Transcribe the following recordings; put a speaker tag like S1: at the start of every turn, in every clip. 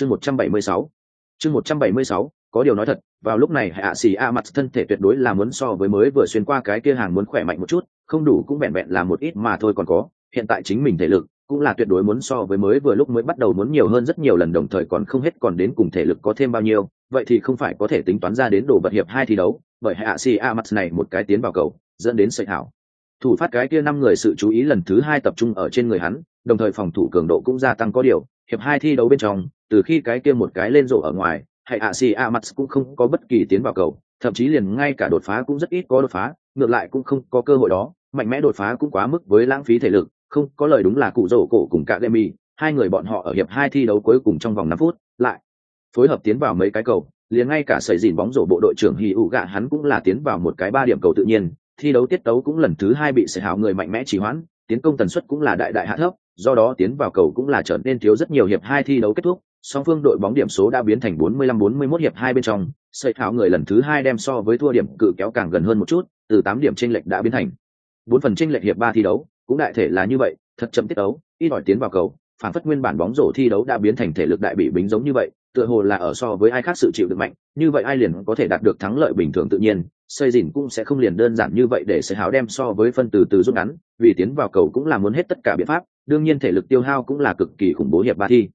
S1: chương một trăm bảy mươi sáu. Chương một trăm bảy mươi sáu, có điều nói thật, vào lúc này hạ xì a mặt thân thể tuyệt đối là muốn so với mới vừa xuyên qua cái kia hàng muốn khỏe mạnh một chút, không đủ cũng vẹn vẹn là một ít mà thôi còn có, hiện tại chính mình thể lực cũng là tuyệt đối muốn so với mới vừa lúc mới bắt đầu muốn nhiều hơn rất nhiều lần đồng thời còn không hết còn đến cùng thể lực có thêm bao nhiêu, vậy thì không phải có thể tính toán ra đến đồ vật hiệp hai thi đấu, bởi hạ xì a mặt này một cái tiến vào cầu, dẫn đến sợi hảo. Thủ phát cái kia năm người sự chú ý lần thứ hai tập trung ở trên người hắn, đồng thời phòng thủ cường độ cũng gia tăng có điều, hiệp hai thi đấu bên trong từ khi cái kia một cái lên rổ ở ngoài hay ạ xì a mặt cũng không có bất kỳ tiến vào cầu thậm chí liền ngay cả đột phá cũng rất ít có đột phá ngược lại cũng không có cơ hội đó. Mạnh mẽ đột phá cũng quá mức với lãng phí thể lực không có lời đúng là cụ rổ cổ cùng cả Demi, hai người bọn họ ở hiệp hai thi đấu cuối cùng trong vòng năm phút, lại phối hợp tiến vào mấy cái cầu, liền ngay cả sẩy dìn bóng rổ bộ đội trưởng Hỉ ủ gạ hắn cũng là tiến vào một cái ba điểm cầu tự nhiên, thi đấu tiết tấu cũng lần thứ hai bị sẩy hào người mạnh mẽ trì hoãn, tiến công tần suất cũng là đại đại hạ thấp, do đó tiến vào cầu cũng là trở nên thiếu rất nhiều hiệp hai thi đấu kết thúc, song phương đội bóng điểm số đã biến thành 45-41 hiệp hai bên trong, sợi thảo người lần thứ hai đem so với thua điểm cự kéo càng gần hơn một chút, từ 8 điểm chênh lệch đã biến thành 4 phần chênh lệch hiệp ba thi đấu, cũng đại thể là như vậy thật chậm tiết đấu ít đòi tiến vào cầu phản phất nguyên bản bóng rổ thi đấu đã biến thành thể lực đại bị bính giống như vậy tựa hồ là ở so với ai khác sự chịu được mạnh như vậy ai liền có thể đạt được thắng lợi bình thường tự nhiên xây dìn cũng sẽ không liền đơn giản như vậy để sẽ háo đem so với phân từ từ rút ngắn, vì tiến vào cầu cũng là muốn hết tất cả biện pháp, đương nhiên thể lực tiêu hao cũng là cực kỳ khủng bố hiệp ba thi.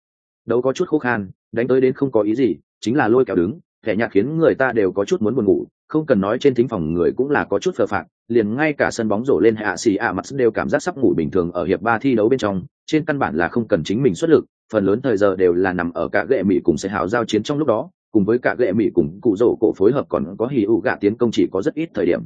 S1: Đấu có chút khô khan, đánh tới đến không có ý gì, chính là lôi kéo đứng, thẻ nhạt khiến người ta đều có chút muốn buồn ngủ, không cần nói trên thính phòng người cũng là có chút phờ phạc, liền ngay cả sân bóng rổ lên hạ xì ạ mặt đều cảm giác sắp ngủ bình thường ở hiệp ba thi đấu bên trong, trên căn bản là không cần chính mình xuất lực, phần lớn thời giờ đều là nằm ở cả gệ mỹ cùng sẽ háo giao chiến trong lúc đó cùng với cả gệ mỹ cùng cụ rổ cổ phối hợp còn có hì ụ gạ tiến công chỉ có rất ít thời điểm.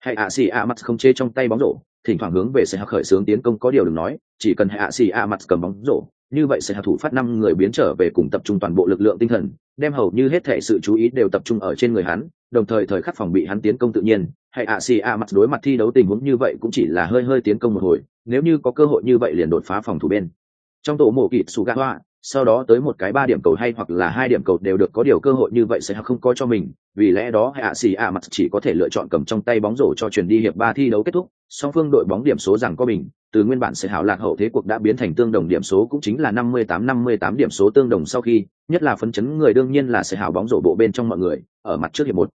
S1: Hay ạ xì ạ mặt không chê trong tay bóng rổ, thỉnh thoảng hướng về sẽ khởi xướng tiến công có điều đừng nói, chỉ cần hạ xì ạ mặt cầm bóng rổ, như vậy sẽ hạ thủ phát năm người biến trở về cùng tập trung toàn bộ lực lượng tinh thần, đem hầu như hết thể sự chú ý đều tập trung ở trên người hắn, đồng thời thời khắc phòng bị hắn tiến công tự nhiên. Hay ạ xì ạ mặt đối mặt thi đấu tình huống như vậy cũng chỉ là hơi hơi tiến công một hồi, nếu như có cơ hội như vậy liền đột phá phòng thủ bên. Trong tổ mổ kịt sù gạ hoa sau đó tới một cái ba điểm cầu hay hoặc là hai điểm cầu đều được có điều cơ hội như vậy sẽ không có cho mình, vì lẽ đó hạ xì ạ mặt chỉ có thể lựa chọn cầm trong tay bóng rổ cho chuyển đi hiệp ba thi đấu kết thúc, song phương đội bóng điểm số rằng có bình, từ nguyên bản sẽ hảo lạc hậu thế cuộc đã biến thành tương đồng điểm số cũng chính là năm mươi tám năm mươi tám điểm số tương đồng sau khi, nhất là phấn chấn người đương nhiên là sẽ hảo bóng rổ bộ bên trong mọi người, ở mặt trước hiệp một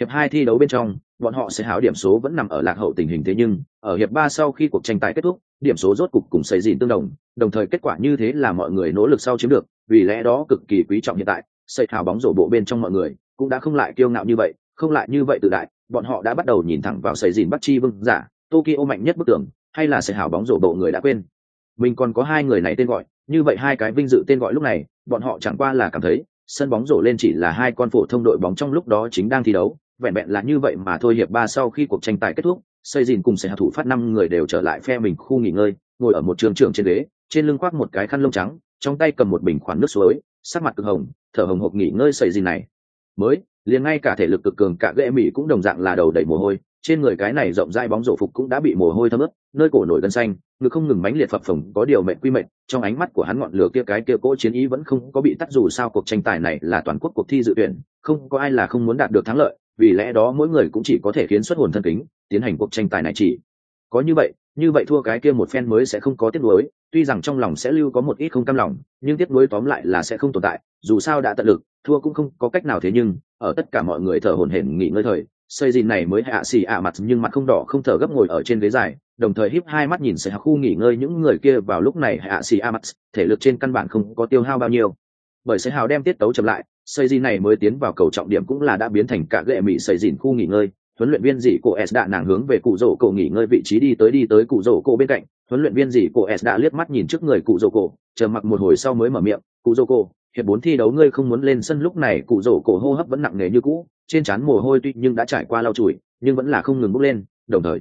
S1: hiệp hai thi đấu bên trong, bọn họ sẽ hảo điểm số vẫn nằm ở lạc hậu tình hình thế nhưng, ở hiệp ba sau khi cuộc tranh tài kết thúc, điểm số rốt cục cùng xây dìn tương đồng đồng thời kết quả như thế là mọi người nỗ lực sau chiếm được, vì lẽ đó cực kỳ quý trọng hiện tại xây hào bóng rổ bộ bên trong mọi người cũng đã không lại kiêu ngạo như vậy, không lại như vậy tự đại, bọn họ đã bắt đầu nhìn thẳng vào xây dìn bắt chi vương giả, tokyo mạnh nhất bức tường, hay là xây hào bóng rổ bộ người đã quên. Mình còn có hai người này tên gọi, như vậy hai cái vinh dự tên gọi lúc này, bọn họ chẳng qua là cảm thấy, sân bóng rổ lên chỉ là hai con phổ thông đội bóng trong lúc đó chính đang thi đấu vẹn vẹn là như vậy mà thôi, hiệp ba sau khi cuộc tranh tài kết thúc xây dìn cùng sẽ hạ thủ phát năm người đều trở lại phe mình khu nghỉ ngơi, ngồi ở một trường trường trên ghế, trên lưng khoác một cái khăn lông trắng, trong tay cầm một bình khoản nước suối, sắc mặt cực hồng, thở hồng hộc nghỉ ngơi xây dìn này. Mới, liền ngay cả thể lực cực cường cả ghệ mỹ cũng đồng dạng là đầu đầy mồ hôi, trên người cái này rộng rãi bóng rổ phục cũng đã bị mồ hôi thấm ướt, nơi cổ nổi gân xanh, ngực không ngừng mánh liệt phập phồng, có điều mệnh quy mệnh, trong ánh mắt của hắn ngọn lửa kia cái kia cỗ chiến ý vẫn không có bị tắt dù sao cuộc tranh tài này là toàn quốc cuộc thi dự tuyển, không có ai là không muốn đạt được thắng lợi vì lẽ đó mỗi người cũng chỉ có thể khiến xuất hồn thân kính tiến hành cuộc tranh tài này chỉ. Có như vậy như vậy thua cái kia một phen mới sẽ không có tiếc nuối, tuy rằng trong lòng sẽ lưu có một ít không cam lòng, nhưng tiếc nuối tóm lại là sẽ không tồn tại, dù sao đã tận lực, thua cũng không có cách nào thế nhưng, ở tất cả mọi người thở hổn hển nghỉ ngơi thời, xây dìn này mới hạ xì ạ mặt nhưng mặt không đỏ không thở gấp ngồi ở trên ghế dài, đồng thời híp hai mắt nhìn sẽ khu nghỉ ngơi những người kia vào lúc này hạ xì ạ mặt, thể lực trên căn bản không có tiêu hao bao nhiêu bởi sẽ hào đem tiết tấu chậm lại xây gì này mới tiến vào cầu trọng điểm cũng là đã biến thành cả gệ mỹ xây dìn khu nghỉ ngơi. Huấn luyện viên gì cô s đã nàng hướng về cụ rổ cổ nghỉ ngơi vị trí đi tới đi tới cụ rổ cổ bên cạnh. Huấn luyện viên gì cô s đã liếc mắt nhìn trước người cụ rổ cổ, chờ mặc một hồi sau mới mở miệng, cụ rổ cổ, hiệp bốn thi đấu ngươi không muốn lên sân lúc này? Cụ rổ cổ hô hấp vẫn nặng nề như cũ, trên trán mồ hôi tuy nhưng đã trải qua lau chùi, nhưng vẫn là không ngừng bốc lên, đồng thời,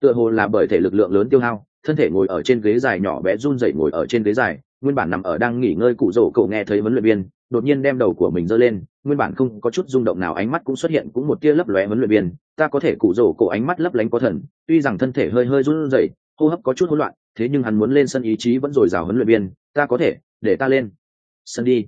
S1: tựa hồ là bởi thể lực lượng lớn tiêu hao, thân thể ngồi ở trên ghế dài nhỏ bé run rẩy ngồi ở trên ghế dài nguyên bản nằm ở đang nghỉ ngơi cụ rổ cậu nghe thấy huấn luyện viên đột nhiên đem đầu của mình giơ lên, nguyên bản không có chút rung động nào ánh mắt cũng xuất hiện cũng một tia lấp lóe huấn luyện viên. Ta có thể cụ rổ cổ ánh mắt lấp lánh có thần, tuy rằng thân thể hơi hơi run rẩy, hô hấp có chút hỗn loạn, thế nhưng hắn muốn lên sân ý chí vẫn dồi dào huấn luyện viên. Ta có thể, để ta lên. Sân đi.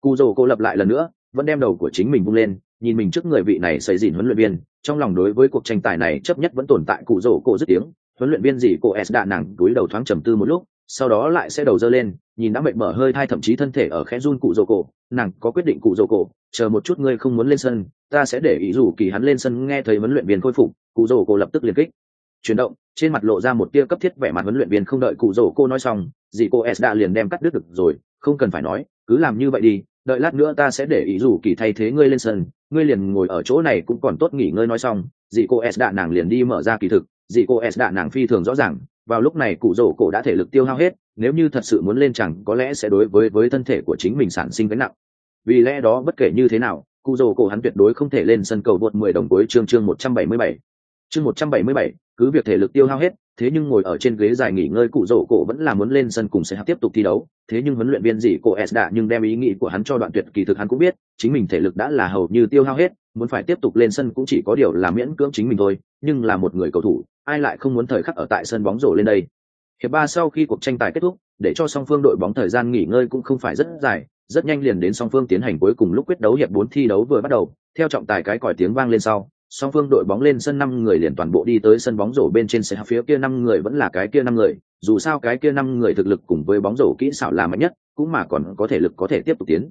S1: Cụ rổ cổ lập lại lần nữa, vẫn đem đầu của chính mình bung lên, nhìn mình trước người vị này xây dìn huấn luyện viên. Trong lòng đối với cuộc tranh tài này chấp nhất vẫn tồn tại, cụ rổ cổ dứt tiếng. Huấn luyện viên gì, cô s đã nàng túi đầu thoáng trầm tư một lúc sau đó lại sẽ đầu dơ lên, nhìn đã mệt mở hơi thai thậm chí thân thể ở khẽ run cụ dầu cổ, nàng có quyết định cụ dầu cổ, chờ một chút ngươi không muốn lên sân, ta sẽ để ý dù kỳ hắn lên sân nghe thấy huấn luyện viên khôi phục, cụ dầu cổ lập tức liền kích. Chuyển động, trên mặt lộ ra một tia cấp thiết vẻ mặt huấn luyện viên không đợi cụ dầu cô nói xong, dì cô s đã liền đem cắt đứt được rồi, không cần phải nói, cứ làm như vậy đi, đợi lát nữa ta sẽ để ý dù kỳ thay thế ngươi lên sân, ngươi liền ngồi ở chỗ này cũng còn tốt nghỉ ngơi nói xong, dì cô s đã nàng liền đi mở ra kỳ thực, dì cô s đã nàng phi thường rõ ràng vào lúc này cụ rổ cổ đã thể lực tiêu hao hết nếu như thật sự muốn lên chẳng có lẽ sẽ đối với với thân thể của chính mình sản sinh gánh nặng vì lẽ đó bất kể như thế nào cụ rổ cổ hắn tuyệt đối không thể lên sân cầu vượt 10 đồng cuối chương chương 177. chương 177, cứ việc thể lực tiêu hao hết thế nhưng ngồi ở trên ghế dài nghỉ ngơi cụ rổ cổ vẫn là muốn lên sân cùng sẽ tiếp tục thi đấu. Thế nhưng huấn luyện viên gì cổ s đã nhưng đem ý nghĩ của hắn cho đoạn tuyệt kỳ thực hắn cũng biết, chính mình thể lực đã là hầu như tiêu hao hết, muốn phải tiếp tục lên sân cũng chỉ có điều là miễn cưỡng chính mình thôi, nhưng là một người cầu thủ, ai lại không muốn thời khắc ở tại sân bóng rổ lên đây? Hiệp ba sau khi cuộc tranh tài kết thúc, để cho song phương đội bóng thời gian nghỉ ngơi cũng không phải rất dài, rất nhanh liền đến song phương tiến hành cuối cùng lúc quyết đấu hiệp bốn thi đấu vừa bắt đầu, theo trọng tài cái còi tiếng vang lên sau song phương đội bóng lên sân năm người liền toàn bộ đi tới sân bóng rổ bên trên xe phía kia năm người vẫn là cái kia năm người, dù sao cái kia năm người thực lực cùng với bóng rổ kỹ xảo là mạnh nhất, cũng mà còn có thể lực có thể tiếp tục tiến.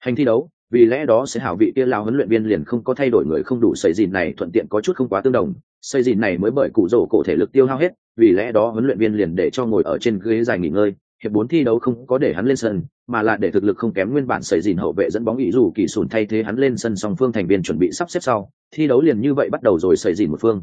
S1: Hành thi đấu, vì lẽ đó sẽ hảo vị kia lao huấn luyện viên liền không có thay đổi người không đủ, xây dìn này thuận tiện có chút không quá tương đồng, xây dìn này mới bởi cụ rổ cổ thể lực tiêu hao hết, vì lẽ đó huấn luyện viên liền để cho ngồi ở trên ghế dài nghỉ ngơi hiệp bốn thi đấu không có để hắn lên sân, mà là để thực lực không kém nguyên bản xảy dìn hậu vệ dẫn bóng ý dù kỳ sùn thay thế hắn lên sân song phương thành viên chuẩn bị sắp xếp sau, thi đấu liền như vậy bắt đầu rồi xảy dìn một phương.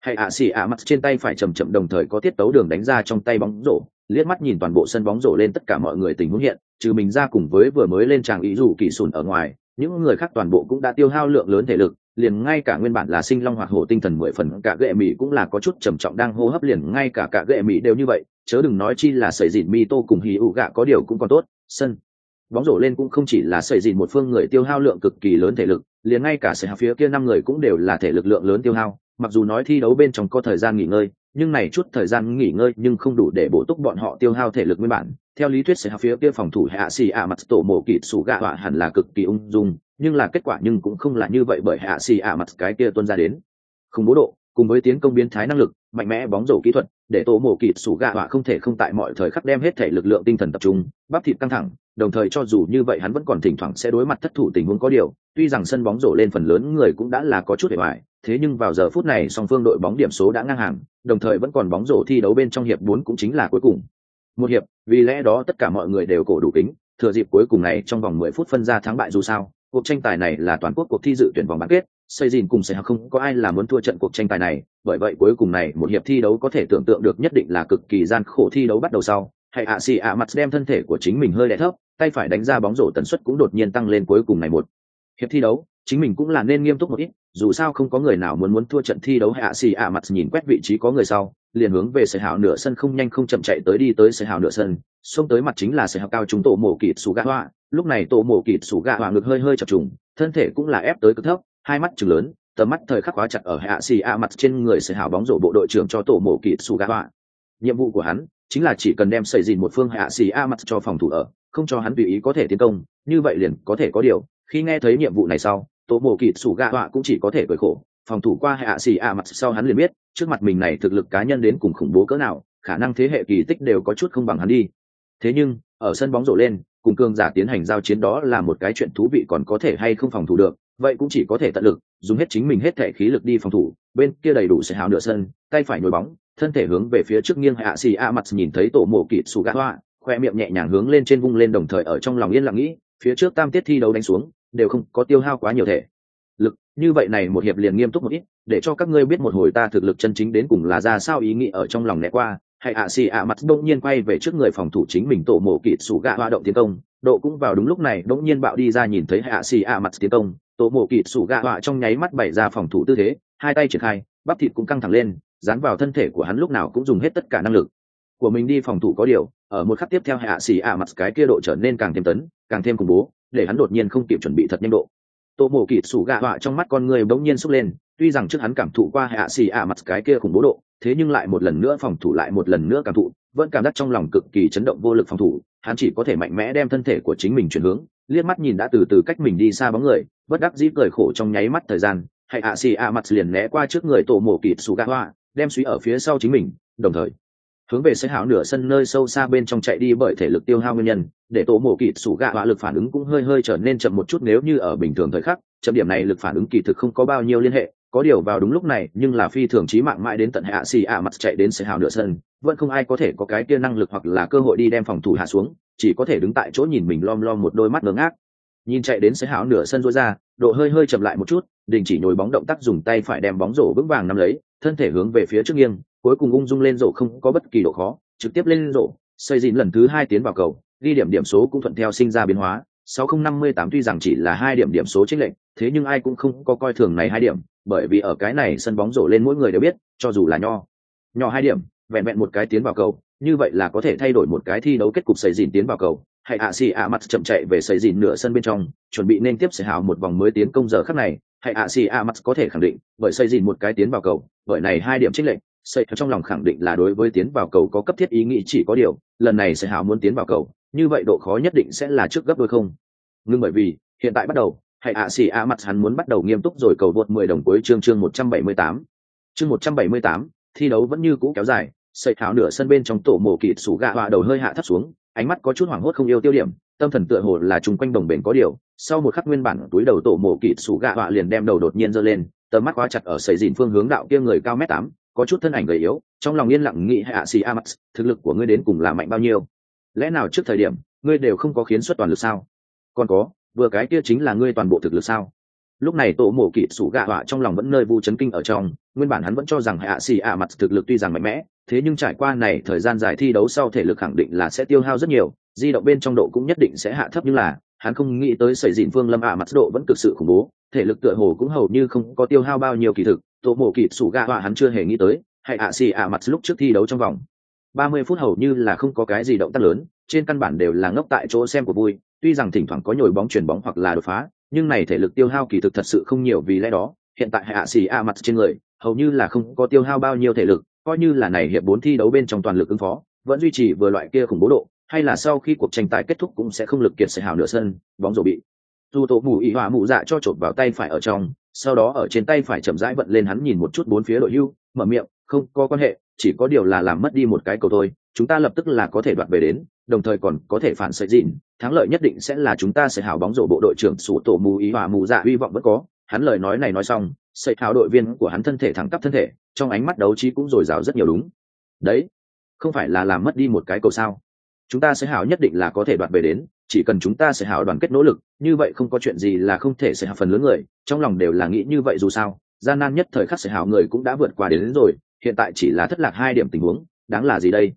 S1: Hay ạ xì ạ mặt trên tay phải chậm chậm đồng thời có tiết tấu đường đánh ra trong tay bóng rổ, liếc mắt nhìn toàn bộ sân bóng rổ lên tất cả mọi người tình huống hiện, trừ mình ra cùng với vừa mới lên tràng ý dù kỳ sùn ở ngoài, những người khác toàn bộ cũng đã tiêu hao lượng lớn thể lực, liền ngay cả nguyên bản là sinh long hoạt hổ tinh thần mười phần cả gệ mỹ cũng là có chút trầm trọng đang hô hấp liền ngay cả cả gệ mỹ đều như vậy chớ đừng nói chi là sẩy dịn mi tô cùng hì ụ gạ có điều cũng còn tốt, sân. Bóng rổ lên cũng không chỉ là sẩy dịn một phương người tiêu hao lượng cực kỳ lớn thể lực, liền ngay cả sẩy phía kia năm người cũng đều là thể lực lượng lớn tiêu hao, mặc dù nói thi đấu bên trong có thời gian nghỉ ngơi, nhưng này chút thời gian nghỉ ngơi nhưng không đủ để bổ túc bọn họ tiêu hao thể lực nguyên bản. Theo lý thuyết sẽ phía kia phòng thủ hạ xì ạ mặt tổ mổ kịt sủ gạ họa hẳn là cực kỳ ung dung, nhưng là kết quả nhưng cũng không là như vậy bởi hạ xì ạ mặt cái kia tuân ra đến. Không bố độ, cùng với tiến công biến thái năng lực, mạnh mẽ bóng rổ kỹ thuật để tổ mổ kịt sủ gạ họa không thể không tại mọi thời khắc đem hết thể lực lượng tinh thần tập trung, bắp thịt căng thẳng, đồng thời cho dù như vậy hắn vẫn còn thỉnh thoảng sẽ đối mặt thất thủ tình huống có điều, tuy rằng sân bóng rổ lên phần lớn người cũng đã là có chút hề hoài thế nhưng vào giờ phút này song phương đội bóng điểm số đã ngang hàng, đồng thời vẫn còn bóng rổ thi đấu bên trong hiệp bốn cũng chính là cuối cùng. Một hiệp, vì lẽ đó tất cả mọi người đều cổ đủ kính, thừa dịp cuối cùng này trong vòng mười phút phân ra thắng bại dù sao, cuộc tranh tài này là toàn quốc cuộc thi dự tuyển vòng bán kết xây dìn cùng sẽ không có ai là muốn thua trận cuộc tranh tài này, bởi vậy cuối cùng này một hiệp thi đấu có thể tưởng tượng được nhất định là cực kỳ gian khổ thi đấu bắt đầu sau. Hay ạ xì ạ mặt đem thân thể của chính mình hơi đẻ thấp, tay phải đánh ra bóng rổ tần suất cũng đột nhiên tăng lên cuối cùng này một hiệp thi đấu. Chính mình cũng là nên nghiêm túc một ít, dù sao không có người nào muốn muốn thua trận thi đấu hay ạ xì ạ mặt nhìn quét vị trí có người sau, liền hướng về sợi hào nửa sân không nhanh không chậm chạy tới đi tới sợi hào nửa sân, xông tới mặt chính là sợi hào cao chúng tổ mổ kịt sủ gạ hoa. Lúc này tổ mổ kịt sủ gạ hoa ngực hơi hơi chập trùng, thân thể cũng là ép tới cực thấp hai mắt chừng lớn, tầm mắt thời khắc khóa chặt ở hạ xì a mặt trên người sẽ hào bóng rổ bộ đội trưởng cho tổ mổ kỵ sủ gạ họa. nhiệm vụ của hắn chính là chỉ cần đem xây dìn một phương hạ xì a mặt cho phòng thủ ở, không cho hắn tùy ý có thể tiến công, như vậy liền có thể có điều. Khi nghe thấy nhiệm vụ này sau, tổ mổ kỵ sủ gạ họa cũng chỉ có thể cười khổ, phòng thủ qua hạ xì a mặt sau hắn liền biết, trước mặt mình này thực lực cá nhân đến cùng khủng bố cỡ nào, khả năng thế hệ kỳ tích đều có chút không bằng hắn đi. Thế nhưng, ở sân bóng rổ lên, cùng cương giả tiến hành giao chiến đó là một cái chuyện thú vị còn có thể hay không phòng thủ được vậy cũng chỉ có thể tận lực, dùng hết chính mình hết thể khí lực đi phòng thủ, bên kia đầy đủ sẽ hào nửa sân, tay phải nhồi bóng, thân thể hướng về phía trước nghiêng hạ xì a mặt nhìn thấy tổ mộ kịt xù gã hoa, khoe miệng nhẹ nhàng hướng lên trên vung lên đồng thời ở trong lòng yên lặng nghĩ, phía trước tam tiết thi đấu đánh xuống, đều không có tiêu hao quá nhiều thể. Lực, như vậy này một hiệp liền nghiêm túc một ít, để cho các ngươi biết một hồi ta thực lực chân chính đến cùng là ra sao ý nghĩ ở trong lòng né qua, hay ạ xì ạ mặt đông nhiên quay về trước người phòng thủ chính mình tổ mổ kịt sủ gạ hoa động tiến công, độ cũng vào đúng lúc này đông nhiên bạo đi ra nhìn thấy hạ xì ạ mặt tiến công tổ mổ kịt sủ gạ họa trong nháy mắt bày ra phòng thủ tư thế, hai tay triển khai, bắp thịt cũng căng thẳng lên, dán vào thân thể của hắn lúc nào cũng dùng hết tất cả năng lực. Của mình đi phòng thủ có điều, ở một khắc tiếp theo hạ xì ạ mặt cái kia độ trở nên càng thêm tấn, càng thêm khủng bố, để hắn đột nhiên không kịp chuẩn bị thật nhanh độ. Tổ mổ kịt sủ gạ họa trong mắt con người bỗng nhiên xúc lên, tuy rằng trước hắn cảm thụ qua hạ xì ạ mặt cái kia khủng bố độ, thế nhưng lại một lần nữa phòng thủ lại một lần nữa cảm thụ, vẫn cảm giác trong lòng cực kỳ chấn động vô lực phòng thủ, hắn chỉ có thể mạnh mẽ đem thân thể của chính mình chuyển hướng, liếc mắt nhìn đã từ từ cách mình đi xa bóng người bất đắc dĩ cười khổ trong nháy mắt thời gian hay ạ xì ạ mặt liền né qua trước người tổ mổ kịp sù gạ hoa, đem suy ở phía sau chính mình đồng thời hướng về sẽ hảo nửa sân nơi sâu xa bên trong chạy đi bởi thể lực tiêu hao nguyên nhân để tổ mổ kịp sủ gạ hỏa lực phản ứng cũng hơi hơi trở nên chậm một chút nếu như ở bình thường thời khắc chậm điểm này lực phản ứng kỳ thực không có bao nhiêu liên hệ có điều vào đúng lúc này nhưng là phi thường trí mạng mãi đến tận hạ xì ạ mặt chạy đến sẽ hào nửa sân vẫn không ai có thể có cái kia năng lực hoặc là cơ hội đi đem phòng thủ hạ xuống chỉ có thể đứng tại chỗ nhìn mình lom lom một đôi mắt ngớ ngác nhìn chạy đến sẽ hảo nửa sân rối ra độ hơi hơi chậm lại một chút đình chỉ nhồi bóng động tác dùng tay phải đem bóng rổ vững vàng nắm lấy thân thể hướng về phía trước nghiêng cuối cùng ung dung lên rổ không có bất kỳ độ khó trực tiếp lên rổ xây dìn lần thứ hai tiến vào cầu ghi điểm điểm số cũng thuận theo sinh ra biến hóa 6058 tuy rằng chỉ là hai điểm điểm số chênh lệch, thế nhưng ai cũng không có coi thường này hai điểm, bởi vì ở cái này sân bóng rổ lên mỗi người đều biết, cho dù là nho, nhỏ hai điểm, vẹn vẹn một cái tiến vào cầu, như vậy là có thể thay đổi một cái thi đấu kết cục xảy dìn tiến vào cầu. Hãy ạ xì ạ mặt chậm chạy về xây dìn nửa sân bên trong, chuẩn bị nên tiếp sẽ hào một vòng mới tiến công giờ khắc này, Hãy ạ xì ạ mặt có thể khẳng định, bởi xây dìn một cái tiến vào cầu, bởi này hai điểm trích lệnh, xây trong lòng khẳng định là đối với tiến vào cầu có cấp thiết ý nghĩ chỉ có điều, lần này sẽ hào muốn tiến vào cầu, như vậy độ khó nhất định sẽ là trước gấp đôi không. Nhưng bởi vì hiện tại bắt đầu hãy ạ xì ạ mặt hắn muốn bắt đầu nghiêm túc rồi cầu vượt mười đồng cuối chương chương một trăm bảy mươi tám. Chương một trăm bảy mươi tám thi đấu vẫn như cũ kéo dài xây thảo nửa sân bên trong tổ mổ kịt sủ gạ họa đầu hơi hạ thấp xuống ánh mắt có chút hoảng hốt không yêu tiêu điểm, tâm thần tựa hồ là chung quanh đồng bền có điều. Sau một khắc nguyên bản túi đầu tổ mổ kịt sủ gạ họa liền đem đầu đột nhiên giơ lên, tầm mắt khóa chặt ở sầy dìn phương hướng đạo kia người cao mét tám, có chút thân ảnh gầy yếu, trong lòng yên lặng nghĩ, hạ à, xì a mặt thực lực của ngươi đến cùng là mạnh bao nhiêu? Lẽ nào trước thời điểm, ngươi đều không có khiến xuất toàn lực sao? Còn có, vừa cái kia chính là ngươi toàn bộ thực lực sao? Lúc này tổ mổ kỵ sủ gạ họa trong lòng vẫn nơi vu chấn kinh ở trong, nguyên bản hắn vẫn cho rằng hạ xì ạ mặt thực lực tuy rằng mạnh mẽ, thế nhưng trải qua này thời gian dài thi đấu sau thể lực khẳng định là sẽ tiêu hao rất nhiều, di động bên trong độ cũng nhất định sẽ hạ thấp nhưng là, hắn không nghĩ tới sẩy dịn phương lâm ạ mặt độ vẫn cực sự khủng bố, thể lực tựa hồ cũng hầu như không có tiêu hao bao nhiêu kỳ thực tổ mổ kỵ sủ gạ họa hắn chưa hề nghĩ tới hay hạ xì ạ mặt lúc trước thi đấu trong vòng ba mươi phút hầu như là không có cái gì động tác lớn, trên căn bản đều là ngốc tại chỗ xem của vui, tuy rằng thỉnh thoảng có nhồi bóng chuyển bóng hoặc là đột phá nhưng này thể lực tiêu hao kỳ thực thật sự không nhiều vì lẽ đó, hiện tại hạ xì a mặt trên người, hầu như là không có tiêu hao bao nhiêu thể lực, coi như là này hiệp bốn thi đấu bên trong toàn lực ứng phó, vẫn duy trì vừa loại kia khủng bố độ, hay là sau khi cuộc tranh tài kết thúc cũng sẽ không lực kiệt sẽ hào nửa sân, bóng rổ bị dù tổ mù ý hỏa mụ dạ cho chộp vào tay phải ở trong, sau đó ở trên tay phải chậm rãi vận lên hắn nhìn một chút bốn phía đội hưu, mở miệng, không có quan hệ, chỉ có điều là làm mất đi một cái cầu thôi, chúng ta lập tức là có thể đoạt về đến đồng thời còn có thể phản sợi dịn thắng lợi nhất định sẽ là chúng ta sẽ hào bóng rổ bộ đội trưởng sủ tổ mù ý hòa mù dạ hy vọng vẫn có. Hắn lời nói này nói xong sợi hào đội viên của hắn thân thể thẳng tắp thân thể trong ánh mắt đấu trí cũng dồi dào rất nhiều đúng. Đấy không phải là làm mất đi một cái cầu sao? Chúng ta sẽ hào nhất định là có thể đoạt về đến chỉ cần chúng ta sẽ hào đoàn kết nỗ lực như vậy không có chuyện gì là không thể sẽ hào phần lớn người trong lòng đều là nghĩ như vậy dù sao. Gian nan nhất thời khắc sẽ hào người cũng đã vượt qua đến, đến rồi hiện tại chỉ là thất lạc hai điểm tình huống đáng là gì đây?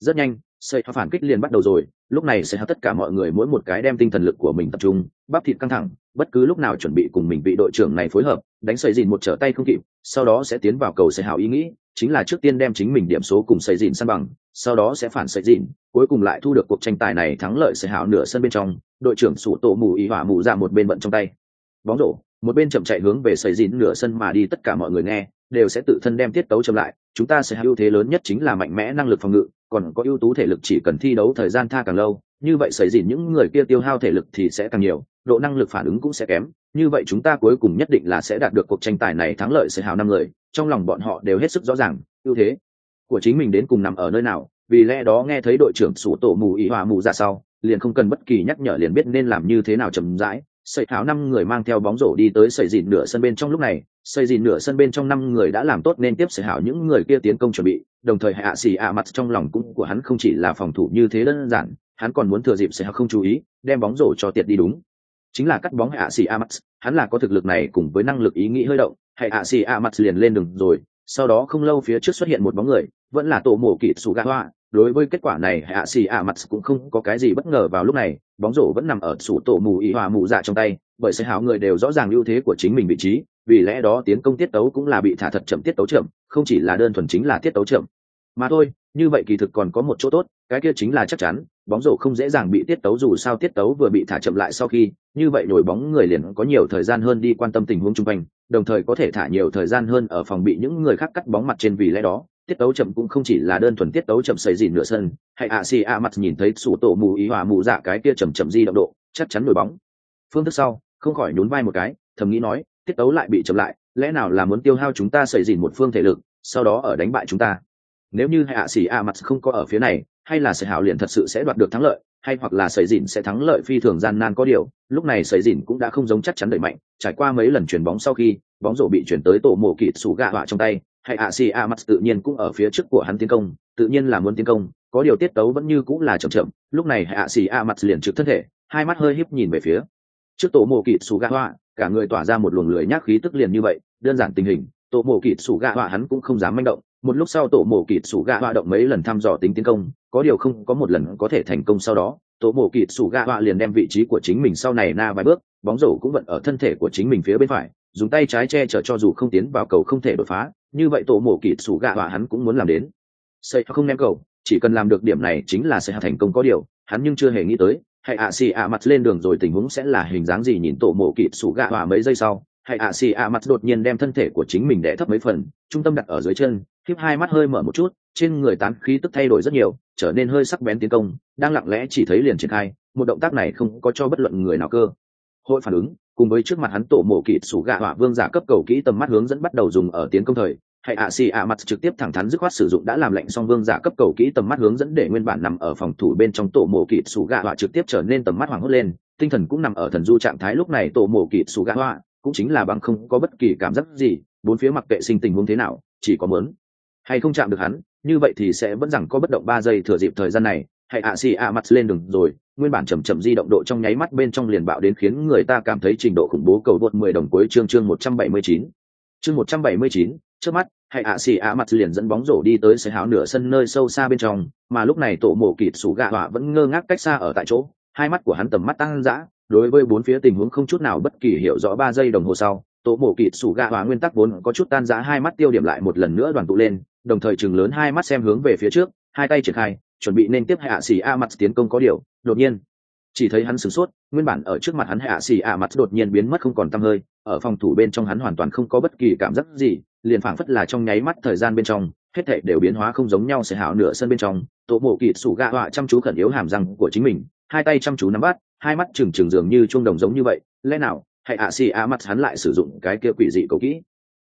S1: Rất nhanh sợi phản kích liền bắt đầu rồi, lúc này sẽ hao tất cả mọi người mỗi một cái đem tinh thần lực của mình tập trung, bắp thịt căng thẳng, bất cứ lúc nào chuẩn bị cùng mình vị đội trưởng này phối hợp, đánh sợi dìn một trở tay không kịp, sau đó sẽ tiến vào cầu sẽ hảo ý nghĩ, chính là trước tiên đem chính mình điểm số cùng sợi dìn săn bằng, sau đó sẽ phản sợi dìn, cuối cùng lại thu được cuộc tranh tài này thắng lợi sẽ hảo nửa sân bên trong, đội trưởng sủ tổ mù ý hỏa mù ra một bên bận trong tay. Bóng rổ một bên chậm chạy hướng về sầy dìn nửa sân mà đi, tất cả mọi người nghe, đều sẽ tự thân đem tiết tấu chậm lại. Chúng ta sẽ ưu thế lớn nhất chính là mạnh mẽ năng lực phòng ngự, còn có ưu tú thể lực chỉ cần thi đấu thời gian tha càng lâu, như vậy sầy dìn những người kia tiêu hao thể lực thì sẽ càng nhiều, độ năng lực phản ứng cũng sẽ kém. Như vậy chúng ta cuối cùng nhất định là sẽ đạt được cuộc tranh tài này thắng lợi sẽ hào năm người, trong lòng bọn họ đều hết sức rõ ràng, ưu thế của chính mình đến cùng nằm ở nơi nào. Vì lẽ đó nghe thấy đội trưởng sủ tổ mù ý hòa mù ra sau, liền không cần bất kỳ nhắc nhở liền biết nên làm như thế nào chậm rãi sợi tháo năm người mang theo bóng rổ đi tới sợi dìn nửa sân bên trong lúc này, sợi dìn nửa sân bên trong năm người đã làm tốt nên tiếp sợi hảo những người kia tiến công chuẩn bị, đồng thời hạ xì ạ mặt trong lòng cũng của hắn không chỉ là phòng thủ như thế đơn giản, hắn còn muốn thừa dịp sợi hảo không chú ý, đem bóng rổ cho tiệt đi đúng. Chính là cắt bóng hạ xì ạ mặt, hắn là có thực lực này cùng với năng lực ý nghĩ hơi động hạ xì ạ mặt liền lên đường rồi, sau đó không lâu phía trước xuất hiện một bóng người, vẫn là tổ mổ kỵ sủ gạ hoa đối với kết quả này, hạ xì ạ mặt cũng không có cái gì bất ngờ vào lúc này, bóng rổ vẫn nằm ở sủ tổ mù ý hòa mù dạ trong tay, bởi sẽ hảo người đều rõ ràng ưu thế của chính mình vị trí, vì lẽ đó tiến công tiết tấu cũng là bị thả thật chậm tiết tấu chậm, không chỉ là đơn thuần chính là tiết tấu chậm. Mà thôi, như vậy kỳ thực còn có một chỗ tốt, cái kia chính là chắc chắn, bóng rổ không dễ dàng bị tiết tấu dù sao tiết tấu vừa bị thả chậm lại sau khi, như vậy nổi bóng người liền có nhiều thời gian hơn đi quan tâm tình huống chung quanh, đồng thời có thể thả nhiều thời gian hơn ở phòng bị những người khác cắt bóng mặt trên vì lẽ đó tiết tấu chậm cũng không chỉ là đơn thuần tiết tấu chậm xảy dìn nửa sân, hay ạ xì ạ mặt nhìn thấy sủ tổ mù ý hòa mù dạ cái kia chậm chậm di động độ, chắc chắn nổi bóng. Phương thức sau, không khỏi nhún vai một cái, thầm nghĩ nói, tiết tấu lại bị chậm lại, lẽ nào là muốn tiêu hao chúng ta xảy dìn một phương thể lực, sau đó ở đánh bại chúng ta? Nếu như hạ sĩ a mặt không có ở phía này, hay là sẽ hảo liền thật sự sẽ đoạt được thắng lợi, hay hoặc là xảy dìn sẽ thắng lợi phi thường gian nan có điều, lúc này xảy dìn cũng đã không giống chắc chắn đẩy mạnh, trải qua mấy lần chuyển bóng sau khi, bóng rổ bị chuyển tới tổ mổ kịt sủ gạ họa trong tay hay ạ, xì a mặt tự nhiên cũng ở phía trước của hắn tiến công, tự nhiên là muốn tiến công, có điều tiết tấu vẫn như cũng là chậm chậm. Lúc này hạ xì a mặt liền trực thân thể, hai mắt hơi híp nhìn về phía. Trước tổ mộ kịt xù gạ họa, cả người tỏa ra một luồng lưỡi nhác khí tức liền như vậy, đơn giản tình hình tổ mộ kịt xù gạ họa hắn cũng không dám manh động. Một lúc sau tổ mộ kịt xù gạ họa động mấy lần thăm dò tính tiến công, có điều không có một lần có thể thành công sau đó. Tổ mộ kịt xù gạ họa liền đem vị trí của chính mình sau này na vài bước, bóng rổ cũng vẫn ở thân thể của chính mình phía bên phải, dùng tay trái che chở cho dù không tiến vào cầu không thể đột phá như vậy tổ mổ kịt sủ gạ và hắn cũng muốn làm đến. Xây không ném cầu, chỉ cần làm được điểm này chính là sẽ thành công có điều, hắn nhưng chưa hề nghĩ tới hay ạ xì ạ mặt lên đường rồi tình huống sẽ là hình dáng gì nhìn tổ mổ kịt sủ gạ và mấy giây sau. Hay ạ xì ạ mặt đột nhiên đem thân thể của chính mình đẻ thấp mấy phần, trung tâm đặt ở dưới chân, khiếp hai mắt hơi mở một chút, trên người tán khí tức thay đổi rất nhiều, trở nên hơi sắc bén tiến công, đang lặng lẽ chỉ thấy liền triển khai, một động tác này không có cho bất luận người nào cơ. Hội phản ứng cùng với trước mặt hắn tổ mổ kỵ sủ gạ hỏa vương giả cấp cầu kỹ tầm mắt hướng dẫn bắt đầu dùng ở tiến công thời, hay ạ xì ạ mặt trực tiếp thẳng thắn dứt khoát sử dụng đã làm lệnh song vương giả cấp cầu kỹ tầm mắt hướng dẫn để nguyên bản nằm ở phòng thủ bên trong tổ mổ kỵ sủ gạ hỏa trực tiếp trở nên tầm mắt hoàng hốt lên, tinh thần cũng nằm ở thần du trạng thái lúc này tổ mổ kỵ sủ gạ hỏa cũng chính là bằng không có bất kỳ cảm giác gì, bốn phía mặc kệ sinh tình huống thế nào, chỉ có mớn hay không chạm được hắn, như vậy thì sẽ vẫn rằng có bất động ba giây thừa dịp thời gian này Hãy ạ xì ạ mặt lên đường rồi. Nguyên bản chầm chậm di động độ trong nháy mắt bên trong liền bạo đến khiến người ta cảm thấy trình độ khủng bố cầu đột mười đồng cuối chương chương một trăm bảy mươi chín. Chương một trăm bảy mươi chín, trước mắt hãy ạ xì ạ mặt liền dẫn bóng rổ đi tới sẽ háo nửa sân nơi sâu xa bên trong, mà lúc này tổ mổ kịt sủ gạ họa vẫn ngơ ngác cách xa ở tại chỗ. Hai mắt của hắn tầm mắt tăng dã, đối với bốn phía tình huống không chút nào bất kỳ hiểu rõ ba giây đồng hồ sau, tổ mổ kịt sủ gạ họa nguyên tắc vốn có chút tan dã hai mắt tiêu điểm lại một lần nữa đoàn tụ lên, đồng thời chừng lớn hai mắt xem hướng về phía trước, hai tay triển khai chuẩn bị nên tiếp hạ xì a mặt tiến công có điều, đột nhiên. Chỉ thấy hắn sửng sốt, nguyên bản ở trước mặt hắn hạ xì a mặt đột nhiên biến mất không còn t hơi, ở phòng thủ bên trong hắn hoàn toàn không có bất kỳ cảm giác gì, liền phảng phất là trong nháy mắt thời gian bên trong, hết thảy đều biến hóa không giống nhau sẽ hảo nửa sân bên trong. Tổ mộ kịt sủ gạ họa chăm chú khẩn yếu hàm răng của chính mình, hai tay chăm chú nắm bắt, hai mắt trừng trừng dường như chuông đồng giống như vậy. Lẽ nào hãy ạ xì a mặt hắn lại sử dụng cái kia quỷ dị cầu kỹ?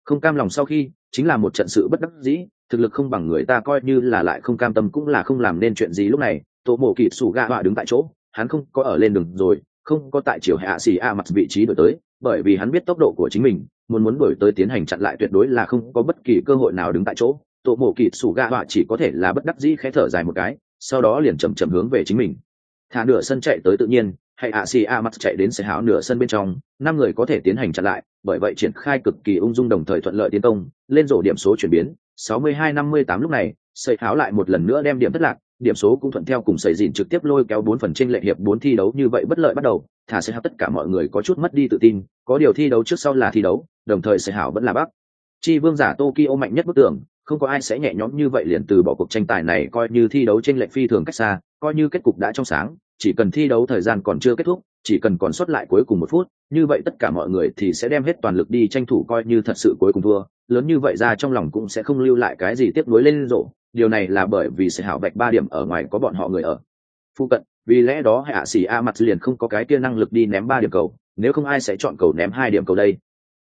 S1: Không cam lòng sau khi chính là một trận sự bất đắc dĩ, thực lực không bằng người ta coi như là lại không cam tâm cũng là không làm nên chuyện gì lúc này, tổ mộ kịt sủ gạ họa đứng tại chỗ, hắn không có ở lên đường rồi, không có tại chiều hạ xì a mặt vị trí đổi tới, bởi vì hắn biết tốc độ của chính mình, muốn muốn đổi tới tiến hành chặn lại tuyệt đối là không có bất kỳ cơ hội nào đứng tại chỗ. Tổ mộ kịt sủ gạ họa chỉ có thể là bất đắc dĩ khẽ thở dài một cái, sau đó liền chầm chậm hướng về chính mình. Thả nửa sân chạy tới tự nhiên hay ạ, xì a mặt chạy đến xe háo nửa sân bên trong, năm người có thể tiến hành chặn lại, bởi vậy triển khai cực kỳ ung dung đồng thời thuận lợi tiến công, lên rổ điểm số chuyển biến. 62-58 lúc này sợi háo lại một lần nữa đem điểm thất lạc, điểm số cũng thuận theo cùng sợi dìn trực tiếp lôi kéo bốn phần trên lệ hiệp bốn thi đấu như vậy bất lợi bắt đầu, thả sẽ háo tất cả mọi người có chút mất đi tự tin, có điều thi đấu trước sau là thi đấu, đồng thời sợi hảo vẫn là bắc. Chi vương giả tokyo mạnh nhất bức tường, không có ai sẽ nhẹ nhõm như vậy liền từ bỏ cuộc tranh tài này coi như thi đấu trên lệ phi thường cách xa, coi như kết cục đã trong sáng chỉ cần thi đấu thời gian còn chưa kết thúc, chỉ cần còn sót lại cuối cùng một phút, như vậy tất cả mọi người thì sẽ đem hết toàn lực đi tranh thủ coi như thật sự cuối cùng thua. Lớn như vậy ra trong lòng cũng sẽ không lưu lại cái gì tiếp nối lên rổ điều này là bởi vì sẽ hảo vạch ba điểm ở ngoài có bọn họ người ở. Phụ cận, vì lẽ đó hạ sĩ a mặt liền không có cái kia năng lực đi ném ba điểm cầu, nếu không ai sẽ chọn cầu ném hai điểm cầu đây?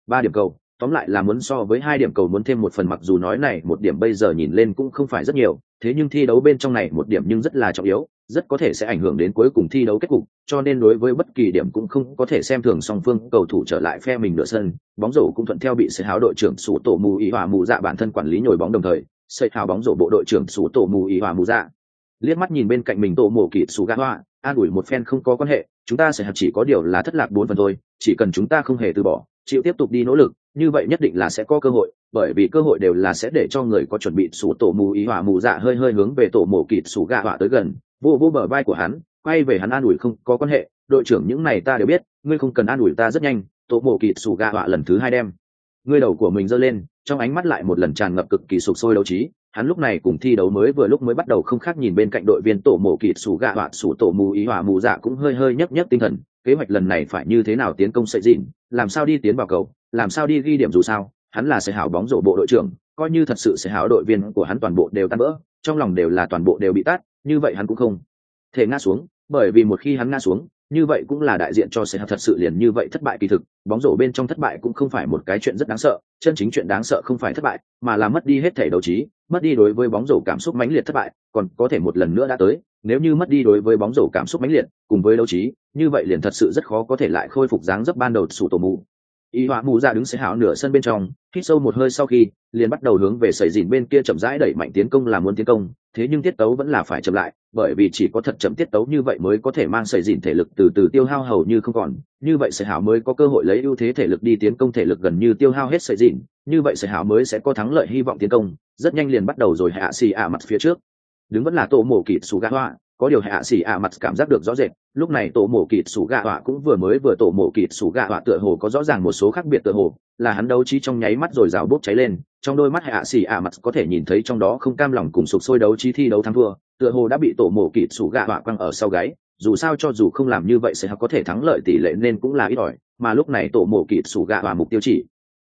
S1: Ba điểm cầu, tóm lại là muốn so với hai điểm cầu muốn thêm một phần, mặc dù nói này, một điểm bây giờ nhìn lên cũng không phải rất nhiều thế nhưng thi đấu bên trong này một điểm nhưng rất là trọng yếu, rất có thể sẽ ảnh hưởng đến cuối cùng thi đấu kết cục, cho nên đối với bất kỳ điểm cũng không có thể xem thường song phương cầu thủ trở lại phe mình nửa sân. Bóng rổ cũng thuận theo bị sẽ háo đội trưởng sủ tổ mù ý hòa mù dạ bản thân quản lý nhồi bóng đồng thời sợi hào bóng rổ bộ đội trưởng sủ tổ mù ý hòa mù dạ. Liếc mắt nhìn bên cạnh mình tổ mổ kịt sủ gã hoa, an ủi một phen không có quan hệ, chúng ta sẽ chỉ có điều là thất lạc bốn phần thôi, chỉ cần chúng ta không hề từ bỏ, chịu tiếp tục đi nỗ lực như vậy nhất định là sẽ có cơ hội, bởi vì cơ hội đều là sẽ để cho người có chuẩn bị sủ tổ mù ý hỏa mù dạ hơi hơi hướng về tổ mổ kịt sủ gạ hỏa tới gần, vô vô bờ vai của hắn, quay về hắn an ủi không có quan hệ, đội trưởng những này ta đều biết, ngươi không cần an ủi ta rất nhanh, tổ mổ kịt sủ gạ hỏa lần thứ hai đem. Ngươi đầu của mình giơ lên, trong ánh mắt lại một lần tràn ngập cực kỳ sục sôi đấu trí hắn lúc này cùng thi đấu mới vừa lúc mới bắt đầu không khác nhìn bên cạnh đội viên tổ mổ kịt sủ gạ hỏa sủ tổ mù ý hỏa mù dạ cũng hơi hơi nhấp nhấp tinh thần. Kế hoạch lần này phải như thế nào tiến công sợi dịn? Làm sao đi tiến vào cầu? Làm sao đi ghi điểm dù sao? Hắn là sẽ hảo bóng rổ bộ đội trưởng, coi như thật sự sẽ hảo đội viên của hắn toàn bộ đều tan vỡ, trong lòng đều là toàn bộ đều bị tát, như vậy hắn cũng không thể ngã xuống, bởi vì một khi hắn ngã xuống như vậy cũng là đại diện cho sẽ thật sự liền như vậy thất bại kỳ thực, bóng rổ bên trong thất bại cũng không phải một cái chuyện rất đáng sợ, chân chính chuyện đáng sợ không phải thất bại, mà là mất đi hết thể đấu trí, mất đi đối với bóng rổ cảm xúc mãnh liệt thất bại, còn có thể một lần nữa đã tới, nếu như mất đi đối với bóng rổ cảm xúc mãnh liệt, cùng với đấu trí, như vậy liền thật sự rất khó có thể lại khôi phục dáng dấp ban đầu sủ tổ mù y họa mù ra đứng xế hảo nửa sân bên trong, hít sâu một hơi sau khi, liền bắt đầu hướng về sẩy dìn bên kia chậm rãi đẩy mạnh tiến công là muốn tiến công, thế nhưng tiết tấu vẫn là phải chậm lại, bởi vì chỉ có thật chậm tiết tấu như vậy mới có thể mang sẩy dìn thể lực từ từ tiêu hao hầu như không còn. Như vậy sẩy hảo mới có cơ hội lấy ưu thế thể lực đi tiến công thể lực gần như tiêu hao hết sẩy dìn, như vậy sẩy hảo mới sẽ có thắng lợi hy vọng tiến công, rất nhanh liền bắt đầu rồi hạ xì ạ mặt phía trước. Đứng vẫn là tổ mổ kịt xù gã hoa có điều hạ xỉ ạ mặt cảm giác được rõ rệt, lúc này tổ mổ kịt sủ gạ họa cũng vừa mới vừa tổ mổ kịt sủ gạ họa tựa hồ có rõ ràng một số khác biệt tựa hồ, là hắn đấu trí trong nháy mắt rồi rào bốc cháy lên, trong đôi mắt hạ xỉ ạ mặt có thể nhìn thấy trong đó không cam lòng cùng sục sôi đấu trí thi đấu thắng thua, tựa hồ đã bị tổ mổ kịt sủ gạ họa quăng ở sau gáy, dù sao cho dù không làm như vậy sẽ có thể thắng lợi tỷ lệ nên cũng là ít ỏi, mà lúc này tổ mổ kịt sủ gạ họa mục tiêu chỉ.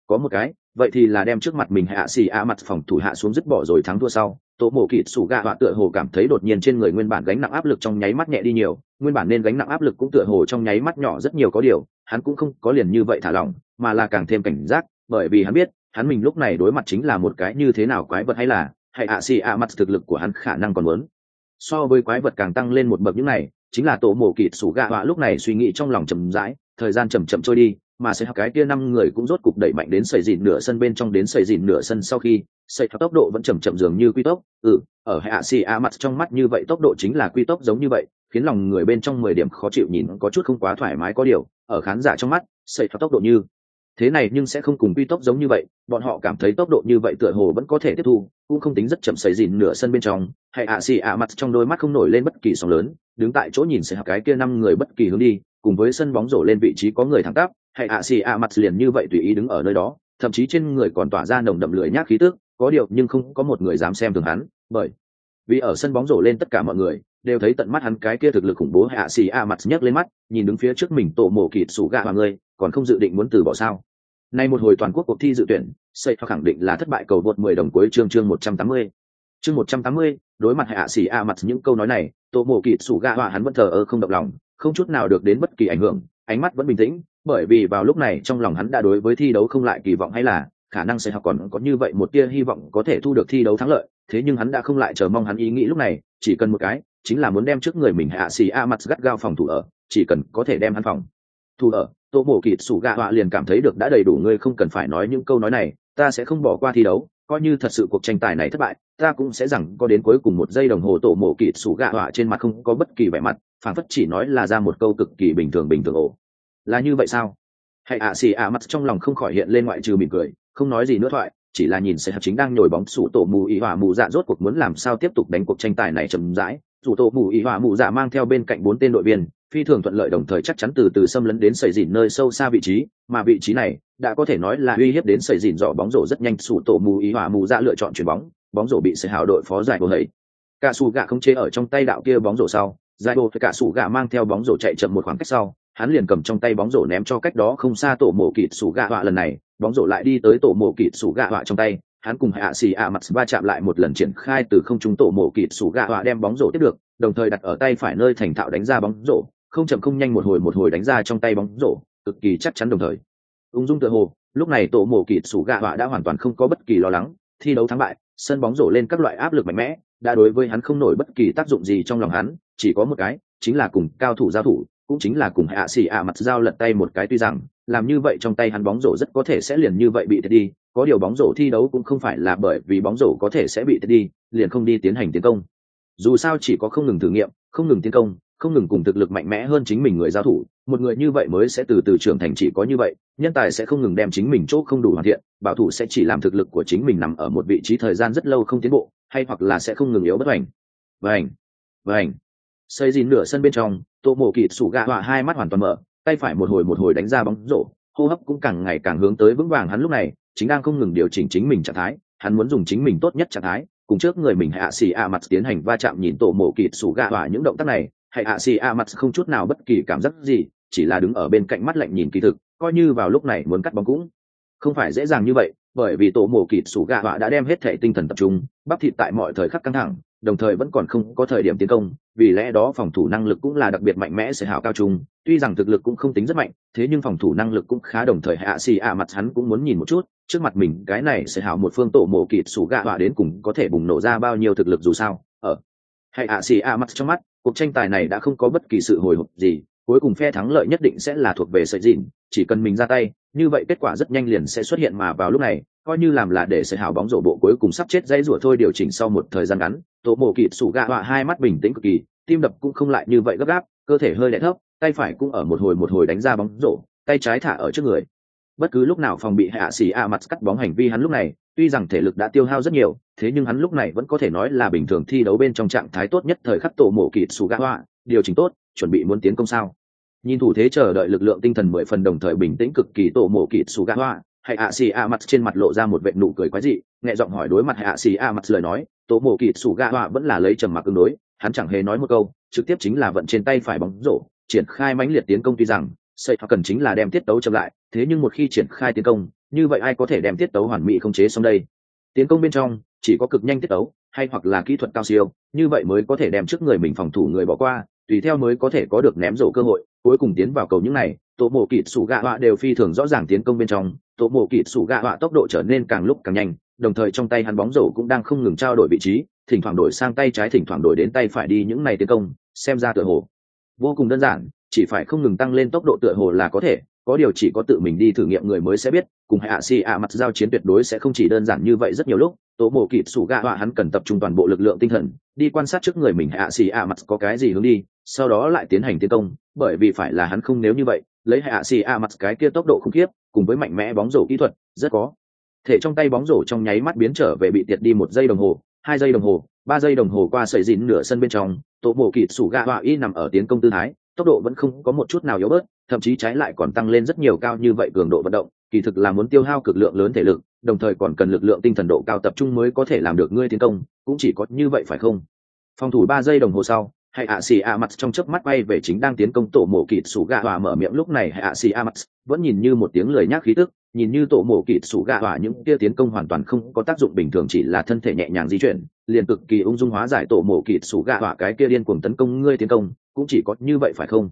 S1: Có một cái, vậy thì là đem trước mặt mình hạ xỉ ạ mặt phòng thủ hạ xuống dứt bỏ rồi thắng thua sau tổ mổ kịt sủ gạ họa tựa hồ cảm thấy đột nhiên trên người nguyên bản gánh nặng áp lực trong nháy mắt nhẹ đi nhiều nguyên bản nên gánh nặng áp lực cũng tựa hồ trong nháy mắt nhỏ rất nhiều có điều hắn cũng không có liền như vậy thả lỏng mà là càng thêm cảnh giác bởi vì hắn biết hắn mình lúc này đối mặt chính là một cái như thế nào quái vật hay là hay ạ xì ạ mặt thực lực của hắn khả năng còn lớn, so với quái vật càng tăng lên một bậc những này chính là tổ mổ kịt sủ gạ họa lúc này suy nghĩ trong lòng chầm rãi thời gian chầm chậm trôi đi mà sẽ học cái kia năm người cũng rốt cục đẩy mạnh đến sầy dìn nửa sân bên trong đến sầy dìn nửa sân sau khi, sầy tốc độ vẫn chậm chậm dường như quy tốc. Ừ ở hạ xì a mặt trong mắt như vậy tốc độ chính là quy tốc giống như vậy, khiến lòng người bên trong mười điểm khó chịu nhìn có chút không quá thoải mái có điều, ở khán giả trong mắt, sầy tốc độ như thế này nhưng sẽ không cùng quy tốc giống như vậy, bọn họ cảm thấy tốc độ như vậy tựa hồ vẫn có thể tiếp thu, cũng không tính rất chậm sầy dìn nửa sân bên trong. Hay ạ xì ạ mặt trong đôi mắt không nổi lên bất kỳ sóng lớn, đứng tại chỗ nhìn sẽ học cái kia năm người bất kỳ hướng đi, cùng với sân bóng rổ lên vị trí có người thẳng tắp Hệ ạ xì ạ mặt liền như vậy tùy ý đứng ở nơi đó thậm chí trên người còn tỏa ra nồng đậm lưỡi nhác khí tước có điều nhưng không có một người dám xem thường hắn bởi vì ở sân bóng rổ lên tất cả mọi người đều thấy tận mắt hắn cái kia thực lực khủng bố hạ xì a mặt nhấc lên mắt nhìn đứng phía trước mình tổ mổ kịt sủ gạ hoàng người còn không dự định muốn từ bỏ sao nay một hồi toàn quốc cuộc thi dự tuyển xây khẳng định là thất bại cầu vượt 10 đồng cuối chương chương 180. chương 180, đối mặt hạ xì a mặt những câu nói này tổ mổ kịt sủ gạ hòa hắn vẫn thờ ơ không động lòng không chút nào được đến bất kỳ ảnh hưởng ánh mắt vẫn bình tĩnh bởi vì vào lúc này trong lòng hắn đã đối với thi đấu không lại kỳ vọng hay là, khả năng sẽ học còn có như vậy một tia hy vọng có thể thu được thi đấu thắng lợi, thế nhưng hắn đã không lại chờ mong hắn ý nghĩ lúc này, chỉ cần một cái, chính là muốn đem trước người mình hạ xì a mặt gắt gao phòng thủ ở, chỉ cần có thể đem hắn phòng thủ ở, tô mổ kịt sủ gạ họa liền cảm thấy được đã đầy đủ ngươi không cần phải nói những câu nói này, ta sẽ không bỏ qua thi đấu, coi như thật sự cuộc tranh tài này thất bại, ta cũng sẽ rằng có đến cuối cùng một giây đồng hồ tổ mổ kịt sủ gạ họa trên mặt không có bất kỳ vẻ mặt phản phất chỉ nói là ra một câu cực kỳ bình thường bình thường ổ là như vậy sao? Hãy ạ, xì ạ mặt trong lòng không khỏi hiện lên ngoại trừ mỉm cười, không nói gì nữa thoại, chỉ là nhìn sẽ chính đang nhồi bóng sủ tổ mù ý hỏa mù dạ rốt cuộc muốn làm sao tiếp tục đánh cuộc tranh tài này chậm rãi. Sủ tổ mù ý hỏa mù dạ mang theo bên cạnh bốn tên đội viên, phi thường thuận lợi đồng thời chắc chắn từ từ xâm lấn đến sầy dìn nơi sâu xa vị trí, mà vị trí này đã có thể nói là uy hiếp đến sầy dìn dọ bóng rổ rất nhanh. Sủ tổ mù ý hỏa mù dạ lựa chọn chuyển bóng bóng rổ bị sầy hào đội phó giải bồ hầy cả sủ gạ không chế ở trong tay đạo kia bóng rổ sau. Giải bồ cả sủ gạ mang theo bóng rổ chạy chậm một khoảng cách sau hắn liền cầm trong tay bóng rổ ném cho cách đó không xa tổ mổ kịt sủ gạ họa lần này, bóng rổ lại đi tới tổ mổ kịt sủ gạ họa trong tay, hắn cùng hạ xì ạ mặt va chạm lại một lần triển khai từ không trung tổ mổ kịt sủ gạ họa đem bóng rổ tiếp được, đồng thời đặt ở tay phải nơi thành thạo đánh ra bóng rổ, không chậm không nhanh một hồi một hồi đánh ra trong tay bóng rổ, cực kỳ chắc chắn đồng thời. Ung dung tự hồ, lúc này tổ mổ kịt sủ gạ họa đã hoàn toàn không có bất kỳ lo lắng, thi đấu thắng bại, sân bóng rổ lên các loại áp lực mạnh mẽ, đã đối với hắn không nổi bất kỳ tác dụng gì trong lòng hắn, chỉ có một cái, chính là cùng cao thủ giao thủ cũng chính là cùng hạ xỉ ạ mặt dao lật tay một cái tuy rằng, làm như vậy trong tay hắn bóng rổ rất có thể sẽ liền như vậy bị thiệt đi, có điều bóng rổ thi đấu cũng không phải là bởi vì bóng rổ có thể sẽ bị thiệt đi, liền không đi tiến hành tiến công. Dù sao chỉ có không ngừng thử nghiệm, không ngừng tiến công, không ngừng cùng thực lực mạnh mẽ hơn chính mình người giao thủ, một người như vậy mới sẽ từ từ trưởng thành chỉ có như vậy, nhân tài sẽ không ngừng đem chính mình chỗ không đủ hoàn thiện, bảo thủ sẽ chỉ làm thực lực của chính mình nằm ở một vị trí thời gian rất lâu không tiến bộ, hay hoặc là sẽ không ngừng yếu bất hành vành vành. Xây dìn nửa sân bên trong tô mổ kịt sủ gạ họa hai mắt hoàn toàn mở, tay phải một hồi một hồi đánh ra bóng rổ, hô hấp cũng càng ngày càng hướng tới vững vàng hắn lúc này, chính đang không ngừng điều chỉnh chính mình trạng thái, hắn muốn dùng chính mình tốt nhất trạng thái, cùng trước người mình hạ xì a mặt tiến hành va chạm nhìn tổ mổ kịt sủ gạ họa những động tác này hạ xì a mặt không chút nào bất kỳ cảm giác gì, chỉ là đứng ở bên cạnh mắt lạnh nhìn kỳ thực, coi như vào lúc này muốn cắt bóng cũng không phải dễ dàng như vậy, bởi vì tổ mổ kịt sủ gạ họa đã đem hết thể tinh thần tập trung, bắp thịt tại mọi thời khắc căng thẳng, đồng thời vẫn còn không có thời điểm tiến công vì lẽ đó phòng thủ năng lực cũng là đặc biệt mạnh mẽ sẽ hảo cao trung. Tuy rằng thực lực cũng không tính rất mạnh, thế nhưng phòng thủ năng lực cũng khá đồng thời. Hạ xì ạ mặt hắn cũng muốn nhìn một chút, trước mặt mình cái này sẽ hảo một phương tổ mổ kịt sủ gạ họa đến cùng có thể bùng nổ ra bao nhiêu thực lực dù sao. Ở hay hạ xì ạ mặt trong mắt, cuộc tranh tài này đã không có bất kỳ sự hồi hộp gì, cuối cùng phe thắng lợi nhất định sẽ là thuộc về sợi dìn, chỉ cần mình ra tay, như vậy kết quả rất nhanh liền sẽ xuất hiện mà vào lúc này coi như làm là để sẽ hào bóng rổ bộ cuối cùng sắp chết dây rủa thôi điều chỉnh sau một thời gian ngắn, tổ mổ kịt sủ gạ họa hai mắt bình tĩnh cực kỳ, tim đập cũng không lại như vậy gấp gáp, cơ thể hơi đẻ thấp, tay phải cũng ở một hồi một hồi đánh ra bóng rổ, tay trái thả ở trước người. Bất cứ lúc nào phòng bị hạ xỉ a mặt cắt bóng hành vi hắn lúc này, tuy rằng thể lực đã tiêu hao rất nhiều, thế nhưng hắn lúc này vẫn có thể nói là bình thường thi đấu bên trong trạng thái tốt nhất thời khắc tổ mổ kịt sủ gạ họa, điều chỉnh tốt, chuẩn bị muốn tiến công sao. Nhìn thủ thế chờ đợi lực lượng tinh thần mười phần đồng thời bình tĩnh cực kỳ tổ mổ kịt sủ gạ họa hãy ạ xì a mặt trên mặt lộ ra một vệ nụ cười quái dị nghe giọng hỏi đối mặt hãy ạ xì a mặt lời nói Tố mổ kịt sủ gạ họa vẫn là lấy trầm mặc ứng đối. Hắn chẳng hề nói một câu, trực tiếp chính là vận trên tay phải bóng rổ, triển khai mãnh liệt tiến công tuy rằng xây họ cần chính là đem tiết tấu chậm lại, thế nhưng một khi triển khai tiến công, như vậy ai có thể đem tiết tấu hoàn mỹ không chế xong đây? Tiến công bên trong, chỉ có cực nhanh tiết tấu, hay hoặc là kỹ thuật cao siêu, như vậy mới có thể đem trước người mình phòng thủ người bỏ qua, tùy theo mới có thể có được ném rổ cơ hội. Cuối cùng tiến vào cầu những này tổ mộ kịt sủ gạ họa đều phi thường rõ ràng tiến công bên trong tổ mộ kịt sủ gạ họa tốc độ trở nên càng lúc càng nhanh, đồng thời trong tay hắn bóng rổ cũng đang không ngừng trao đổi vị trí, thỉnh thoảng đổi sang tay trái, thỉnh thoảng đổi đến tay phải đi những này tiến công, xem ra tựa hồ vô cùng đơn giản, chỉ phải không ngừng tăng lên tốc độ tựa hồ là có thể, có điều chỉ có tự mình đi thử nghiệm người mới sẽ biết, cùng hạ xì ạ mặt giao chiến tuyệt đối sẽ không chỉ đơn giản như vậy rất nhiều lúc, tổ mộ kịp sủ gạ họa hắn cần tập trung toàn bộ lực lượng tinh thần, đi quan sát trước người mình, hạ xì ạ mặt có cái gì hướng đi, sau đó lại tiến hành tiến công, bởi vì phải là hắn không nếu như vậy lấy hạ xì a mặt cái kia tốc độ khủng khiếp, cùng với mạnh mẽ bóng rổ kỹ thuật, rất có. Thể trong tay bóng rổ trong nháy mắt biến trở về bị tiệt đi một giây đồng hồ, hai giây đồng hồ, ba giây đồng hồ qua sợi dịn nửa sân bên trong, tổ bộ kịp sủ gạ họa y nằm ở tiến công tư thái, tốc độ vẫn không có một chút nào yếu bớt, thậm chí trái lại còn tăng lên rất nhiều cao như vậy cường độ vận động, kỳ thực là muốn tiêu hao cực lượng lớn thể lực, đồng thời còn cần lực lượng tinh thần độ cao tập trung mới có thể làm được ngươi tiến công, cũng chỉ có như vậy phải không? Phòng thủ ba giây đồng hồ sau hay ạ xì a mặt trong chớp mắt bay về chính đang tiến công tổ mổ kịt sủ gạ hòa mở miệng lúc này, hay ạ xì a mặt vẫn nhìn như một tiếng lời nhác khí tức, nhìn như tổ mổ kịt sủ gạ hòa những kia tiến công hoàn toàn không có tác dụng bình thường, chỉ là thân thể nhẹ nhàng di chuyển, liền cực kỳ ung dung hóa giải tổ mổ kịt sủ gạ hòa cái kia điên cuồng tấn công ngươi tiến công, cũng chỉ có như vậy phải không?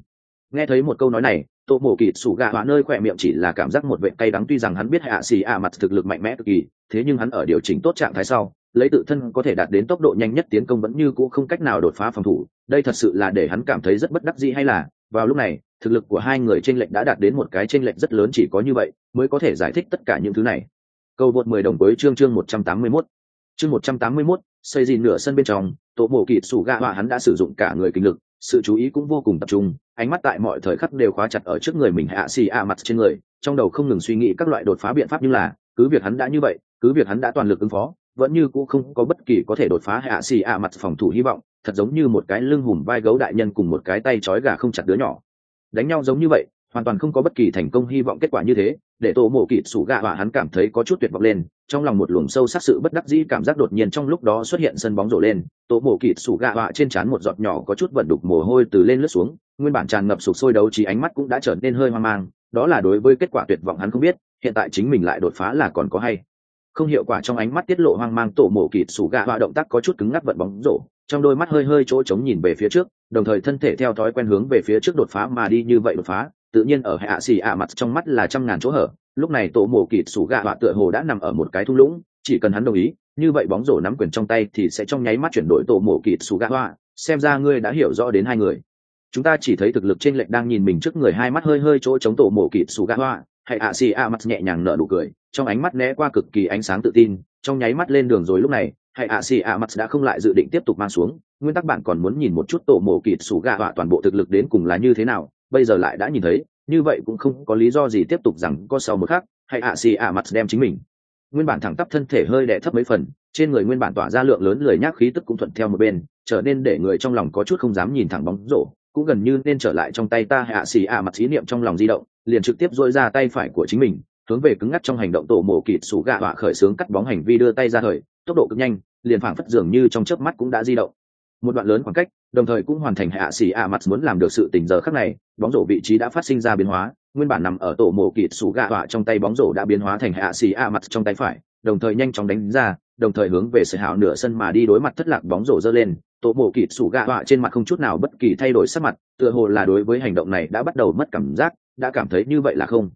S1: Nghe thấy một câu nói này, tổ mổ kịt sủ gạ Hòa nơi khỏe miệng chỉ là cảm giác một vệ cay đắng, tuy rằng hắn biết hạ xì a mặt thực lực mạnh mẽ cực kỳ, thế nhưng hắn ở điều chỉnh tốt trạng thái sau lấy tự thân có thể đạt đến tốc độ nhanh nhất tiến công vẫn như cũ không cách nào đột phá phòng thủ, đây thật sự là để hắn cảm thấy rất bất đắc dĩ hay là, vào lúc này, thực lực của hai người tranh lệch đã đạt đến một cái tranh lệch rất lớn chỉ có như vậy mới có thể giải thích tất cả những thứ này. Câu vượt mười đồng với chương chương một trăm tám mươi 181 chương một trăm tám mươi 181 xây gì nửa sân bên trong, tổ mổ kịt sủ gạ họa hắn đã sử dụng cả người kinh lực, sự chú ý cũng vô cùng tập trung, ánh mắt tại mọi thời khắc đều khóa chặt ở trước người mình hạ xì a mặt trên người, trong đầu không ngừng suy nghĩ các loại đột phá biện pháp như là, cứ việc hắn đã như vậy, cứ việc hắn đã toàn lực ứng phó vẫn như cũng không có bất kỳ có thể đột phá hạ xì a mặt phòng thủ hy vọng, thật giống như một cái lưng hùm vai gấu đại nhân cùng một cái tay trói gà không chặt đứa nhỏ. Đánh nhau giống như vậy, hoàn toàn không có bất kỳ thành công hy vọng kết quả như thế, để tổ mộ kịt sủ gạ và hắn cảm thấy có chút tuyệt vọng lên, trong lòng một luồng sâu sắc sự bất đắc dĩ cảm giác đột nhiên trong lúc đó xuất hiện sân bóng rổ lên, tổ mộ kịt sủ gạ và trên trán một giọt nhỏ có chút vận đục mồ hôi từ lên lướt xuống, nguyên bản tràn ngập sụp sôi đấu trí ánh mắt cũng đã trở nên hơi hoang mang, đó là đối với kết quả tuyệt vọng hắn không biết, hiện tại chính mình lại đột phá là còn có hay không hiệu quả trong ánh mắt tiết lộ hoang mang tổ mổ kịt sủ gạ họa động tác có chút cứng ngắc vận bóng rổ, trong đôi mắt hơi hơi chỗ trống nhìn về phía trước, đồng thời thân thể theo thói quen hướng về phía trước đột phá mà đi như vậy đột phá, tự nhiên ở hạ xì ạ mặt trong mắt là trăm ngàn chỗ hở. Lúc này tổ mổ kịt sủ gạ họa tựa hồ đã nằm ở một cái thung lũng, chỉ cần hắn đồng ý, như vậy bóng rổ nắm quyền trong tay thì sẽ trong nháy mắt chuyển đổi tổ mổ kịt sủ gạ họa xem ra ngươi đã hiểu rõ đến hai người. Chúng ta chỉ thấy thực lực trên lệnh đang nhìn mình trước người, hai mắt hơi hơi chỗ chống tổ mổ kịt sủ gạ họa hay ạ xì ạ mặt nhẹ nhàng nở nụ cười trong ánh mắt né qua cực kỳ ánh sáng tự tin, trong nháy mắt lên đường rồi lúc này, hay ạ xì ạ mặt đã không lại dự định tiếp tục mang xuống, nguyên tắc bạn còn muốn nhìn một chút tổ mổ kịt sủ gạ họa toàn bộ thực lực đến cùng là như thế nào, bây giờ lại đã nhìn thấy, như vậy cũng không có lý do gì tiếp tục rằng có sau một khác hay ạ xì ạ mặt đem chính mình. Nguyên bản thẳng tắp thân thể hơi đẻ thấp mấy phần, trên người nguyên bản tỏa ra lượng lớn lười nhác khí tức cũng thuận theo một bên, trở nên để người trong lòng có chút không dám nhìn thẳng bóng rổ, cũng gần như nên trở lại trong tay ta hạ xì ạ mặt ý niệm trong lòng di động, liền trực tiếp dội ra tay phải của chính mình hướng về cứng ngắc trong hành động tổ mổ kịt sủ gạ họa khởi xướng cắt bóng hành vi đưa tay ra thời, tốc độ cực nhanh, liền phảng phất dường như trong chớp mắt cũng đã di động. Một đoạn lớn khoảng cách, đồng thời cũng hoàn thành hạ xỉ ạ mặt muốn làm được sự tình giờ khắc này, bóng rổ vị trí đã phát sinh ra biến hóa, nguyên bản nằm ở tổ mổ kịt sủ gạ họa trong tay bóng rổ đã biến hóa thành hạ xỉ ạ mặt trong tay phải, đồng thời nhanh chóng đánh ra, đồng thời hướng về sở hảo nửa sân mà đi đối mặt thất lạc bóng rổ dơ lên, tổ mộ kỵ sủ gạ họa trên mặt không chút nào bất kỳ thay đổi sắc mặt, tựa hồ là đối với hành động này đã bắt đầu mất cảm giác, đã cảm thấy như vậy là không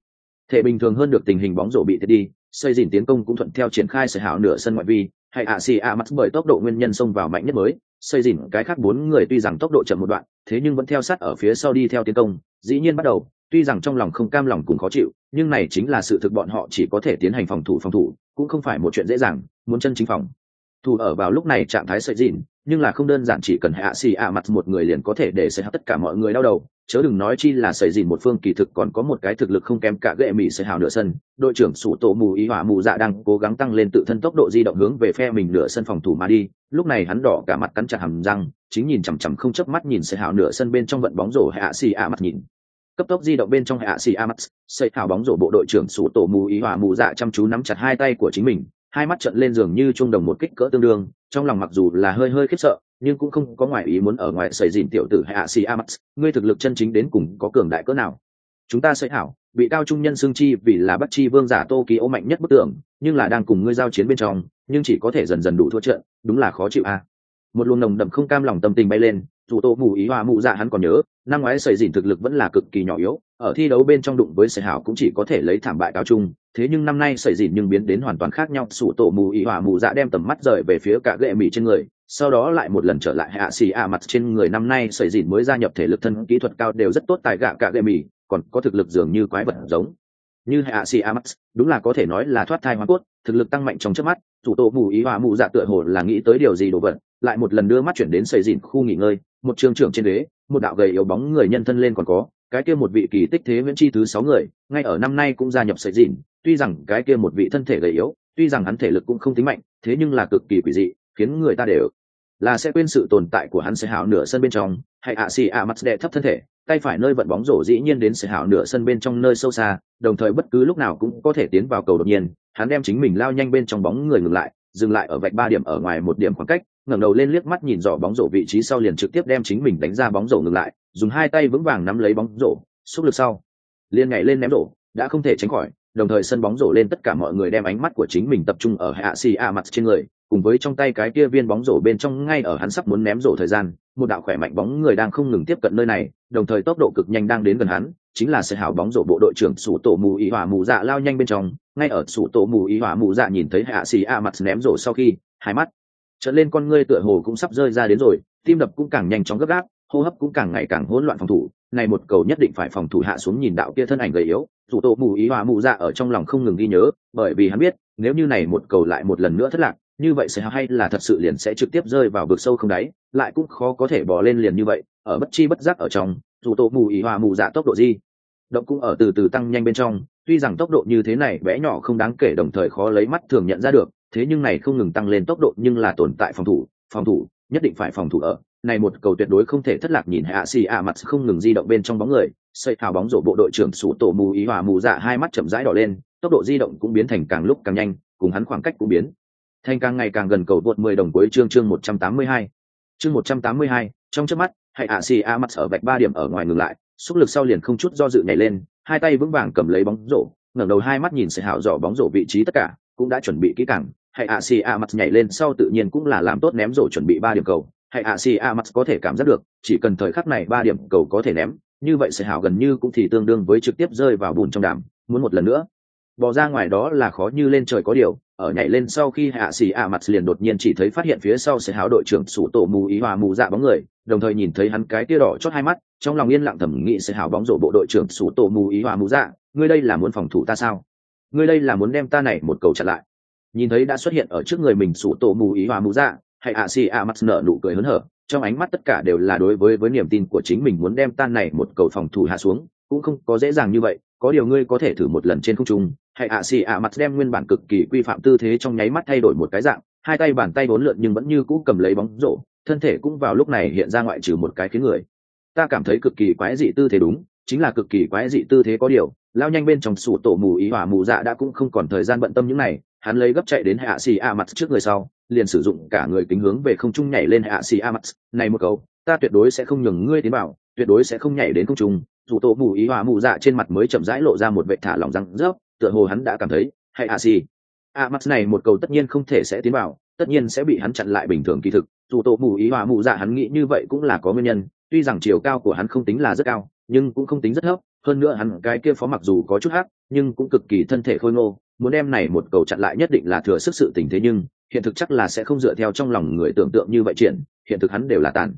S1: thể bình thường hơn được tình hình bóng rổ bị thiệt đi, xây dìn tiến công cũng thuận theo triển khai sở hảo nửa sân ngoại vi, hay ạ xì ạ mắt bởi tốc độ nguyên nhân xông vào mạnh nhất mới. Xây dìn cái khác bốn người tuy rằng tốc độ chậm một đoạn, thế nhưng vẫn theo sát ở phía sau đi theo tiến công, dĩ nhiên bắt đầu. Tuy rằng trong lòng không cam lòng cùng khó chịu, nhưng này chính là sự thực bọn họ chỉ có thể tiến hành phòng thủ phòng thủ, cũng không phải một chuyện dễ dàng, muốn chân chính phòng. Thủ ở vào lúc này trạng thái sợi dìn nhưng là không đơn giản chỉ cần hạ xì ạ mặt một người liền có thể để xây tất cả mọi người đau đầu. Chớ đừng nói chi là xảy dìn một phương kỳ thực còn có một cái thực lực không kém cả gệ mỹ sẽ hào nửa sân. Đội trưởng sủ tổ mù ý hỏa mù dạ đang cố gắng tăng lên tự thân tốc độ di động hướng về phe mình nửa sân phòng thủ mà đi. Lúc này hắn đỏ cả mặt cắn chặt hầm răng, chính nhìn chằm chằm không chớp mắt nhìn sẽ hào nửa sân bên trong vận bóng rổ hạ xì ạ mặt nhìn. Cấp tốc di động bên trong hạ xì amax xây hào bóng rổ bộ đội trưởng sủ tổ mù ý hỏa mù dạ chăm chú nắm chặt hai tay của chính mình hai mắt trận lên giường như trung đồng một kích cỡ tương đương, trong lòng mặc dù là hơi hơi khiếp sợ, nhưng cũng không có ngoại ý muốn ở ngoài xảy dìn tiểu tử hạ xì amax ngươi thực lực chân chính đến cùng có cường đại cỡ nào. Chúng ta sẽ hảo, bị cao trung nhân xương chi vì là bắt chi vương giả tô ký ô mạnh nhất bức tưởng nhưng là đang cùng ngươi giao chiến bên trong, nhưng chỉ có thể dần dần đủ thua trận, đúng là khó chịu a. Một luồng nồng đậm không cam lòng tâm tình bay lên, dù tô mù ý hòa mụ dạ hắn còn nhớ, năm ngoái xảy dìn thực lực vẫn là cực kỳ nhỏ yếu, ở thi đấu bên trong đụng với sầy hảo cũng chỉ có thể lấy thảm bại cao trung thế nhưng năm nay xảy dịn nhưng biến đến hoàn toàn khác nhau. Sủ tổ mù ý hòa mù dạ đem tầm mắt rời về phía cả gệ mỹ trên người sau đó lại một lần trở lại hạ xì a mặt trên người. Năm nay xảy dịn mới gia nhập thể lực thân kỹ thuật cao đều rất tốt tại gạ cả gệ mỹ còn có thực lực dường như quái vật giống như hạ xì a mặt. Đúng là có thể nói là thoát thai hoa cốt thực lực tăng mạnh trong trước mắt. Chủ tổ mù ý hòa mù dạ tựa hồ là nghĩ tới điều gì đồ vật lại một lần đưa mắt chuyển đến xảy dịn khu nghỉ ngơi. Một trường trưởng trên đế một đạo gầy yếu bóng người nhân thân lên còn có cái kia một vị kỳ tích thế viễn chi thứ sáu người ngay ở năm nay cũng gia nhập sợi dịn, tuy rằng cái kia một vị thân thể gầy yếu, tuy rằng hắn thể lực cũng không tính mạnh, thế nhưng là cực kỳ quỷ dị, khiến người ta đều là sẽ quên sự tồn tại của hắn sẽ hảo nửa sân bên trong, hay ạ xì ạ mắt đệ thấp thân thể, tay phải nơi vận bóng rổ dĩ nhiên đến sẽ hảo nửa sân bên trong nơi sâu xa, đồng thời bất cứ lúc nào cũng có thể tiến vào cầu đột nhiên, hắn đem chính mình lao nhanh bên trong bóng người ngừng lại, dừng lại ở vạch ba điểm ở ngoài một điểm khoảng cách, ngẩng đầu lên liếc mắt nhìn dò bóng rổ vị trí sau liền trực tiếp đem chính mình đánh ra bóng rổ ngừng lại, dùng hai tay vững vàng nắm lấy bóng rổ, xúc lực sau, liền nhảy lên ném rổ, đã không thể tránh khỏi đồng thời sân bóng rổ lên tất cả mọi người đem ánh mắt của chính mình tập trung ở hạ xì a mặt trên người, cùng với trong tay cái kia viên bóng rổ bên trong ngay ở hắn sắp muốn ném rổ thời gian, một đạo khỏe mạnh bóng người đang không ngừng tiếp cận nơi này, đồng thời tốc độ cực nhanh đang đến gần hắn, chính là sẽ hảo bóng rổ bộ đội trưởng sủ tổ mù ý hỏa mù dạ lao nhanh bên trong, ngay ở sủ tổ mù ý hỏa mù dạ nhìn thấy hạ xì a mặt ném rổ sau khi, hai mắt trở lên con ngươi tựa hồ cũng sắp rơi ra đến rồi, tim đập cũng càng nhanh chóng gấp gáp, hô hấp cũng càng ngày càng hỗn loạn phòng thủ, này một cầu nhất định phải phòng thủ hạ xuống nhìn đạo kia thân ảnh gầy yếu thủ tổ mù ý hòa mù dạ ở trong lòng không ngừng ghi nhớ, bởi vì hắn biết, nếu như này một cầu lại một lần nữa thất lạc, như vậy sẽ hay là thật sự liền sẽ trực tiếp rơi vào vực sâu không đáy, lại cũng khó có thể bỏ lên liền như vậy, ở bất chi bất giác ở trong, thủ tổ mù ý hòa mù dạ tốc độ gì động cũng ở từ từ tăng nhanh bên trong, tuy rằng tốc độ như thế này bé nhỏ không đáng kể đồng thời khó lấy mắt thường nhận ra được, thế nhưng này không ngừng tăng lên tốc độ nhưng là tồn tại phòng thủ phòng thủ, nhất định phải phòng thủ ở. Này một cầu tuyệt đối không thể thất lạc nhìn hạ xì ạ mặt không ngừng di động bên trong bóng người xây thảo bóng rổ bộ đội trưởng sủ tổ mù ý hòa mù dạ hai mắt chậm rãi đỏ lên tốc độ di động cũng biến thành càng lúc càng nhanh cùng hắn khoảng cách cũng biến thành càng ngày càng gần cầu vượt 10 đồng cuối chương chương 182. chương 182, trong chớp mắt hãy ạ xì a mặt ở vạch ba điểm ở ngoài ngừng lại xúc lực sau liền không chút do dự nhảy lên hai tay vững vàng cầm lấy bóng rổ ngẩng đầu hai mắt nhìn sợi hảo dò bóng rổ vị trí tất cả cũng đã chuẩn bị kỹ càng hãy ạ xì a mặt nhảy lên sau tự nhiên cũng là làm tốt ném rổ chuẩn bị ba điểm cầu hãy ạ xì a mặt có thể cảm giác được chỉ cần thời khắc này ba điểm cầu có thể ném như vậy sẽ hảo gần như cũng thì tương đương với trực tiếp rơi vào bùn trong đàm, muốn một lần nữa. Bỏ ra ngoài đó là khó như lên trời có điều, ở nhảy lên sau khi hạ xì ạ mặt liền đột nhiên chỉ thấy phát hiện phía sau sẽ háo đội trưởng sủ tổ mù ý hòa mù dạ bóng người, đồng thời nhìn thấy hắn cái tia đỏ chót hai mắt, trong lòng yên lặng thẩm nghĩ sẽ hào bóng rổ bộ đội trưởng sủ tổ mù ý hòa mù dạ ngươi đây là muốn phòng thủ ta sao? Ngươi đây là muốn đem ta này một cầu chặn lại. Nhìn thấy đã xuất hiện ở trước người mình sủ tổ mù ý hòa mù dạ hay ạ xì ạ mặt nở nụ cười hớn hở trong ánh mắt tất cả đều là đối với với niềm tin của chính mình muốn đem tan này một cầu phòng thủ hạ xuống, cũng không có dễ dàng như vậy. Có điều ngươi có thể thử một lần trên không trung. Hay ạ, xì ạ, mặt đem nguyên bản cực kỳ quy phạm tư thế trong nháy mắt thay đổi một cái dạng. Hai tay bàn tay bốn lượn nhưng vẫn như cũ cầm lấy bóng rổ. Thân thể cũng vào lúc này hiện ra ngoại trừ một cái khiến người. Ta cảm thấy cực kỳ quái dị tư thế đúng, chính là cực kỳ quái dị tư thế có điều. Lao nhanh bên trong sủ tổ mù ý hỏa mù dạ đã cũng không còn thời gian bận tâm những này. Hắn lấy gấp chạy đến hạ xì a mặt trước người sau liền sử dụng cả người kính hướng về không trung nhảy lên hạ xì a mặt này một câu, ta tuyệt đối sẽ không nhường ngươi tiến bảo tuyệt đối sẽ không nhảy đến không trung. Dù tổ mù ý hòa mù dạ trên mặt mới chậm rãi lộ ra một vệ thả lỏng răng rớp, tựa hồ hắn đã cảm thấy, hay hạ xì a mặt này một câu tất nhiên không thể sẽ tiến vào, tất nhiên sẽ bị hắn chặn lại bình thường kỳ thực. Dù tổ mù ý hòa mù dạ hắn nghĩ như vậy cũng là có nguyên nhân, tuy rằng chiều cao của hắn không tính là rất cao, nhưng cũng không tính rất thấp. Hơn nữa hắn cái kia phó mặc dù có chút hắc, nhưng cũng cực kỳ thân thể khôi ngô, muốn đem này một cầu chặn lại nhất định là thừa sức sự tình thế nhưng hiện thực chắc là sẽ không dựa theo trong lòng người tưởng tượng như vậy triển, hiện thực hắn đều là tàn.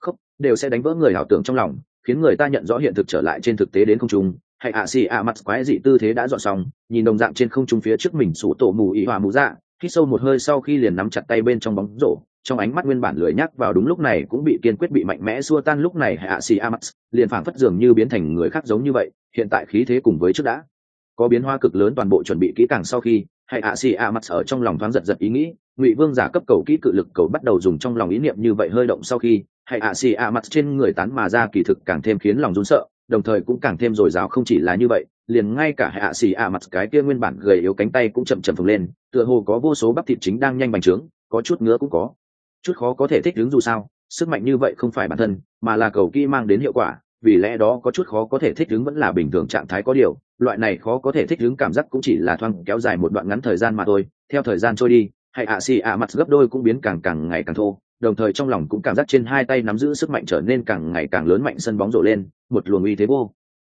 S1: Khốc, đều sẽ đánh vỡ người ảo tưởng trong lòng, khiến người ta nhận rõ hiện thực trở lại trên thực tế đến không trung. Hay ạ xì ạ mặt quái dị tư thế đã dọn xong, nhìn đồng dạng trên không trung phía trước mình sủ tổ mù ý hòa mù dạ hít sâu một hơi sau khi liền nắm chặt tay bên trong bóng rổ, trong ánh mắt nguyên bản lười nhắc vào đúng lúc này cũng bị kiên quyết bị mạnh mẽ xua tan lúc này hạ xì a max liền phảng phất dường như biến thành người khác giống như vậy, hiện tại khí thế cùng với trước đã có biến hoa cực lớn toàn bộ chuẩn bị kỹ càng sau khi hay ạ, xì ạ, mặt ở trong lòng thoáng giật giật ý nghĩ, ngụy vương giả cấp cầu kỹ cự lực cầu bắt đầu dùng trong lòng ý niệm như vậy hơi động sau khi, hay ạ, xì ạ, mặt trên người tán mà ra kỳ thực càng thêm khiến lòng run sợ, đồng thời cũng càng thêm dồi dào không chỉ là như vậy, liền ngay cả hạ xì ạ, mặt cái kia nguyên bản gầy yếu cánh tay cũng chậm chậm phồng lên, tựa hồ có vô số bắp thịt chính đang nhanh bành trướng, có chút ngứa cũng có. Chút khó có thể thích ứng dù sao, sức mạnh như vậy không phải bản thân, mà là cầu kỹ mang đến hiệu quả vì lẽ đó có chút khó có thể thích ứng vẫn là bình thường trạng thái có điều, loại này khó có thể thích ứng cảm giác cũng chỉ là thoáng kéo dài một đoạn ngắn thời gian mà thôi, theo thời gian trôi đi, hay ạ xì ạ mặt gấp đôi cũng biến càng càng ngày càng thô, đồng thời trong lòng cũng cảm giác trên hai tay nắm giữ sức mạnh trở nên càng ngày càng lớn mạnh sân bóng rổ lên, một luồng uy thế vô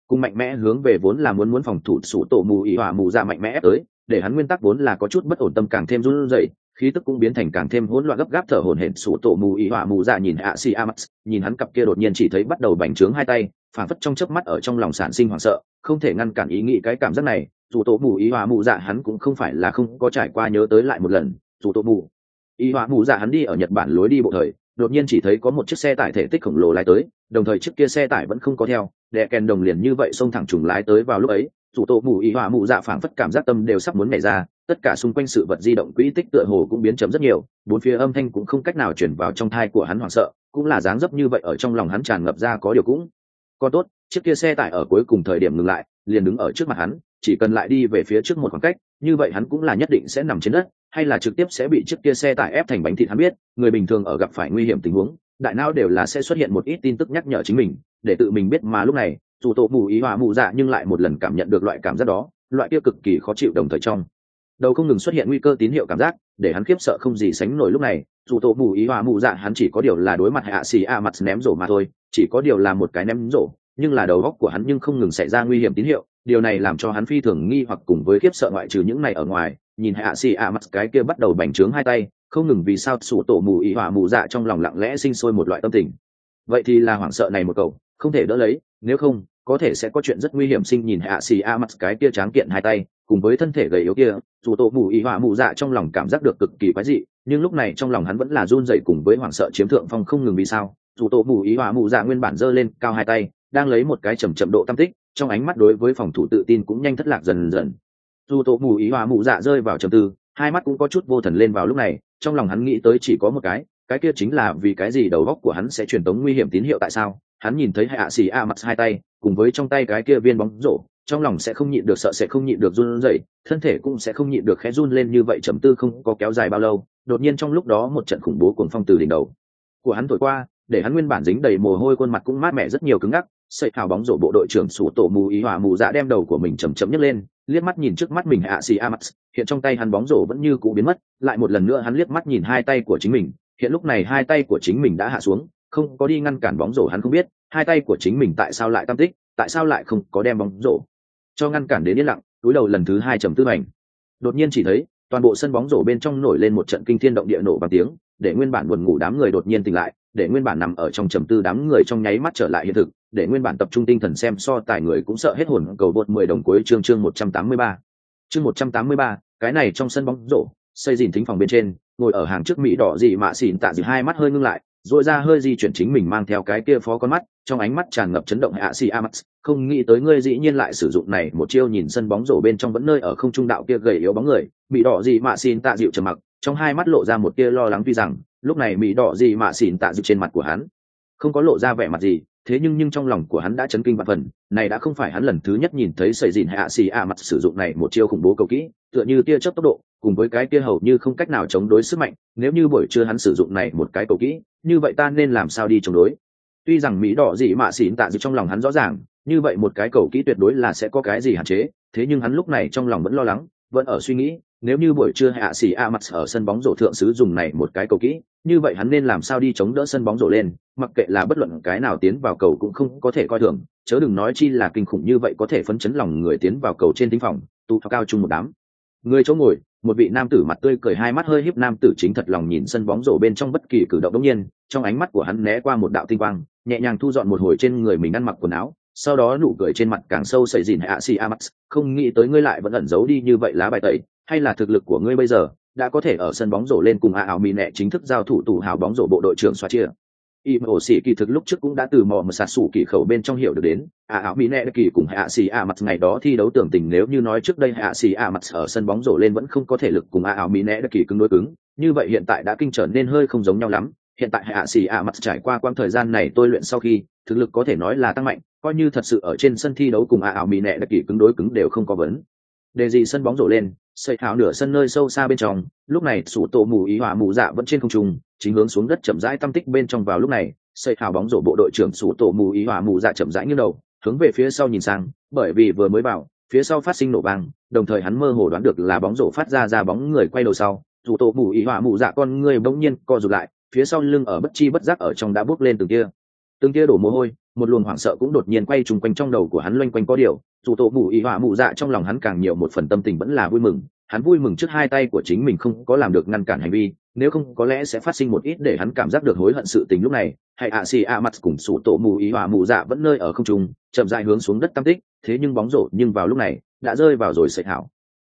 S1: cùng mạnh mẽ hướng về vốn là muốn muốn phòng thủ sủ tổ mù ỉ hỏa mù ra mạnh mẽ ép tới, để hắn nguyên tắc vốn là có chút bất ổn tâm càng thêm run rẩy khí tức cũng biến thành càng thêm hỗn loạn gấp gáp thở hổn hển, sủ tổ mù ý họa mù dạ nhìn ạ si amax nhìn hắn cặp kia đột nhiên chỉ thấy bắt đầu bành trướng hai tay phản phất trong chớp mắt ở trong lòng sản sinh hoảng sợ, không thể ngăn cản ý nghĩ cái cảm giác này dù tổ mù ý họa mù dạ hắn cũng không phải là không có trải qua nhớ tới lại một lần dù tổ mù ý họa mù dạ hắn đi ở nhật bản lối đi bộ thời, đột nhiên chỉ thấy có một chiếc xe tải thể tích khổng lồ lái tới, đồng thời chiếc kia xe tải vẫn không có theo, đè kèn đồng liền như vậy xông thẳng trùng lái tới vào lúc ấy dù tổ mù ý họa mù dạ phảng phất cảm giác tâm đều sắp muốn nhảy ra tất cả xung quanh sự vật di động quỹ tích tựa hồ cũng biến chấm rất nhiều, bốn phía âm thanh cũng không cách nào chuyển vào trong thai của hắn hoảng sợ, cũng là dáng dấp như vậy ở trong lòng hắn tràn ngập ra có điều cũng còn tốt, chiếc kia xe tải ở cuối cùng thời điểm ngừng lại, liền đứng ở trước mặt hắn, chỉ cần lại đi về phía trước một khoảng cách, như vậy hắn cũng là nhất định sẽ nằm trên đất, hay là trực tiếp sẽ bị chiếc kia xe tải ép thành bánh thịt hắn biết, người bình thường ở gặp phải nguy hiểm tình huống, đại não đều là sẽ xuất hiện một ít tin tức nhắc nhở chính mình, để tự mình biết mà lúc này, dù tổ mù ý hòa mù dạ nhưng lại một lần cảm nhận được loại cảm giác đó, loại kia cực kỳ khó chịu đồng thời trong đầu không ngừng xuất hiện nguy cơ tín hiệu cảm giác, để hắn khiếp sợ không gì sánh nổi lúc này, dù tổ mù ý hòa mù dạ hắn chỉ có điều là đối mặt hạ xì a mặt ném rổ mà thôi, chỉ có điều là một cái ném rổ, nhưng là đầu góc của hắn nhưng không ngừng xảy ra nguy hiểm tín hiệu, điều này làm cho hắn phi thường nghi hoặc cùng với khiếp sợ ngoại trừ những này ở ngoài, nhìn hạ xì a mặt cái kia bắt đầu bành trướng hai tay, không ngừng vì sao sủ tổ mù ý hòa mù dạ trong lòng lặng lẽ sinh sôi một loại tâm tình. Vậy thì là hoảng sợ này một cậu, không thể đỡ lấy, nếu không có thể sẽ có chuyện rất nguy hiểm sinh nhìn hạ xì a mặt cái kia tráng kiện hai tay, cùng với thân thể gầy yếu kia, dù tổ mù ý họa mù dạ trong lòng cảm giác được cực kỳ quái dị, nhưng lúc này trong lòng hắn vẫn là run dậy cùng với hoảng sợ chiếm thượng phong không ngừng vì sao, dù tổ mù ý họa mù dạ nguyên bản giơ lên cao hai tay, đang lấy một cái chầm chậm độ tâm tích, trong ánh mắt đối với phòng thủ tự tin cũng nhanh thất lạc dần dần. Dù tổ mù ý họa mù dạ rơi vào trầm tư, hai mắt cũng có chút vô thần lên vào lúc này, trong lòng hắn nghĩ tới chỉ có một cái cái kia chính là vì cái gì đầu góc của hắn sẽ truyền tống nguy hiểm tín hiệu tại sao? Hắn nhìn thấy hạ xì a mặt hai tay cùng với trong tay cái kia viên bóng rổ, trong lòng sẽ không nhịn được sợ sẽ không nhịn được run rẩy, thân thể cũng sẽ không nhịn được khẽ run lên như vậy trầm tư không có kéo dài bao lâu, đột nhiên trong lúc đó một trận khủng bố cuồng phong từ đỉnh đầu của hắn thổi qua, để hắn nguyên bản dính đầy mồ hôi khuôn mặt cũng mát mẻ rất nhiều cứng ngắc, sợi hào bóng rổ bộ đội trưởng sủ tổ mù ý hòa mù dạ đem đầu của mình chầm chậm nhấc lên, liếc mắt nhìn trước mắt mình hạ xì amax hiện trong tay hắn bóng rổ vẫn như cũ biến mất, lại một lần nữa hắn liếc mắt nhìn hai tay của chính mình, hiện lúc này hai tay của chính mình đã hạ xuống, không có đi ngăn cản bóng rổ hắn không biết hai tay của chính mình tại sao lại tam tích, tại sao lại không có đem bóng rổ? Cho ngăn cản đến yên lặng, túi đầu lần thứ hai trầm tư mảnh đột nhiên chỉ thấy, toàn bộ sân bóng rổ bên trong nổi lên một trận kinh thiên động địa nổ bằng tiếng, để nguyên bản buồn ngủ đám người đột nhiên tỉnh lại, để nguyên bản nằm ở trong trầm tư đám người trong nháy mắt trở lại hiện thực, để nguyên bản tập trung tinh thần xem so tài người cũng sợ hết hồn, cầu vượt mười đồng cuối chương chương một trăm tám mươi ba. Chương một trăm tám mươi ba, cái này trong sân bóng rổ, xây dìn thính phòng bên trên, ngồi ở hàng trước mỹ đỏ dị mạ xỉn tạ dị hai mắt hơi ngưng lại rồi ra hơi di chuyển chính mình mang theo cái kia phó con mắt, trong ánh mắt tràn ngập chấn động hạ xì amax không nghĩ tới ngươi dĩ nhiên lại sử dụng này, một chiêu nhìn sân bóng rổ bên trong vẫn nơi ở không trung đạo kia gầy yếu bóng người. Bị đỏ gì mà xin tạ dịu trầm mặc, trong hai mắt lộ ra một tia lo lắng tuy rằng, lúc này mỹ đỏ gì mà xin tạ dịu trên mặt của hắn. Không có lộ ra vẻ mặt gì, thế nhưng nhưng trong lòng của hắn đã chấn kinh vạn phần, này đã không phải hắn lần thứ nhất nhìn thấy sầy dìn hạ xì a mặt sử dụng này một chiêu khủng bố cầu kỹ, tựa như tia chớp tốc độ cùng với cái kia hầu như không cách nào chống đối sức mạnh, nếu như buổi trưa hắn sử dụng này một cái cầu kỹ, như vậy ta nên làm sao đi chống đối? Tuy rằng mỹ đỏ dị mạ xỉn tạ dị trong lòng hắn rõ ràng, như vậy một cái cầu kỹ tuyệt đối là sẽ có cái gì hạn chế, thế nhưng hắn lúc này trong lòng vẫn lo lắng, vẫn ở suy nghĩ, nếu như buổi trưa hạ xỉ a mặt ở sân bóng rổ thượng sứ dùng này một cái cầu kỹ, như vậy hắn nên làm sao đi chống đỡ sân bóng rổ lên, mặc kệ là bất luận cái nào tiến vào cầu cũng không có thể coi thường, chớ đừng nói chi là kinh khủng như vậy có thể phấn chấn lòng người tiến vào cầu trên tinh phòng, tu cao chung một đám người chỗ ngồi, một vị nam tử mặt tươi cười hai mắt hơi híp, nam tử chính thật lòng nhìn sân bóng rổ bên trong bất kỳ cử động đống nhiên, trong ánh mắt của hắn né qua một đạo tinh quang, nhẹ nhàng thu dọn một hồi trên người mình ăn mặc quần áo, sau đó nụ cười trên mặt càng sâu sẩy dìn hạ si amax không nghĩ tới ngươi lại vẫn ẩn giấu đi như vậy lá bài tẩy, hay là thực lực của ngươi bây giờ đã có thể ở sân bóng rổ lên cùng a ảo mì nẹ chính thức giao thủ tù hào bóng rổ bộ đội trưởng xoa chia? Im ổ xỉ kỳ thực lúc trước cũng đã từ mò mà sạt sủ kỳ khẩu bên trong hiểu được đến. A ảo mỹ nẹ kỳ cùng hạ sĩ a mặt ngày đó thi đấu tưởng tình nếu như nói trước đây hạ sĩ a mặt ở sân bóng rổ lên vẫn không có thể lực cùng a ảo mỹ nẹ kỳ cứng đối cứng. Như vậy hiện tại đã kinh trở nên hơi không giống nhau lắm. Hiện tại hạ sĩ a mặt trải qua quãng thời gian này tôi luyện sau khi, thực lực có thể nói là tăng mạnh, coi như thật sự ở trên sân thi đấu cùng a ảo mỹ nẹ kỳ cứng đối cứng đều không có vấn. Đề gì sân bóng rổ lên, xây thảo nửa sân nơi sâu xa bên trong lúc này, sủ tổ mù ý hỏa mù dạ vẫn trên không trung, chính hướng xuống đất chậm rãi tâm tích bên trong vào lúc này, xây hào bóng rổ bộ đội trưởng sủ tổ mù ý hỏa mù dạ chậm rãi như đầu, hướng về phía sau nhìn sang, bởi vì vừa mới vào, phía sau phát sinh nổ vang, đồng thời hắn mơ hồ đoán được là bóng rổ phát ra ra bóng người quay đầu sau, sủ tổ mù ý hỏa mù dạ con người bỗng nhiên co rụt lại, phía sau lưng ở bất chi bất giác ở trong đã bước lên từng kia từng kia đổ mồ hôi, một luồng hoảng sợ cũng đột nhiên quay trùng quanh trong đầu của hắn loanh quanh có điều dù tổ mù ý hỏa mù dạ trong lòng hắn càng nhiều một phần tâm tình vẫn là vui mừng hắn vui mừng trước hai tay của chính mình không có làm được ngăn cản hành vi, nếu không có lẽ sẽ phát sinh một ít để hắn cảm giác được hối hận sự tình lúc này. Hay ạ xì ạ mặt cùng sủ tổ mù ý hòa mù dạ vẫn nơi ở không trung, chậm dại hướng xuống đất tam tích, thế nhưng bóng rổ nhưng vào lúc này đã rơi vào rồi sợi hảo.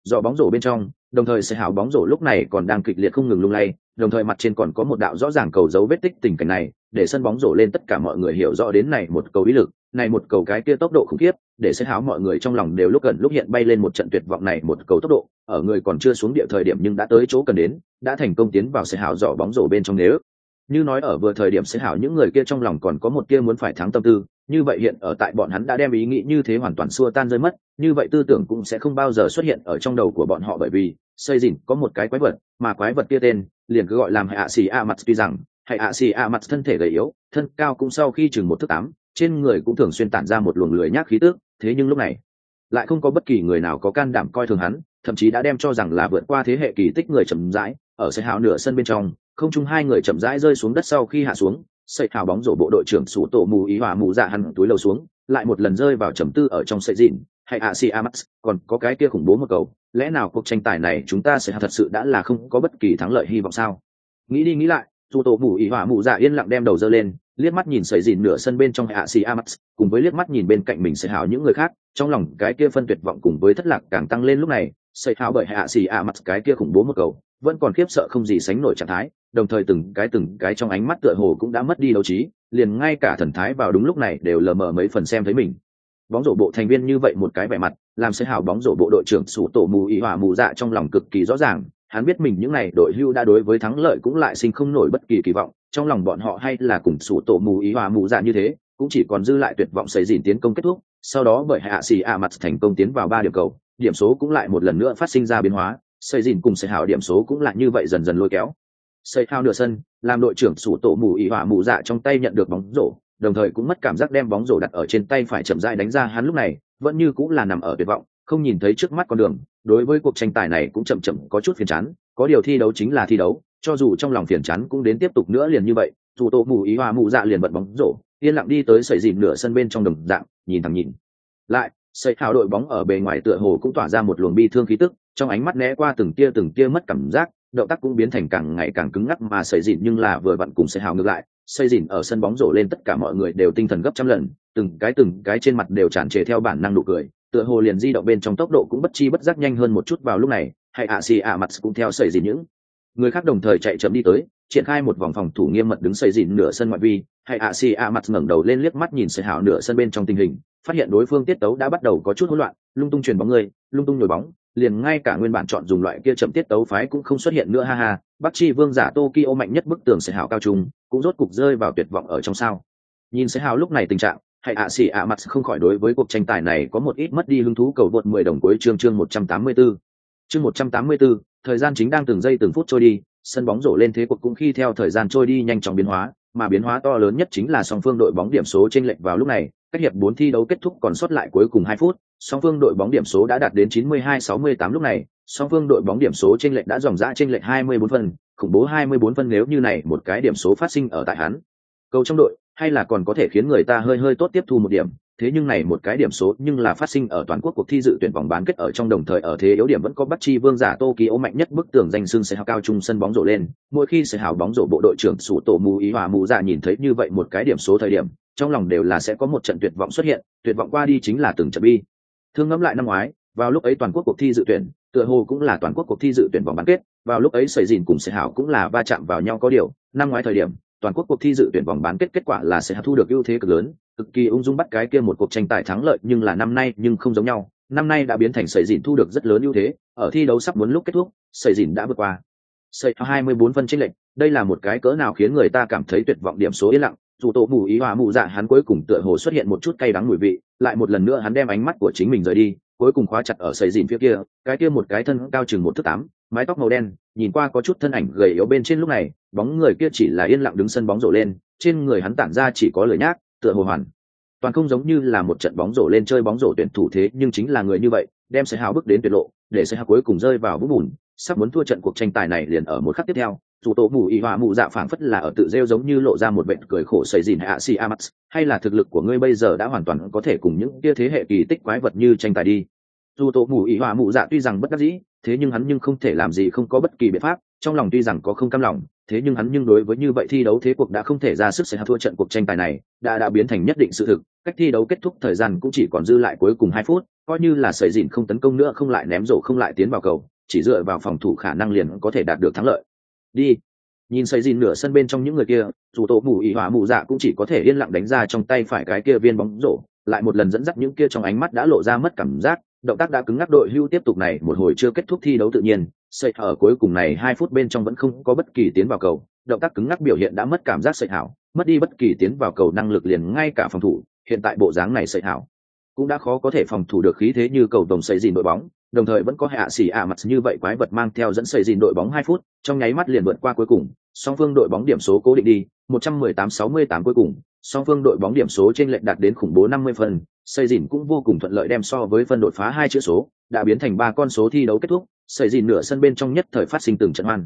S1: Do bóng rổ bên trong, đồng thời sợi hảo bóng rổ lúc này còn đang kịch liệt không ngừng lung lay, đồng thời mặt trên còn có một đạo rõ ràng cầu dấu vết tích tình cảnh này, để sân bóng rổ lên tất cả mọi người hiểu rõ đến này một cầu ý lực, này một cầu cái kia tốc độ khủng khiếp để sẽ háo mọi người trong lòng đều lúc gần lúc hiện bay lên một trận tuyệt vọng này một cầu tốc độ, ở người còn chưa xuống địa thời điểm nhưng đã tới chỗ cần đến, đã thành công tiến vào sẽ háo giỏ bóng rổ bên trong nếu như nói ở vừa thời điểm sẽ hảo những người kia trong lòng còn có một kia muốn phải thắng tâm tư, như vậy hiện ở tại bọn hắn đã đem ý nghĩ như thế hoàn toàn xua tan rơi mất, như vậy tư tưởng cũng sẽ không bao giờ xuất hiện ở trong đầu của bọn họ bởi vì, xây dìn có một cái quái vật, mà quái vật kia tên, liền cứ gọi làm hạ xì a mặt tuy rằng hay ạ xì a mặt thân thể gầy yếu, thân cao cũng sau khi chừng một thước tám, trên người cũng thường xuyên tản ra một luồng lười nhác khí tước thế nhưng lúc này, lại không có bất kỳ người nào có can đảm coi thường hắn, thậm chí đã đem cho rằng là vượt qua thế hệ kỳ tích người chậm rãi, ở sợi hào nửa sân bên trong, không chung hai người chậm rãi rơi xuống đất sau khi hạ xuống, sợi hào bóng rổ bộ đội trưởng sủ tổ mù ý hòa mù dạ hẳn túi lầu xuống, lại một lần rơi vào trầm tư ở trong sợi dịn, hay ạ si amax còn có cái kia khủng bố một cầu, lẽ nào cuộc tranh tài này chúng ta sẽ thật sự đã là không có bất kỳ thắng lợi hy vọng sao? Nghĩ đi nghĩ lại dù tổ mù ý hòa mù dạ yên lặng đem đầu dơ lên liếc mắt nhìn sợi dìn nửa sân bên trong hạ xì amax cùng với liếc mắt nhìn bên cạnh mình sẽ hảo những người khác, trong lòng cái kia phân tuyệt vọng cùng với thất lạc càng tăng lên lúc này, sợi hảo bởi hạ xì amax cái kia khủng bố một cầu, vẫn còn khiếp sợ không gì sánh nổi trạng thái, đồng thời từng cái từng cái trong ánh mắt tựa hồ cũng đã mất đi đấu trí, liền ngay cả thần thái vào đúng lúc này đều lờ mờ mấy phần xem thấy mình. Bóng rổ bộ thành viên như vậy một cái vẻ mặt, làm sợi hảo bóng rổ bộ đội trưởng sủ tổ mù ý hỏa mù dạ trong lòng cực kỳ rõ ràng hắn biết mình những này đội hưu đã đối với thắng lợi cũng lại sinh không nổi bất kỳ kỳ vọng, trong lòng bọn họ hay là cùng sủ tổ mù ý hòa mù dạ như thế, cũng chỉ còn dư lại tuyệt vọng xây dìn tiến công kết thúc, sau đó bởi hạ xì ạ mặt thành công tiến vào ba điểm cầu, điểm số cũng lại một lần nữa phát sinh ra biến hóa, xây dìn cùng xây hào điểm số cũng lại như vậy dần dần lôi kéo. Xây hào nửa sân, làm đội trưởng sủ tổ mù ý hòa mù dạ trong tay nhận được bóng rổ, đồng thời cũng mất cảm giác đem bóng rổ đặt ở trên tay phải chậm rãi đánh ra hắn lúc này, vẫn như cũng là nằm ở tuyệt vọng, không nhìn thấy trước mắt con đường đối với cuộc tranh tài này cũng chậm chậm có chút phiền chán, có điều thi đấu chính là thi đấu, cho dù trong lòng phiền chán cũng đến tiếp tục nữa liền như vậy, dù tổ mù ý hòa mù dạ liền bật bóng rổ, yên lặng đi tới sợi dìm nửa sân bên trong đồng dạng, nhìn thẳng nhìn. Lại, sợi thảo đội bóng ở bề ngoài tựa hồ cũng tỏa ra một luồng bi thương khí tức, trong ánh mắt né qua từng tia từng tia mất cảm giác, động tác cũng biến thành càng ngày càng cứng ngắc mà sẩy dìn nhưng là vừa vặn cùng sẩy hào ngược lại xây dìn ở sân bóng rổ lên tất cả mọi người đều tinh thần gấp trăm lần, từng cái từng cái trên mặt đều tràn trề theo bản năng nụ cười tựa hồ liền di động bên trong tốc độ cũng bất chi bất giác nhanh hơn một chút vào lúc này, hay ạ xì ạ mặt cũng theo sẩy dìn những người khác đồng thời chạy chậm đi tới, triển khai một vòng phòng thủ nghiêm mật đứng xây dìn nửa sân ngoại vi, hay ạ xì ạ mặt ngẩng đầu lên liếc mắt nhìn sợi hảo nửa sân bên trong tình hình, phát hiện đối phương tiết tấu đã bắt đầu có chút hỗn loạn, lung tung chuyền bóng người, lung tung nhồi bóng, liền ngay cả nguyên bản chọn dùng loại kia chậm tiết tấu phái cũng không xuất hiện nữa, ha ha, bắc chi vương giả tokyo mạnh nhất bức tường sợi hảo cao trung cũng rốt cục rơi vào tuyệt vọng ở trong sao. Nhìn sợi hảo lúc này tình trạng hãy ạ xỉ ạ mặt không khỏi đối với cuộc tranh tài này có một ít mất đi hứng thú cầu vượt mười đồng cuối chương chương một trăm tám mươi 184. Chương một trăm tám mươi 184, thời gian chính đang từng giây từng phút trôi đi, sân bóng rổ lên thế cuộc cũng khi theo thời gian trôi đi nhanh chóng biến hóa, mà biến hóa to lớn nhất chính là song phương đội bóng điểm số chênh lệch vào lúc này, cách hiệp bốn thi đấu kết thúc còn sót lại cuối cùng hai phút song phương đội bóng điểm số đã đạt đến 92-68 lúc này song phương đội bóng điểm số chênh lệch đã dòng dã chênh lệch 24 phần, khủng bố 24 phần nếu như này một cái điểm số phát sinh ở tại hắn cầu trong đội hay là còn có thể khiến người ta hơi hơi tốt tiếp thu một điểm, thế nhưng này một cái điểm số nhưng là phát sinh ở toàn quốc cuộc thi dự tuyển vòng bán kết ở trong đồng thời ở thế yếu điểm vẫn có bắt chi vương giả Tokyo mạnh nhất bức tường danh xưng sẽ hào cao trung sân bóng rổ lên, mỗi khi sẽ hào bóng rổ bộ đội trưởng sủ tổ mù ý hòa mù giả nhìn thấy như vậy một cái điểm số thời điểm, trong lòng đều là sẽ có một trận tuyệt vọng xuất hiện, tuyệt vọng qua đi chính là từng trận bi. Thương ngẫm lại năm ngoái, vào lúc ấy toàn quốc cuộc thi dự tuyển, tựa hồ cũng là toàn quốc cuộc thi dự tuyển vòng bán kết, vào lúc ấy sầy dìn cùng sẽ hào cũng là va chạm vào nhau có điều, năm ngoái thời điểm toàn quốc cuộc thi dự tuyển vòng bán kết kết quả là sẽ thu được ưu thế cực lớn, cực kỳ ung dung bắt cái kia một cuộc tranh tài thắng lợi nhưng là năm nay nhưng không giống nhau. Năm nay đã biến thành sầy dìn thu được rất lớn ưu thế, ở thi đấu sắp muốn lúc kết thúc, sầy dìn đã vượt qua. Sầy hai mươi bốn phân tranh lệch, đây là một cái cỡ nào khiến người ta cảm thấy tuyệt vọng điểm số yên lặng. Dù tổ mù ý hòa mù dạ hắn cuối cùng tựa hồ xuất hiện một chút cay đắng mùi vị, lại một lần nữa hắn đem ánh mắt của chính mình rời đi, cuối cùng khóa chặt ở sầy dìn phía kia, cái kia một cái thân cao chừng một thước tám, mái tóc màu đen, nhìn qua có chút thân ảnh gầy yếu bên trên lúc này bóng người kia chỉ là yên lặng đứng sân bóng rổ lên, trên người hắn tản ra chỉ có lời nhác, tựa hồ hoàn. Toàn không giống như là một trận bóng rổ lên chơi bóng rổ tuyển thủ thế, nhưng chính là người như vậy, đem sẽ hào bước đến tuyệt lộ, để sẽ hào cuối cùng rơi vào vũng bùn. Sắp muốn thua trận cuộc tranh tài này liền ở một khắc tiếp theo, dù tổ mù y họa mù dạ phảng phất là ở tự rêu giống như lộ ra một bệnh cười khổ xây dìn hạ si amax hay là thực lực của ngươi bây giờ đã hoàn toàn có thể cùng những kia thế hệ kỳ tích quái vật như tranh tài đi dù tổ mù Ý họa mù dạ tuy rằng bất đắc dĩ, thế nhưng hắn nhưng không thể làm gì không có bất kỳ biện pháp, trong lòng tuy rằng có không cam lòng, thế nhưng hắn nhưng đối với như vậy thi đấu thế cuộc đã không thể ra sức sẽ thua trận cuộc tranh tài này, đã đã biến thành nhất định sự thực, cách thi đấu kết thúc thời gian cũng chỉ còn dư lại cuối cùng hai phút, coi như là sợi dìn không tấn công nữa không lại ném rổ không lại tiến vào cầu, chỉ dựa vào phòng thủ khả năng liền có thể đạt được thắng lợi. Đi. Nhìn sợi dìn nửa sân bên trong những người kia, dù tổ mù ỉ hỏa mù dạ cũng chỉ có thể yên lặng đánh ra trong tay phải cái kia viên bóng rổ, lại một lần dẫn dắt những kia trong ánh mắt đã lộ ra mất cảm giác động tác đã cứng ngắc đội hưu tiếp tục này, một hồi chưa kết thúc thi đấu tự nhiên, sợi ở cuối cùng này hai phút bên trong vẫn không có bất kỳ tiến vào cầu, động tác cứng ngắc biểu hiện đã mất cảm giác sợi hảo, mất đi bất kỳ tiến vào cầu năng lực liền ngay cả phòng thủ, hiện tại bộ dáng này sợi hảo cũng đã khó có thể phòng thủ được khí thế như cầu đồng xây dìn đội bóng, đồng thời vẫn có hạ xỉ ạ mặt như vậy quái vật mang theo dẫn xây dìn đội bóng hai phút, trong nháy mắt liền vượt qua cuối cùng, song phương đội bóng điểm số cố định đi 118-68 cuối cùng song phương đội bóng điểm số trên lệnh đạt đến khủng bố 50 phần xây dìn cũng vô cùng thuận lợi đem so với phân đột phá hai chữ số, đã biến thành ba con số thi đấu kết thúc xây dìn nửa sân bên trong nhất thời phát sinh từng trận hoan.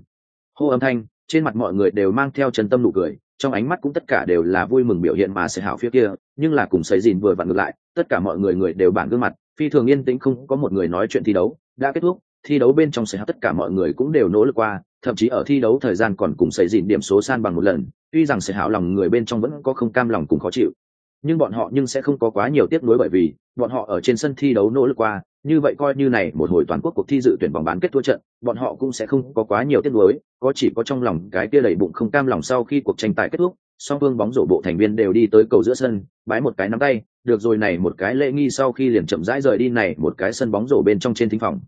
S1: Hô âm thanh, trên mặt mọi người đều mang theo chân tâm nụ cười, trong ánh mắt cũng tất cả đều là vui mừng biểu hiện mà sẽ hảo phía kia, nhưng là cùng xây dìn vừa vặn ngược lại, tất cả mọi người người đều bản gương mặt, phi thường yên tĩnh không có một người nói chuyện thi đấu, đã kết thúc thi đấu bên trong sẽ tất cả mọi người cũng đều nỗ lực qua, thậm chí ở thi đấu thời gian còn cùng xây dìn điểm số san bằng một lần, tuy rằng sẽ hảo lòng người bên trong vẫn có không cam lòng cùng khó chịu. Nhưng bọn họ nhưng sẽ không có quá nhiều tiếc nuối bởi vì, bọn họ ở trên sân thi đấu nỗ lực qua, như vậy coi như này một hồi toàn quốc cuộc thi dự tuyển vòng bán kết thua trận, bọn họ cũng sẽ không có quá nhiều tiếc nuối, có chỉ có trong lòng cái kia đầy bụng không cam lòng sau khi cuộc tranh tài kết thúc, song phương bóng rổ bộ thành viên đều đi tới cầu giữa sân, bái một cái nắm tay, được rồi này một cái lễ nghi sau khi liền chậm rãi rời đi này một cái sân bóng rổ bên trong trên thính phòng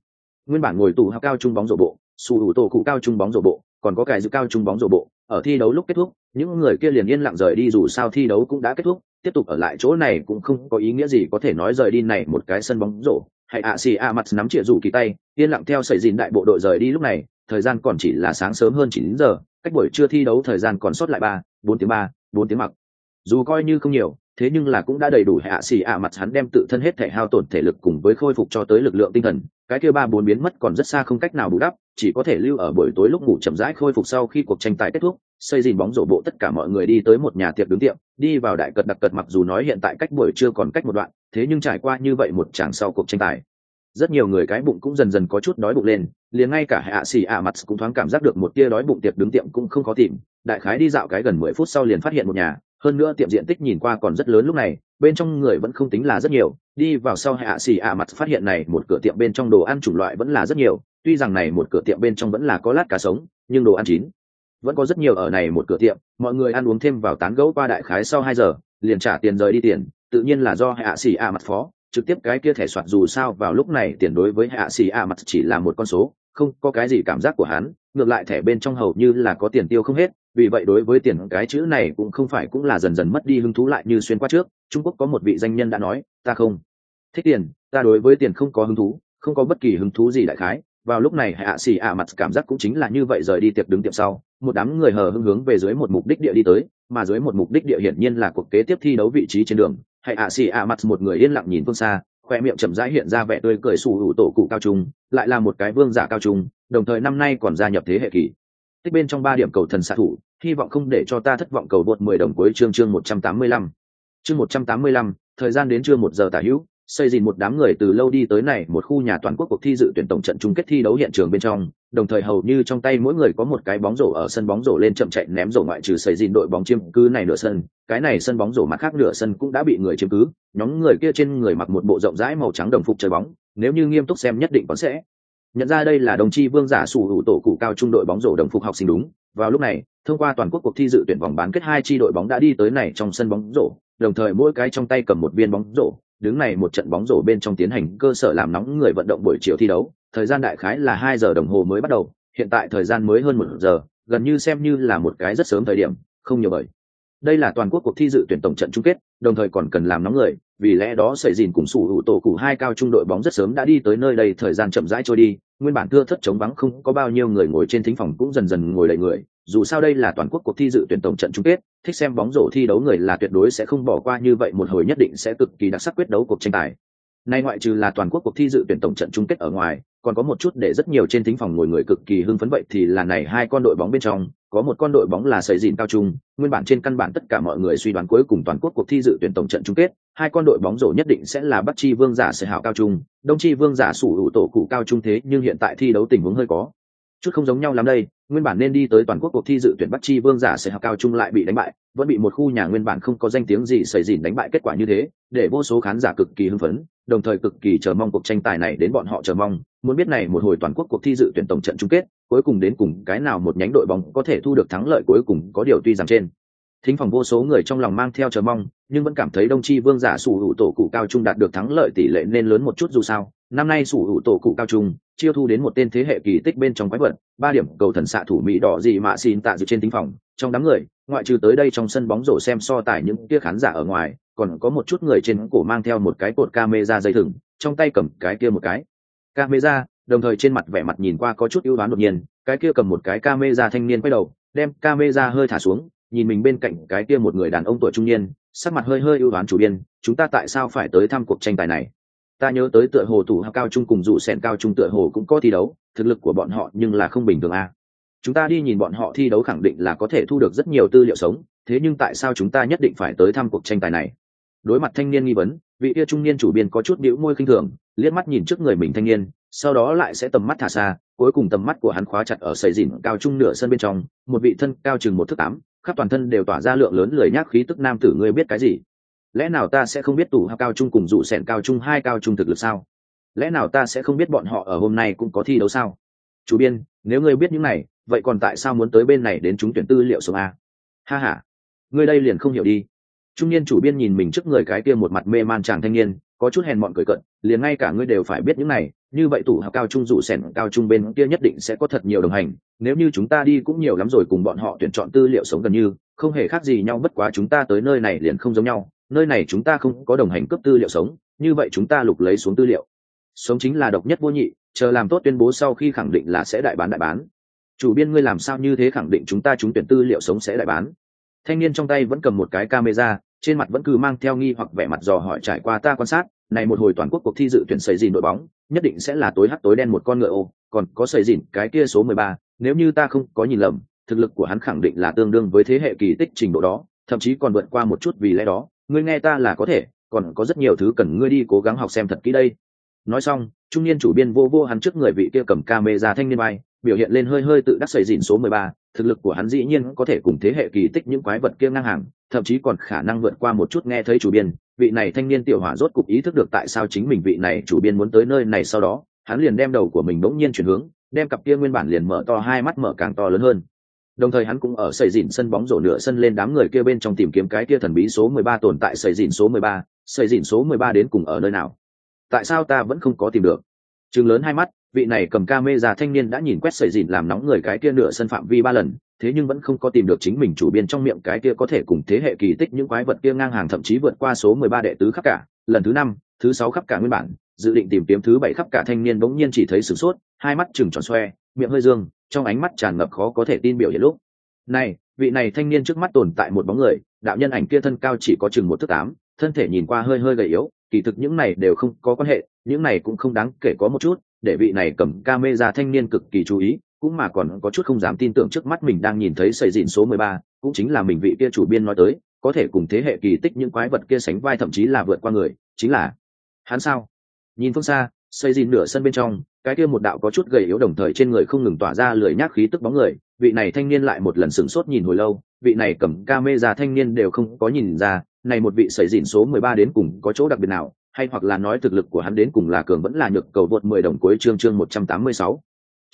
S1: nguyên bản ngồi tù cao trung bóng rổ bộ, sù đủ tổ cụ cao trung bóng rổ bộ, còn có cài dự cao trung bóng rổ bộ, ở thi đấu lúc kết thúc, những người kia liền yên lặng rời đi dù sao thi đấu cũng đã kết thúc, tiếp tục ở lại chỗ này cũng không có ý nghĩa gì có thể nói rời đi này một cái sân bóng rổ. Hãy ạ, xì ạ, mặt nắm chĩa rủ kỳ tay, yên lặng theo sẩy dìn đại bộ đội rời đi lúc này, thời gian còn chỉ là sáng sớm hơn chín giờ, cách buổi trưa thi đấu thời gian còn sót lại ba, bốn tiếng ba, bốn tiếng mặc. Dù coi như không nhiều thế nhưng là cũng đã đầy đủ hạ xì ạ à mặt hắn đem tự thân hết thể hao tổn thể lực cùng với khôi phục cho tới lực lượng tinh thần. Cái kia ba bốn biến mất còn rất xa không cách nào bù đắp, chỉ có thể lưu ở buổi tối lúc ngủ chậm rãi khôi phục sau khi cuộc tranh tài kết thúc, xây dìn bóng rổ bộ tất cả mọi người đi tới một nhà tiệc đứng tiệm, đi vào đại cật đặc cật mặc dù nói hiện tại cách buổi chưa còn cách một đoạn, thế nhưng trải qua như vậy một chàng sau cuộc tranh tài, rất nhiều người cái bụng cũng dần dần có chút đói bụng lên, liền ngay cả hạ xì ạ à mặt cũng thoáng cảm giác được một tia đói bụng tiệc đứng tiệm cũng không có tìm. Đại khái đi dạo cái gần mười phút sau liền phát hiện một nhà hơn nữa tiệm diện tích nhìn qua còn rất lớn lúc này, bên trong người vẫn không tính là rất nhiều. Đi vào sau hạ xì ạ mặt phát hiện này, một cửa tiệm bên trong đồ ăn chủng loại vẫn là rất nhiều. Tuy rằng này một cửa tiệm bên trong vẫn là có lát cá sống, nhưng đồ ăn chín. Vẫn có rất nhiều ở này một cửa tiệm. Mọi người ăn uống thêm vào tán gẫu qua đại khái sau hai giờ, liền trả tiền rời đi tiền. Tự nhiên là do hạ xì ạ mặt phó, trực tiếp cái kia thẻ soạt dù sao vào lúc này tiền đối với hạ xì ạ mặt chỉ là một con số không có cái gì cảm giác của hắn, ngược lại thẻ bên trong hầu như là có tiền tiêu không hết, vì vậy đối với tiền cái chữ này cũng không phải cũng là dần dần mất đi hứng thú lại như xuyên qua trước, trung quốc có một vị danh nhân đã nói, ta không thích tiền, ta đối với tiền không có hứng thú, không có bất kỳ hứng thú gì đại khái. Vào lúc này, hạ xì ạ mặt cảm giác cũng chính là như vậy rời đi tiệc đứng tiệm sau, một đám người hờ hưng hướng về dưới một mục đích địa đi tới, mà dưới một mục đích địa hiển nhiên là cuộc kế tiếp thi đấu vị trí trên đường. Hạ ạ xì ạ mặt một người yên lặng nhìn phương xa khoe miệng chậm rãi hiện ra vẻ tươi cười sủ hữu tổ cụ cao trung, lại là một cái vương giả cao trung, đồng thời năm nay còn gia nhập thế hệ kỳ. Tích bên trong ba điểm cầu thần xạ thủ, hy vọng không để cho ta thất vọng cầu vượt mười đồng cuối chương chương một trăm tám mươi lăm. Chương một trăm tám mươi lăm, thời gian đến trưa một giờ tả hữu xây dìn một đám người từ lâu đi tới này một khu nhà toàn quốc cuộc thi dự tuyển tổng trận chung kết thi đấu hiện trường bên trong, đồng thời hầu như trong tay mỗi người có một cái bóng rổ ở sân bóng rổ lên chậm chạy ném rổ ngoại trừ xây dìn đội bóng chiếm cứ này nửa sân, cái này sân bóng rổ mặt khác nửa sân cũng đã bị người chiếm cứ, nhóm người kia trên người mặc một bộ rộng rãi màu trắng đồng phục chơi bóng, nếu như nghiêm túc xem nhất định còn sẽ nhận ra đây là đồng chi vương giả sủ hữu tổ cụ cao trung đội bóng rổ đồng phục học sinh đúng. Vào lúc này, thông qua toàn quốc cuộc thi dự tuyển vòng bán kết hai chi đội bóng đã đi tới này trong sân bóng rổ, đồng thời mỗi cái trong tay cầm một viên bóng rổ đứng này một trận bóng rổ bên trong tiến hành cơ sở làm nóng người vận động buổi chiều thi đấu, thời gian đại khái là hai giờ đồng hồ mới bắt đầu, hiện tại thời gian mới hơn một giờ, gần như xem như là một cái rất sớm thời điểm, không nhiều bởi. Đây là toàn quốc cuộc thi dự tuyển tổng trận chung kết, đồng thời còn cần làm nóng người, vì lẽ đó sợi dìn cùng sủ hữu tổ cụ hai cao trung đội bóng rất sớm đã đi tới nơi đây, thời gian chậm rãi trôi đi, nguyên bản thưa thất chống vắng không có bao nhiêu người ngồi trên thính phòng cũng dần dần ngồi đầy người dù sao đây là toàn quốc cuộc thi dự tuyển tổng trận chung kết, thích xem bóng rổ thi đấu người là tuyệt đối sẽ không bỏ qua như vậy một hồi nhất định sẽ cực kỳ đặc sắc quyết đấu cuộc tranh tài. Nay ngoại trừ là toàn quốc cuộc thi dự tuyển tổng trận chung kết ở ngoài, còn có một chút để rất nhiều trên thính phòng ngồi người cực kỳ hưng phấn vậy thì là này hai con đội bóng bên trong, có một con đội bóng là sợi dìn cao trung, nguyên bản trên căn bản tất cả mọi người suy đoán cuối cùng toàn quốc cuộc thi dự tuyển tổng trận chung kết, hai con đội bóng rổ nhất định sẽ là bắc chi vương giả sợi hảo cao trung, đông chi vương giả sủ hữu tổ cụ cao trung thế nhưng hiện tại thi đấu tình huống hơi có chút không giống nhau lắm đây nguyên bản nên đi tới toàn quốc cuộc thi dự tuyển bắt chi vương giả sẽ học cao trung lại bị đánh bại, vẫn bị một khu nhà nguyên bản không có danh tiếng gì xảy dìn đánh bại kết quả như thế, để vô số khán giả cực kỳ hưng phấn, đồng thời cực kỳ chờ mong cuộc tranh tài này đến bọn họ chờ mong. Muốn biết này một hồi toàn quốc cuộc thi dự tuyển tổng trận chung kết, cuối cùng đến cùng cái nào một nhánh đội bóng có thể thu được thắng lợi cuối cùng có điều tuy rằng trên thính phòng vô số người trong lòng mang theo chờ mong, nhưng vẫn cảm thấy đông Tri vương giả sủ hữu tổ cụ cao trung đạt được thắng lợi tỷ lệ nên lớn một chút dù sao. Năm nay sủ hữu tổ cụ cao trung, chiêu thu đến một tên thế hệ kỳ tích bên trong quái vật, ba điểm cầu thần xạ thủ mỹ đỏ gì mà xin tạ dự trên thính phòng. Trong đám người, ngoại trừ tới đây trong sân bóng rổ xem so tài những kia khán giả ở ngoài, còn có một chút người trên cổ mang theo một cái cột camera dây thừng, trong tay cầm cái kia một cái camera, đồng thời trên mặt vẻ mặt nhìn qua có chút ưu đoán đột nhiên, cái kia cầm một cái camera thanh niên quay đầu, đem camera hơi thả xuống nhìn mình bên cạnh cái kia một người đàn ông tuổi trung niên, sắc mặt hơi hơi ưu đoán chủ biên chúng ta tại sao phải tới thăm cuộc tranh tài này ta nhớ tới tựa hồ thủ cao trung cùng dụ sẹn cao trung tựa hồ cũng có thi đấu, thực lực của bọn họ nhưng là không bình thường a à. chúng ta đi nhìn bọn họ thi đấu khẳng định là có thể thu được rất nhiều tư liệu sống, thế nhưng tại sao chúng ta nhất định phải tới thăm cuộc tranh tài này đối mặt thanh niên nghi vấn, vị kia trung niên chủ biên có chút đĩu môi khinh thường, liếc mắt nhìn trước người mình thanh niên, sau đó lại sẽ tầm mắt thả xa, cuối cùng tầm mắt của hắn khóa chặt ở sầy dìn cao trung nửa sân bên trong, một vị thân cao chừng một thước tám khắp toàn thân đều tỏa ra lượng lớn lười nhác khí tức nam tử ngươi biết cái gì? Lẽ nào ta sẽ không biết tủ cao trung cùng dụ sẻn cao trung hai cao trung thực lực sao? Lẽ nào ta sẽ không biết bọn họ ở hôm nay cũng có thi đấu sao? Chủ biên, nếu ngươi biết những này, vậy còn tại sao muốn tới bên này đến chúng tuyển tư liệu số a? Ha h a ngươi đây liền không hiểu đi. Trung niên chủ biên nhìn mình trước người cái kia một mặt mê man chàng thanh niên, có chút hèn mọn cười cận liền ngay cả ngươi đều phải biết những này như vậy tủ học cao trung dù sẻn cao trung bên kia nhất định sẽ có thật nhiều đồng hành, nếu như chúng ta đi cũng nhiều lắm rồi cùng bọn họ tuyển chọn tư liệu sống gần như, không hề khác gì nhau, bất quá chúng ta tới nơi này liền không giống nhau, nơi này chúng ta không có đồng hành cấp tư liệu sống, như vậy chúng ta lục lấy xuống tư liệu. Sống chính là độc nhất vô nhị, chờ làm tốt tuyên bố sau khi khẳng định là sẽ đại bán đại bán. Chủ biên ngươi làm sao như thế khẳng định chúng ta trúng tuyển tư liệu sống sẽ đại bán? Thanh niên trong tay vẫn cầm một cái camera, trên mặt vẫn cứ mang theo nghi hoặc vẻ mặt dò hỏi trải qua ta quan sát này một hồi toàn quốc cuộc thi dự tuyển sầy dìn đội bóng, nhất định sẽ là tối hắt tối đen một con ngựa ô. Còn có sầy dìn cái kia số mười ba, nếu như ta không có nhìn lầm, thực lực của hắn khẳng định là tương đương với thế hệ kỳ tích trình độ đó, thậm chí còn vượt qua một chút vì lẽ đó. Ngươi nghe ta là có thể, còn có rất nhiều thứ cần ngươi đi cố gắng học xem thật kỹ đây. Nói xong, trung niên chủ biên vô vô hắn trước người vị kia cầm ca mê ra thanh niên bay, biểu hiện lên hơi hơi tự đắc sầy dìn số mười ba, thực lực của hắn dĩ nhiên có thể cùng thế hệ kỳ tích những quái vật kia ngang hàng thậm chí còn khả năng vượt qua một chút nghe thấy chủ biên. Vị này thanh niên tiểu hỏa rốt cục ý thức được tại sao chính mình vị này chủ biên muốn tới nơi này sau đó, hắn liền đem đầu của mình bỗng nhiên chuyển hướng, đem cặp kia nguyên bản liền mở to hai mắt mở càng to lớn hơn. Đồng thời hắn cũng ở xây dìn sân bóng rổ nửa sân lên đám người kia bên trong tìm kiếm cái kia thần bí số mười ba tồn tại xây dìn số mười ba, xây dìn số mười ba đến cùng ở nơi nào? Tại sao ta vẫn không có tìm được? Chừng lớn hai mắt, vị này cầm ca mê ra thanh niên đã nhìn quét sợi dìn làm nóng người cái kia nửa sân phạm vi ba lần thế nhưng vẫn không có tìm được chính mình chủ biên trong miệng cái kia có thể cùng thế hệ kỳ tích những quái vật kia ngang hàng thậm chí vượt qua số mười ba đệ tứ khắp cả. Lần thứ năm, thứ sáu khắp cả nguyên bản, dự định tìm kiếm thứ bảy khắp cả thanh niên bỗng nhiên chỉ thấy sửng sốt, hai mắt trừng tròn xoe, miệng hơi dương, trong ánh mắt tràn ngập khó có thể tin biểu hiện lúc. Này, vị này thanh niên trước mắt tồn tại một bóng người, đạo nhân ảnh kia thân cao chỉ có chừng một thước tám, thân thể nhìn qua hơi hơi gầy yếu, kỳ thực những này đều không có quan hệ, những này cũng không đáng kể có một chút, để vị này cầm camera thanh niên cực kỳ chú ý cũng mà còn có chút không dám tin tưởng trước mắt mình đang nhìn thấy sầy dịn số mười ba, cũng chính là mình vị kia chủ biên nói tới, có thể cùng thế hệ kỳ tích những quái vật kia sánh vai thậm chí là vượt qua người, chính là hắn sao? Nhìn phương xa, xây dìn nửa sân bên trong, cái kia một đạo có chút gầy yếu đồng thời trên người không ngừng tỏa ra lười nhác khí tức bóng người, vị này thanh niên lại một lần sửng sốt nhìn hồi lâu, vị này cầm ca mê ra thanh niên đều không có nhìn ra, này một vị sẩy dìn số mười ba đến cùng có chỗ đặc biệt nào, hay hoặc là nói thực lực của hắn đến cùng là cường vẫn là nhược cầu vượt mười đồng cuối chương chương một trăm tám mươi sáu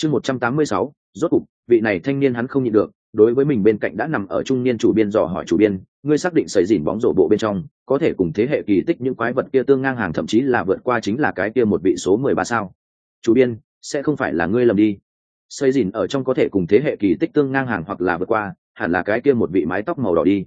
S1: chương một trăm tám mươi sáu, rốt cục, vị này thanh niên hắn không nhịn được, đối với mình bên cạnh đã nằm ở trung niên chủ biên dò hỏi chủ biên, ngươi xác định xảy dìn bóng rổ bộ bên trong, có thể cùng thế hệ kỳ tích những quái vật kia tương ngang hàng thậm chí là vượt qua chính là cái kia một vị số mười ba sao? Chủ biên, sẽ không phải là ngươi lầm đi. Xây dìn ở trong có thể cùng thế hệ kỳ tích tương ngang hàng hoặc là vượt qua, hẳn là cái kia một vị mái tóc màu đỏ đi.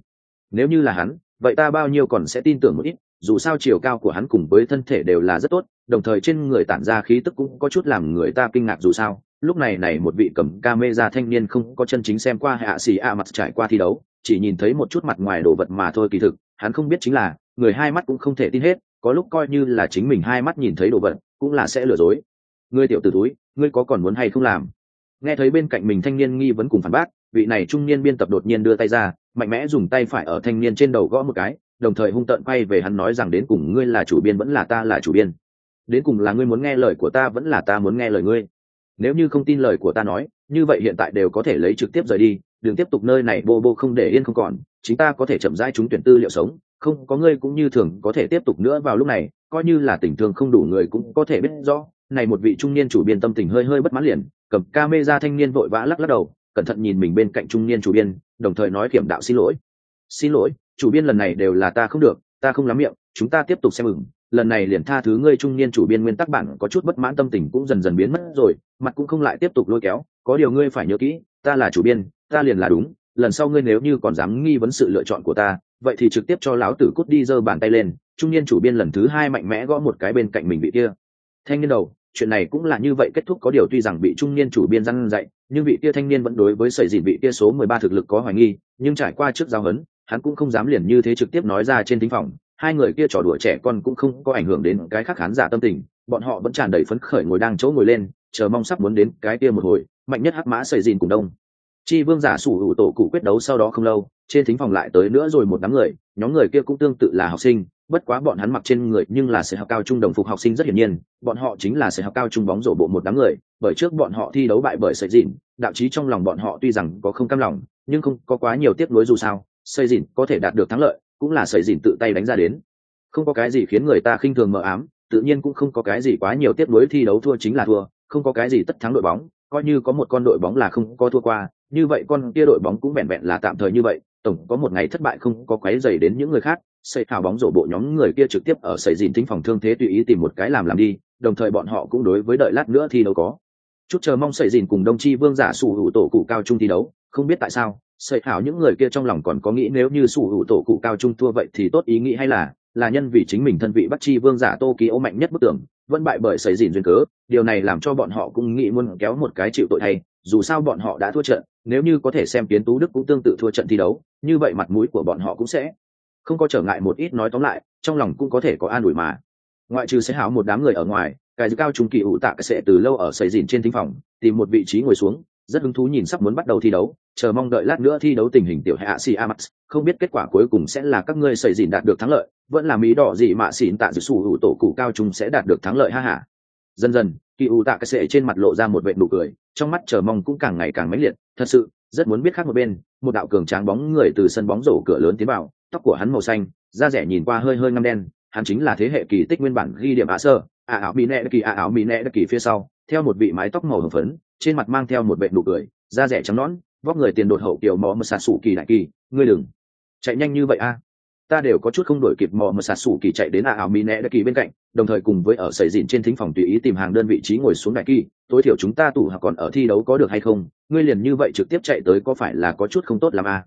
S1: Nếu như là hắn, vậy ta bao nhiêu còn sẽ tin tưởng một ít, dù sao chiều cao của hắn cùng với thân thể đều là rất tốt, đồng thời trên người tản ra khí tức cũng có chút làm người ta kinh ngạc dù sao lúc này này một vị cầm ca mê ra thanh niên không có chân chính xem qua hạ xì a mặt trải qua thi đấu, chỉ nhìn thấy một chút mặt ngoài đồ vật mà thôi, kỳ thực, hắn không biết chính là, người hai mắt cũng không thể tin hết, có lúc coi như là chính mình hai mắt nhìn thấy đồ vật, cũng là sẽ lừa dối. Ngươi tiểu t ử túi, ngươi có còn muốn hay không làm? Nghe thấy bên cạnh mình thanh niên nghi vấn cùng phản bác, vị này trung niên biên tập đột nhiên đưa tay ra, mạnh mẽ dùng tay phải ở thanh niên trên đầu gõ một cái, đồng thời hung tợn quay về hắn nói rằng đến cùng ngươi là chủ biên vẫn là ta là chủ biên. Đến cùng là ngươi muốn nghe lời của ta vẫn là ta muốn nghe lời ngươi nếu như không tin lời của ta nói, như vậy hiện tại đều có thể lấy trực tiếp rời đi, đừng tiếp tục nơi này, bô bô không để yên không còn, chính ta có thể chậm rãi chúng tuyển tư liệu sống, không, có ngươi cũng như thường có thể tiếp tục nữa vào lúc này, coi như là tình thương không đủ người cũng có thể biết rõ, này một vị trung niên chủ biên tâm tình hơi hơi bất mãn liền, cầm ca mê ra thanh niên vội vã lắc lắc đầu, cẩn thận nhìn mình bên cạnh trung niên chủ biên, đồng thời nói kiểm đạo xin lỗi. Xin lỗi, chủ biên lần này đều là ta không được, ta không lắm miệng, chúng ta tiếp tục xem mừng lần này liền tha thứ ngươi trung niên chủ biên nguyên tắc bản có chút bất mãn tâm tình cũng dần dần biến mất rồi, mặt cũng không lại tiếp tục lôi kéo, có điều ngươi phải nhớ kỹ, ta là chủ biên, ta liền là đúng, lần sau ngươi nếu như còn dám nghi vấn sự lựa chọn của ta, vậy thì trực tiếp cho lão tử cút đi giơ bàn tay lên, trung niên chủ biên lần thứ hai mạnh mẽ gõ một cái bên cạnh mình bị kia. Thanh niên đầu, chuyện này cũng là như vậy kết thúc, có điều tuy rằng bị trung niên chủ biên răn dạy, nhưng vị kia thanh niên vẫn đối với sợi dịn vị kia số mười ba thực lực có hoài nghi, nhưng trải qua trước giao hấn, hắn cũng không dám liền như thế trực tiếp nói ra trên thính phòng hai người kia trò đùa trẻ con cũng không có ảnh hưởng đến cái khác khán giả tâm tình, bọn họ vẫn tràn đầy phấn khởi ngồi đang chỗ ngồi lên, chờ mong sắp muốn đến cái kia một hồi, mạnh nhất hắc mã sợi dìn cùng đông. Chi vương giả sủ hữu tổ cụ quyết đấu sau đó không lâu, trên thính phòng lại tới nữa rồi một đám người, nhóm người kia cũng tương tự là học sinh, bất quá bọn hắn mặc trên người nhưng là sẽ học cao trung đồng phục học sinh rất hiển nhiên, bọn họ chính là sẽ học cao trung bóng rổ bộ một đám người, bởi trước bọn họ thi đấu bại bởi sợi dìn, đạo trí trong lòng bọn họ tuy rằng có không cam lòng, nhưng không có quá nhiều tiếc nuối dù sao, sợi dìn có thể đạt được thắng lợi cũng là sợi dìn tự tay đánh ra đến. Không có cái gì khiến người ta khinh thường mờ ám, tự nhiên cũng không có cái gì quá nhiều tiếp nối thi đấu thua chính là thua, không có cái gì tất thắng đội bóng, coi như có một con đội bóng là không có thua qua, như vậy con kia đội bóng cũng vẹn vẹn là tạm thời như vậy, tổng có một ngày thất bại không có quấy dày đến những người khác xây thảo bóng rổ bộ nhóm người kia trực tiếp ở xây dìn thính phòng thương thế tùy ý tìm một cái làm làm đi, đồng thời bọn họ cũng đối với đợi lát nữa thi đấu có. Chút chờ mong xây dìn cùng đông chi vương giả sủ hữu tổ cụ cao trung thi đấu, không biết tại sao sợi thảo những người kia trong lòng còn có nghĩ nếu như sủ hữu tổ cụ cao trung thua vậy thì tốt ý nghĩ hay là là nhân vì chính mình thân vị bắt chi vương giả tô ký ô mạnh nhất bức tưởng vẫn bại bởi xây dìn duyên cớ, điều này làm cho bọn họ cũng nghĩ muốn kéo một cái chịu tội thay, dù sao bọn họ đã thua trận, nếu như có thể xem kiến tú đức cũng tương tự thua trận thi đấu, như vậy mặt mũi của bọn họ cũng sẽ không có trở ngại một ít nói tóm lại, trong lòng cũng có thể có an ủi mà. Ngoại trừ sẽ háo một đám người ở ngoài, cái cao trung kỳ ủ tạ sẽ từ lâu ở sầy dìn trên thính phòng, tìm một vị trí ngồi xuống rất hứng thú nhìn sắp muốn bắt đầu thi đấu, chờ mong đợi lát nữa thi đấu tình hình tiểu hạ si amax không biết kết quả cuối cùng sẽ là các ngươi xây dìn đạt được thắng lợi, vẫn là mỹ đỏ gì mà xỉn tạ dự sủ hữu tổ cụ cao trung sẽ đạt được thắng lợi ha hả dần dần, kỳ u tạ cái sệ trên mặt lộ ra một vệ nụ cười, trong mắt chờ mong cũng càng ngày càng mãnh liệt. Thật sự, rất muốn biết khác một bên, một đạo cường tráng bóng người từ sân bóng rổ cửa lớn tiến vào, tóc của hắn màu xanh, da rẻ nhìn qua hơi hơi ngăm đen, hắn chính là thế hệ kỳ tích nguyên bản ghi điểm ạ sơ, ạ ảo mỹ nẹ kỳ, ạ ảo mỹ nẹ kỳ phía sau theo một vị mái tóc màu hồng phấn, trên mặt mang theo một vệ nụ cười, da rẻ trắng nõn, vóc người tiền đột hậu kiểu mò mờ xà sủ kỳ đại kỳ, ngươi đừng. Chạy nhanh như vậy a. Ta đều có chút không đổi kịp mò mờ xà sủ kỳ chạy đến a ảo mỹ nẹ kỳ bên cạnh, đồng thời cùng với ở sầy dịn trên thính phòng tùy ý tìm hàng đơn vị trí ngồi xuống đại kỳ, tối thiểu chúng ta tủ hoặc còn ở thi đấu có được hay không, ngươi liền như vậy trực tiếp chạy tới có phải là có chút không tốt làm a?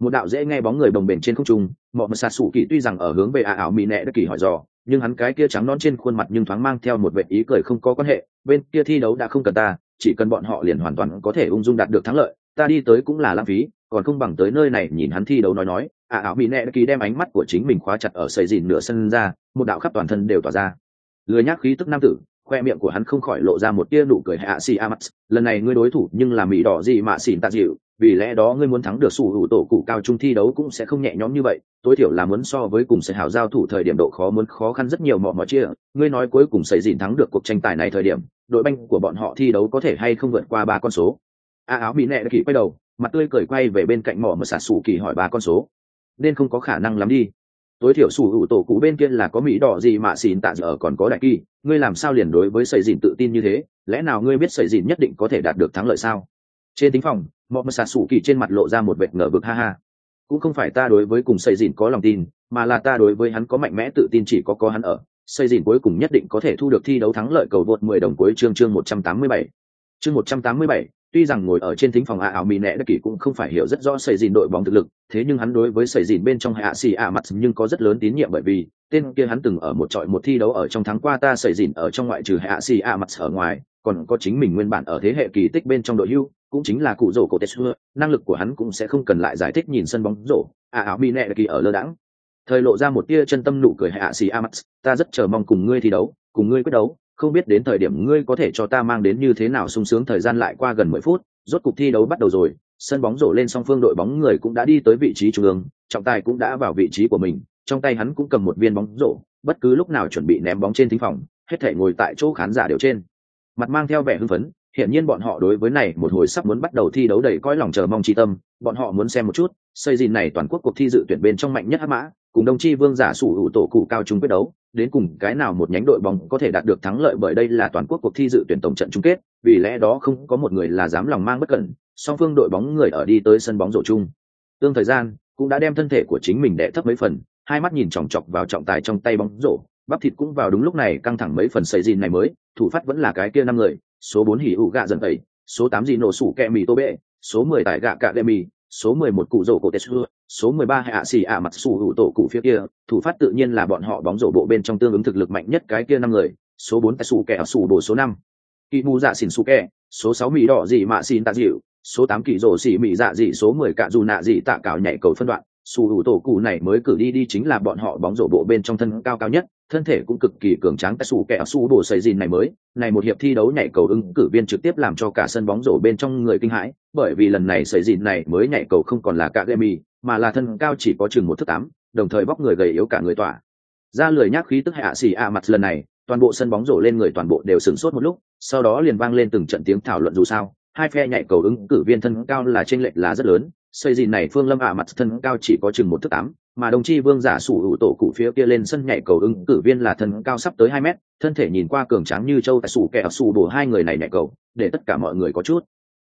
S1: Một đạo dễ nghe bóng người bồng bềnh trên không trung, mò mờ xà sủ kỳ tuy rằng ở hướng về a ảo mỹ nẹ đại kỳ hỏi dò nhưng hắn cái kia trắng non trên khuôn mặt nhưng thoáng mang theo một vệ ý cười không có quan hệ, bên kia thi đấu đã không cần ta, chỉ cần bọn họ liền hoàn toàn có thể ung dung đạt được thắng lợi, ta đi tới cũng là lãng phí, còn không bằng tới nơi này nhìn hắn thi đấu nói nói. Ạ ảo bị nẹ kỳ đem ánh mắt của chính mình khóa chặt ở sợi dìn nửa sân ra, một đạo khắp toàn thân đều tỏa ra. Lười nhác khí tức nam tử, khoe miệng của hắn không khỏi lộ ra một tia nụ cười. Hạ xì à, a mắt lần này ngươi đối thủ nhưng là mỹ đỏ gì mà xỉn tạ dịu vì lẽ đó ngươi muốn thắng được sủ hữu tổ cụ cao trung thi đấu cũng sẽ không nhẹ nhõm như vậy. Tối thiểu là muốn so với cùng sẽ hảo giao thủ thời điểm độ khó muốn khó khăn rất nhiều mọi mọi chia. Ngươi nói cuối cùng xảy dìn thắng được cuộc tranh tài này thời điểm, đội banh của bọn họ thi đấu có thể hay không vượt qua ba con số? A áo bị nẹ kỳ quay đầu, mặt tươi cười quay về bên cạnh mỏ mà xả sủ kỳ hỏi ba con số. Nên không có khả năng lắm đi. Tối thiểu sủ hữu tổ cụ bên kia là có mỹ đỏ gì mà xỉn tạ giờ còn có đại kỳ. Ngươi làm sao liền đối với sẩy dìn tự tin như thế? Lẽ nào ngươi biết sẩy dìn nhất định có thể đạt được thắng lợi sao? Trên tính phòng mọ mà xả sủ kỳ trên mặt lộ ra một vệt ngờ vực, ha ha cũng không phải ta đối với cùng xây dìn có lòng tin, mà là ta đối với hắn có mạnh mẽ tự tin chỉ có có hắn ở xây dìn cuối cùng nhất định có thể thu được thi đấu thắng lợi cầu vượt 10 đồng cuối chương chương 187. Chương 187, tuy rằng ngồi ở trên thính phòng a ảo mỹ nẹ đất kỳ cũng không phải hiểu rất rõ xây dìn đội bóng thực lực thế nhưng hắn đối với xây dìn bên trong hạ xì ạ mặt nhưng có rất lớn tín nhiệm bởi vì tên kia hắn từng ở một trọi một thi đấu ở trong tháng qua ta xây dìn ở trong ngoại trừ hạ xì ạ mặt ở ngoài còn có chính mình nguyên bản ở thế hệ kỳ tích bên trong đội hưu cũng chính là cụ rổ cổ tetsu năng lực của hắn cũng sẽ không cần lại giải thích nhìn sân bóng rổ à ảo mỹ nẹ đất kỳ ở lơ đãng. Thời lộ ra một tia chân tâm nụ cười hạ xì a mặt ta rất chờ mong cùng ngươi thi đấu cùng ngươi quyết đấu không biết đến thời điểm ngươi có thể cho ta mang đến như thế nào sung sướng thời gian lại qua gần mười phút, rốt cục thi đấu bắt đầu rồi, sân bóng rổ lên song phương đội bóng người cũng đã đi tới vị trí trung ương, trọng tài cũng đã vào vị trí của mình, trong tay hắn cũng cầm một viên bóng rổ, bất cứ lúc nào chuẩn bị ném bóng trên thính phòng, hết thể ngồi tại chỗ khán giả đều trên. Mặt mang theo vẻ hưng phấn, hiện nhiên bọn họ đối với này một hồi sắp muốn bắt đầu thi đấu đầy cõi lòng chờ mong chi tâm, bọn họ muốn xem một chút, xây gìn này toàn quốc cuộc thi dự tuyển bên trong mạnh nhất hắc mã, cùng đồng chi vương giả sủ hữu tổ cụ cao trung quyết đấu, đến cùng cái nào một nhánh đội bóng có thể đạt được thắng lợi bởi đây là toàn quốc cuộc thi dự tuyển tổng trận chung kết, vì lẽ đó không có một người là dám lòng mang bất cẩn, song phương đội bóng người ở đi tới sân bóng rổ chung. Tương thời gian, cũng đã đem thân thể của chính mình đè thấp mấy phần, hai mắt nhìn chòng chọc vào trọng tài trong tay bóng rổ, bắp thịt cũng vào đúng lúc này căng thẳng mấy phần sấy gìn này mới, thủ phát vẫn là cái kia năm người, số bốn hỉ ủ gạ dần tẩy, số tám gì nổ sủ kẹ mì tô bệ, số mười tại gạ cạ đệ mì, số mười một cụ rổ cổ tetsu số mười ba hạ xì ạ mặt sủ hữu tổ cụ phía kia, thủ phát tự nhiên là bọn họ bóng rổ bộ bên trong tương ứng thực lực mạnh nhất cái kia năm người, số bốn sủ kẻ sủ bộ số năm. Kỳ mù dạ xỉn sủ kẻ, số sáu mỹ đỏ dị mạ xin tạ dịu, số tám kỳ rổ xỉ mỹ dạ dị, số mười cạ dù nạ dị tạ cáo nhảy cầu phân đoạn. Sủ hữu tổ cụ này mới cử đi đi chính là bọn họ bóng rổ bộ bên trong thân cao cao nhất, thân thể cũng cực kỳ cường tráng tại sủ kẻ ở sủ bộ xây gìn này mới, này một hiệp thi đấu nhảy cầu ứng cử viên trực tiếp làm cho cả sân bóng rổ bên trong người kinh hãi, bởi vì lần này xây gìn này mới nhảy cầu không còn là cả gemi mà là thân cao chỉ có chừng một thước tám, đồng thời bóc người gầy yếu cả người tỏa. Ra lười nhác khí tức hạ xỉ ạ mặt lần này, toàn bộ sân bóng rổ lên người toàn bộ đều sửng sốt một lúc, sau đó liền vang lên từng trận tiếng thảo luận dù sao, hai phe nhảy cầu ứng cử viên thân cao là tranh lệch là rất lớn, xây dìn này phương lâm ạ mặt thân cao chỉ có chừng một thước tám, mà đồng chi vương giả sủ hữu tổ cụ phía kia lên sân nhảy cầu ứng cử viên là thân cao sắp tới hai mét, thân thể nhìn qua cường tráng như châu tại sủ kẻ sủ đổ hai người này nhảy cầu, để tất cả mọi người có chút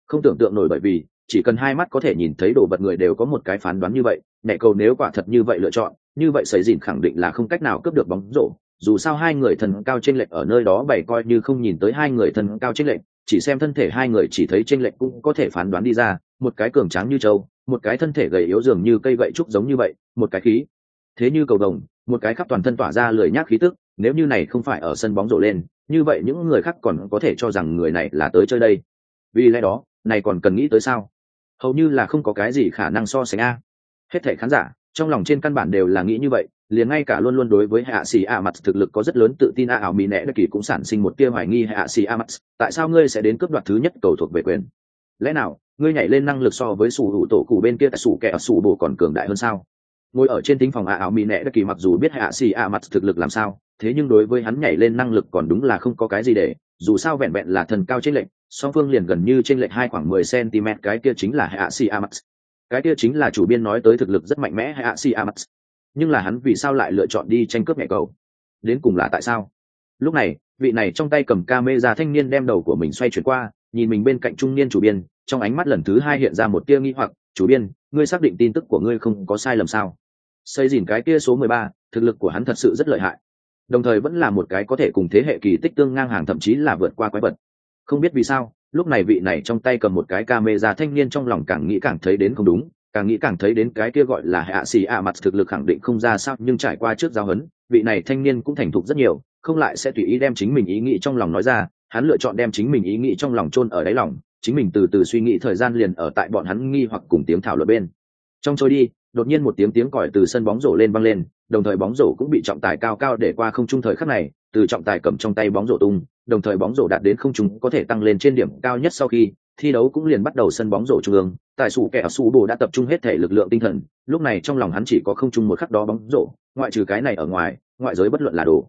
S1: không tưởng tượng nổi bởi vì chỉ cần hai mắt có thể nhìn thấy đồ vật người đều có một cái phán đoán như vậy, mẹ cầu nếu quả thật như vậy lựa chọn, như vậy sấy dìn khẳng định là không cách nào cướp được bóng rổ. Dù sao hai người thần cao trên lệch ở nơi đó bày coi như không nhìn tới hai người thần cao trên lệch, chỉ xem thân thể hai người chỉ thấy trên lệch cũng có thể phán đoán đi ra, một cái cường tráng như trâu, một cái thân thể gầy yếu dường như cây gậy trúc giống như vậy, một cái khí. Thế như cầu đồng một cái khắp toàn thân tỏa ra lười nhác khí tức, nếu như này không phải ở sân bóng rổ lên, như vậy những người khác còn có thể cho rằng người này là tới chơi đây. Vì lẽ đó, này còn cần nghĩ tới sao? Hầu như là không có cái gì khả năng so sánh a. Hết thể khán giả, trong lòng trên căn bản đều là nghĩ như vậy, liền ngay cả luôn luôn đối với hạ xì a mặt thực lực có rất lớn tự tin a ảo mỹ nẹ đất kỳ cũng sản sinh một tia hoài nghi hạ xì a mặt tại sao ngươi sẽ đến cướp đoạt thứ nhất cầu thuộc về quyền? Lẽ nào, ngươi nhảy lên năng lực so với sủ hữu tổ cụ bên kia tại sủ kẻ sủ bồ còn cường đại hơn sao? Ngồi ở trên tính phòng a ảo mỹ nẹ đất kỳ mặc dù biết hạ xì a mặt thực lực làm sao, thế nhưng đối với hắn nhảy lên năng lực còn đúng là không có cái gì để, dù sao vẹn vẹn là thần cao trên lệnh song phương liền gần như trên lệch hai khoảng mười cm, cái kia chính là hạ si amax cái kia chính là chủ biên nói tới thực lực rất mạnh mẽ hạ si amax nhưng là hắn vì sao lại lựa chọn đi tranh cướp mẹ cầu? Đến cùng là tại sao? Lúc này, vị này trong tay cầm ca mê ra thanh niên đem đầu của mình xoay chuyển qua, nhìn mình bên cạnh trung niên chủ biên, trong ánh mắt lần thứ hai hiện ra một tia nghi hoặc, chủ biên, ngươi xác định tin tức của ngươi không có sai lầm sao? Xây dìn cái kia số mười ba, thực lực của hắn thật sự rất lợi hại. Đồng thời vẫn là một cái có thể cùng thế hệ kỳ tích tương ngang hàng, thậm chí là vượt qua quái vật không biết vì sao, lúc này vị này trong tay cầm một cái ca mê ra thanh niên trong lòng càng nghĩ càng thấy đến không đúng, càng nghĩ càng thấy đến cái kia gọi là hạ xì ạ mặt thực lực khẳng định không ra sao, nhưng trải qua trước giao hấn, vị này thanh niên cũng thành thục rất nhiều, không lại sẽ tùy ý đem chính mình ý nghĩ trong lòng nói ra, hắn lựa chọn đem chính mình ý nghĩ trong lòng chôn ở đáy lòng, chính mình từ từ suy nghĩ thời gian liền ở tại bọn hắn nghi hoặc cùng tiếng thảo luận bên. Trong trôi đi đột nhiên một tiếng tiếng còi từ sân bóng rổ lên văng lên, đồng thời bóng rổ cũng bị trọng tài cao cao để qua không trung thời khắc này, từ trọng tài cầm trong tay bóng rổ tung, đồng thời bóng rổ đạt đến không trung có thể tăng lên trên điểm cao nhất sau khi thi đấu cũng liền bắt đầu sân bóng rổ trung ương. Tài sủ kẻ sủ bồ đã tập trung hết thể lực lượng tinh thần, lúc này trong lòng hắn chỉ có không trung một khắc đó bóng rổ, ngoại trừ cái này ở ngoài, ngoại giới bất luận là đồ.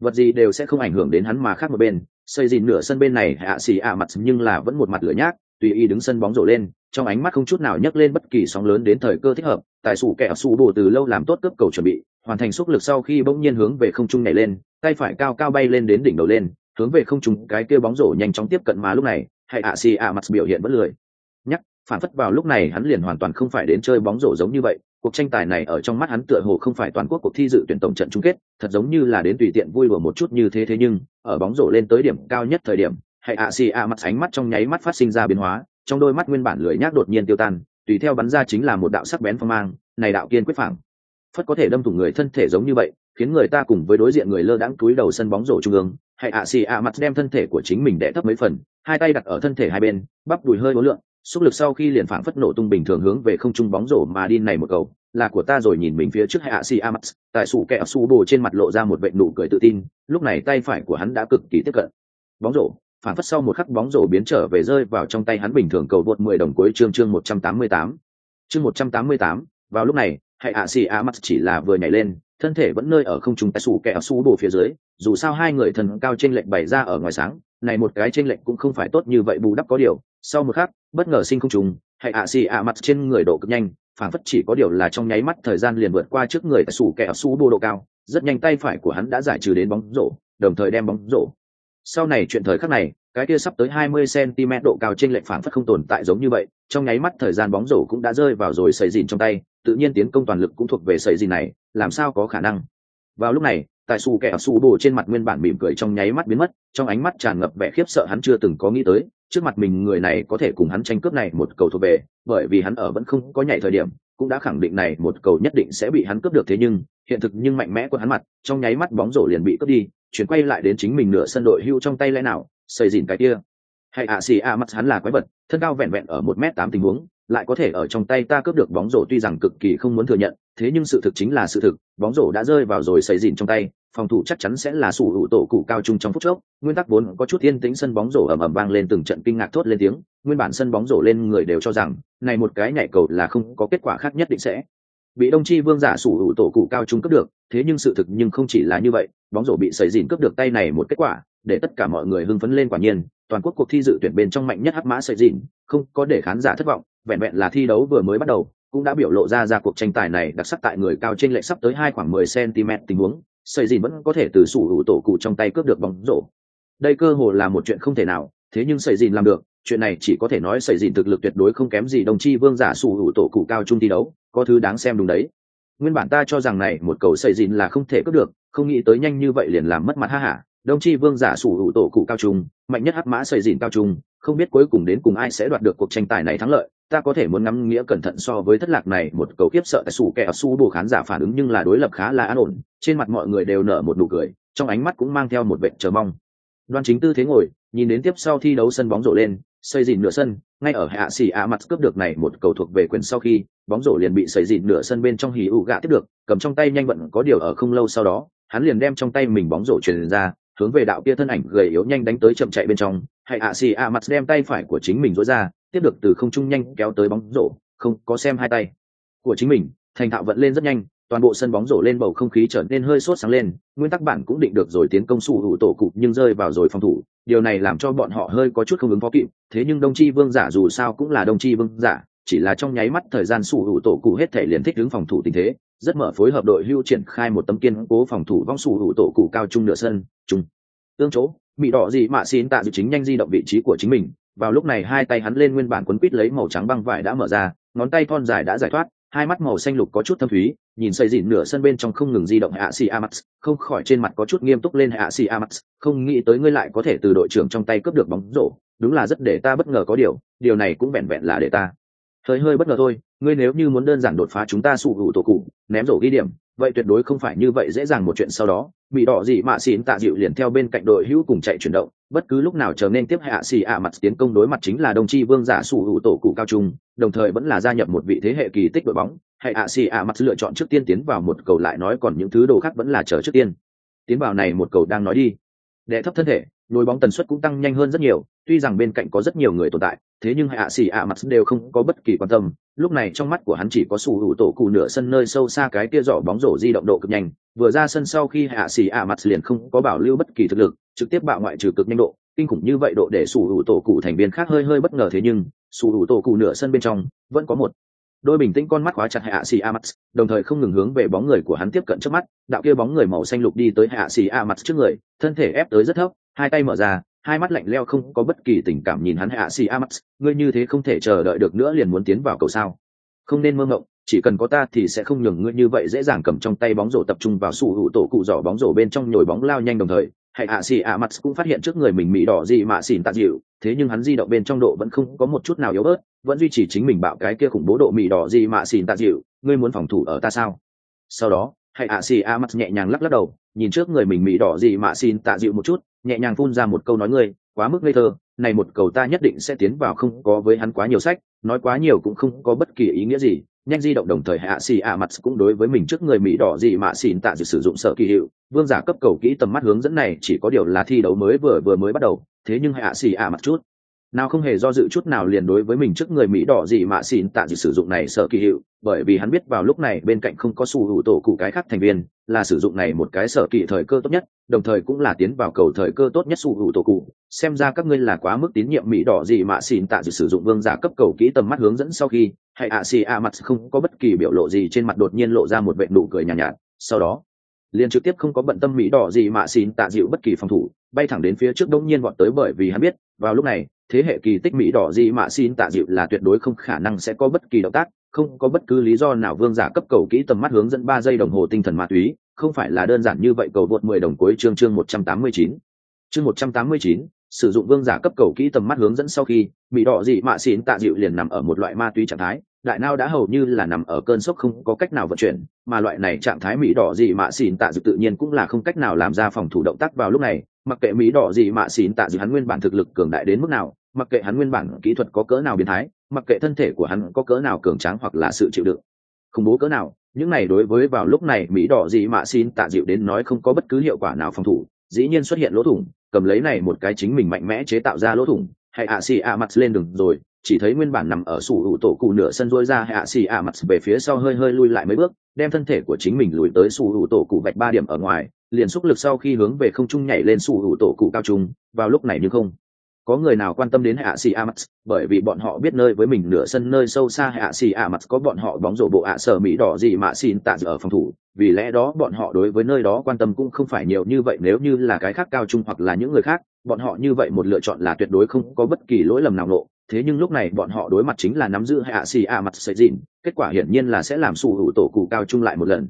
S1: Vật gì đều sẽ không ảnh hưởng đến hắn mà khác một bên, xây dìn nửa sân bên này, hạ xì ạ mặt nhưng là vẫn một mặt lửa nhác tùy ý đứng sân bóng rổ lên, trong ánh mắt không chút nào nhấc lên bất kỳ sóng lớn đến thời cơ thích hợp, tài sủ kẻ sủ bổ từ lâu làm tốt cấp cầu chuẩn bị, hoàn thành xúc lực sau khi bỗng nhiên hướng về không trung nhảy lên, tay phải cao cao bay lên đến đỉnh đầu lên, hướng về không trung cái kia bóng rổ nhanh chóng tiếp cận mà lúc này, hay ạ xì ạ mặt biểu hiện bất lười. Nhắc, phản phất vào lúc này hắn liền hoàn toàn không phải đến chơi bóng rổ giống như vậy, cuộc tranh tài này ở trong mắt hắn tựa hồ không phải toàn quốc cuộc thi dự tuyển tổng trận chung kết, thật giống như là đến tùy tiện vui đùa một chút như thế thế nhưng, ở bóng rổ lên tới điểm cao nhất thời điểm Hệ ạ xì ạ mặt ánh mắt trong nháy mắt phát sinh ra biến hóa, trong đôi mắt nguyên bản lười nhác đột nhiên tiêu tan, tùy theo bắn ra chính là một đạo sắc bén phong mang, này đạo kiên quyết phẳng phất có thể đâm thủng người thân thể giống như vậy, khiến người ta cùng với đối diện người lơ đãng túi đầu sân bóng rổ trung ương. Hệ ạ xì ạ mặt đem thân thể của chính mình đẻ thấp mấy phần, hai tay đặt ở thân thể hai bên, bắp đùi hơi hối lượng, xúc lực sau khi liền phảng phất nổ tung bình thường hướng về không trung bóng rổ mà đi này một cầu. Là của ta rồi nhìn mình phía trước hạ si amax tại sủ kẹo su bồ trên mặt lộ ra một vệ nụ cười tự tin, lúc này tay phải của hắn đã cực kỳ tiếp cận. Bóng rổ. Phản phất sau một khắc bóng rổ biến trở về rơi vào trong tay hắn bình thường cầu vượt 10 đồng cuối chương chương 188. Chương 188, vào lúc này, hay ạ si Mặt chỉ là vừa nhảy lên, thân thể vẫn nơi ở không trung tại sủ kẻ su đổ phía dưới, dù sao hai người thần cao trên lệnh bày ra ở ngoài sáng, này một cái trên lệnh cũng không phải tốt như vậy bù đắp có điều, sau một khắc, bất ngờ sinh không trùng hay ạ xì ạ mặt trên người độ cực nhanh phản phất chỉ có điều là trong nháy mắt thời gian liền vượt qua trước người sủ kẻ su đổ độ cao rất nhanh tay phải của hắn đã giải trừ đến bóng rổ đồng thời đem bóng rổ sau này chuyện thời khắc này, cái kia sắp tới 20 cm độ cao trên lệnh phản phất không tồn tại giống như vậy, trong nháy mắt thời gian bóng rổ cũng đã rơi vào rồi sẩy dìn trong tay, tự nhiên tiến công toàn lực cũng thuộc về sẩy dìn này, làm sao có khả năng? Vào lúc này, tại su kẻ su bồ trên mặt nguyên bản mỉm cười trong nháy mắt biến mất, trong ánh mắt tràn ngập vẻ khiếp sợ hắn chưa từng có nghĩ tới, trước mặt mình người này có thể cùng hắn tranh cướp này một cầu thuộc về, bởi vì hắn ở vẫn không có nhảy thời điểm, cũng đã khẳng định này một cầu nhất định sẽ bị hắn cướp được thế nhưng, hiện thực nhưng mạnh mẽ của hắn mặt, trong nháy mắt bóng rổ liền bị cướp đi chuyển quay lại đến chính mình nửa sân đội hưu trong tay lẽ nào, xây dìn cái kia. Hay ạ, xì ạ mắt hắn là quái vật, thân cao vẹn vẹn ở một m tám tình huống, lại có thể ở trong tay ta cướp được bóng rổ tuy rằng cực kỳ không muốn thừa nhận, thế nhưng sự thực chính là sự thực, bóng rổ đã rơi vào rồi xây dìn trong tay, phòng thủ chắc chắn sẽ là sủ hữu tổ cụ cao trung trong phút chốc. Nguyên tắc vốn có chút yên tĩnh sân bóng rổ ầm ầm vang lên từng trận kinh ngạc thốt lên tiếng, nguyên bản sân bóng rổ lên người đều cho rằng, này một cái nhảy cầu là không có kết quả khác nhất định sẽ bị đông chi vương giả sủ hữu tổ cụ cao trung cấp được, thế nhưng sự thực nhưng không chỉ là như vậy, bóng rổ bị sấy dìn cướp được tay này một kết quả, để tất cả mọi người hưng phấn lên quả nhiên, toàn quốc cuộc thi dự tuyển bên trong mạnh nhất hắc mã sấy dìn, không có để khán giả thất vọng, vẹn vẹn là thi đấu vừa mới bắt đầu, cũng đã biểu lộ ra ra cuộc tranh tài này đặc sắc tại người cao trên lệ sắp tới hai khoảng 10 cm tình huống xây dìn vẫn có thể từ sủ hữu tổ cụ trong tay cướp được bóng rổ. Đây cơ hồ là một chuyện không thể nào, thế nhưng xây dìn làm được chuyện này chỉ có thể nói xảy dịn thực lực tuyệt đối không kém gì đồng chi vương giả sủ hữu tổ cụ cao trung thi đấu, có thứ đáng xem đúng đấy. Nguyên bản ta cho rằng này một cầu xảy dịn là không thể cướp được, không nghĩ tới nhanh như vậy liền làm mất mặt ha hả đồng chi vương giả sủ hữu tổ cụ cao trung, mạnh nhất hắc mã xảy dịn cao trung, không biết cuối cùng đến cùng ai sẽ đoạt được cuộc tranh tài này thắng lợi. Ta có thể muốn ngắm nghĩa cẩn thận so với thất lạc này một cầu kiếp sợ tại sủ kẻ su đồ khán giả phản ứng nhưng là đối lập khá là an ổn, trên mặt mọi người đều nở một nụ cười, trong ánh mắt cũng mang theo một vệ chờ mong. Đoan chính tư thế ngồi, nhìn đến tiếp sau thi đấu sân bóng rộ lên xây dìn nửa sân, ngay ở hạ xỉ a mặt cướp được này một cầu thuộc về quyền sau khi, bóng rổ liền bị xây dìn nửa sân bên trong hì ụ gạ tiếp được, cầm trong tay nhanh vận có điều ở không lâu sau đó, hắn liền đem trong tay mình bóng rổ truyền ra, hướng về đạo kia thân ảnh gầy yếu nhanh đánh tới chậm chạy bên trong. Hay hạ xỉ a mặt đem tay phải của chính mình dối ra, tiếp được từ không trung nhanh kéo tới bóng rổ, không, có xem hai tay của chính mình, thành thạo vận lên rất nhanh toàn bộ sân bóng rổ lên bầu không khí trở nên hơi sốt sáng lên, nguyên tắc bản cũng định được rồi tiến công sủ hữu tổ cụ nhưng rơi vào rồi phòng thủ. Điều này làm cho bọn họ hơi có chút không ứng phó kịp, thế nhưng đông Tri vương giả dù sao cũng là đông Tri vương giả, chỉ là trong nháy mắt thời gian sủ hữu tổ cụ hết thể liền thích đứng phòng thủ tình thế, rất mở phối hợp đội hưu triển khai một tấm kiên cố phòng thủ vong sủ hữu tổ cụ cao trung nửa sân trung tương chỗ, bị đỏ gì mà xin tạ dự chính nhanh di động vị trí của chính mình. Vào lúc này hai tay hắn lên nguyên bản quấn quít lấy màu trắng băng vải đã mở ra, ngón tay thon dài đã giải thoát hai mắt màu xanh lục có chút thâm thúy, nhìn xây dịn nửa sân bên trong không ngừng di động hạ xì amax, không khỏi trên mặt có chút nghiêm túc lên hạ xì amax, không nghĩ tới ngươi lại có thể từ đội trưởng trong tay cướp được bóng rổ, đúng là rất để ta bất ngờ có điều điều này cũng vẹn vẹn là để ta hơi hơi bất ngờ thôi, ngươi nếu như muốn đơn giản đột phá chúng ta sụ hữu tổ cụ, ném rổ ghi điểm, vậy tuyệt đối không phải như vậy dễ dàng một chuyện sau đó. Bị đỏ gì mạ xỉn tạ dịu liền theo bên cạnh đội hữu cùng chạy chuyển động, bất cứ lúc nào trở nên tiếp hạ xì ạ mặt tiến công đối mặt chính là đồng chi vương giả sụ hữu tổ cụ cao trung, đồng thời vẫn là gia nhập một vị thế hệ kỳ tích đội bóng. Hay ạ xì ạ mặt lựa chọn trước tiên tiến vào một cầu lại nói còn những thứ đồ khác vẫn là chờ trước tiên. Tiến vào này một cầu đang nói đi. Đệ thấp thân thể nhồi bóng tần suất cũng tăng nhanh hơn rất nhiều, tuy rằng bên cạnh có rất nhiều người tồn tại, thế nhưng hạ xỉ ạ mặt đều không có bất kỳ quan tâm. Lúc này trong mắt của hắn chỉ có sủ hữu tổ cụ nửa sân nơi sâu xa cái kia giỏ bóng rổ di động độ cực nhanh. Vừa ra sân sau khi hạ xỉ ạ mặt liền không có bảo lưu bất kỳ thực lực, trực tiếp bạo ngoại trừ cực nhanh độ. Kinh khủng như vậy độ để sủ hữu tổ cụ thành viên khác hơi hơi bất ngờ thế nhưng, sủ hữu tổ cụ nửa sân bên trong vẫn có một đôi bình tĩnh con mắt khóa chặt hạ xì a mắt đồng thời không ngừng hướng về bóng người của hắn tiếp cận trước mắt. Đạo kia bóng người màu xanh lục đi tới hạ xì a mắt trước người, thân thể ép tới rất thấp hai tay mở ra, hai mắt lạnh leo không có bất kỳ tình cảm nhìn hắn hạ xì a mắt ngươi như thế không thể chờ đợi được nữa liền muốn tiến vào cầu sao? Không nên mơ ngộng chỉ cần có ta thì sẽ không nhường ngươi như vậy dễ dàng cầm trong tay bóng rổ tập trung vào sủ hữu tổ cụ giỏ bóng rổ bên trong nhồi bóng lao nhanh đồng thời hãy ạ xì ạ mặt cũng phát hiện trước người mình mỹ đỏ gì mà xỉn tạ dịu, thế nhưng hắn di động bên trong độ vẫn không có một chút nào yếu bớt, vẫn duy trì chính mình bạo cái kia khủng bố độ mỹ đỏ gì mà xỉn tạ dịu, ngươi muốn phòng thủ ở ta sao? Sau đó hãy ạ xì ạ mặt nhẹ nhàng lắc lắc đầu, nhìn trước người mình mỹ đỏ gì mà xỉn tạ dịu một chút nhẹ nhàng phun ra một câu nói ngươi, quá mức ngây thơ, này một cầu ta nhất định sẽ tiến vào không có với hắn quá nhiều sách, nói quá nhiều cũng không có bất kỳ ý nghĩa gì, nhanh di động đồng thời hạ xì ạ mặt cũng đối với mình trước người mỹ đỏ gì mà xỉn tạ dự sử dụng sợ kỳ hiệu, vương giả cấp cầu kỹ tầm mắt hướng dẫn này chỉ có điều là thi đấu mới vừa vừa mới bắt đầu, thế nhưng hạ xì ạ mặt chút nào không hề do dự chút nào liền đối với mình trước người mỹ đỏ gì mà xin tạ dị sử dụng này sợ kỳ hiệu bởi vì hắn biết vào lúc này bên cạnh không có su hữu tổ cụ cái khác thành viên là sử dụng này một cái sở kỳ thời cơ tốt nhất đồng thời cũng là tiến vào cầu thời cơ tốt nhất su hữu tổ cụ. Xem ra các ngươi là quá mức tín nhiệm mỹ đỏ gì mà xin tạ dị sử dụng vương giả cấp cầu kỹ tầm mắt hướng dẫn sau khi hay ạ xì ạ mặt không có bất kỳ biểu lộ gì trên mặt đột nhiên lộ ra một vệ nụ cười nhàn nhạt, nhạt sau đó liền trực tiếp không có bận tâm mỹ đỏ gì mà xin tạ dịu bất kỳ phòng thủ bay thẳng đến phía trước đông nhiên vọt tới bởi vì hắn biết vào lúc này thế hệ kỳ tích mỹ đỏ gì mà xin tạ dịu là tuyệt đối không khả năng sẽ có bất kỳ động tác, không có bất cứ lý do nào vương giả cấp cầu kỹ tầm mắt hướng dẫn ba giây đồng hồ tinh thần ma túy, không phải là đơn giản như vậy cầu vượt mười đồng cuối chương chương một trăm tám mươi chín. Chương một trăm tám mươi chín, sử dụng vương giả cấp cầu kỹ tầm mắt hướng dẫn sau khi, mỹ đỏ dị mạ xỉn tạ dịu liền nằm ở một loại ma túy trạng thái, đại nao đã hầu như là nằm ở cơn sốc không có cách nào vận chuyển, mà loại này trạng thái mỹ đỏ dị mạ xỉn tạ dịu tự nhiên cũng là không cách nào làm ra phòng thủ động tác vào lúc này, mặc kệ mỹ đỏ dị mạ xỉn tạ dịu hắn nguyên bản thực lực cường đại đến mức nào mặc kệ hắn nguyên bản kỹ thuật có cỡ nào biến thái, mặc kệ thân thể của hắn có cỡ nào cường tráng hoặc là sự chịu đựng. Khủng bố cỡ nào, những này đối với vào lúc này mỹ đỏ gì mạ xin tạ dịu đến nói không có bất cứ hiệu quả nào phòng thủ, dĩ nhiên xuất hiện lỗ thủng, cầm lấy này một cái chính mình mạnh mẽ chế tạo ra lỗ thủng, hay ạ xì ạ mặt lên đường rồi, chỉ thấy nguyên bản nằm ở sủ hữu tổ cụ nửa sân rôi ra hay ạ xì ạ mặt về phía sau hơi hơi lui lại mấy bước, đem thân thể của chính mình lùi tới sủ hữu tổ cụ vạch ba điểm ở ngoài, liền xúc lực sau khi hướng về không trung nhảy lên sủ hữu tổ cụ cao trung, vào lúc này nhưng không có người nào quan tâm đến hạ xì a bởi vì bọn họ biết nơi với mình nửa sân nơi sâu xa hạ xì a có bọn họ bóng rổ bộ ạ sở mỹ đỏ gì mà xin tạ ở phòng thủ. Vì lẽ đó bọn họ đối với nơi đó quan tâm cũng không phải nhiều như vậy. Nếu như là cái khác cao trung hoặc là những người khác, bọn họ như vậy một lựa chọn là tuyệt đối không có bất kỳ lỗi lầm nào nộ. Thế nhưng lúc này bọn họ đối mặt chính là nắm giữ hạ xì a mặt sợi dịn. Kết quả hiển nhiên là sẽ làm sủ hữu tổ cụ cao trung lại một lần.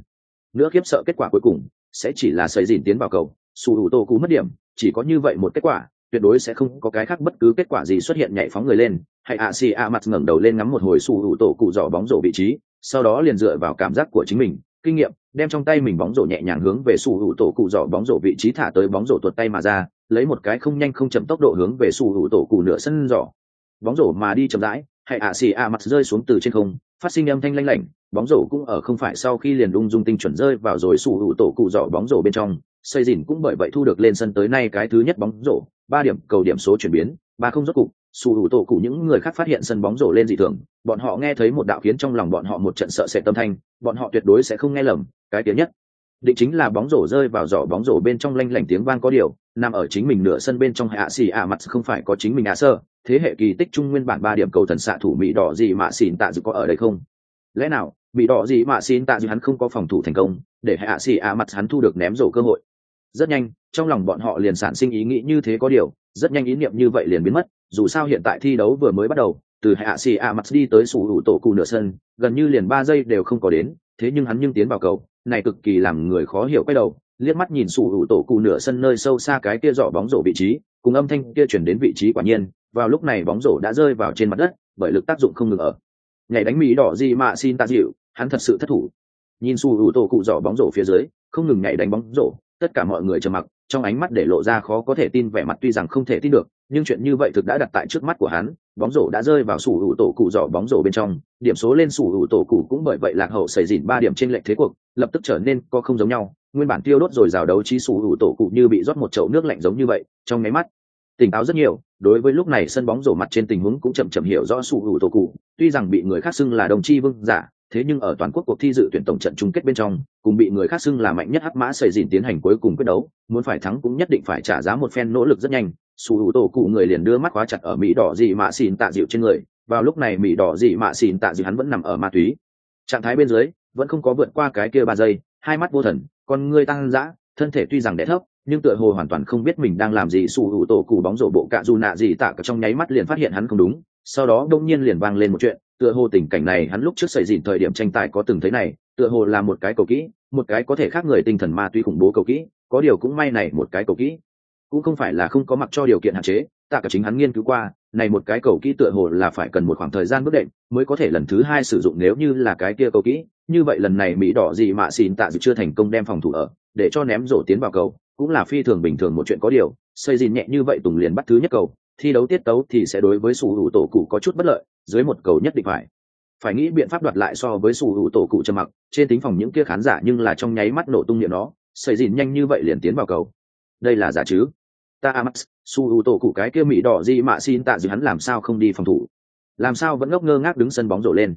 S1: Nữa khiếp sợ kết quả cuối cùng sẽ chỉ là sợi dịn tiến vào cầu. Sủ hữu tổ cụ mất điểm, chỉ có như vậy một kết quả tuyệt đối sẽ không có cái khác bất cứ kết quả gì xuất hiện nhảy phóng người lên. Hay ạ xì ạ mặt ngẩng đầu lên ngắm một hồi sủ hữu tổ cụ dò bóng rổ vị trí, sau đó liền dựa vào cảm giác của chính mình, kinh nghiệm, đem trong tay mình bóng rổ nhẹ nhàng hướng về sủ hữu tổ cụ dò bóng rổ vị trí thả tới bóng rổ tuột tay mà ra, lấy một cái không nhanh không chậm tốc độ hướng về sủ hữu tổ cụ nửa sân dò bóng rổ mà đi chậm rãi, hay ạ xì ạ mặt rơi xuống từ trên không, phát sinh âm thanh lanh lảnh, bóng rổ cũng ở không phải sau khi liền ung dung tinh chuẩn rơi vào rồi sủ hữu tổ cụ dò bóng rổ bên trong xây dìn cũng bởi vậy thu được lên sân tới nay cái thứ nhất bóng rổ, ba điểm, cầu điểm số chuyển biến, ba không rốt cục sủ hữu tổ cụ những người khác phát hiện sân bóng rổ lên dị thường, bọn họ nghe thấy một đạo khiến trong lòng bọn họ một trận sợ sệt tâm thanh, bọn họ tuyệt đối sẽ không nghe lầm, cái tiếng nhất. Định chính là bóng rổ rơi vào giỏ bóng rổ bên trong lanh lảnh tiếng vang có điều, nằm ở chính mình nửa sân bên trong hạ xì ạ mặt không phải có chính mình ạ sơ, thế hệ kỳ tích trung nguyên bản ba điểm cầu thần xạ thủ mỹ đỏ gì mà xin tạ dự có ở đây không? Lẽ nào bị đỏ gì mà xin tạ dự hắn không có phòng thủ thành công, để hạ xì ạ mặt hắn thu được ném rổ cơ hội? Rất nhanh, trong lòng bọn họ liền sản sinh ý nghĩ như thế có điều, rất nhanh ý niệm như vậy liền biến mất, dù sao hiện tại thi đấu vừa mới bắt đầu, từ hạ xì ạ mặt đi tới sủ hữu tổ cụ nửa sân, gần như liền ba giây đều không có đến, thế nhưng hắn nhưng tiến vào cầu, này cực kỳ làm người khó hiểu quay đầu, liếc mắt nhìn sủ hữu tổ cụ nửa sân nơi sâu xa cái kia dọ bóng rổ vị trí, cùng âm thanh kia chuyển đến vị trí quả nhiên, vào lúc này bóng rổ đã rơi vào trên mặt đất, bởi lực tác dụng không ngừng ở. Nhảy đánh mỹ đỏ gì mà xin ta dịu hắn thật sự thất thủ. Nhìn sủ hữu tổ cụ dò bóng rổ phía dưới, không ngừng nhảy đánh bóng rổ tất cả mọi người trầm mặc, trong ánh mắt để lộ ra khó có thể tin vẻ mặt tuy rằng không thể tin được, nhưng chuyện như vậy thực đã đặt tại trước mắt của hắn, bóng rổ đã rơi vào sủ hữu tổ cụ dò bóng rổ bên trong, điểm số lên sủ hữu tổ cụ cũng bởi vậy lạc hậu xảy dịn ba điểm trên lệnh thế cuộc, lập tức trở nên có không giống nhau, nguyên bản tiêu đốt rồi rào đấu trí sủ hữu tổ cụ như bị rót một chậu nước lạnh giống như vậy, trong máy mắt, tỉnh táo rất nhiều, đối với lúc này sân bóng rổ mặt trên tình huống cũng chậm chậm hiểu rõ sủ hữu tổ cụ, tuy rằng bị người khác xưng là đồng chi vương giả thế nhưng ở toàn quốc cuộc thi dự tuyển tổng trận chung kết bên trong, cùng bị người khác xưng là mạnh nhất hắc mã xây dìn tiến hành cuối cùng quyết đấu, muốn phải thắng cũng nhất định phải trả giá một phen nỗ lực rất nhanh. Su hữu tổ cụ người liền đưa mắt khóa chặt ở mỹ đỏ dị mạ xin tạ dịu trên người, vào lúc này mỹ đỏ dị mạ xin tạ dịu hắn vẫn nằm ở ma túy. Trạng thái bên dưới, vẫn không có vượt qua cái kia ba giây, hai mắt vô thần, con người tăng dã, thân thể tuy rằng đẻ thấp, nhưng tựa hồ hoàn toàn không biết mình đang làm gì. Su hữu tổ cụ bóng rổ bộ cạ dù nạ gì tạ cả trong nháy mắt liền phát hiện hắn không đúng, sau đó đông nhiên liền vang lên một chuyện tựa hồ tình cảnh này hắn lúc trước xảy dịn thời điểm tranh tài có từng thấy này, tựa hồ là một cái cầu kỹ, một cái có thể khác người tinh thần ma túy khủng bố cầu kỹ, có điều cũng may này một cái cầu kỹ. Cũng không phải là không có mặc cho điều kiện hạn chế, tạ cả chính hắn nghiên cứu qua, này một cái cầu kỹ tựa hồ là phải cần một khoảng thời gian bước đệm mới có thể lần thứ hai sử dụng nếu như là cái kia cầu kỹ. Như vậy lần này mỹ đỏ gì mà xin tạ dự chưa thành công đem phòng thủ ở, để cho ném rổ tiến vào cầu, cũng là phi thường bình thường một chuyện có điều, xây dìn nhẹ như vậy tùng liền bắt thứ nhất cầu thi đấu tiết tấu thì sẽ đối với sủ hữu tổ cụ có chút bất lợi, dưới một cầu nhất định phải. Phải nghĩ biện pháp đoạt lại so với sủ hữu tổ cụ trầm mặc, trên tính phòng những kia khán giả nhưng là trong nháy mắt nổ tung niệm nó xây dìn nhanh như vậy liền tiến vào cầu. Đây là giả chứ? Ta amax su hữu tổ cụ cái kia mỹ đỏ gì mà xin tạ dự hắn làm sao không đi phòng thủ? Làm sao vẫn ngốc ngơ ngác đứng sân bóng rổ lên?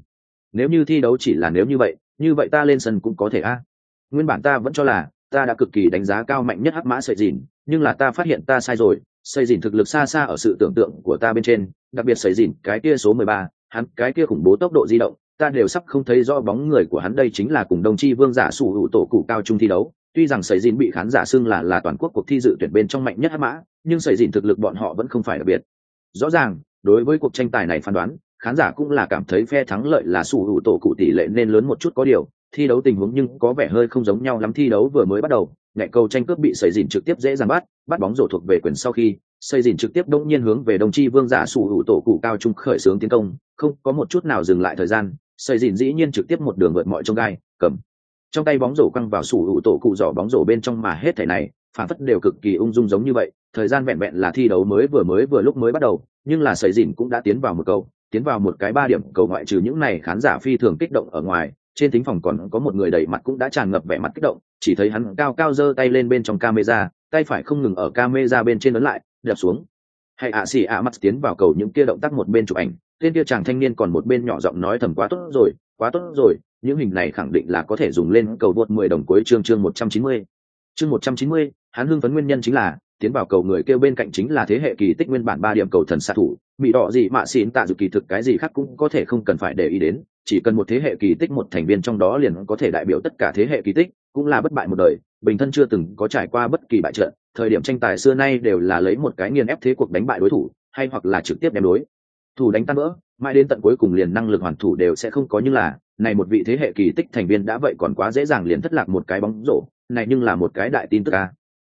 S1: Nếu như thi đấu chỉ là nếu như vậy như vậy ta lên sân cũng có thể a. Nguyên bản ta vẫn cho là, ta đã cực kỳ đánh giá cao mạnh nhất hắc mã sợi dìn, nhưng là ta phát hiện ta sai rồi xây dìn thực lực xa xa ở sự tưởng tượng của ta bên trên, đặc biệt xây dìn cái kia số mười ba, hắn, cái kia khủng bố tốc độ di động, ta đều sắp không thấy rõ bóng người của hắn đây chính là cùng đồng chi vương giả sủ hữu tổ cụ cao trung thi đấu. Tuy rằng xây dìn bị khán giả xưng là là toàn quốc cuộc thi dự tuyển bên trong mạnh nhất hát mã, nhưng xây dìn thực lực bọn họ vẫn không phải đặc biệt. Rõ ràng, đối với cuộc tranh tài này phán đoán, khán giả cũng là cảm thấy phe thắng lợi là sủ hữu tổ cụ tỷ lệ nên lớn một chút có điều thi đấu tình huống nhưng có vẻ hơi không giống nhau lắm. Thi đấu vừa mới bắt đầu ngại cầu tranh cướp bị xây dìn trực tiếp dễ dàng bắt bắt bóng rổ thuộc về quyền sau khi xây dìn trực tiếp đông nhiên hướng về đồng chi vương giả sủ hữu tổ cụ cao trung khởi xướng tiến công. Không có một chút nào dừng lại thời gian xây dìn dĩ nhiên trực tiếp một đường vượt mọi trong gai, cầm. Trong tay bóng rổ quăng vào sủ hữu tổ cụ giỏ bóng rổ bên trong mà hết thể này, phản phất đều cực kỳ ung dung giống như vậy. Thời gian vẹn vẹn là thi đấu mới vừa mới vừa lúc mới bắt đầu, nhưng là xây dìn cũng đã tiến vào một cầu, tiến vào một cái ba điểm cầu ngoại trừ những này khán giả phi thường kích động ở ngoài trên thính phòng còn có một người đầy mặt cũng đã tràn ngập vẻ mặt kích động, chỉ thấy hắn cao cao giơ tay lên bên trong camera, tay phải không ngừng ở camera bên trên ấn lại, đập xuống. Hãy ạ xì ạ mắt tiến vào cầu những kia động tác một bên chụp ảnh, tên kia chàng thanh niên còn một bên nhỏ giọng nói thầm quá tốt rồi, quá tốt rồi, những hình này khẳng định là có thể dùng lên cầu vượt mười đồng cuối chương chương một trăm chín mươi. Chương một trăm chín mươi, hắn hưng phấn nguyên nhân chính là, tiến vào cầu người kêu bên cạnh chính là thế hệ kỳ tích nguyên bản ba điểm cầu thần xạ thủ mỹ đỏ gì mạ xịn tạ dự kỳ thực cái gì khác cũng có thể không cần phải để ý đến chỉ cần một thế hệ kỳ tích một thành viên trong đó liền có thể đại biểu tất cả thế hệ kỳ tích, cũng là bất bại một đời. Bình thân chưa từng có trải qua bất kỳ bại trận, thời điểm tranh tài xưa nay đều là lấy một cái nghiền ép thế cuộc đánh bại đối thủ, hay hoặc là trực tiếp đem đối. Thủ đánh tan vỡ, mãi đến tận cuối cùng liền năng lực hoàn thủ đều sẽ không có như là, này một vị thế hệ kỳ tích thành viên đã vậy còn quá dễ dàng liền thất lạc một cái bóng rổ, này nhưng là một cái đại tin tức a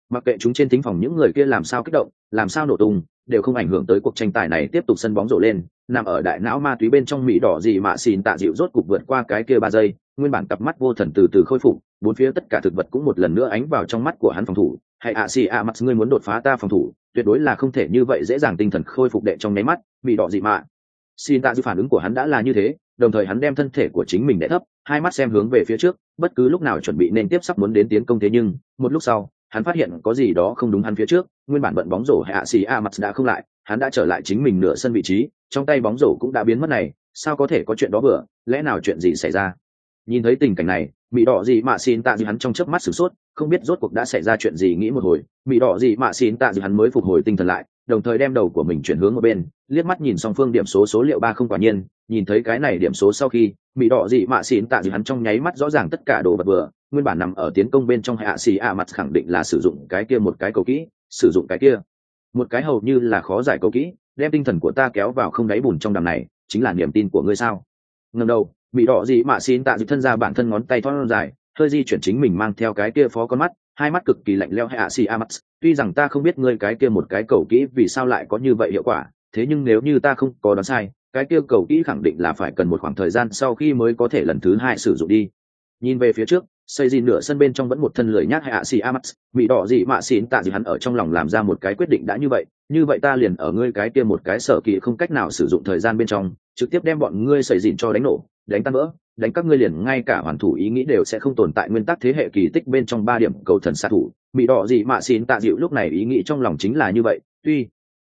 S1: mặc kệ chúng trên thính phòng những người kia làm sao kích động, làm sao nổ tung, đều không ảnh hưởng tới cuộc tranh tài này tiếp tục sân bóng rổ lên, nằm ở đại não ma túy bên trong mỹ đỏ gì mà xin tạ dịu rốt cục vượt qua cái kia ba giây, nguyên bản cặp mắt vô thần từ từ khôi phục, bốn phía tất cả thực vật cũng một lần nữa ánh vào trong mắt của hắn phòng thủ. Hay ạ, xì ạ mắt ngươi muốn đột phá ta phòng thủ, tuyệt đối là không thể như vậy dễ dàng tinh thần khôi phục đệ trong nháy mắt, mỹ đỏ dị mạ xin tạ dịu phản ứng của hắn đã là như thế, đồng thời hắn đem thân thể của chính mình đẻ thấp, hai mắt xem hướng về phía trước, bất cứ lúc nào chuẩn bị nên tiếp sắp muốn đến tiến công thế nhưng, một lúc sau hắn phát hiện có gì đó không đúng hắn phía trước, nguyên bản bận bóng rổ hạ xì a mặt đã không lại, hắn đã trở lại chính mình nửa sân vị trí, trong tay bóng rổ cũng đã biến mất này, sao có thể có chuyện đó vừa lẽ nào chuyện gì xảy ra? Nhìn thấy tình cảnh này mỹ đỏ gì mà xin tạ gì hắn trong chớp mắt sửng sốt, không biết rốt cuộc đã xảy ra chuyện gì nghĩ một hồi. Mỹ đỏ gì mà xin tạ gì hắn mới phục hồi tinh thần lại, đồng thời đem đầu của mình chuyển hướng ở bên, liếc mắt nhìn song phương điểm số số liệu ba không quả nhiên, nhìn thấy cái này điểm số sau khi mỹ đỏ gì mà xin tạ gì hắn trong nháy mắt rõ ràng tất cả đồ vật vừa nguyên bản nằm ở tiến công bên trong hạ xì a mặt khẳng định là sử dụng cái kia một cái cầu kỹ, sử dụng cái kia. Một cái hầu như là khó giải cầu kỹ, đem tinh thần của ta kéo vào không đáy bùn trong đàm này, chính là niềm tin của ngươi sao? Ngần đầu, bị đỏ gì mà xin tạ dịp thân ra bản thân ngón tay thoát dài, hơi di chuyển chính mình mang theo cái kia phó con mắt, hai mắt cực kỳ lạnh leo hạ xì a mắt tuy rằng ta không biết ngươi cái kia một cái cầu kỹ vì sao lại có như vậy hiệu quả, thế nhưng nếu như ta không có đoán sai, cái kia cầu kỹ khẳng định là phải cần một khoảng thời gian sau khi mới có thể lần thứ hai sử dụng đi. Nhìn về phía trước xây gì nửa sân bên trong vẫn một thân lười nhác hạ xì amax bị đỏ gì mạ xỉn tạ gì hắn ở trong lòng làm ra một cái quyết định đã như vậy như vậy ta liền ở ngươi cái kia một cái sở kỳ không cách nào sử dụng thời gian bên trong, trực tiếp đem bọn ngươi xây dìn cho đánh nổ, đánh tan vỡ, đánh các ngươi liền ngay cả hoàn thủ ý nghĩ đều sẽ không tồn tại nguyên tắc thế hệ kỳ tích bên trong ba điểm cầu thần xạ thủ. Bị đỏ gì mạ xỉn tạ dịu lúc này ý nghĩ trong lòng chính là như vậy, tuy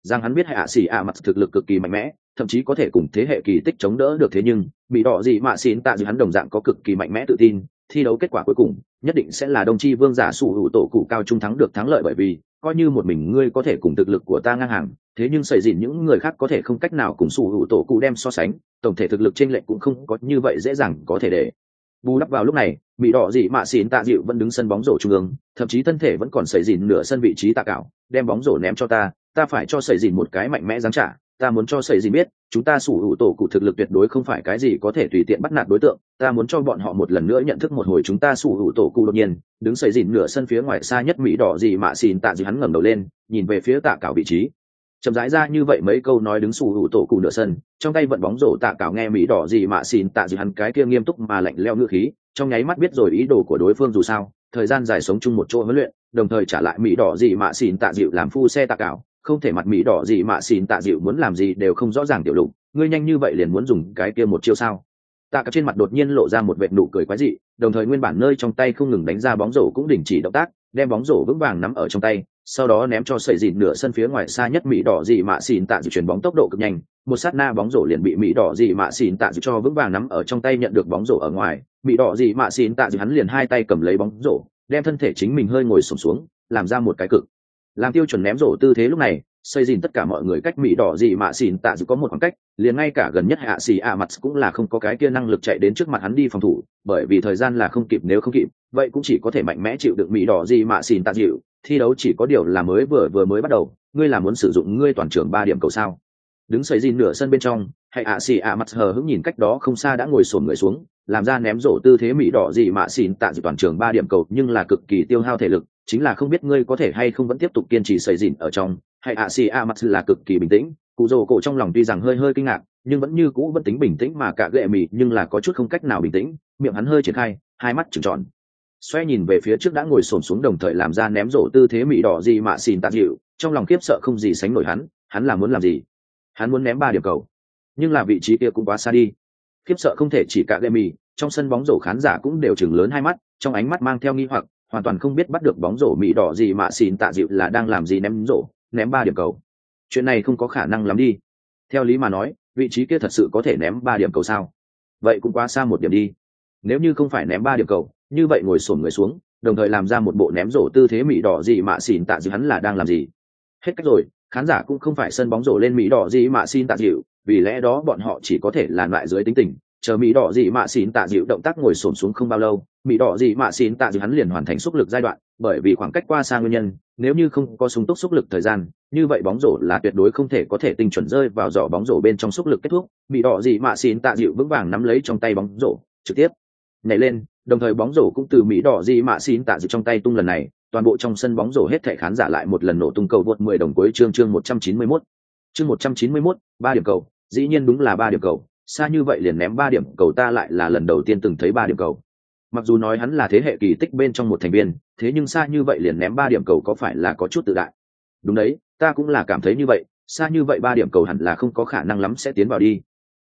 S1: rằng hắn biết hạ xỉ ạ mặt thực lực cực kỳ mạnh mẽ, thậm chí có thể cùng thế hệ kỳ tích chống đỡ được thế nhưng bị đỏ gì mạ xỉn tạ dịu hắn đồng dạng có cực kỳ mạnh mẽ tự tin thi đấu kết quả cuối cùng, nhất định sẽ là đồng chi vương giả sủ hữu tổ cụ cao trung thắng được thắng lợi bởi vì, coi như một mình ngươi có thể cùng thực lực của ta ngang hàng, thế nhưng xảy dịn những người khác có thể không cách nào cùng sủ hữu tổ cụ đem so sánh, tổng thể thực lực trên lệnh cũng không có như vậy dễ dàng có thể để. Bù đắp vào lúc này bị đỏ dị mạ xỉn tạ dịu vẫn đứng sân bóng rổ trung ương, thậm chí thân thể vẫn còn xảy dịn nửa sân vị trí tạ cảo, đem bóng rổ ném cho ta ta phải cho xảy dịn một cái mạnh mẽ giáng trả ta muốn cho xảy gì biết, chúng ta sủ hữu tổ cụ thực lực tuyệt đối không phải cái gì có thể tùy tiện bắt nạt đối tượng. Ta muốn cho bọn họ một lần nữa nhận thức một hồi chúng ta sủ hữu tổ cụ đột nhiên. Đứng xảy dìn nửa sân phía ngoài xa nhất mỹ đỏ gì mạ xìn tạ gì hắn ngẩng đầu lên, nhìn về phía tạ cảo vị trí. Chậm rãi ra như vậy mấy câu nói đứng sủ hữu tổ cụ nửa sân, trong tay vận bóng rổ tạ cảo nghe mỹ đỏ gì mạ xìn tạ gì hắn cái kia nghiêm túc mà lạnh leo ngựa khí, trong nháy mắt biết rồi ý đồ của đối phương dù sao. Thời gian dài sống chung một chỗ huấn luyện, đồng thời trả lại mỹ đỏ gì mạ xìn tạ dịu làm phu xe tạ cảo không thể mặt mỹ đỏ gì mạ xin tạ dịu muốn làm gì đều không rõ ràng tiểu lục ngươi nhanh như vậy liền muốn dùng cái kia một chiêu sao? Tạ cặp trên mặt đột nhiên lộ ra một vệt nụ cười quái dị đồng thời nguyên bản nơi trong tay không ngừng đánh ra bóng rổ cũng đình chỉ động tác đem bóng rổ vững vàng nắm ở trong tay sau đó ném cho sợi dịn nửa sân phía ngoài xa nhất mỹ đỏ dị mạ xìn tạ dịu chuyển bóng tốc độ cực nhanh một sát na bóng rổ liền bị mỹ đỏ dị mạ xìn tạ dịu cho vững vàng nắm ở trong tay nhận được bóng rổ ở ngoài mỹ đỏ dị mạ xìn tạ dịu hắn liền hai tay cầm lấy bóng rổ đem thân thể chính mình hơi ngồi sụp xuống, xuống làm ra một cái cực làm tiêu chuẩn ném rổ tư thế lúc này, xây dìn tất cả mọi người cách mỹ đỏ gì mà xỉn tạ dù có một khoảng cách, liền ngay cả gần nhất hạ xì ạ mặt cũng là không có cái kia năng lực chạy đến trước mặt hắn đi phòng thủ, bởi vì thời gian là không kịp nếu không kịp, vậy cũng chỉ có thể mạnh mẽ chịu đựng mỹ đỏ gì mà xỉn tạ dịu thi đấu chỉ có điều là mới vừa vừa mới bắt đầu, ngươi là muốn sử dụng ngươi toàn trường ba điểm cầu sao? Đứng sợi dìn nửa sân bên trong, hay ạ xì ạ mặt hờ hững nhìn cách đó không xa đã ngồi sổn người xuống, làm ra ném rổ tư thế mỹ đỏ gì mạ xỉn tạ dịu toàn trường ba điểm cầu, nhưng là cực kỳ tiêu hao thể lực, chính là không biết ngươi có thể hay không vẫn tiếp tục kiên trì sợi dìn ở trong, hay ạ xì ạ mặt là cực kỳ bình tĩnh, cụ rồ cổ trong lòng tuy rằng hơi hơi kinh ngạc, nhưng vẫn như cũ vẫn tính bình tĩnh mà cả gệ mì, nhưng là có chút không cách nào bình tĩnh, miệng hắn hơi triển khai, hai mắt trừng tròn. Xoay nhìn về phía trước đã ngồi xổm xuống đồng thời làm ra ném rổ tư thế mỹ đỏ gì mà xìn tạt dịu, trong lòng khiếp sợ không gì sánh nổi hắn hắn là muốn làm gì? Hắn muốn ném ba điểm cầu. Nhưng là vị trí kia cũng quá xa đi. Khiếp sợ không thể chỉ cả gây mì, trong sân bóng rổ khán giả cũng đều chừng lớn hai mắt, trong ánh mắt mang theo nghi hoặc, hoàn toàn không biết bắt được bóng rổ mỹ đỏ gì mà xin tạ dịu là đang làm gì ném rổ, ném ba điểm cầu. Chuyện này không có khả năng lắm đi. Theo lý mà nói, vị trí kia thật sự có thể ném ba điểm cầu sao? Vậy cũng quá xa một điểm đi. Nếu như không phải ném ba điểm cầu, như vậy ngồi sổm người xuống, đồng thời làm ra một bộ ném rổ tư thế mỹ đỏ gì mà xỉn tạ dịu hắn là đang làm gì? Hết cách rồi khán giả cũng không phải sân bóng rổ lên mỹ đỏ gì mà xin tạ dịu, vì lẽ đó bọn họ chỉ có thể làn lại dưới tính tình, chờ mỹ đỏ gì mà xin tạ dịu động tác ngồi xổm xuống không bao lâu, mỹ đỏ gì mà xin tạ dịu hắn liền hoàn thành xúc lực giai đoạn, bởi vì khoảng cách qua xa nguyên nhân, nếu như không có súng túc xúc lực thời gian, như vậy bóng rổ là tuyệt đối không thể có thể tinh chuẩn rơi vào giỏ bóng rổ bên trong xúc lực kết thúc, mỹ đỏ gì mà xin tạ dịu vững vàng nắm lấy trong tay bóng rổ, trực tiếp nhảy lên, đồng thời bóng rổ cũng từ mỹ đỏ gì mà xin tạ dịu trong tay tung lần này toàn bộ trong sân bóng rổ hết thẻ khán giả lại một lần nổ tung cầu vượt 10 đồng cuối chương chương 191. Chương 191, ba điểm cầu, dĩ nhiên đúng là ba điểm cầu, xa như vậy liền ném ba điểm cầu ta lại là lần đầu tiên từng thấy ba điểm cầu. Mặc dù nói hắn là thế hệ kỳ tích bên trong một thành viên, thế nhưng xa như vậy liền ném ba điểm cầu có phải là có chút tự đại. Đúng đấy, ta cũng là cảm thấy như vậy, xa như vậy ba điểm cầu hẳn là không có khả năng lắm sẽ tiến vào đi.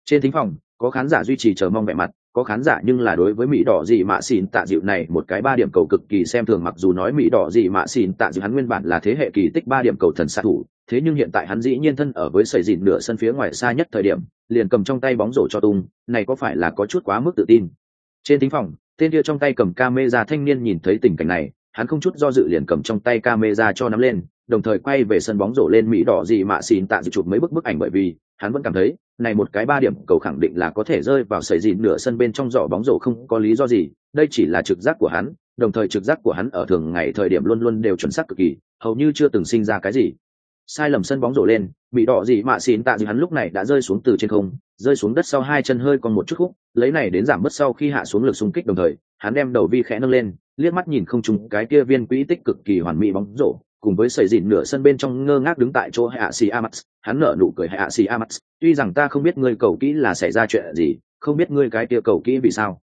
S1: Trên thính phòng, có khán giả duy trì chờ mong vẻ mặt, có khán giả nhưng là đối với mỹ đỏ gì mạ xỉn tạ dịu này một cái ba điểm cầu cực kỳ xem thường mặc dù nói mỹ đỏ gì mạ xỉn tạ dịu hắn nguyên bản là thế hệ kỳ tích ba điểm cầu thần xạ thủ, thế nhưng hiện tại hắn dĩ nhiên thân ở với sầy dịn nửa sân phía ngoài xa nhất thời điểm, liền cầm trong tay bóng rổ cho tung, này có phải là có chút quá mức tự tin? Trên thính phòng, tên kia trong tay cầm ca mê ra thanh niên nhìn thấy tình cảnh này, hắn không chút do dự liền cầm trong tay ca mê ra cho nắm lên, đồng thời quay về sân bóng rổ lên mỹ đỏ gì mạ xỉn tạ dịu chụp mấy bức bức ảnh bởi vì, hắn vẫn cảm thấy này một cái ba điểm cầu khẳng định là có thể rơi vào sợi dìn nửa sân bên trong giỏ bóng rổ không có lý do gì, đây chỉ là trực giác của hắn, đồng thời trực giác của hắn ở thường ngày thời điểm luôn luôn đều chuẩn xác cực kỳ, hầu như chưa từng sinh ra cái gì. Sai lầm sân bóng rổ lên, bị đỏ gì mạ xỉn tạ gì hắn lúc này đã rơi xuống từ trên không, rơi xuống đất sau hai chân hơi còn một chút khúc, lấy này đến giảm bớt sau khi hạ xuống lực xung kích đồng thời, hắn đem đầu vi khẽ nâng lên, liếc mắt nhìn không trùng cái kia viên quỹ tích cực kỳ hoàn mỹ bóng rổ cùng với sầy dìn nửa sân bên trong ngơ ngác đứng tại chỗ hạ xì amax, hắn nở nụ cười hạ xì amax, tuy rằng ta không biết ngươi cầu kỹ là xảy ra chuyện gì, không biết ngươi cái kia cầu kỹ vì sao.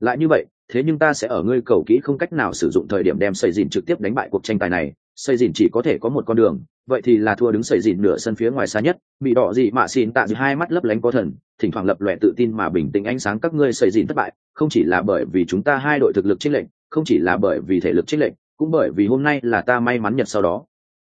S1: Lại như vậy, thế nhưng ta sẽ ở ngươi cầu kỹ không cách nào sử dụng thời điểm đem sầy dìn trực tiếp đánh bại cuộc tranh tài này. Sầy dìn chỉ có thể có một con đường, vậy thì là thua đứng sầy dìn nửa sân phía ngoài xa nhất. Bị đỏ gì mà xin tạ dự hai mắt lấp lánh có thần, thỉnh thoảng lập lòe tự tin mà bình tĩnh ánh sáng các ngươi sầy dìn thất bại, không chỉ là bởi vì chúng ta hai đội thực lực chênh lệnh không chỉ là bởi vì thể lực chênh lệnh cũng bởi vì hôm nay là ta may mắn nhật sau đó.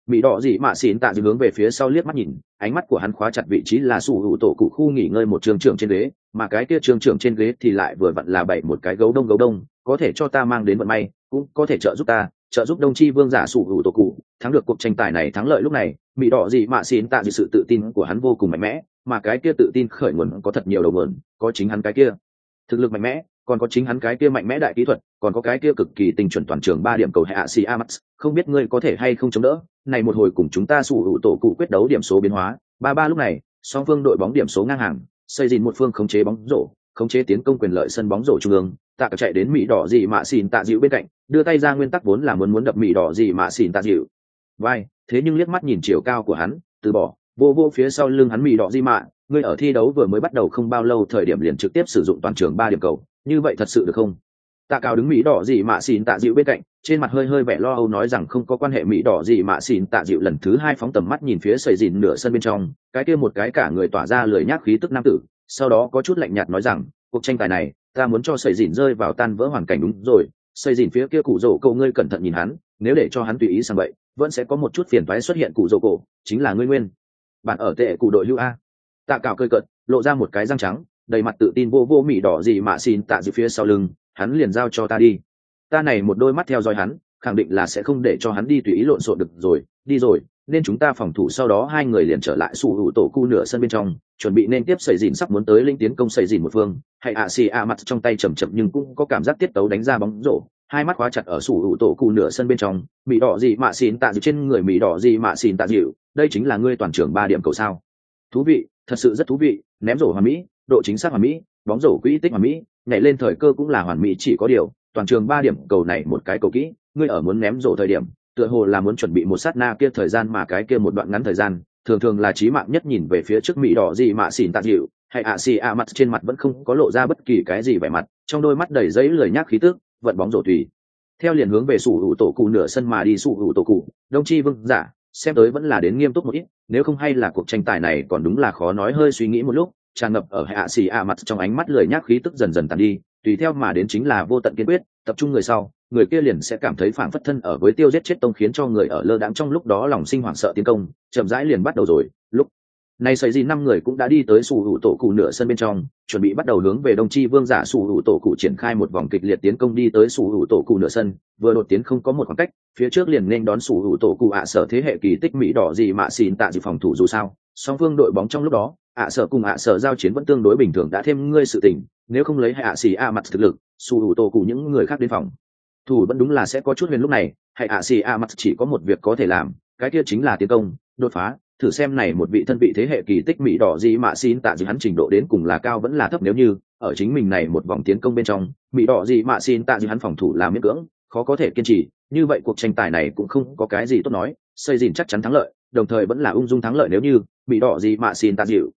S1: Bị đỏ gì mà xin tạ dự hướng về phía sau liếc mắt nhìn, ánh mắt của hắn khóa chặt vị trí là sủ hữu tổ cụ khu nghỉ ngơi một trường trưởng trên ghế, mà cái kia trường trưởng trên ghế thì lại vừa vặn là bảy một cái gấu đông gấu đông, có thể cho ta mang đến vận may, cũng có thể trợ giúp ta, trợ giúp đông chi vương giả sủ hữu tổ cụ, thắng được cuộc tranh tài này thắng lợi lúc này bị đỏ gì mà xin tạ dự sự tự tin của hắn vô cùng mạnh mẽ, mà cái kia tự tin khởi nguồn có thật nhiều đầu nguồn có chính hắn cái kia. Thực lực mạnh mẽ còn có chính hắn cái kia mạnh mẽ đại kỹ thuật, còn có cái kia cực kỳ tinh chuẩn toàn trường ba điểm cầu hệ hạ si amax không biết ngươi có thể hay không chống đỡ? Này một hồi cùng chúng ta sủ hữu tổ cụ quyết đấu điểm số biến hóa. Ba ba lúc này, song phương đội bóng điểm số ngang hàng, xây dìn một phương khống chế bóng rổ, khống chế tiến công quyền lợi sân bóng rổ trung ương. Tạ chạy đến mỹ đỏ gì mà xỉn tạ dịu bên cạnh, đưa tay ra nguyên tắc vốn là muốn muốn đập mỹ đỏ gì mà xỉn tạ dịu. Vai, thế nhưng liếc mắt nhìn chiều cao của hắn, từ bỏ, vô vô phía sau lưng hắn mỹ đỏ di mạ. Ngươi ở thi đấu vừa mới bắt đầu không bao lâu, thời điểm liền trực tiếp sử dụng toàn trường ba điểm cầu như vậy thật sự được không? Tạ cao đứng mỹ đỏ gì mà xin tạ dịu bên cạnh, trên mặt hơi hơi vẻ lo âu nói rằng không có quan hệ mỹ đỏ gì mà xin tạ dịu lần thứ hai phóng tầm mắt nhìn phía sầy dìn nửa sân bên trong, cái kia một cái cả người tỏa ra lười nhác khí tức nam tử, sau đó có chút lạnh nhạt nói rằng, cuộc tranh tài này, ta muốn cho sầy dìn rơi vào tan vỡ hoàn cảnh đúng rồi sầy dìn phía kia cụ rổ cậu ngươi cẩn thận nhìn hắn, nếu để cho hắn tùy ý sang vậy, vẫn sẽ có một chút phiền toái xuất hiện cụ rổ cổ chính là ngươi nguyên. Bạn ở tệ cụ đội hữu a. Tạ cào cơi cận lộ ra một cái răng trắng đầy mặt tự tin vô vô mỹ đỏ gì mà xin tạ dịu phía sau lưng, hắn liền giao cho ta đi. Ta này một đôi mắt theo dõi hắn, khẳng định là sẽ không để cho hắn đi tùy ý lộn xộn được rồi, đi rồi, nên chúng ta phòng thủ sau đó hai người liền trở lại sủ hữu tổ cu nửa sân bên trong, chuẩn bị nên tiếp sẩy dìn sắp muốn tới linh tiến công sẩy dìn một phương. Hay ạ xì ạ mặt trong tay chầm chậm nhưng cũng có cảm giác tiết tấu đánh ra bóng rổ, hai mắt khóa chặt ở sủ hữu tổ cu nửa sân bên trong. Mỹ đỏ gì mạ xin tạ dịu trên người mỹ đỏ gì mạ xin tạ dịu đây chính là ngươi toàn trưởng ba điểm cầu sao. Thú vị, thật sự rất thú vị, ném rổ hoa mỹ độ chính xác hoàn mỹ, bóng rổ quỹ tích hoàn mỹ, nhảy lên thời cơ cũng là hoàn mỹ chỉ có điều, toàn trường ba điểm cầu này một cái cầu kỹ, ngươi ở muốn ném rổ thời điểm, tựa hồ là muốn chuẩn bị một sát na kia thời gian mà cái kia một đoạn ngắn thời gian, thường thường là trí mạng nhất nhìn về phía trước mỹ đỏ gì mà xỉn tạ dịu, hay ạ xì ạ mặt trên mặt vẫn không có lộ ra bất kỳ cái gì vẻ mặt, trong đôi mắt đầy giấy lười nhác khí tức, vận bóng rổ tùy. Theo liền hướng về sủ hữu tổ cụ nửa sân mà đi sủ hữu tổ cụ, đông chi vương giả xem tới vẫn là đến nghiêm túc một ít, nếu không hay là cuộc tranh tài này còn đúng là khó nói hơi suy nghĩ một lúc tràn ngập ở hạ xì ạ mặt trong ánh mắt lười nhác khí tức dần dần tàn đi, tùy theo mà đến chính là vô tận kiên quyết, tập trung người sau, người kia liền sẽ cảm thấy phản phất thân ở với tiêu giết chết tông khiến cho người ở lơ đãng trong lúc đó lòng sinh hoảng sợ tiến công, chậm rãi liền bắt đầu rồi. Lúc này xảy gì năm người cũng đã đi tới sủ hữu tổ cụ nửa sân bên trong, chuẩn bị bắt đầu hướng về đồng chi vương giả sủ hữu tổ cụ triển khai một vòng kịch liệt tiến công đi tới sủ hữu tổ cụ nửa sân, vừa đột tiến không có một khoảng cách, phía trước liền nên đón sủ hữu tổ cụ ạ sở thế hệ kỳ tích mỹ đỏ gì mà xin tạ gì phòng thủ dù sao. Song phương đội bóng trong lúc đó ạ sở cùng ạ sở giao chiến vẫn tương đối bình thường đã thêm ngươi sự tình, nếu không lấy hạ xì ạ mặt thực lực sủ hữu tổ cùng những người khác đến phòng. Thủ vẫn đúng là sẽ có chút huyền lúc này hay ạ xì ạ mặt chỉ có một việc có thể làm, cái kia chính là tiến công, đột phá, thử xem này một vị thân vị thế hệ kỳ tích mỹ đỏ gì mà xin tạ gì hắn trình độ đến cùng là cao vẫn là thấp nếu như, ở chính mình này một vòng tiến công bên trong, mỹ đỏ gì mà xin tạ gì hắn phòng thủ là miễn cưỡng, khó có thể kiên trì, như vậy cuộc tranh tài này cũng không có cái gì tốt nói, xây dìn chắc chắn thắng lợi, đồng thời vẫn là ung dung thắng lợi nếu như bị đỏ gì mà xin tạ dịu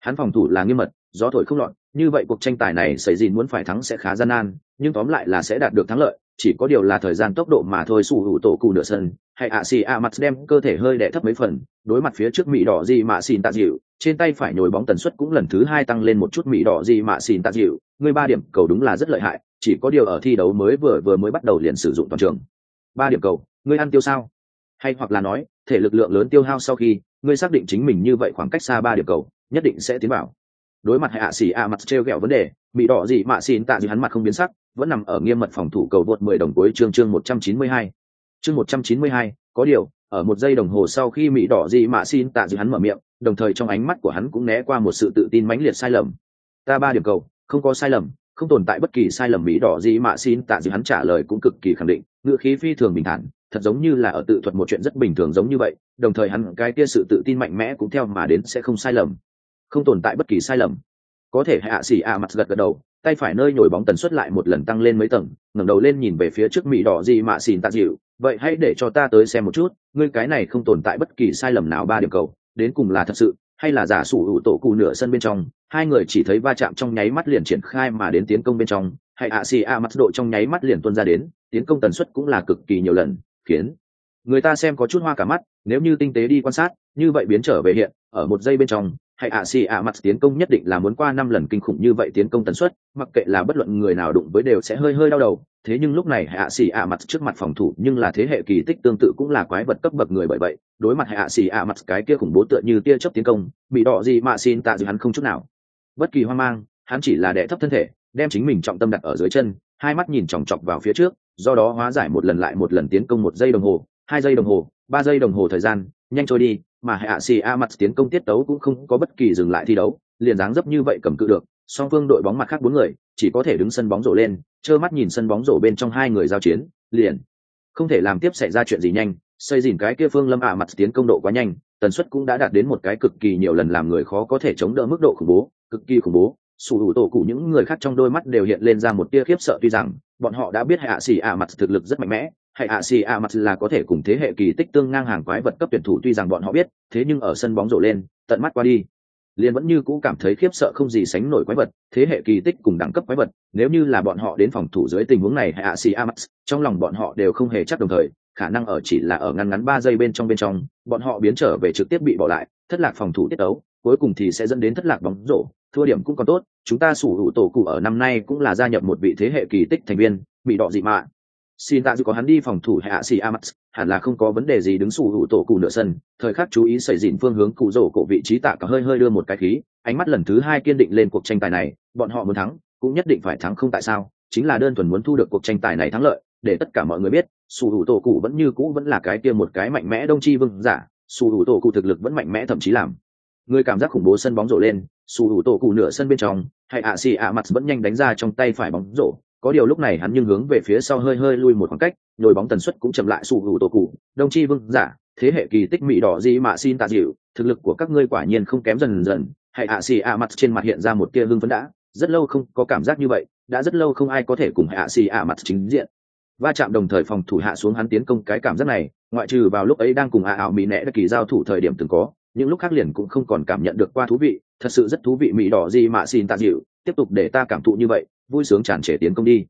S1: hắn phòng thủ là nghiêm mật, gió thổi không lọt, như vậy cuộc tranh tài này xảy dìn muốn phải thắng sẽ khá gian nan, nhưng tóm lại là sẽ đạt được thắng lợi, chỉ có điều là thời gian tốc độ mà thôi, sủ hữu tổ cụ nửa sân, hay ạ xì ạ mặt đem cơ thể hơi đẻ thấp mấy phần, đối mặt phía trước mỹ đỏ gì mà xin tạ dịu trên tay phải nhồi bóng tần suất cũng lần thứ hai tăng lên một chút mỹ đỏ gì mà xin tạ dịu người ba điểm cầu đúng là rất lợi hại, chỉ có điều ở thi đấu mới vừa vừa mới bắt đầu liền sử dụng toàn trường. Ba điểm cầu, ngươi ăn tiêu sao? Hay hoặc là nói, thể lực lượng lớn tiêu hao sau khi, ngươi xác định chính mình như vậy khoảng cách xa ba điểm cầu nhất định sẽ tiến vào. Đối mặt hạ xỉ a mặt treo ghẹo vấn đề bị đỏ gì mà xin tạ gì hắn mặt không biến sắc, vẫn nằm ở nghiêm mật phòng thủ cầu vượt mười đồng cuối chương chương một trăm chín mươi hai. Chương một trăm chín mươi hai, có điều, ở một giây đồng hồ sau khi mỹ đỏ gì mà xin tạ gì hắn mở miệng, đồng thời trong ánh mắt của hắn cũng né qua một sự tự tin mãnh liệt sai lầm. Ta ba điểm cầu, không có sai lầm, không tồn tại bất kỳ sai lầm mỹ đỏ gì mà xin tạ gì hắn trả lời cũng cực kỳ khẳng định, ngữ khí phi thường bình thản, thật giống như là ở tự thuật một chuyện rất bình thường giống như vậy, đồng thời hắn cái kia sự tự tin mạnh mẽ cũng theo mà đến sẽ không sai lầm không tồn tại bất kỳ sai lầm. Có thể hạ xỉ ạ mặt gật gật đầu, tay phải nơi nhồi bóng tần suất lại một lần tăng lên mấy tầng, ngẩng đầu lên nhìn về phía trước mỹ đỏ gì mà xin tạ dịu, vậy hãy để cho ta tới xem một chút, ngươi cái này không tồn tại bất kỳ sai lầm nào ba điểm cầu, đến cùng là thật sự hay là giả sủ hữu tổ cụ nửa sân bên trong, hai người chỉ thấy va chạm trong nháy mắt liền triển khai mà đến tiến công bên trong, hay ạ xì ạ mặt độ trong nháy mắt liền tuân ra đến, tiến công tần suất cũng là cực kỳ nhiều lần, khiến người ta xem có chút hoa cả mắt, nếu như tinh tế đi quan sát, như vậy biến trở về hiện, ở một giây bên trong hay ạ, xì ạ mặt tiến công nhất định là muốn qua năm lần kinh khủng như vậy tiến công tần suất, mặc kệ là bất luận người nào đụng với đều sẽ hơi hơi đau đầu. Thế nhưng lúc này hạ xì ạ mặt trước mặt phòng thủ, nhưng là thế hệ kỳ tích tương tự cũng là quái vật cấp bậc người bởi vậy, đối mặt hạ xì ạ mặt cái kia khủng bố tựa như tia chớp tiến công, bị đỏ gì mà xin tạ dự hắn không chút nào. Bất kỳ hoang mang, hắn chỉ là đẻ thấp thân thể, đem chính mình trọng tâm đặt ở dưới chân, hai mắt nhìn chòng chọc vào phía trước, do đó hóa giải một lần lại một lần tiến công một giây đồng hồ, hai giây đồng hồ, ba giây đồng hồ thời gian, nhanh trôi đi mà hạ xì a mặt tiến công tiết tấu cũng không có bất kỳ dừng lại thi đấu, liền dáng dấp như vậy cầm cự được, song phương đội bóng mặt khác bốn người, chỉ có thể đứng sân bóng rổ lên, trơ mắt nhìn sân bóng rổ bên trong hai người giao chiến, liền không thể làm tiếp xảy ra chuyện gì nhanh, xây dìn cái kia phương lâm ả mặt tiến công độ quá nhanh, tần suất cũng đã đạt đến một cái cực kỳ nhiều lần làm người khó có thể chống đỡ mức độ khủng bố, cực kỳ khủng bố. Sủ hữu tổ cụ những người khác trong đôi mắt đều hiện lên ra một tia khiếp sợ tuy rằng, bọn họ đã biết hạ xì ả mặt thực lực rất mạnh mẽ hạ xì ạ mặt là có thể cùng thế hệ kỳ tích tương ngang hàng quái vật cấp tuyển thủ tuy rằng bọn họ biết thế nhưng ở sân bóng rổ lên tận mắt qua đi. Liền vẫn như cũ cảm thấy khiếp sợ không gì sánh nổi quái vật thế hệ kỳ tích cùng đẳng cấp quái vật nếu như là bọn họ đến phòng thủ dưới tình huống này hạ xì ạ mặt trong lòng bọn họ đều không hề chắc đồng thời khả năng ở chỉ là ở ngăn ngắn ba giây bên trong bên trong bọn họ biến trở về trực tiếp bị bỏ lại thất lạc phòng thủ tiết đấu, cuối cùng thì sẽ dẫn đến thất lạc bóng rổ thua điểm cũng còn tốt chúng ta sủ hữu tổ cụ ở năm nay cũng là gia nhập một vị thế hệ kỳ tích thành viên bị đọ dị mạ xin tạ dù có hắn đi phòng thủ hạ xì amax hẳn là không có vấn đề gì đứng sủ hữu tổ cụ nửa sân. Thời khắc chú ý xảy dịn phương hướng cụ rổ cổ vị trí tạ cả hơi hơi đưa một cái khí, ánh mắt lần thứ hai kiên định lên cuộc tranh tài này. Bọn họ muốn thắng, cũng nhất định phải thắng không tại sao. Chính là đơn thuần muốn thu được cuộc tranh tài này thắng lợi, để tất cả mọi người biết, sủ hữu tổ cụ vẫn như cũ vẫn là cái kia một cái mạnh mẽ đông chi vương giả. Sủ hữu tổ cụ thực lực vẫn mạnh mẽ thậm chí làm. Người cảm giác khủng bố sân bóng rổ lên, sủ hữu tổ cụ nửa sân bên trong, hay ạ xì ạ mặt vẫn nhanh đánh ra trong tay phải bóng rổ có điều lúc này hắn nhưng hướng về phía sau hơi hơi lui một khoảng cách, nhồi bóng tần suất cũng chậm lại sụ hữu tổ cụ. Đồng chi vương, giả, thế hệ kỳ tích mỹ đỏ gì mà xin tạ dịu, thực lực của các ngươi quả nhiên không kém dần dần. Hãy ạ xì ạ mặt trên mặt hiện ra một tia hưng phấn đã. Rất lâu không có cảm giác như vậy, đã rất lâu không ai có thể cùng hạ xì ạ mặt chính diện. Va chạm đồng thời phòng thủ hạ xuống hắn tiến công cái cảm giác này, ngoại trừ vào lúc ấy đang cùng ạ ảo mỹ nẹ kỳ giao thủ thời điểm từng có, những lúc khác liền cũng không còn cảm nhận được qua thú vị. Thật sự rất thú vị mỹ đỏ gì mà xin tạ dịu, tiếp tục để ta cảm thụ như vậy vui sướng tràn trề tiến công đi.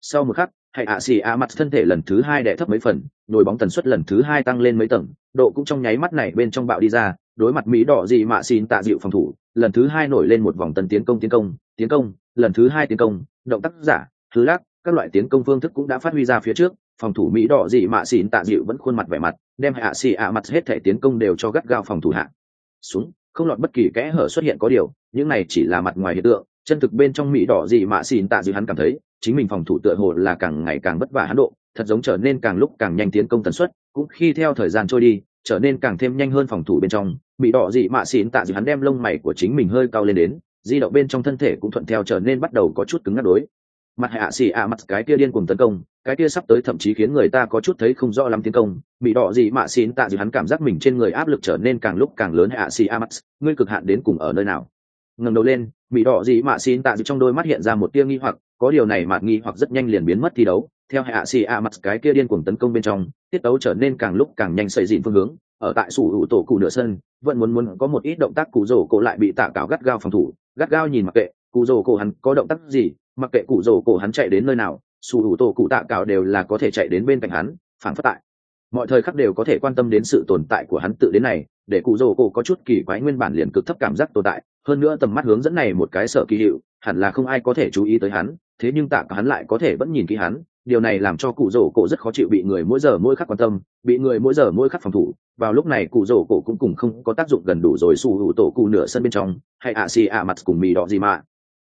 S1: Sau một khắc hãy ạ xì ạ mặt thân thể lần thứ hai đẻ thấp mấy phần, nồi bóng tần suất lần thứ hai tăng lên mấy tầng, độ cũng trong nháy mắt này bên trong bạo đi ra, đối mặt mỹ đỏ gì mạ xin tạ dịu phòng thủ, lần thứ hai nổi lên một vòng tần tiến công tiến công tiến công, lần thứ hai tiến công, động tác giả, thứ lắc, các loại tiến công phương thức cũng đã phát huy ra phía trước, phòng thủ mỹ đỏ dị mạ xỉn tạ dịu vẫn khuôn mặt vẻ mặt, đem hạ xì ạ mặt hết thể tiến công đều cho gắt gao phòng thủ hạ. Xuống không lọt bất kỳ kẽ hở xuất hiện có điều, những này chỉ là mặt ngoài hiện tượng chân thực bên trong mỹ đỏ dị mạ xỉn tạ dị hắn cảm thấy, chính mình phòng thủ tựa hồ là càng ngày càng vất vả hắn độ, thật giống trở nên càng lúc càng nhanh tiến công tần suất, cũng khi theo thời gian trôi đi, trở nên càng thêm nhanh hơn phòng thủ bên trong. Mỹ đỏ dị mạ xỉn tạ dị hắn đem lông mày của chính mình hơi cao lên đến, di động bên trong thân thể cũng thuận theo trở nên bắt đầu có chút cứng ngắt đối. Mặt hạ xì ạ mặt cái kia điên cuồng tấn công, cái kia sắp tới thậm chí khiến người ta có chút thấy không rõ lắm tiến công. Bị đỏ gì mạ xin tạ dị hắn cảm giác mình trên người áp lực trở nên càng lúc càng lớn. Hạ xì ạ mặt, ngươi cực hạn đến cùng ở nơi nào? Ngẩng đầu lên mỹ đỏ gì mạ xin tạ dịu trong đôi mắt hiện ra một tia nghi hoặc, có điều này mạt nghi hoặc rất nhanh liền biến mất thi đấu. Theo hạ xì a mặt cái kia điên cuồng tấn công bên trong, tiết đấu trở nên càng lúc càng nhanh xây dịn phương hướng. Ở tại sủ hữu tổ cụ nửa sân, vẫn muốn muốn có một ít động tác cụ rổ cổ lại bị tạ cáo gắt gao phòng thủ. Gắt gao nhìn mặc kệ, cụ rổ cổ hắn có động tác gì, mặc kệ cụ rổ cổ hắn chạy đến nơi nào, sủ hữu tổ cụ tạ cáo đều là có thể chạy đến bên cạnh hắn, phản phất tại. Mọi thời khắc đều có thể quan tâm đến sự tồn tại của hắn tự đến này, để cụ rổ cổ có chút kỳ quái nguyên bản liền cực thấp cảm giác tồn tại hơn nữa tầm mắt hướng dẫn này một cái sợ kỳ hiệu, hẳn là không ai có thể chú ý tới hắn, thế nhưng tạ cả hắn lại có thể vẫn nhìn kỹ hắn, điều này làm cho cụ rổ cổ rất khó chịu bị người mỗi giờ mỗi khắc quan tâm, bị người mỗi giờ mỗi khắc phòng thủ, vào lúc này cụ rổ cổ cũng cùng không có tác dụng gần đủ rồi sủ hữu tổ cụ nửa sân bên trong, hay ạ xì ạ mặt cùng mì đỏ gì mà.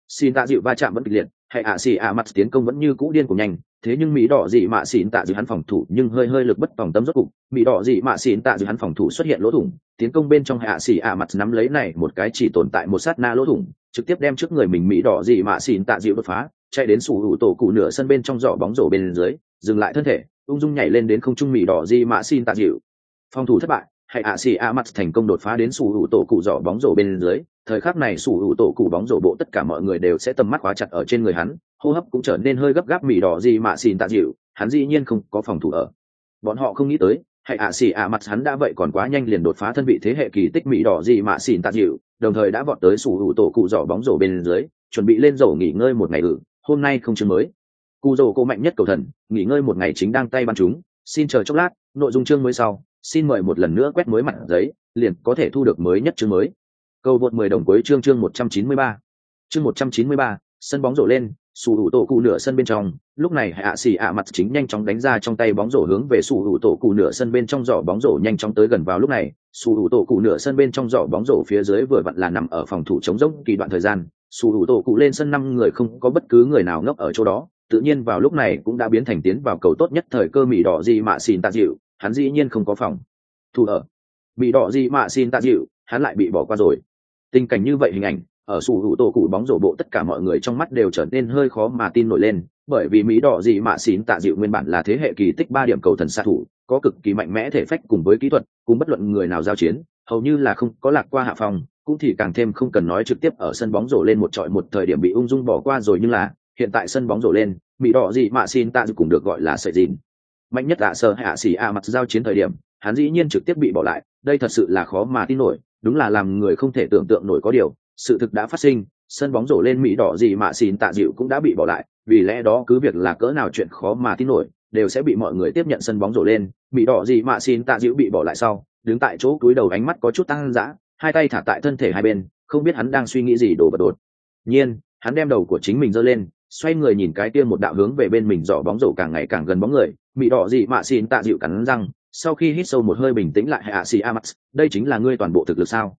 S1: Xin tạ dịu va chạm vẫn kịch liệt, hay ạ xì ạ mặt tiến công vẫn như cũ điên cùng nhanh, thế nhưng mỹ đỏ dị mạ xỉn tạ dịu hắn phòng thủ, nhưng hơi hơi lực bất phòng tâm rốt cục mỹ đỏ dị mạ xỉn tạ dịu hắn phòng thủ xuất hiện lỗ thủng tiến công bên trong hạ xỉ ạ mặt nắm lấy này một cái chỉ tồn tại một sát na lỗ thủng, trực tiếp đem trước người mình mỹ đỏ dị mạ xỉn tạ dịu đột phá, chạy đến sủ hữu tổ cụ nửa sân bên trong giỏ bóng rổ bên dưới, dừng lại thân thể, ung dung nhảy lên đến không trung mỹ đỏ dị mạ xỉn tạ dịu. Phòng thủ thất bại hay ạ xỉ ạ mặt thành công đột phá đến sủ hữu tổ cụ giỏ bóng rổ bên dưới, thời khắc này sủ hữu tổ cụ bóng rổ bộ tất cả mọi người đều sẽ tầm mắt khóa chặt ở trên người hắn, hô hấp cũng trở nên hơi gấp gáp mỉ đỏ gì mà xỉn tạ dịu, hắn dĩ nhiên không có phòng thủ ở. Bọn họ không nghĩ tới hệ ạ xỉ ạ mặt hắn đã vậy còn quá nhanh liền đột phá thân vị thế hệ kỳ tích mỹ đỏ gì mà xỉn tạ dịu, đồng thời đã vọt tới sủ hữu tổ cụ giỏ bóng rổ bên dưới, chuẩn bị lên rổ nghỉ ngơi một ngày ử hôm nay không chương mới. Cụ rồ cô mạnh nhất cầu thần, nghỉ ngơi một ngày chính đang tay bắn chúng, xin chờ chốc lát, nội dung chương mới sau, xin mời một lần nữa quét mới mặt giấy, liền có thể thu được mới nhất chương mới. Câu vượt mười đồng cuối chương chương một trăm chín mươi ba. Chương một trăm chín mươi ba, sân bóng rổ lên sủ hữu tổ cụ nửa sân bên trong, lúc này hạ xì ạ mặt chính nhanh chóng đánh ra trong tay bóng rổ hướng về sủ hữu tổ cụ nửa sân bên trong giỏ bóng rổ nhanh chóng tới gần vào lúc này. Sủ hữu tổ cụ nửa sân bên trong giỏ bóng rổ phía dưới vừa vặn là nằm ở phòng thủ chống rỗng kỳ đoạn thời gian. Sủ hữu tổ cụ lên sân năm người không có bất cứ người nào ngốc ở chỗ đó. Tự nhiên vào lúc này cũng đã biến thành tiến vào cầu tốt nhất thời cơ mỹ đỏ gì mà xin tạ dịu hắn dĩ nhiên không có phòng. Thủ ở. Mỹ đỏ gì mà xin tạ dịu hắn lại bị bỏ qua rồi. Tình cảnh như vậy hình ảnh ở sủ hữu tổ cụ bóng rổ bộ tất cả mọi người trong mắt đều trở nên hơi khó mà tin nổi lên, bởi vì mỹ đỏ gì mạ xín tạ dịu nguyên bản là thế hệ kỳ tích ba điểm cầu thần xạ thủ, có cực kỳ mạnh mẽ thể phách cùng với kỹ thuật, cùng bất luận người nào giao chiến, hầu như là không có lạc qua hạ phòng cũng thì càng thêm không cần nói trực tiếp ở sân bóng rổ lên một trọi một thời điểm bị ung dung bỏ qua rồi nhưng là, hiện tại sân bóng rổ lên, mỹ đỏ gì mạ xin tạ dịu cũng được gọi là sợi dìn. Mạnh nhất ạ sơ hạ xỉ a mặt giao chiến thời điểm, hắn dĩ nhiên trực tiếp bị bỏ lại, đây thật sự là khó mà tin nổi, đúng là làm người không thể tưởng tượng nổi có điều sự thực đã phát sinh, sân bóng rổ lên mỹ đỏ gì mà xin tạ dịu cũng đã bị bỏ lại, vì lẽ đó cứ việc là cỡ nào chuyện khó mà tin nổi, đều sẽ bị mọi người tiếp nhận sân bóng rổ lên. Mỹ đỏ gì mà xin tạ dịu bị bỏ lại sau, đứng tại chỗ túi đầu ánh mắt có chút tăng dã, hai tay thả tại thân thể hai bên, không biết hắn đang suy nghĩ gì đổ bật đột. Nhiên, hắn đem đầu của chính mình giơ lên, xoay người nhìn cái tiên một đạo hướng về bên mình dò bóng rổ càng ngày càng gần bóng người. Mỹ đỏ gì mà xin tạ dịu cắn răng, sau khi hít sâu một hơi bình tĩnh lại, hạ xì amax đây chính là ngươi toàn bộ thực lực sao?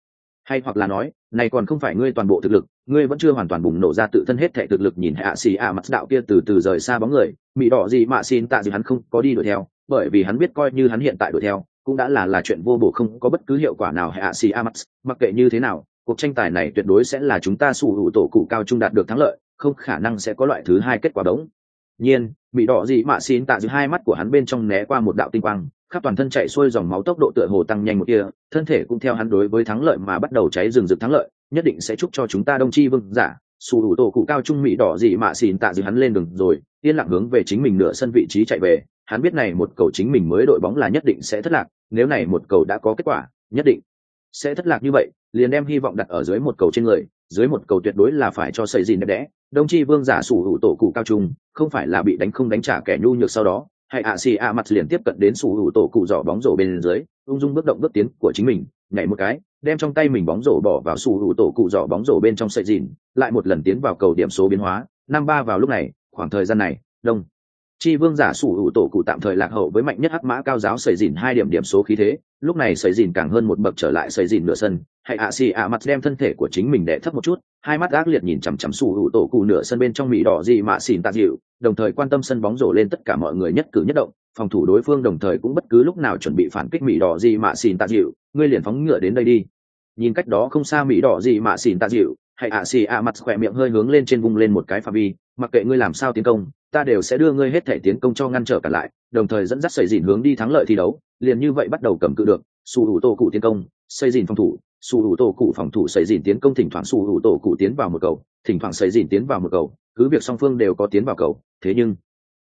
S1: Hay hoặc là nói, này còn không phải ngươi toàn bộ thực lực, ngươi vẫn chưa hoàn toàn bùng nổ ra tự thân hết thể thực lực nhìn hạ xì a mặt đạo kia từ từ rời xa bóng người mỹ đỏ gì mà xin tạ gì hắn không có đi đuổi theo, bởi vì hắn biết coi như hắn hiện tại đuổi theo, cũng đã là là chuyện vô bổ không có bất cứ hiệu quả nào hạ xì a mặt, mặc kệ như thế nào, cuộc tranh tài này tuyệt đối sẽ là chúng ta sủ hữu tổ cụ cao trung đạt được thắng lợi, không khả năng sẽ có loại thứ hai kết quả đống. Nhiên mỹ đỏ gì mà xin tạ giữ hai mắt của hắn bên trong né qua một đạo tinh quang khắp toàn thân chạy xuôi dòng máu tốc độ tựa hồ tăng nhanh một kia, thân thể cũng theo hắn đối với thắng lợi mà bắt đầu cháy rừng rực thắng lợi, nhất định sẽ chúc cho chúng ta đông chi vương giả. Sủ đủ tổ cụ cao trung mỹ đỏ dị mạ xìn tạ dự hắn lên đường rồi, yên lặng hướng về chính mình nửa sân vị trí chạy về. Hắn biết này một cầu chính mình mới đội bóng là nhất định sẽ thất lạc, nếu này một cầu đã có kết quả, nhất định sẽ thất lạc như vậy, liền đem hy vọng đặt ở dưới một cầu trên người, dưới một cầu tuyệt đối là phải cho xây gì đẹp đẽ. Đông chi vương giả sủ hữu tổ cụ cao trung, không phải là bị đánh không đánh trả kẻ nhu nhược sau đó hay ạ, xì ạ mặt liền tiếp cận đến sủ hữu tổ cụ giỏ bóng rổ bên dưới, ung dung bước động bước tiến của chính mình, nhảy một cái, đem trong tay mình bóng rổ bỏ vào sủ hữu tổ cụ giỏ bóng rổ bên trong sợi dìn, lại một lần tiến vào cầu điểm số biến hóa. Năm ba vào lúc này, khoảng thời gian này, đông chi vương giả sủ hữu tổ cụ tạm thời lạc hậu với mạnh nhất hắc mã cao giáo sợi dìn hai điểm điểm số khí thế, lúc này sợi dìn càng hơn một bậc trở lại sợi dìn nửa sân hãy ạ xì ạ mặt đem thân thể của chính mình đẻ thấp một chút, hai mắt ác liệt nhìn chằm chằm sủ hữu tổ cụ nửa sân bên trong mỹ đỏ gì mà xìn tạ dịu, đồng thời quan tâm sân bóng rổ lên tất cả mọi người nhất cử nhất động, phòng thủ đối phương đồng thời cũng bất cứ lúc nào chuẩn bị phản kích mỹ đỏ gì mà xìn tạ dịu, ngươi liền phóng ngựa đến đây đi. Nhìn cách đó không xa mỹ đỏ gì mà xìn tạ dịu hãy ạ xì ạ mặt khỏe miệng hơi hướng lên trên vùng lên một cái phạm vi, mặc kệ ngươi làm sao tiến công ta đều sẽ đưa ngươi hết thể tiến công cho ngăn trở cả lại, đồng thời dẫn dắt xây dìn hướng đi thắng lợi thi đấu, liền như vậy bắt đầu cầm cự được su hữu tổ cụ tiến công xây dìn phòng thủ su hữu tổ cụ phòng thủ xây dìn tiến công thỉnh thoảng su hữu tổ cụ tiến vào một cầu, thỉnh thoảng xây dìn tiến vào một cầu, cứ việc song phương đều có tiến vào cầu, thế nhưng,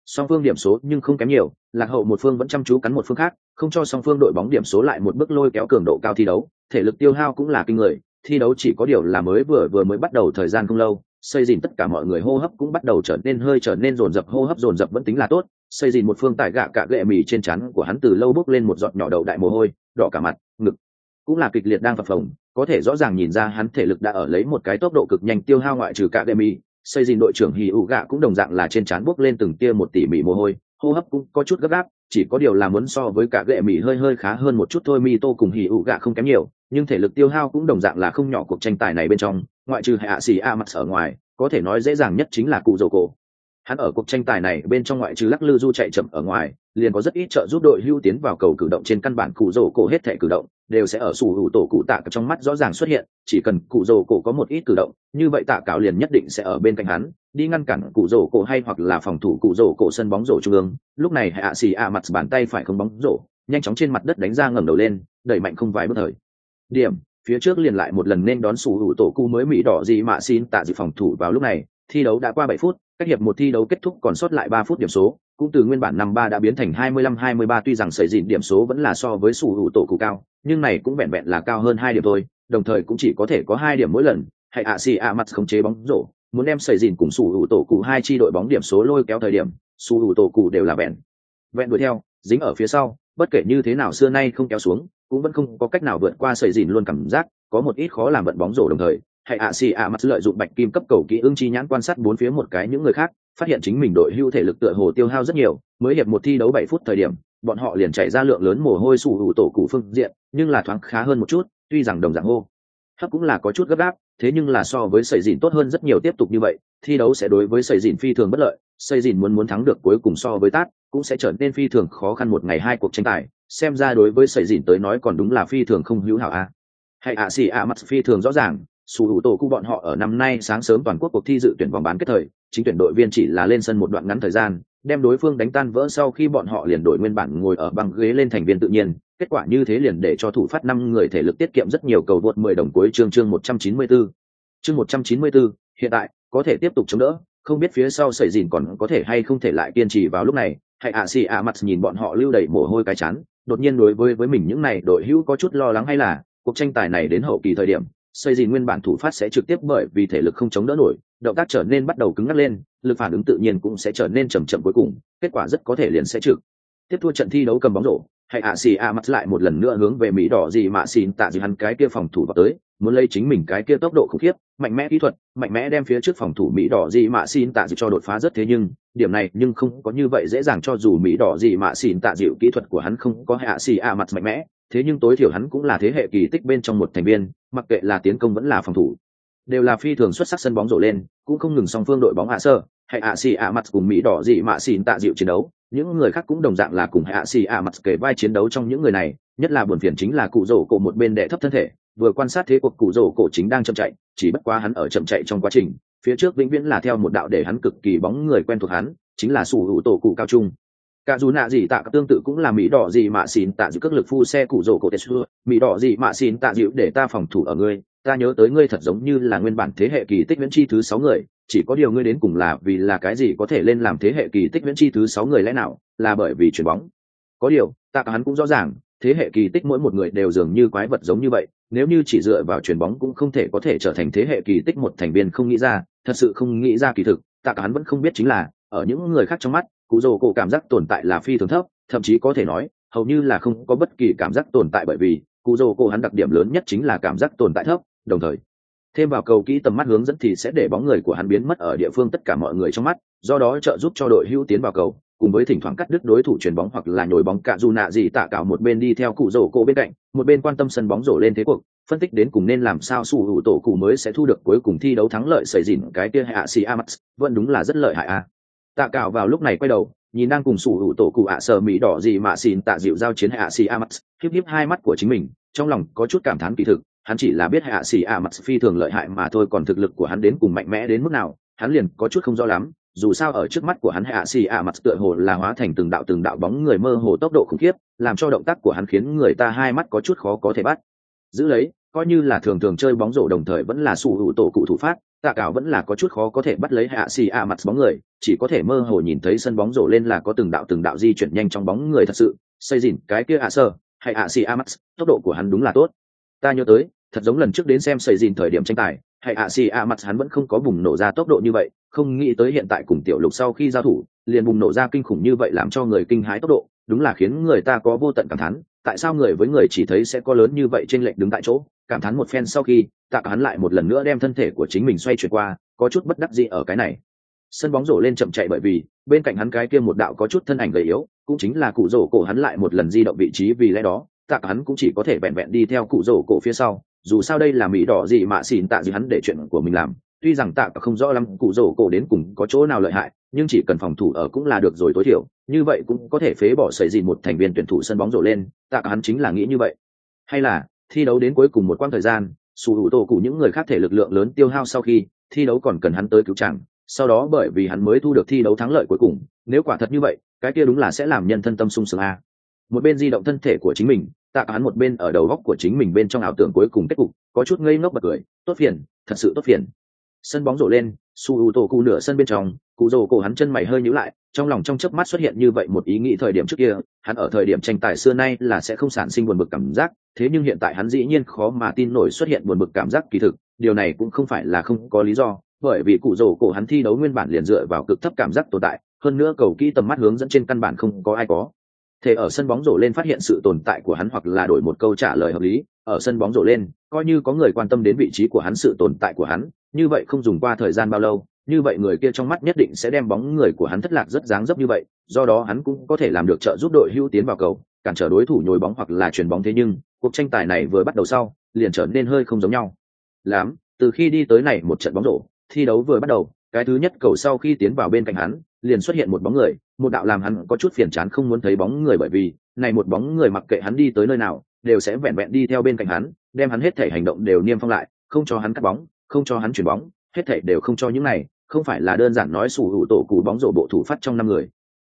S1: song phương điểm số nhưng không kém nhiều, lạc hậu một phương vẫn chăm chú cắn một phương khác, không cho song phương đội bóng điểm số lại một bước lôi kéo cường độ cao thi đấu, thể lực tiêu hao cũng là kinh người, thi đấu chỉ có điều là mới vừa vừa mới bắt đầu thời gian không lâu xây dìn tất cả mọi người hô hấp cũng bắt đầu trở nên hơi trở nên rồn rập hô hấp rồn rập vẫn tính là tốt. Xây dìn một phương tải gạ cạ gệ mì trên chắn của hắn từ lâu bước lên một giọt nhỏ đầu đại mồ hôi, đỏ cả mặt, ngực. Cũng là kịch liệt đang phập phồng, có thể rõ ràng nhìn ra hắn thể lực đã ở lấy một cái tốc độ cực nhanh tiêu hao ngoại trừ cạ gệ mì. Xây dìn đội trưởng hì ụ gạ cũng đồng dạng là trên chán bước lên từng tia một tỉ mỉ mồ hôi hô hấp cũng có chút gấp gáp, chỉ có điều là muốn so với cả gệ mỹ hơi hơi khá hơn một chút thôi, mi tô cùng hì ụ gạ không kém nhiều, nhưng thể lực tiêu hao cũng đồng dạng là không nhỏ cuộc tranh tài này bên trong, ngoại trừ hạ xì a mặt ở ngoài, có thể nói dễ dàng nhất chính là cụ dầu cổ hắn ở cuộc tranh tài này bên trong ngoại trừ lắc lư du chạy chậm ở ngoài, liền có rất ít trợ giúp đội hưu tiến vào cầu cử động trên căn bản cụ dầu cổ hết thể cử động, đều sẽ ở sủ hữu tổ cụ tạ trong mắt rõ ràng xuất hiện, chỉ cần cụ dầu cổ có một ít cử động, như vậy tạ cáo liền nhất định sẽ ở bên cạnh hắn, đi ngăn cản cụ dầu cổ hay hoặc là phòng thủ cụ dầu cổ sân bóng rổ trung ương. Lúc này hạ xì ạ mặt bàn tay phải không bóng rổ, nhanh chóng trên mặt đất đánh ra ngẩng đầu lên, đẩy mạnh không vài bước thời. Điểm, phía trước liền lại một lần nên đón sủ hữu tổ cụ mới mỹ đỏ gì mà xin tạ dự phòng thủ vào lúc này thi đấu đã qua bảy phút, cách hiệp một thi đấu kết thúc còn sót lại ba phút điểm số, cũng từ nguyên bản năm ba đã biến thành hai mươi lăm hai mươi ba, tuy rằng sẩy dịn điểm số vẫn là so với sủ hữu tổ cụ cao, nhưng này cũng vẹn vẹn là cao hơn hai điểm thôi, đồng thời cũng chỉ có thể có hai điểm mỗi lần, hay ạ xì ạ mặt khống chế bóng rổ, muốn đem sẩy dìn cùng sủ hữu tổ cụ hai chi đội bóng điểm số lôi kéo thời điểm, sủ hữu tổ cụ đều là vẹn. Vẹn đuổi theo, dính ở phía sau, bất kể như thế nào xưa nay không kéo xuống, cũng vẫn không có cách nào vượt qua sẩy dìn luôn cảm giác, có một ít khó làm vận bóng rổ đồng thời. Hãy ạ xì ạ mặt lợi dụng bạch kim cấp cầu kỹ ương chi nhãn quan sát bốn phía một cái những người khác, phát hiện chính mình đội hưu thể lực tựa hồ tiêu hao rất nhiều, mới hiệp một thi đấu bảy phút thời điểm, bọn họ liền chạy ra lượng lớn mồ hôi sủ hữu tổ cụ phương diện, nhưng là thoáng khá hơn một chút, tuy rằng đồng dạng hô. Hấp cũng là có chút gấp gáp, thế nhưng là so với sầy dìn tốt hơn rất nhiều tiếp tục như vậy, thi đấu sẽ đối với sầy dìn phi thường bất lợi, sầy dìn muốn muốn thắng được cuối cùng so với tát, cũng sẽ trở nên phi thường khó khăn một ngày hai cuộc tranh tài, xem ra đối với sầy dìn tới nói còn đúng là phi thường không hữu hảo a. Hay ạ xì ạ mặt phi thường rõ ràng sủ hữu tổ cụ bọn họ ở năm nay sáng sớm toàn quốc cuộc thi dự tuyển vòng bán kết thời chính tuyển đội viên chỉ là lên sân một đoạn ngắn thời gian đem đối phương đánh tan vỡ sau khi bọn họ liền đổi nguyên bản ngồi ở băng ghế lên thành viên tự nhiên kết quả như thế liền để cho thủ phát năm người thể lực tiết kiệm rất nhiều cầu vượt 10 đồng cuối chương chương 194. Chương 194, hiện tại có thể tiếp tục chống đỡ, không biết phía sau sẩy gìn còn có thể hay không thể lại kiên trì vào lúc này, hay ạ xì ạ mặt nhìn bọn họ lưu đầy mồ hôi cái chán, đột nhiên đối với với mình những này đội hữu có chút lo lắng hay là cuộc tranh tài này đến hậu kỳ thời điểm, xây dìn nguyên bản thủ phát sẽ trực tiếp bởi vì thể lực không chống đỡ nổi, động tác trở nên bắt đầu cứng ngắc lên, lực phản ứng tự nhiên cũng sẽ trở nên chậm chậm cuối cùng, kết quả rất có thể liền sẽ trực. Tiếp thua trận thi đấu cầm bóng rổ hay ạ xì ạ mặt lại một lần nữa hướng về mỹ đỏ gì mà xin tạ gì hắn cái kia phòng thủ vào tới muốn lấy chính mình cái kia tốc độ khủng khiếp mạnh mẽ kỹ thuật mạnh mẽ đem phía trước phòng thủ mỹ đỏ gì mà xin tạ dịu cho đột phá rất thế nhưng điểm này nhưng không có như vậy dễ dàng cho dù mỹ đỏ gì mà xin tạ dịu kỹ thuật của hắn không có hạ xì ạ mặt mạnh mẽ thế nhưng tối thiểu hắn cũng là thế hệ kỳ tích bên trong một thành viên, mặc kệ là tiến công vẫn là phòng thủ. Đều là phi thường xuất sắc sân bóng rổ lên, cũng không ngừng song phương đội bóng hạ sơ, hay ạ xì ạ mặt cùng mỹ đỏ gì mạ xin tạ dịu chiến đấu. Những người khác cũng đồng dạng là cùng hạ xì ạ mặt kể vai chiến đấu trong những người này, nhất là buồn phiền chính là cụ rổ cổ một bên đệ thấp thân thể, vừa quan sát thế cuộc cụ rổ cổ chính đang chậm chạy, chỉ bất quá hắn ở chậm chạy trong quá trình, phía trước vĩnh viễn là theo một đạo để hắn cực kỳ bóng người quen thuộc hắn, chính là sủ hữu tổ cụ cao trung cả dù nạ gì tạ tương tự cũng là mỹ đỏ gì mà xin tạ dịu cước lực phu xe cụ rổ cổ tê xưa. mỹ đỏ gì mà xin tạ dịu để ta phòng thủ ở ngươi. Ta nhớ tới ngươi thật giống như là nguyên bản thế hệ kỳ tích viễn chi thứ sáu người. Chỉ có điều ngươi đến cùng là vì là cái gì có thể lên làm thế hệ kỳ tích viễn chi thứ sáu người lẽ nào? Là bởi vì chuyền bóng. Có điều tạ hắn cũng rõ ràng, thế hệ kỳ tích mỗi một người đều dường như quái vật giống như vậy. Nếu như chỉ dựa vào chuyền bóng cũng không thể có thể trở thành thế hệ kỳ tích một thành viên không nghĩ ra. Thật sự không nghĩ ra kỳ thực tạ hắn vẫn không biết chính là, ở những người khác trong mắt cụ dồ cổ cảm giác tồn tại là phi thường thấp, thậm chí có thể nói, hầu như là không có bất kỳ cảm giác tồn tại bởi vì cụ dồ cổ hắn đặc điểm lớn nhất chính là cảm giác tồn tại thấp, đồng thời, thêm vào cầu kỹ tầm mắt hướng dẫn thì sẽ để bóng người của hắn biến mất ở địa phương tất cả mọi người trong mắt, do đó trợ giúp cho đội hữu tiến vào cầu, cùng với thỉnh thoảng cắt đứt đối thủ chuyền bóng hoặc là nhồi bóng cạ dù nạ gì tạ cảo một bên đi theo cụ rổ cổ bên cạnh, một bên quan tâm sân bóng rổ lên thế cuộc, phân tích đến cùng nên làm sao sủ hữu tổ cụ mới sẽ thu được cuối cùng thi đấu thắng lợi xảy dịn cái kia hạ xì amax vẫn đúng là rất lợi hại a tạ cảo vào lúc này quay đầu, nhìn đang cùng sủ hữu tổ cụ ạ sờ mỹ đỏ gì mà xin tạ dịu giao chiến hạ xì amax hiếp hiếp hai mắt của chính mình, trong lòng có chút cảm thán kỳ thực, hắn chỉ là biết hạ xỉ a mặt phi thường lợi hại mà thôi, còn thực lực của hắn đến cùng mạnh mẽ đến mức nào, hắn liền có chút không rõ lắm, dù sao ở trước mắt của hắn hạ xỉ a mặt tựa hồ là hóa thành từng đạo từng đạo bóng người mơ hồ tốc độ khủng khiếp, làm cho động tác của hắn khiến người ta hai mắt có chút khó có thể bắt. Giữ lấy, coi như là thường thường chơi bóng rổ đồng thời vẫn là sủ hữu tổ cụ thủ phát tạ cảo vẫn là có chút khó có thể bắt lấy hạ xì a mặt bóng người, chỉ có thể mơ hồ nhìn thấy sân bóng rổ lên là có từng đạo từng đạo di chuyển nhanh trong bóng người thật sự, xây dìn cái kia ạ sơ, hay hạ xì a mặt tốc độ của hắn đúng là tốt. Ta nhớ tới, thật giống lần trước đến xem xây dìn thời điểm tranh tài, hay ạ xì ạ mặt hắn vẫn không có bùng nổ ra tốc độ như vậy, không nghĩ tới hiện tại cùng tiểu lục sau khi giao thủ, liền bùng nổ ra kinh khủng như vậy làm cho người kinh hái tốc độ, đúng là khiến người ta có vô tận cảm thán, tại sao người với người chỉ thấy sẽ có lớn như vậy trên lệnh đứng tại chỗ? Cảm thán một phen sau khi, tạ hắn lại một lần nữa đem thân thể của chính mình xoay chuyển qua, có chút bất đắc dĩ ở cái này. Sân bóng rổ lên chậm chạy bởi vì, bên cạnh hắn cái kia một đạo có chút thân ảnh gầy yếu, cũng chính là cụ rổ cổ hắn lại một lần di động vị trí vì lẽ đó, tạ hắn cũng chỉ có thể vẹn vẹn đi theo cụ rổ cổ phía sau, dù sao đây là mỹ đỏ gì mà xỉn tạ gì hắn để chuyện của mình làm. Tuy rằng tạ không rõ lắm cụ rổ cổ đến cùng có chỗ nào lợi hại, nhưng chỉ cần phòng thủ ở cũng là được rồi tối thiểu, như vậy cũng có thể phế bỏ xảy gì một thành viên tuyển thủ sân bóng rổ lên, tạ hắn chính là nghĩ như vậy. Hay là thi đấu đến cuối cùng một quãng thời gian, sủ hữu tổ cụ những người khác thể lực lượng lớn tiêu hao sau khi thi đấu còn cần hắn tới cứu chẳng sau đó bởi vì hắn mới thu được thi đấu thắng lợi cuối cùng, nếu quả thật như vậy, cái kia đúng là sẽ làm nhân thân tâm sung sướng a. Một bên di động thân thể của chính mình, tạ hắn một bên ở đầu góc của chính mình bên trong ảo tưởng cuối cùng kết cục, có chút ngây ngốc bật cười. Tốt phiền, thật sự tốt phiền. Sân bóng rổ lên su u tô cụ nửa sân bên trong cụ rồ cổ hắn chân mày hơi nhíu lại, trong lòng trong chớp mắt xuất hiện như vậy một ý nghĩ thời điểm trước kia, hắn ở thời điểm tranh tài xưa nay là sẽ không sản sinh buồn bực cảm giác, thế nhưng hiện tại hắn dĩ nhiên khó mà tin nổi xuất hiện buồn bực cảm giác kỳ thực, điều này cũng không phải là không có lý do, bởi vì cụ rồ cổ hắn thi đấu nguyên bản liền dựa vào cực thấp cảm giác tồn tại, hơn nữa cầu kỹ tầm mắt hướng dẫn trên căn bản không có ai có. Thể ở sân bóng rổ lên phát hiện sự tồn tại của hắn hoặc là đổi một câu trả lời hợp lý, ở sân bóng rổ lên, coi như có người quan tâm đến vị trí của hắn sự tồn tại của hắn, như vậy không dùng qua thời gian bao lâu như vậy người kia trong mắt nhất định sẽ đem bóng người của hắn thất lạc rất dáng dấp như vậy, do đó hắn cũng có thể làm được trợ giúp đội hưu tiến vào cầu, cản trở đối thủ nhồi bóng hoặc là chuyển bóng thế nhưng, cuộc tranh tài này vừa bắt đầu sau, liền trở nên hơi không giống nhau. Lắm, từ khi đi tới này một trận bóng rổ, thi đấu vừa bắt đầu, cái thứ nhất cầu sau khi tiến vào bên cạnh hắn, liền xuất hiện một bóng người, một đạo làm hắn có chút phiền chán không muốn thấy bóng người bởi vì, này một bóng người mặc kệ hắn đi tới nơi nào, đều sẽ vẹn vẹn đi theo bên cạnh hắn, đem hắn hết thể hành động đều niêm phong lại, không cho hắn cắt bóng, không cho hắn chuyển bóng hết thảy đều không cho những này, không phải là đơn giản nói sủ hữu tổ cụ bóng rổ bộ thủ phát trong năm người.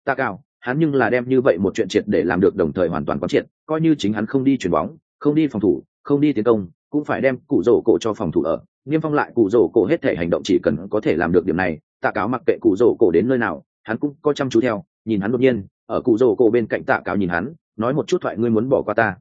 S1: Ta cao, hắn nhưng là đem như vậy một chuyện triệt để làm được đồng thời hoàn toàn quán triệt, coi như chính hắn không đi chuyển bóng, không đi phòng thủ, không đi tiến công, cũng phải đem cụ rổ cổ cho phòng thủ ở. Niêm phong lại cụ rổ cổ hết thể hành động chỉ cần có thể làm được điểm này tạ cáo mặc kệ cụ rổ cổ đến nơi nào, hắn cũng có chăm chú theo, nhìn hắn đột nhiên, ở cụ rổ cổ bên cạnh tạ cáo nhìn hắn, nói một chút thoại ngươi muốn bỏ qua ta.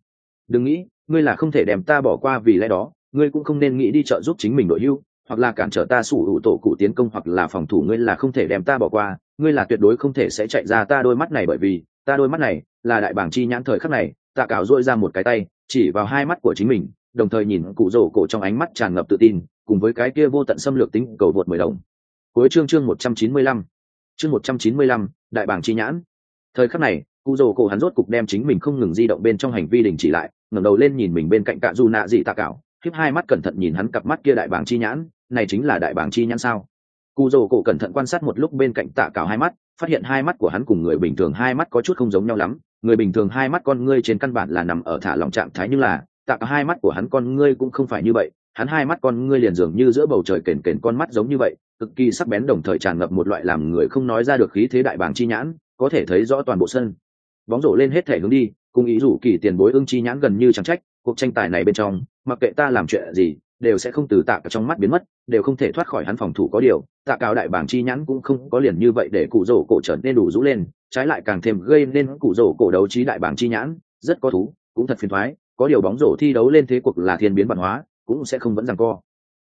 S1: Đừng nghĩ, ngươi là không thể đem ta bỏ qua vì lẽ đó, ngươi cũng không nên nghĩ đi trợ giúp chính mình đội hưu hoặc là cản trở ta sủ hữu tổ cụ tiến công, hoặc là phòng thủ ngươi là không thể đem ta bỏ qua. Ngươi là tuyệt đối không thể sẽ chạy ra ta đôi mắt này bởi vì, ta đôi mắt này là đại bảng chi nhãn thời khắc này, tạ cào dội ra một cái tay, chỉ vào hai mắt của chính mình, đồng thời nhìn cụ rổ cổ trong ánh mắt tràn ngập tự tin, cùng với cái kia vô tận xâm lược tính cầu vượt mười đồng. Cuối chương chương một trăm chín mươi lăm, chương một trăm chín mươi lăm, đại bảng chi nhãn. Thời khắc này, cụ rổ cổ hắn rốt cục đem chính mình không ngừng di động bên trong hành vi đình chỉ lại, ngẩng đầu lên nhìn mình bên cạnh cạ du nạ dị tạ cảo, khiếp hai mắt cẩn thận nhìn hắn cặp mắt kia đại bảng chi nhãn này chính là đại bảng chi nhãn sao? Cụ rổ cổ cẩn thận quan sát một lúc bên cạnh tạ cảo hai mắt, phát hiện hai mắt của hắn cùng người bình thường hai mắt có chút không giống nhau lắm. Người bình thường hai mắt con ngươi trên căn bản là nằm ở thả lòng trạng thái nhưng là, tạ cả hai mắt của hắn con ngươi cũng không phải như vậy. Hắn hai mắt con ngươi liền dường như giữa bầu trời kền kền con mắt giống như vậy, cực kỳ sắc bén đồng thời tràn ngập một loại làm người không nói ra được khí thế đại bảng chi nhãn, có thể thấy rõ toàn bộ sân. Bóng rổ lên hết thể hướng đi, cùng ý rủ kỳ tiền bối ưng chi nhãn gần như chẳng trách, cuộc tranh tài này bên trong, mặc kệ ta làm chuyện gì đều sẽ không từ tạ cả trong mắt biến mất, đều không thể thoát khỏi hắn phòng thủ có điều, tạ cáo đại bảng chi nhãn cũng không có liền như vậy để cụ rổ cổ trở nên đủ rũ lên, trái lại càng thêm gây nên cụ rổ cổ đấu trí đại bảng chi nhãn, rất có thú, cũng thật phiền thoái, có điều bóng rổ thi đấu lên thế cuộc là thiên biến văn hóa, cũng sẽ không vẫn rằng co.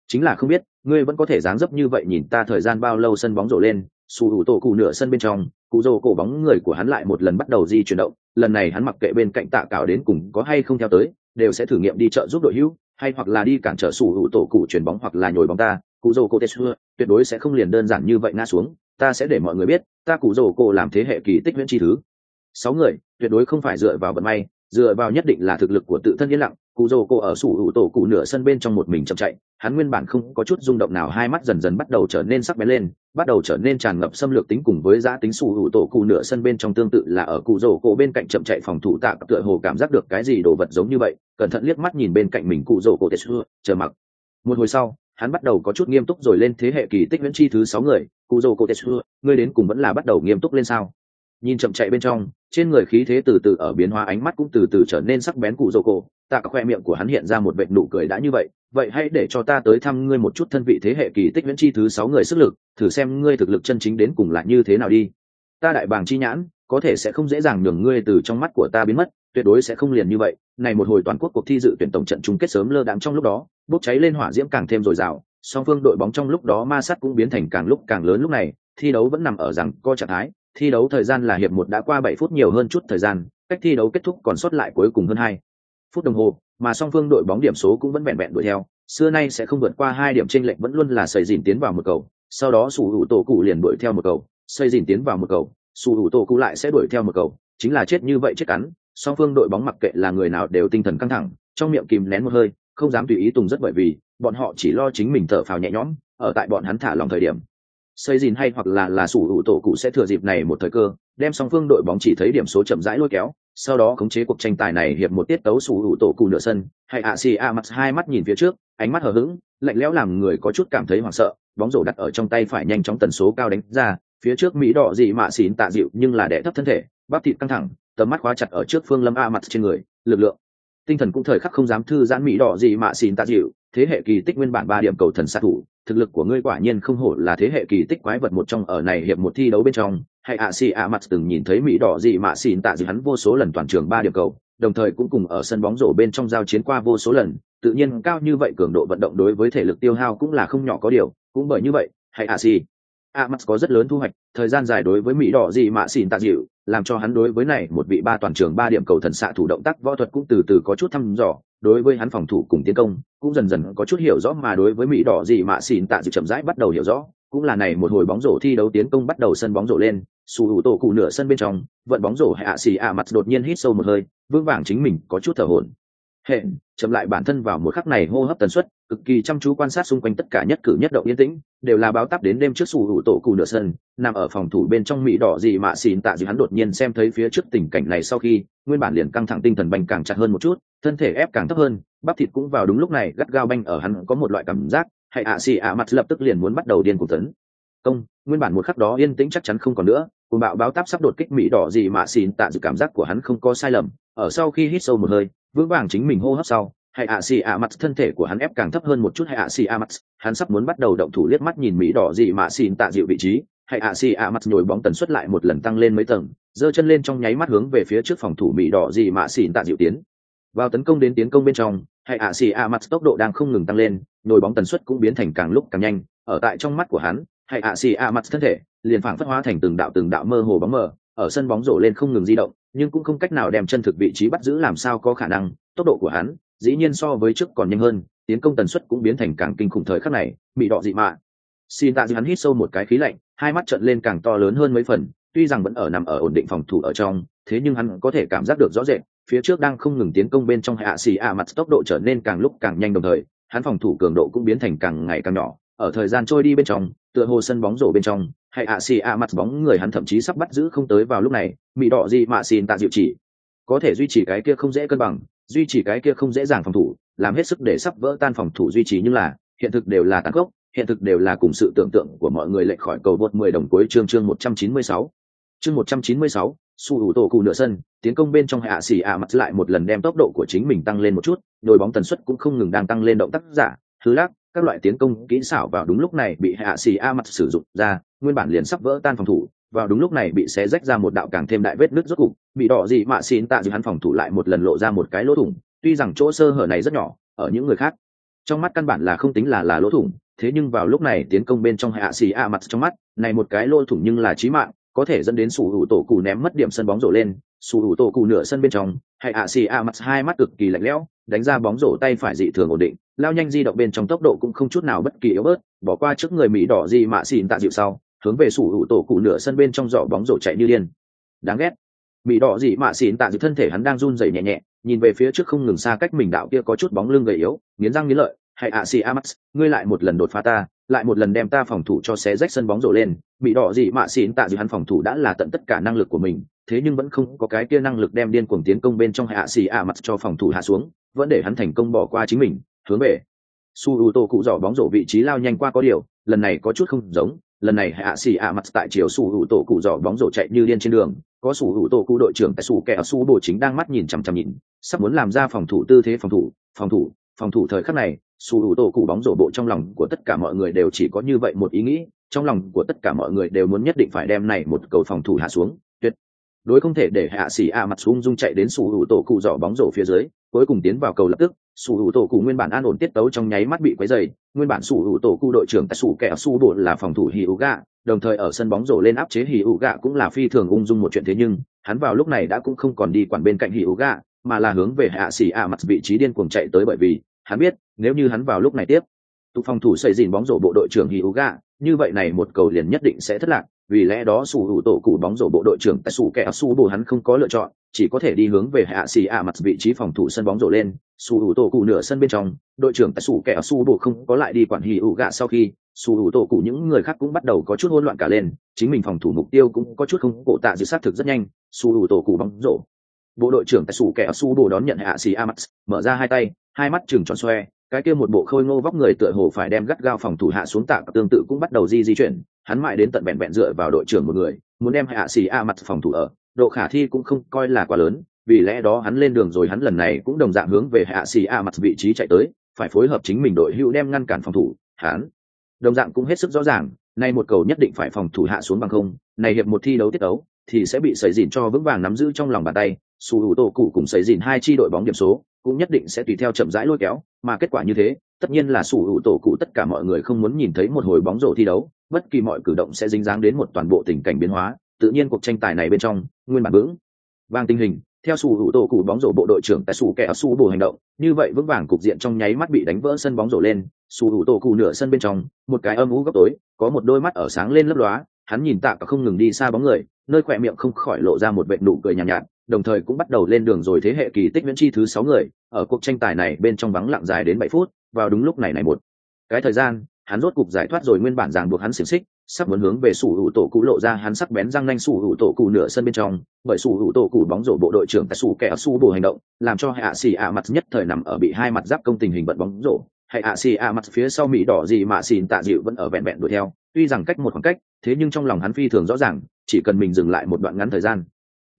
S1: Chính là không biết, ngươi vẫn có thể dáng dấp như vậy nhìn ta thời gian bao lâu sân bóng rổ lên sù hữu tổ cụ nửa sân bên trong, cụ rổ cổ bóng người của hắn lại một lần bắt đầu di chuyển động, lần này hắn mặc kệ bên cạnh tạ cào đến cùng có hay không theo tới, đều sẽ thử nghiệm đi chợ giúp đội hữu hay hoặc là đi cản trở sủ hữu tổ cụ chuyển bóng hoặc là nhồi bóng ta, cụ rổ cổ tetsu tuyệt đối sẽ không liền đơn giản như vậy ngã xuống. Ta sẽ để mọi người biết, ta cụ dầu cô làm thế hệ kỳ tích nguyễn tri thứ. Sáu người, tuyệt đối không phải dựa vào vận may, dựa vào nhất định là thực lực của tự thân yên lặng cụ rồ cổ ở sủ hữu tổ cụ nửa sân bên trong một mình chậm chạy, hắn nguyên bản không có chút rung động nào, hai mắt dần dần bắt đầu trở nên sắc bén lên, bắt đầu trở nên tràn ngập xâm lược tính cùng với giá tính sủ hữu tổ cụ nửa sân bên trong tương tự là ở cụ rồ cổ bên cạnh chậm chạy phòng thủ tạ tựa hồ cảm giác được cái gì đồ vật giống như vậy, cẩn thận liếc mắt nhìn bên cạnh mình cụ rồ cổ tệ xưa chờ mặc. Một hồi sau, hắn bắt đầu có chút nghiêm túc rồi lên thế hệ kỳ tích viễn chi thứ sáu người, cụ rồ cổ tệ xưa ngươi đến cùng vẫn là bắt đầu nghiêm túc lên sao? Nhìn chậm chạy bên trong, trên người khí thế từ từ ở biến hóa, ánh mắt cũng từ từ trở nên sắc bén cụ dô cổ. Tạ cả khoe miệng của hắn hiện ra một vệ nụ cười đã như vậy vậy hãy để cho ta tới thăm ngươi một chút thân vị thế hệ kỳ tích viễn chi thứ sáu người sức lực, thử xem ngươi thực lực chân chính đến cùng là như thế nào đi. Ta đại bàng chi nhãn, có thể sẽ không dễ dàng nhường ngươi từ trong mắt của ta biến mất, tuyệt đối sẽ không liền như vậy. Này một hồi toàn quốc cuộc thi dự tuyển tổng trận chung kết sớm lơ đạm trong lúc đó, bốc cháy lên hỏa diễm càng thêm dồi dào, song phương đội bóng trong lúc đó ma sát cũng biến thành càng lúc càng lớn. Lúc này, thi đấu vẫn nằm ở rằng co trạng thái thi đấu thời gian là hiệp một đã qua bảy phút nhiều hơn chút thời gian, cách thi đấu kết thúc còn sót lại cuối cùng hơn hai phút đồng hồ, mà song phương đội bóng điểm số cũng vẫn bèn bèn đuổi theo. Xưa nay sẽ không vượt qua hai điểm chênh lệch vẫn luôn là xây dìn tiến vào một cầu, sau đó sủ hữu tổ cụ liền đuổi theo một cầu xây dìn tiến vào một cầu, sủ hữu tổ cụ lại sẽ đuổi theo một cầu, chính là chết như vậy chết cắn. Song phương đội bóng mặc kệ là người nào đều tinh thần căng thẳng, trong miệng kìm nén một hơi, không dám tùy ý tùng rất bởi vì, bọn họ chỉ lo chính mình thở phào nhẹ nhõm, ở tại bọn hắn thả lòng thời điểm xây dìn hay hoặc là là sủ hữu tổ cụ sẽ thừa dịp này một thời cơ, đem song phương đội bóng chỉ thấy điểm số chậm rãi lôi kéo, sau đó khống chế cuộc tranh tài này hiệp một tiết tấu sủ hữu tổ cụ nửa sân. Hay ạ, xì a mặt hai mắt nhìn phía trước, ánh mắt hờ hững, lạnh lẽo làm người có chút cảm thấy hoảng sợ, bóng rổ đặt ở trong tay phải nhanh chóng tần số cao đánh ra, phía trước mỹ đỏ dị mạ xỉn tạ dịu nhưng là đẻ thấp thân thể, bắp thịt căng thẳng, tầm mắt khóa chặt ở trước phương lâm a mặt trên người, lực lượng, tinh thần cũng thời khắc không dám thư giãn mỹ đỏ dị mạ xỉn tạ dịu thế hệ kỳ tích nguyên bản ba điểm cầu thần xạ thủ, thực lực của ngươi quả nhiên không hổ là thế hệ kỳ tích quái vật một trong ở này hiệp một thi đấu bên trong. Hay ạ, xì ạ mặt từng nhìn thấy mỹ đỏ dị mạ xỉn tạ gì hắn vô số lần toàn trường ba điểm cầu, đồng thời cũng cùng ở sân bóng rổ bên trong giao chiến qua vô số lần. Tự nhiên cao như vậy cường độ vận động đối với thể lực tiêu hao cũng là không nhỏ có điều, cũng bởi như vậy, hay ạ, xì a mắt có rất lớn thu hoạch, thời gian dài đối với mỹ đỏ gì mà xỉn tạ dịu, làm cho hắn đối với này một vị ba toàn trường ba điểm cầu thần xạ thủ động tác võ thuật cũng từ từ có chút thăm dò, đối với hắn phòng thủ cùng tiến công, cũng dần dần có chút hiểu rõ mà đối với mỹ đỏ gì mà xỉn tạ dịu chậm rãi bắt đầu hiểu rõ, cũng là này một hồi bóng rổ thi đấu tiến công bắt đầu sân bóng rổ lên, sủ hữu tổ cụ nửa sân bên trong, vận bóng rổ hạ xì a mặt đột nhiên hít sâu một hơi, vững vàng chính mình có chút thở hổn hệ chậm lại bản thân vào một khắc này hô hấp tần suất, cực kỳ chăm chú quan sát xung quanh tất cả nhất cử nhất động yên tĩnh, đều là báo tắp đến đêm trước sủ hữu tổ cụ nửa sân, nằm ở phòng thủ bên trong mỹ đỏ gì mà xìn tạ gì hắn đột nhiên xem thấy phía trước tình cảnh này sau khi, nguyên bản liền căng thẳng tinh thần bành càng chặt hơn một chút, thân thể ép càng thấp hơn, bắp thịt cũng vào đúng lúc này gắt gao banh ở hắn có một loại cảm giác, hay ạ xì ạ mặt lập tức liền muốn bắt đầu điên cuồng tấn. Công, nguyên bản một khắc đó yên tĩnh chắc chắn không còn nữa, cùng bạo báo táp sắp đột kích mỹ đỏ gì mà xìn tạ dự cảm giác của hắn không có sai lầm, ở sau khi hít sâu một hơi vững vàng chính mình hô hấp sau, hay ạ xì ạ mặt thân thể của hắn ép càng thấp hơn một chút, hay ạ xì ạ mặt hắn sắp muốn bắt đầu động thủ liếc mắt nhìn mỹ đỏ gì mà xỉn tạ dịu vị trí, hay ạ xì ạ mặt nhồi bóng tần suất lại một lần tăng lên mấy tầng, giơ chân lên trong nháy mắt hướng về phía trước phòng thủ mỹ đỏ gì mà xỉn tạ dịu tiến. Vào tấn công đến tiến công bên trong, hay ạ xì ạ mặt tốc độ đang không ngừng tăng lên, nhồi bóng tần suất cũng biến thành càng lúc càng nhanh, ở tại trong mắt của hắn, hay ạ xì ạ mặt thân thể liền phảng phất hóa thành từng đạo từng đạo mơ hồ bóng mờ, ở sân bóng rổ lên không ngừng di động nhưng cũng không cách nào đem chân thực vị trí bắt giữ làm sao có khả năng, tốc độ của hắn, dĩ nhiên so với trước còn nhanh hơn, tiến công tần suất cũng biến thành càng kinh khủng thời khắc này bị đọ dị mạ. Xin tạ dư hắn hít sâu một cái khí lạnh, hai mắt trận lên càng to lớn hơn mấy phần, tuy rằng vẫn ở nằm ở ổn định phòng thủ ở trong, thế nhưng hắn có thể cảm giác được rõ rệt, phía trước đang không ngừng tiến công bên trong hạ xì ạ mặt tốc độ trở nên càng lúc càng nhanh đồng thời, hắn phòng thủ cường độ cũng biến thành càng ngày càng nhỏ, ở thời gian trôi đi bên trong, tựa hồ sân bóng rổ bên trong hay ạ xì ạ mặt bóng người hắn thậm chí sắp bắt giữ không tới vào lúc này mỹ đỏ gì mà xin tạ dịu chỉ có thể duy trì cái kia không dễ cân bằng duy trì cái kia không dễ dàng phòng thủ làm hết sức để sắp vỡ tan phòng thủ duy trì nhưng là hiện thực đều là tàn gốc hiện thực đều là cùng sự tưởng tượng của mọi người lệch khỏi cầu vượt 10 đồng cuối chương chương 196. Chương 196, su đủ tổ cụ nửa sân, tiến công bên trong hạ xỉ ạ mặt lại một lần đem tốc độ của chính mình tăng lên một chút, đội bóng tần suất cũng không ngừng đang tăng lên động tác giả, thứ lắc, các loại tiến công kỹ xảo vào đúng lúc này bị hạ xì a mặt sử dụng ra, nguyên bản liền sắp vỡ tan phòng thủ, vào đúng lúc này bị xé rách ra một đạo càng thêm đại vết nứt rốt cục, bị đỏ gì mà xin tạ dư hắn phòng thủ lại một lần lộ ra một cái lỗ thủng, tuy rằng chỗ sơ hở này rất nhỏ, ở những người khác trong mắt căn bản là không tính là là lỗ thủng, thế nhưng vào lúc này tiến công bên trong hạ xì a mặt trong mắt này một cái lỗ thủng nhưng là chí mạng có thể dẫn đến sủ hữu tổ cụ ném mất điểm sân bóng rổ lên sủ hữu tổ cụ nửa sân bên trong, hay ạ xì a mặt hai mắt cực kỳ lạnh lẽo, đánh ra bóng rổ tay phải dị thường ổn định, lao nhanh di động bên trong tốc độ cũng không chút nào bất kỳ yếu bớt, bỏ qua trước người mỹ đỏ gì mà xỉn tạ dịu sau, hướng về sủ hữu tổ cụ nửa sân bên trong giỏ bóng rổ chạy như điên. Đáng ghét. Mỹ đỏ gì mà xỉn tạ dịu thân thể hắn đang run rẩy nhẹ nhẹ, nhìn về phía trước không ngừng xa cách mình đạo kia có chút bóng lưng gầy yếu, nghiến răng nghiến lợi, hay ạ xì amax ngươi lại một lần đột phá ta, lại một lần đem ta phòng thủ cho xé rách sân bóng rổ lên. Bị đỏ gì mạ xỉn tạ dịu hắn phòng thủ đã là tận tất cả năng lực của mình thế nhưng vẫn không có cái kia năng lực đem điên cuồng tiến công bên trong hạ xì ạ mặt cho phòng thủ hạ xuống, vẫn để hắn thành công bỏ qua chính mình, hướng về. Su u tô cụ dò bóng rổ vị trí lao nhanh qua có điều, lần này có chút không giống, lần này hạ xì ạ mặt tại chiều su u tổ cụ dò bóng rổ chạy như điên trên đường, có su u tổ cụ đội trưởng tại su kẻ su bộ chính đang mắt nhìn chằm chằm nhìn, sắp muốn làm ra phòng thủ tư thế phòng thủ phòng thủ phòng thủ thời khắc này, su u tô cụ bóng rổ bộ trong lòng của tất cả mọi người đều chỉ có như vậy một ý nghĩ, trong lòng của tất cả mọi người đều muốn nhất định phải đem này một cầu phòng thủ hạ xuống đối không thể để hạ xỉ a mặt xuống dung chạy đến sủ hữu tổ cụ dò bóng rổ phía dưới, cuối cùng tiến vào cầu lập tức, Sủ hữu tổ cụ nguyên bản an ổn tiết tấu trong nháy mắt bị quấy dày nguyên bản sủ hữu tổ cụ đội trưởng tại sủ kẻ su bộ là phòng thủ hì ủ gạ đồng thời ở sân bóng rổ lên áp chế hì ủ gạ cũng là phi thường ung dung một chuyện thế nhưng, hắn vào lúc này đã cũng không còn đi quản bên cạnh hì ủ gạ mà là hướng về hạ xỉ a mặt vị trí điên cuồng chạy tới bởi vì, hắn biết, nếu như hắn vào lúc này tiếp tục phòng thủ xây dìn bóng rổ bộ đội trưởng hì gà như vậy này một cầu liền nhất định sẽ thất lạc vì lẽ đó sủ hữu tổ cụ bóng rổ bộ đội trưởng tại sủ kẻ su bồ hắn không có lựa chọn, chỉ có thể đi hướng về hạ xì ạ mặt vị trí phòng thủ sân bóng rổ lên. Sủ hữu tổ cụ nửa sân bên trong, đội trưởng tại sủ kẻ su bồ không có lại đi quản hì gà sau khi, sủ hữu tổ cụ những người khác cũng bắt đầu có chút hỗn loạn cả lên, chính mình phòng thủ mục tiêu cũng có chút không cổ tạ dự xác thực rất nhanh, sủ hữu tổ cụ bóng rổ. Bộ đội trưởng tại sủ kẻ su bồ đón nhận hạ xì ạ mặt, mở ra hai tay, hai mắt chừng tròn xoe, cái kia một bộ khôi ngô vóc người tựa hồ phải đem gắt gao phòng thủ hạ xuống tạ tương tự cũng bắt đầu di di chuyển hắn mãi đến tận vẹn vẹn dựa vào đội trưởng một người, muốn đem hạ xì a mặt phòng thủ ở. Độ khả thi cũng không coi là quá lớn, vì lẽ đó hắn lên đường rồi hắn lần này cũng đồng dạng hướng về hạ xì a mặt vị trí chạy tới, phải phối hợp chính mình đội hữu đem ngăn cản phòng thủ, hắn. Đồng dạng cũng hết sức rõ ràng, nay một cầu nhất định phải phòng thủ hạ xuống bằng không này hiệp một thi đấu tiết đấu thì sẽ bị sấy dìn cho vững vàng nắm giữ trong lòng bàn tay. Su hữu tổ cụ cùng sấy dìn hai chi đội bóng điểm số, cũng nhất định sẽ tùy theo chậm rãi lôi kéo, mà kết quả như thế, tất nhiên là sủ hữu tổ cụ tất cả mọi người không muốn nhìn thấy một hồi bóng rổ thi đấu bất kỳ mọi cử động sẽ dính dáng đến một toàn bộ tình cảnh biến hóa tự nhiên cuộc tranh tài này bên trong nguyên bản vững. Vang tình hình theo sủ hữu tổ cụ bóng rổ bộ đội trưởng tại sủ kẻ sủ bồ hành động như vậy vững vàng cục diện trong nháy mắt bị đánh vỡ sân bóng rổ lên sủ hữu tổ cụ nửa sân bên trong một cái âm ú góc tối có một đôi mắt ở sáng lên lấp lóa hắn nhìn tạ cả không ngừng đi xa bóng người nơi khỏe miệng không khỏi lộ ra một vệ nụ cười nhàn nhạt, nhạt đồng thời cũng bắt đầu lên đường rồi thế hệ kỳ tích viễn chi thứ sáu người ở cuộc tranh tài này bên trong vắng lặng dài đến bảy phút vào đúng lúc này này một. Cái thời gian hắn rốt cục giải thoát rồi nguyên bản ràng buộc hắn xiềng xích, sắp muốn hướng về sủ hữu tổ cụ lộ ra hắn sắc bén răng nanh sủ hữu tổ cụ nửa sân bên trong, bởi sủ hữu tổ cụ bóng rổ bộ đội trưởng tại sủ kẻ su bù hành động, làm cho hạ xì ạ mặt nhất thời nằm ở bị hai mặt giáp công tình hình bận bóng rổ. Hay ạ xì ạ mặt phía sau mỹ đỏ gì mà xìn tạ dịu vẫn ở vẹn vẹn đuổi theo, tuy rằng cách một khoảng cách, thế nhưng trong lòng hắn phi thường rõ ràng, chỉ cần mình dừng lại một đoạn ngắn thời gian.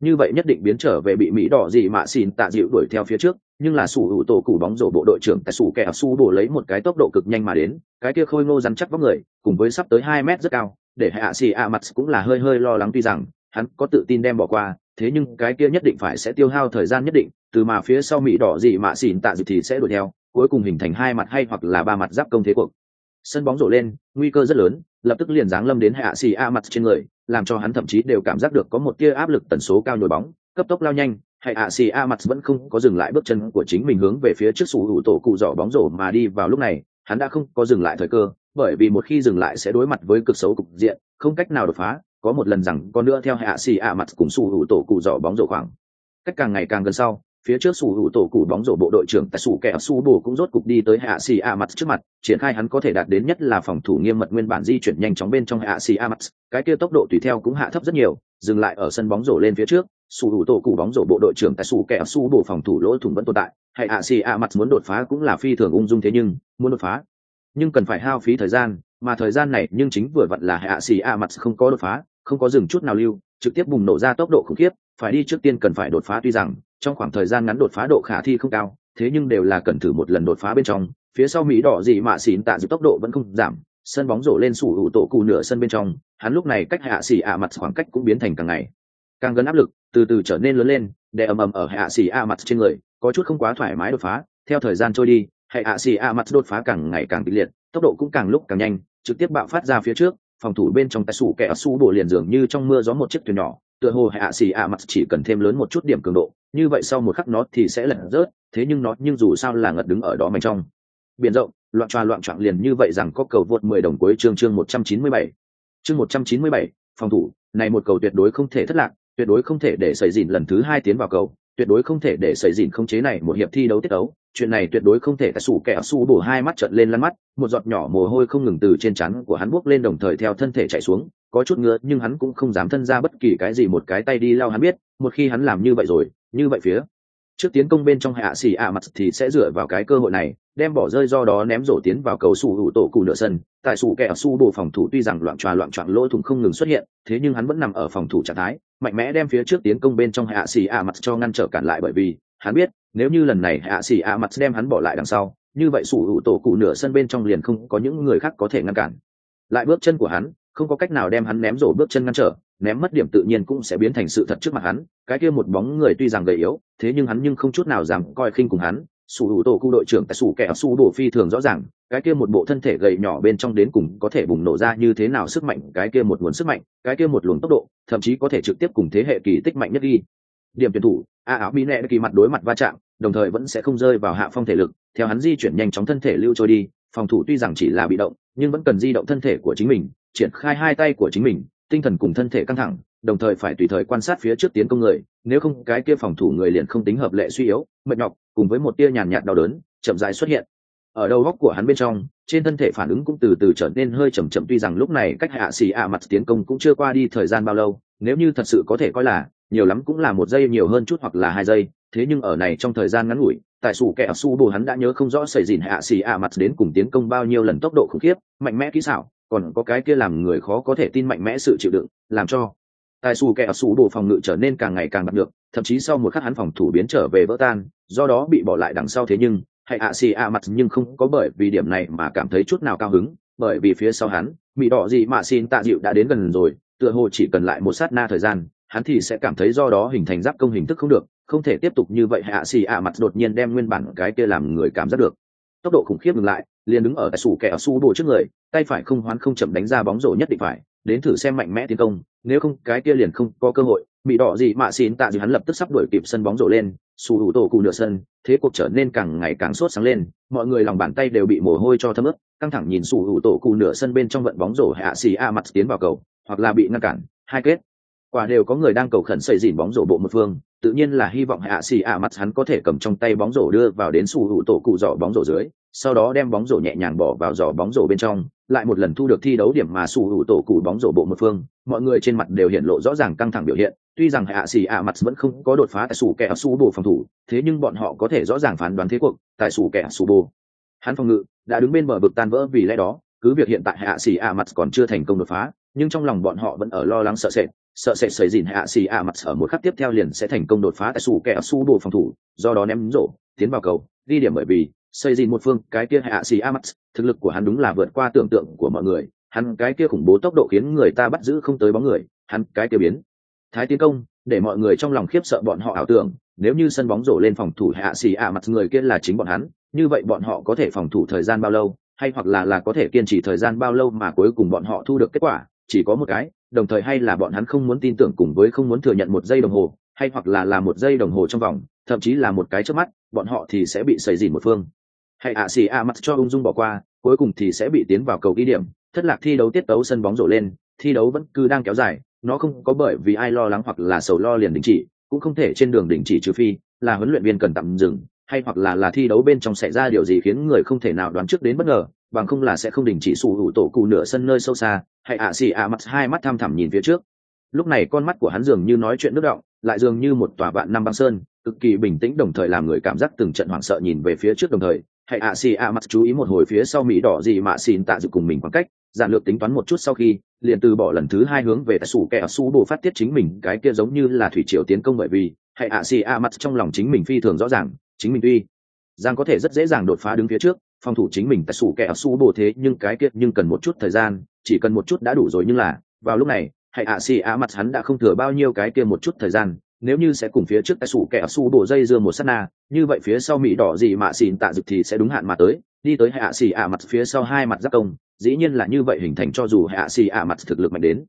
S1: Như vậy nhất định biến trở về bị mỹ đỏ gì mà xìn tạ dịu đuổi theo phía trước nhưng là sủ hữu tổ cụ bóng rổ bộ đội trưởng tại sủ kẻ su bổ lấy một cái tốc độ cực nhanh mà đến, cái kia khôi ngô rắn chắc vóc người, cùng với sắp tới hai mét rất cao, để hạ xì a mặt cũng là hơi hơi lo lắng tuy rằng, hắn có tự tin đem bỏ qua, thế nhưng cái kia nhất định phải sẽ tiêu hao thời gian nhất định, từ mà phía sau mỹ đỏ gì mà xỉn tạ dịp thì sẽ đuổi theo, cuối cùng hình thành hai mặt hay hoặc là ba mặt giáp công thế cuộc. Sân bóng rổ lên, nguy cơ rất lớn, lập tức liền giáng lâm đến hạ xì a mặt trên người, làm cho hắn thậm chí đều cảm giác được có một tia áp lực tần số cao nhồi bóng, cấp tốc lao nhanh hay ạ, xì a mặt vẫn không có dừng lại bước chân của chính mình hướng về phía trước sủ hữu tổ cụ giỏ bóng rổ mà đi vào lúc này, hắn đã không có dừng lại thời cơ, bởi vì một khi dừng lại sẽ đối mặt với cực xấu cục diện, không cách nào đột phá, có một lần rằng còn nữa theo hạ xì a mặt cùng sủ hữu tổ cụ giỏ bóng rổ khoảng cách càng ngày càng gần sau, phía trước sủ hữu tổ cụ bóng rổ bộ đội trưởng tại sủ kẻ su bồ cũng rốt cục đi tới hạ xì a mặt trước mặt, triển khai hắn có thể đạt đến nhất là phòng thủ nghiêm mật nguyên bản di chuyển nhanh chóng bên trong hạ xì a mặt, cái kia tốc độ tùy theo cũng hạ thấp rất nhiều, dừng lại ở sân bóng rổ lên phía trước sủ hữu tổ cụ bóng rổ bộ đội trưởng tại sủ kẻ su bộ phòng thủ lỗ thủng vẫn tồn tại. Hay ạ, xì a mặt muốn đột phá cũng là phi thường ung dung thế nhưng, muốn đột phá. Nhưng cần phải hao phí thời gian, mà thời gian này nhưng chính vừa vặn là hạ xì a mặt không có đột phá, không có dừng chút nào lưu, trực tiếp bùng nổ ra tốc độ khủng khiếp. Phải đi trước tiên cần phải đột phá tuy rằng, trong khoảng thời gian ngắn đột phá độ khả thi không cao, thế nhưng đều là cần thử một lần đột phá bên trong. Phía sau mỹ đỏ gì mà xỉn tạ dịp tốc độ vẫn không giảm, sân bóng rổ lên sủ hữu tổ cụ nửa sân bên trong, hắn lúc này cách hạ xì ạ, mặt khoảng cách cũng biến thành càng ngày, càng gần áp lực từ từ trở nên lớn lên, để ầm ầm ở hệ ạ xì a mặt trên người, có chút không quá thoải mái đột phá. Theo thời gian trôi đi, hệ ạ xì a mặt đột phá càng ngày càng kịch liệt, tốc độ cũng càng lúc càng nhanh, trực tiếp bạo phát ra phía trước, phòng thủ bên trong tay sủ kẻ su bổ liền dường như trong mưa gió một chiếc thuyền nhỏ, tựa hồ hệ ạ xì a mặt chỉ cần thêm lớn một chút điểm cường độ, như vậy sau một khắc nó thì sẽ lật rớt, thế nhưng nó nhưng dù sao là ngật đứng ở đó mạnh trong. Biển rộng, loạn tròa loạn trọng liền như vậy rằng có cầu vượt mười đồng cuối chương chương một trăm chín mươi bảy. Chương một trăm chín mươi bảy, phòng thủ, này một cầu tuyệt đối không thể thất lạc tuyệt đối không thể để xảy dìn lần thứ hai tiến vào cầu, tuyệt đối không thể để xảy dìn không chế này một hiệp thi đấu tiết đấu chuyện này tuyệt đối không thể tại sủ kẻ su bổ hai mắt trận lên lăn mắt, một giọt nhỏ mồ hôi không ngừng từ trên chắn của hắn buốc lên đồng thời theo thân thể chạy xuống, có chút ngứa, nhưng hắn cũng không dám thân ra bất kỳ cái gì một cái tay đi lao hắn biết, một khi hắn làm như vậy rồi, như vậy phía trước tiến công bên trong hạ xì ạ mặt thì sẽ dựa vào cái cơ hội này, đem bỏ rơi do đó ném rổ tiến vào cầu sủ hữu tổ cụ nửa sân. Tại sủ kẻ su bổ phòng thủ tuy rằng loạn tròa loạn trọn lỗ thủng không ngừng xuất hiện, thế nhưng hắn vẫn nằm ở phòng thủ trạng thái mạnh mẽ đem phía trước tiến công bên trong hạ xì ạ mặt cho ngăn trở cản lại bởi vì, hắn biết, nếu như lần này hạ xì ạ mặt đem hắn bỏ lại đằng sau, như vậy sủ hữu tổ cụ nửa sân bên trong liền không có những người khác có thể ngăn cản. Lại bước chân của hắn, không có cách nào đem hắn ném rổ bước chân ngăn trở, ném mất điểm tự nhiên cũng sẽ biến thành sự thật trước mặt hắn. Cái kia một bóng người tuy rằng gầy yếu, thế nhưng hắn nhưng không chút nào dám coi khinh cùng hắn. Sủ hữu tổ cụ đội trưởng tại sủ kẻ sủ đổ phi thường rõ ràng cái kia một bộ thân thể gầy nhỏ bên trong đến cùng có thể bùng nổ ra như thế nào sức mạnh, cái kia một nguồn sức mạnh, cái kia một luồng tốc độ, thậm chí có thể trực tiếp cùng thế hệ kỳ tích mạnh nhất đi. Điểm tuyển thủ, a áo bị nẹ kỳ mặt đối mặt va chạm, đồng thời vẫn sẽ không rơi vào hạ phong thể lực, theo hắn di chuyển nhanh chóng thân thể lưu trôi đi, phòng thủ tuy rằng chỉ là bị động, nhưng vẫn cần di động thân thể của chính mình, triển khai hai tay của chính mình, tinh thần cùng thân thể căng thẳng, đồng thời phải tùy thời quan sát phía trước tiến công người, nếu không cái kia phòng thủ người liền không tính hợp lệ suy yếu, mệt nhọc, cùng với một tia nhàn nhạt đau đớn, chậm dài xuất hiện ở đầu góc của hắn bên trong, trên thân thể phản ứng cũng từ từ trở nên hơi chậm chậm, tuy rằng lúc này cách hạ xì ạ mặt tiến công cũng chưa qua đi thời gian bao lâu, nếu như thật sự có thể coi là, nhiều lắm cũng là một giây, nhiều hơn chút hoặc là hai giây, thế nhưng ở này trong thời gian ngắn ngủi, tại sủ kẻ su đồ hắn đã nhớ không rõ xảy dìn hạ xì ạ mặt đến cùng tiến công bao nhiêu lần tốc độ khủng khiếp, mạnh mẽ kỹ xảo, còn có cái kia làm người khó có thể tin mạnh mẽ sự chịu đựng, làm cho tài xù kẻ su đồ phòng ngự trở nên càng ngày càng bật được, thậm chí sau một khắc hắn phòng thủ biến trở về vỡ tan, do đó bị bỏ lại đằng sau thế nhưng hay ạ xì ạ mặt nhưng không có bởi vì điểm này mà cảm thấy chút nào cao hứng, bởi vì phía sau hắn bị đỏ gì mà xin tạ dịu đã đến gần rồi, tựa hồ chỉ cần lại một sát na thời gian, hắn thì sẽ cảm thấy do đó hình thành giáp công hình thức không được, không thể tiếp tục như vậy. Hạ xì ạ mặt đột nhiên đem nguyên bản cái kia làm người cảm giác được. Tốc độ khủng khiếp ngừng lại, liền đứng ở tại sủ kẻ ở su đồ trước người, tay phải không hoán không chậm đánh ra bóng rổ nhất định phải, đến thử xem mạnh mẽ tiến công, nếu không cái kia liền không có cơ hội bị đỏ gì mạ xin tạ gì hắn lập tức sắp đuổi kịp sân bóng rổ lên sủ hủ tổ cụ nửa sân, thế cuộc trở nên càng ngày càng sốt sáng lên, mọi người lòng bàn tay đều bị mồ hôi cho thấm ướt, căng thẳng nhìn sủ hủ tổ cụ nửa sân bên trong vận bóng rổ hạ xì a mặt tiến vào cầu, hoặc là bị ngăn cản, hai kết. Quả đều có người đang cầu khẩn xây dìn bóng rổ bộ một phương, tự nhiên là hy vọng hạ xì a mặt hắn có thể cầm trong tay bóng rổ đưa vào đến sủ hủ tổ cụ giỏ bóng rổ dưới, sau đó đem bóng rổ nhẹ nhàng bỏ vào giỏ bóng rổ bên trong, lại một lần thu được thi đấu điểm mà sủ hữu tổ cụ bóng rổ bộ một phương mọi người trên mặt đều hiện lộ rõ ràng căng thẳng biểu hiện, tuy rằng hạ xì ạ mặt vẫn không có đột phá tại sủ kẻ su bồ phòng thủ, thế nhưng bọn họ có thể rõ ràng phán đoán thế cuộc tại sủ kẻ su bồ. Hắn phòng ngự đã đứng bên bờ vực tan vỡ vì lẽ đó, cứ việc hiện tại hạ xì ạ mặt còn chưa thành công đột phá, nhưng trong lòng bọn họ vẫn ở lo lắng sợ sệt sợ sệt xảy dìn hạ xì ạ mặt ở một khắc tiếp theo liền sẽ thành công đột phá tại sủ kẻ su bồ phòng thủ, do đó ném rổ, tiến vào cầu, ghi điểm bởi vì xây dìn một phương, cái kia hạ xì mặt, thực lực của hắn đúng là vượt qua tưởng tượng của mọi người hắn cái kia khủng bố tốc độ khiến người ta bắt giữ không tới bóng người, hắn cái kia biến. Thái tiến công, để mọi người trong lòng khiếp sợ bọn họ ảo tưởng, nếu như sân bóng rổ lên phòng thủ hạ xì ạ mặt người kia là chính bọn hắn, như vậy bọn họ có thể phòng thủ thời gian bao lâu, hay hoặc là là có thể kiên trì thời gian bao lâu mà cuối cùng bọn họ thu được kết quả, chỉ có một cái, đồng thời hay là bọn hắn không muốn tin tưởng cùng với không muốn thừa nhận một giây đồng hồ, hay hoặc là là một giây đồng hồ trong vòng, thậm chí là một cái trước mắt, bọn họ thì sẽ bị xảy dìn một phương. Hay ạ xì ạ mặt cho ung dung bỏ qua, cuối cùng thì sẽ bị tiến vào cầu ghi điểm thất lạc thi đấu tiết tấu sân bóng rổ lên, thi đấu vẫn cứ đang kéo dài, nó không có bởi vì ai lo lắng hoặc là sầu lo liền đình chỉ, cũng không thể trên đường đình chỉ trừ phi là huấn luyện viên cần tạm dừng, hay hoặc là là thi đấu bên trong xảy ra điều gì khiến người không thể nào đoán trước đến bất ngờ, bằng không là sẽ không đình chỉ sủ hữu tổ cụ nửa sân nơi sâu xa, hay ạ xì ạ mặt hai mắt tham thẳm nhìn phía trước. Lúc này con mắt của hắn dường như nói chuyện nước động, lại dường như một tòa vạn năm băng sơn, cực kỳ bình tĩnh đồng thời làm người cảm giác từng trận hoảng sợ nhìn về phía trước đồng thời hãy ạ xì ạ mặt chú ý một hồi phía sau mỹ đỏ gì mà xin tạ dự cùng mình khoảng cách giản lược tính toán một chút sau khi, liền từ bỏ lần thứ hai hướng về tại sủ kẻ su bồ phát tiết chính mình, cái kia giống như là thủy triều tiến công bởi vì hãy ạ xì ạ mặt trong lòng chính mình phi thường rõ ràng, chính mình tuy giang có thể rất dễ dàng đột phá đứng phía trước, phòng thủ chính mình tại sủ kẻ su bồ thế, nhưng cái kia nhưng cần một chút thời gian, chỉ cần một chút đã đủ rồi nhưng là, vào lúc này hãy ạ xì ạ mặt hắn đã không thừa bao nhiêu cái kia một chút thời gian nếu như sẽ cùng phía trước tay sủ kẻ su bổ dây dưa một sát na, như vậy phía sau mỹ đỏ gì mà xỉn tạ dực thì sẽ đúng hạn mà tới, đi tới hạ xì ạ mặt phía sau hai mặt giác công, dĩ nhiên là như vậy hình thành cho dù hạ xì ạ mặt thực lực mạnh đến.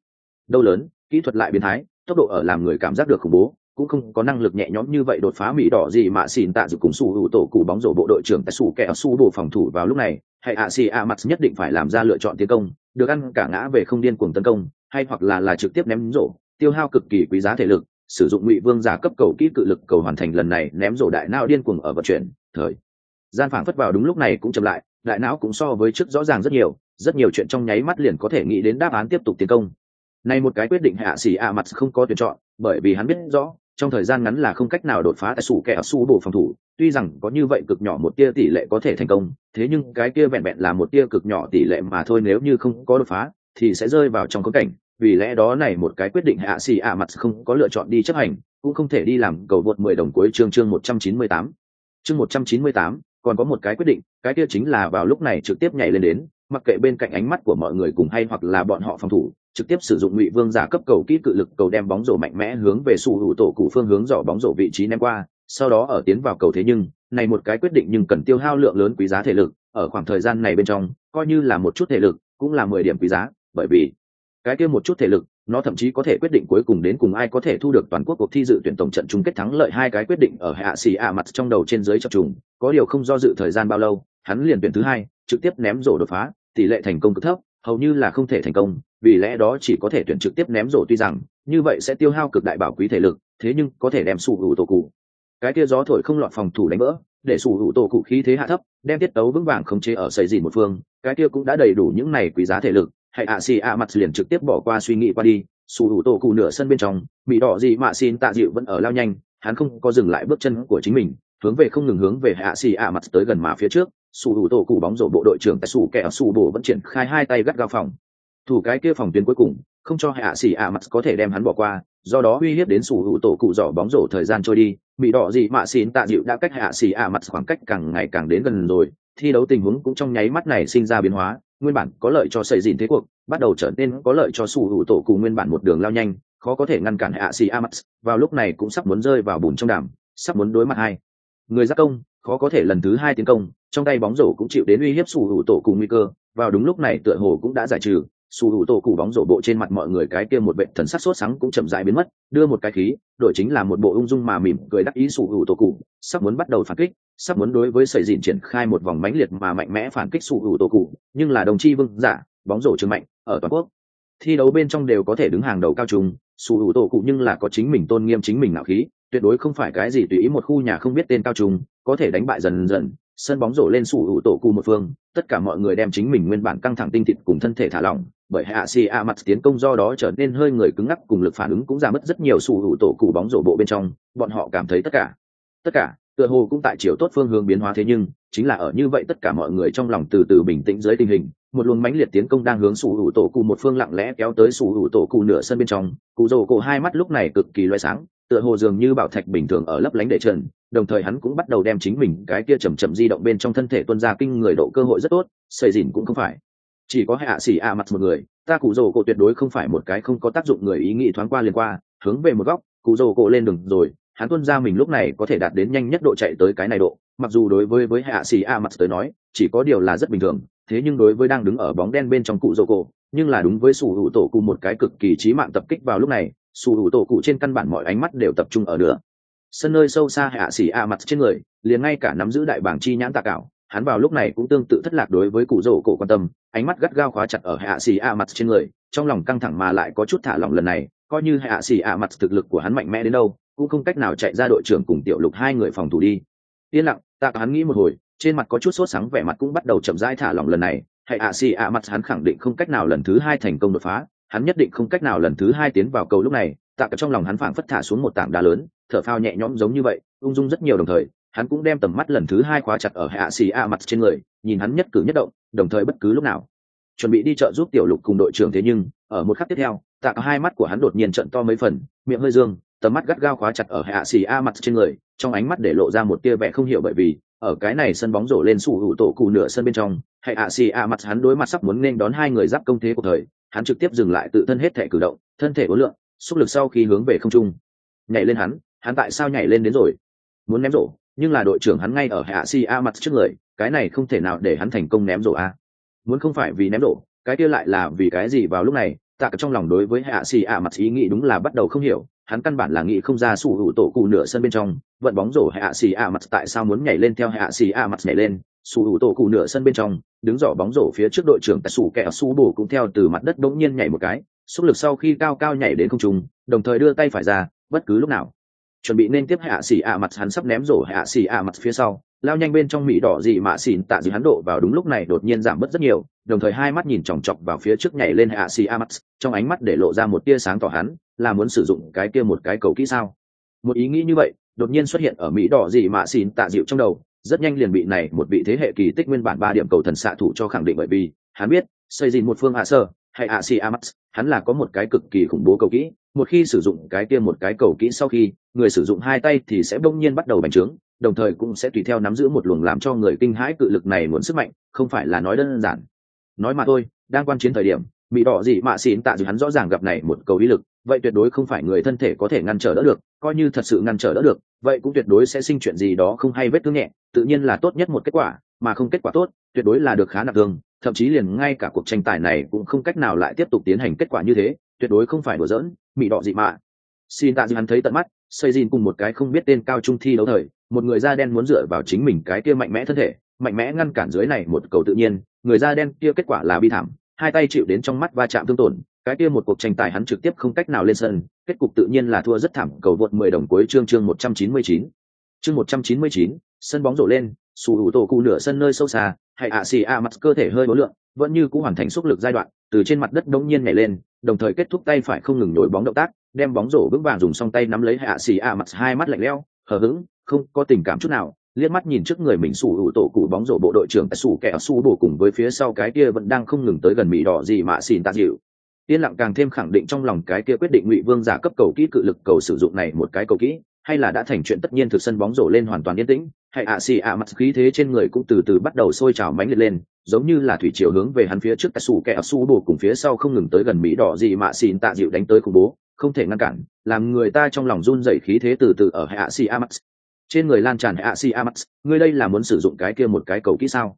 S1: Đâu lớn, kỹ thuật lại biến thái, tốc độ ở làm người cảm giác được khủng bố, cũng không có năng lực nhẹ nhõm như vậy đột phá mỹ đỏ gì mà xin tạ dực cùng su hữu tổ cụ bóng rổ bộ đội trưởng tại sủ kẻ su bổ phòng thủ vào lúc này, hay hạ xì ạ mặt nhất định phải làm ra lựa chọn tiến công, được ăn cả ngã về không điên cuồng tấn công, hay hoặc là là trực tiếp ném rổ, tiêu hao cực kỳ quý giá thể lực sử dụng ngụy vương giả cấp cầu kỹ cự lực cầu hoàn thành lần này, ném rổ đại não điên cuồng ở vận chuyển, thời gian phảng phất vào đúng lúc này cũng chậm lại, đại não cũng so với trước rõ ràng rất nhiều rất nhiều chuyện trong nháy mắt liền có thể nghĩ đến đáp án tiếp tục tiến công. Này một cái quyết định hạ xỉ a mặt không có tuyển chọn, bởi vì hắn biết rõ, trong thời gian ngắn là không cách nào đột phá tại sủ kẻ su bộ phòng thủ, tuy rằng có như vậy cực nhỏ một tia tỷ lệ có thể thành công, thế nhưng cái kia vẹn vẹn là một tia cực nhỏ tỷ lệ mà thôi, nếu như không có đột phá, thì sẽ rơi vào trong khống cảnh vì lẽ đó này một cái quyết định hạ xì ạ mặt không có lựa chọn đi chấp hành, cũng không thể đi làm cầu vượt mười đồng cuối chương chương một trăm chín mươi tám. Chương một trăm chín mươi tám, còn có một cái quyết định, cái kia chính là vào lúc này trực tiếp nhảy lên đến, mặc kệ bên cạnh ánh mắt của mọi người cùng hay hoặc là bọn họ phòng thủ, trực tiếp sử dụng ngụy vương giả cấp cầu kỹ cự lực cầu đem bóng rổ mạnh mẽ hướng về sụ hữu tổ cụ phương hướng dò bóng rổ vị trí ném qua, sau đó ở tiến vào cầu thế nhưng, này một cái quyết định nhưng cần tiêu hao lượng lớn quý giá thể lực, ở khoảng thời gian này bên trong, coi như là một chút thể lực, cũng là mười điểm quý giá, bởi vì cái kia một chút thể lực, nó thậm chí có thể quyết định cuối cùng đến cùng ai có thể thu được toàn quốc cuộc thi dự tuyển tổng trận chung kết thắng lợi hai cái quyết định ở hạ xì ạ mặt trong đầu trên dưới chập trùng, có điều không do dự thời gian bao lâu, hắn liền tuyển thứ hai, trực tiếp ném rổ đột phá, tỷ lệ thành công cực thấp, hầu như là không thể thành công, vì lẽ đó chỉ có thể tuyển trực tiếp ném rổ tuy rằng, như vậy sẽ tiêu hao cực đại bảo quý thể lực, thế nhưng có thể đem sủ hữu tổ cụ. Cái kia gió thổi không lọt phòng thủ đánh vỡ, để sủ hữu tổ cụ khí thế hạ thấp, đem tiết tấu vững vàng không chế ở xây dìn một phương, cái kia cũng đã đầy đủ những này quý giá thể lực hãy ạ xì ạ mặt liền trực tiếp bỏ qua suy nghĩ qua đi sủ hữu tổ cụ nửa sân bên trong bị đỏ gì mà xin tạ dịu vẫn ở lao nhanh, hắn không có dừng lại bước chân của chính mình, hướng về không ngừng hướng về hạ xì ạ mặt tới gần mà phía trước sủ hữu tổ cụ bóng rổ bộ đội trưởng tại sủ kẻ sủ bổ vẫn triển khai hai tay gắt gao phòng. Thủ cái kia phòng tuyến cuối cùng, không cho hạ xì ạ mặt có thể đem hắn bỏ qua, do đó uy hiếp đến sủ hữu tổ cụ giỏ bóng rổ thời gian trôi đi bị đỏ gì mà xin tạ dịu đã cách hạ xì ạ mặt khoảng cách càng ngày càng đến gần rồi, thi đấu tình huống cũng trong nháy mắt này sinh ra biến hóa nguyên bản có lợi cho sợi dìn thế cuộc, bắt đầu trở nên có lợi cho sủ hữu tổ cùng nguyên bản một đường lao nhanh, khó có thể ngăn cản hạ sĩ amax vào lúc này cũng sắp muốn rơi vào bùn trong đàm, sắp muốn đối mặt hai. Người giác công, khó có thể lần thứ hai tiến công, trong tay bóng rổ cũng chịu đến uy hiếp sủ hữu tổ cùng nguy cơ, vào đúng lúc này tựa hồ cũng đã giải trừ sủ hữu tổ cụ bóng rổ bộ trên mặt mọi người cái kia một vệ thần sắc sốt sắng cũng chậm rãi biến mất, đưa một cái khí đội chính là một bộ ung dung mà mỉm cười đắc ý sủ hữu tổ cụ sắp muốn bắt đầu phản kích, sắp muốn đối với sợi dịn triển khai một vòng mãnh liệt mà mạnh mẽ phản kích sủ hữu tổ cụ nhưng là đồng chi vương giả, bóng rổ trường mạnh, ở toàn quốc. Thi đấu bên trong đều có thể đứng hàng đầu cao trùng, sủ hữu tổ cụ nhưng là có chính mình tôn nghiêm chính mình nạo khí, tuyệt đối không phải cái gì tùy ý một khu nhà không biết tên cao trùng, có thể đánh bại dần dần, sân bóng rổ lên sủ hữu tổ cụ một phương, tất cả mọi người đem chính mình nguyên bản căng thẳng tinh thịt cùng thân thể thả lỏng bởi hạ xì a mặt tiến công do đó trở nên hơi người cứng ngắc cùng lực phản ứng cũng giảm mất rất nhiều sủ hữu tổ cụ bóng rổ bộ bên trong, bọn họ cảm thấy tất cả tất cả, tựa hồ cũng tại chiều tốt phương hướng biến hóa thế nhưng, chính là ở như vậy tất cả mọi người trong lòng từ từ bình tĩnh dưới tình hình, một luồng mãnh liệt tiến công đang hướng sủ hữu tổ cụ một phương lặng lẽ kéo tới sủ hữu tổ cụ nửa sân bên trong, cụ rổ cổ hai mắt lúc này cực kỳ loay sáng, tựa hồ dường như bảo thạch bình thường ở lấp lánh để trần, đồng thời hắn cũng bắt đầu đem chính mình cái kia chầm chậm di động bên trong thân thể tuân ra kinh người độ cơ hội rất tốt, xây dìn cũng không phải chỉ có hạ xỉ a mặt một người, ta cụ rồ cổ tuyệt đối không phải một cái không có tác dụng người ý nghĩ thoáng qua liền qua, hướng về một góc, cụ rồ cổ lên đường rồi, hắn tuân ra mình lúc này có thể đạt đến nhanh nhất độ chạy tới cái này độ. Mặc dù đối với với hạ xỉ a mặt tới nói, chỉ có điều là rất bình thường, thế nhưng đối với đang đứng ở bóng đen bên trong cụ rồ cổ, nhưng là đúng với sủ hữu tổ cụ một cái cực kỳ trí mạng tập kích vào lúc này, sủ hữu tổ cụ trên căn bản mọi ánh mắt đều tập trung ở nữa sân nơi sâu xa hạ xỉ a mặt trên người, liền ngay cả nắm giữ đại bảng chi nhãn tạc cảo hắn vào lúc này cũng tương tự thất lạc đối với cụ rổ cổ quan tâm, ánh mắt gắt gao khóa chặt ở hạ xì a mặt trên người, trong lòng căng thẳng mà lại có chút thả lỏng lần này, coi như hạ xì a mặt thực lực của hắn mạnh mẽ đến đâu, cũng không cách nào chạy ra đội trưởng cùng tiểu lục hai người phòng thủ đi. Yên lặng tạ hắn nghĩ một hồi, trên mặt có chút sốt sáng, vẻ mặt cũng bắt đầu chậm rãi thả lỏng lần này. Hệ ạ xì ạ mặt hắn khẳng định không cách nào lần thứ hai thành công đột phá, hắn nhất định không cách nào lần thứ hai tiến vào cầu lúc này. Tạ cả trong lòng hắn phảng phất thả xuống một tảng đá lớn, thở phao nhẹ nhõm giống như vậy, ung dung rất nhiều đồng thời hắn cũng đem tầm mắt lần thứ hai khóa chặt ở hạ xì a mặt trên người, nhìn hắn nhất cử nhất động, đồng thời bất cứ lúc nào. Chuẩn bị đi chợ giúp tiểu lục cùng đội trưởng thế nhưng, ở một khắc tiếp theo, tạ hai mắt của hắn đột nhiên trận to mấy phần, miệng hơi dương, tầm mắt gắt gao khóa chặt ở hạ xì a mặt trên người, trong ánh mắt để lộ ra một tia vẻ không hiểu bởi vì, ở cái này sân bóng rổ lên sủ hữu tổ cụ nửa sân bên trong, hạ xì a mặt hắn đối mặt sắp muốn nên đón hai người giáp công thế của thời, hắn trực tiếp dừng lại tự thân hết thể cử động, thân thể ối lượng xúc lực sau khi hướng về không trung. Nhảy lên hắn hắn tại sao nhảy lên đến rồi? Muốn ném rổ nhưng là đội trưởng hắn ngay ở hạ si a mặt trước người, cái này không thể nào để hắn thành công ném rổ a. Muốn không phải vì ném rổ, cái kia lại là vì cái gì vào lúc này, tạ cả trong lòng đối với hạ si a mặt ý nghĩ đúng là bắt đầu không hiểu, hắn căn bản là nghĩ không ra sủ hữu tổ cụ nửa sân bên trong, vận bóng rổ hạ xì a mặt tại sao muốn nhảy lên theo hạ xì a mặt nhảy lên, sủ hữu tổ cụ nửa sân bên trong, đứng giỏ bóng rổ phía trước đội trưởng tại sủ kẻ su bổ cũng theo từ mặt đất đống nhiên nhảy một cái, xúc lực sau khi cao cao nhảy đến không trung, đồng thời đưa tay phải ra, bất cứ lúc nào chuẩn bị nên tiếp hạ xỉ ạ mặt, hắn sắp ném rổ hạ xỉ ạ mặt phía sau. Lao nhanh bên trong mỹ đỏ dị mạ xỉn tạ dị hắn độ vào đúng lúc này đột nhiên giảm bớt rất nhiều, đồng thời hai mắt nhìn chòng chọc vào phía trước nhảy lên hạ xỉ ạ mặt, trong ánh mắt để lộ ra một tia sáng tỏ hắn, là muốn sử dụng cái kia một cái cầu kỹ sao. Một ý nghĩ như vậy, đột nhiên xuất hiện ở mỹ đỏ dị mạ xỉn tạ dịu trong đầu, rất nhanh liền bị này một vị thế hệ kỳ tích nguyên bản ba điểm cầu thần xạ thủ cho khẳng định bởi vì, hắn biết, xây dựng một phương hạ sơ, hay hạ xỉ ạ mặt, hắn là có một cái cực kỳ khủng bố cầu kỹ, một khi sử dụng cái kia một cái cầu kỹ sau khi người sử dụng hai tay thì sẽ bỗng nhiên bắt đầu bành trướng, đồng thời cũng sẽ tùy theo nắm giữ một luồng làm cho người kinh hãi cự lực này muốn sức mạnh, không phải là nói đơn giản. Nói mà thôi, đang quan chiến thời điểm, bị đỏ gì mạ xỉn tạ dù hắn rõ ràng gặp này một cầu ý lực, vậy tuyệt đối không phải người thân thể có thể ngăn trở đỡ được, coi như thật sự ngăn trở đỡ được, vậy cũng tuyệt đối sẽ sinh chuyện gì đó không hay vết thương nhẹ, tự nhiên là tốt nhất một kết quả, mà không kết quả tốt, tuyệt đối là được khá nặng thương, thậm chí liền ngay cả cuộc tranh tài này cũng không cách nào lại tiếp tục tiến hành kết quả như thế, tuyệt đối không phải đùa giỡn mị đỏ dị mạ xin tạ dư hắn thấy tận mắt xây dìn cùng một cái không biết tên cao trung thi đấu thời, một người da đen muốn dựa vào chính mình cái kia mạnh mẽ thân thể, mạnh mẽ ngăn cản dưới này một cầu tự nhiên, người da đen kia kết quả là bi thảm, hai tay chịu đến trong mắt va chạm thương tổn, cái kia một cuộc tranh tài hắn trực tiếp không cách nào lên sân, kết cục tự nhiên là thua rất thảm, cầu vượt mười đồng cuối chương chương một trăm chín mươi chín. Chương một trăm chín mươi chín, sân bóng rổ lên sù hữu tổ cụ nửa sân nơi sâu xa, hay ạ xì a mặt cơ thể hơi bối lượng, vẫn như cũng hoàn thành xúc lực giai đoạn, từ trên mặt đất đống nhiên nhảy lên, đồng thời kết thúc tay phải không ngừng nhồi bóng động tác đem bóng rổ vững vàng dùng song tay nắm lấy hạ xì ạ mặt hai mắt lạnh lẽo, hờ hững, không có tình cảm chút nào, liếc mắt nhìn trước người mình sủ hữu tổ cụ bóng rổ bộ đội trưởng sủ kẻ su bổ cùng với phía sau cái kia vẫn đang không ngừng tới gần mỹ đỏ gì mà xin ta dịu. Yên lặng càng thêm khẳng định trong lòng cái kia quyết định ngụy vương giả cấp cầu kỹ cự lực cầu sử dụng này một cái cầu kỹ, hay là đã thành chuyện tất nhiên thực sân bóng rổ lên hoàn toàn yên tĩnh, hay ạ xì ạ mặt khí thế trên người cũng từ từ bắt đầu sôi trào mánh liệt lên, giống như là thủy triều hướng về hắn phía trước cái sủ kẻ su bổ cùng phía sau không ngừng tới gần mỹ đỏ gì mà xin tạ dịu đánh tới khủng bố không thể ngăn cản, làm người ta trong lòng run dậy khí thế từ từ ở hạ si amax. Trên người lan tràn hạ si amax, ngươi đây là muốn sử dụng cái kia một cái cầu kỹ sao?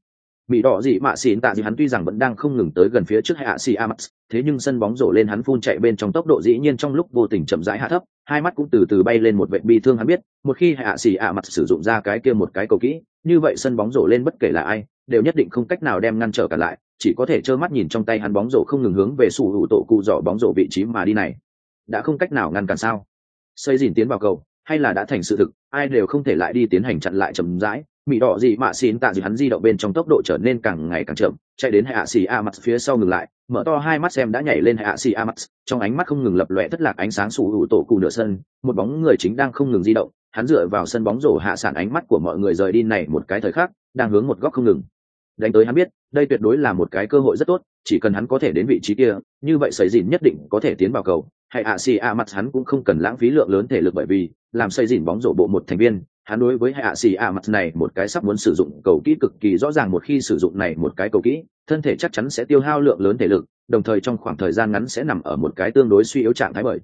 S1: Mỹ đỏ dị mạ xỉn tạ dị hắn tuy rằng vẫn đang không ngừng tới gần phía trước hạ si amax, thế nhưng sân bóng rổ lên hắn phun chạy bên trong tốc độ dĩ nhiên trong lúc vô tình chậm rãi hạ thấp, hai mắt cũng từ từ bay lên một vệ bi thương hắn biết, một khi hạ xì amax sử dụng ra cái kia một cái cầu kỹ, như vậy sân bóng rổ lên bất kể là ai, đều nhất định không cách nào đem ngăn trở cả lại, chỉ có thể trơ mắt nhìn trong tay hắn bóng rổ không ngừng hướng về sủ hữu tổ cụ dọ bóng rổ vị trí mà đi này đã không cách nào ngăn cản sao? Xây dìn tiến vào cầu, hay là đã thành sự thực, ai đều không thể lại đi tiến hành chặn lại chậm rãi. Mỹ đỏ gì mạ xin tạ gì hắn di động bên trong tốc độ trở nên càng ngày càng chậm, chạy đến hạ xì a mặt phía sau ngừng lại, mở to hai mắt xem đã nhảy lên hạ xì a mặt trong ánh mắt không ngừng lập lòe thất lạc ánh sáng sủ hữu tổ cụ nửa sân, một bóng người chính đang không ngừng di động, hắn dựa vào sân bóng rổ hạ sản ánh mắt của mọi người rời đi này một cái thời khắc, đang hướng một góc không ngừng. Đánh tới hắn biết, đây tuyệt đối là một cái cơ hội rất tốt, chỉ cần hắn có thể đến vị trí kia, như vậy xây dìn nhất định có thể tiến vào cầu hay ạ, xì a mặt hắn cũng không cần lãng phí lượng lớn thể lực bởi vì, làm xây dìn bóng rổ bộ một thành viên, hắn đối với hạ xì a mặt này một cái sắp muốn sử dụng cầu kỹ cực kỳ rõ ràng một khi sử dụng này một cái cầu kỹ, thân thể chắc chắn sẽ tiêu hao lượng lớn thể lực, đồng thời trong khoảng thời gian ngắn sẽ nằm ở một cái tương đối suy yếu trạng thái bởi.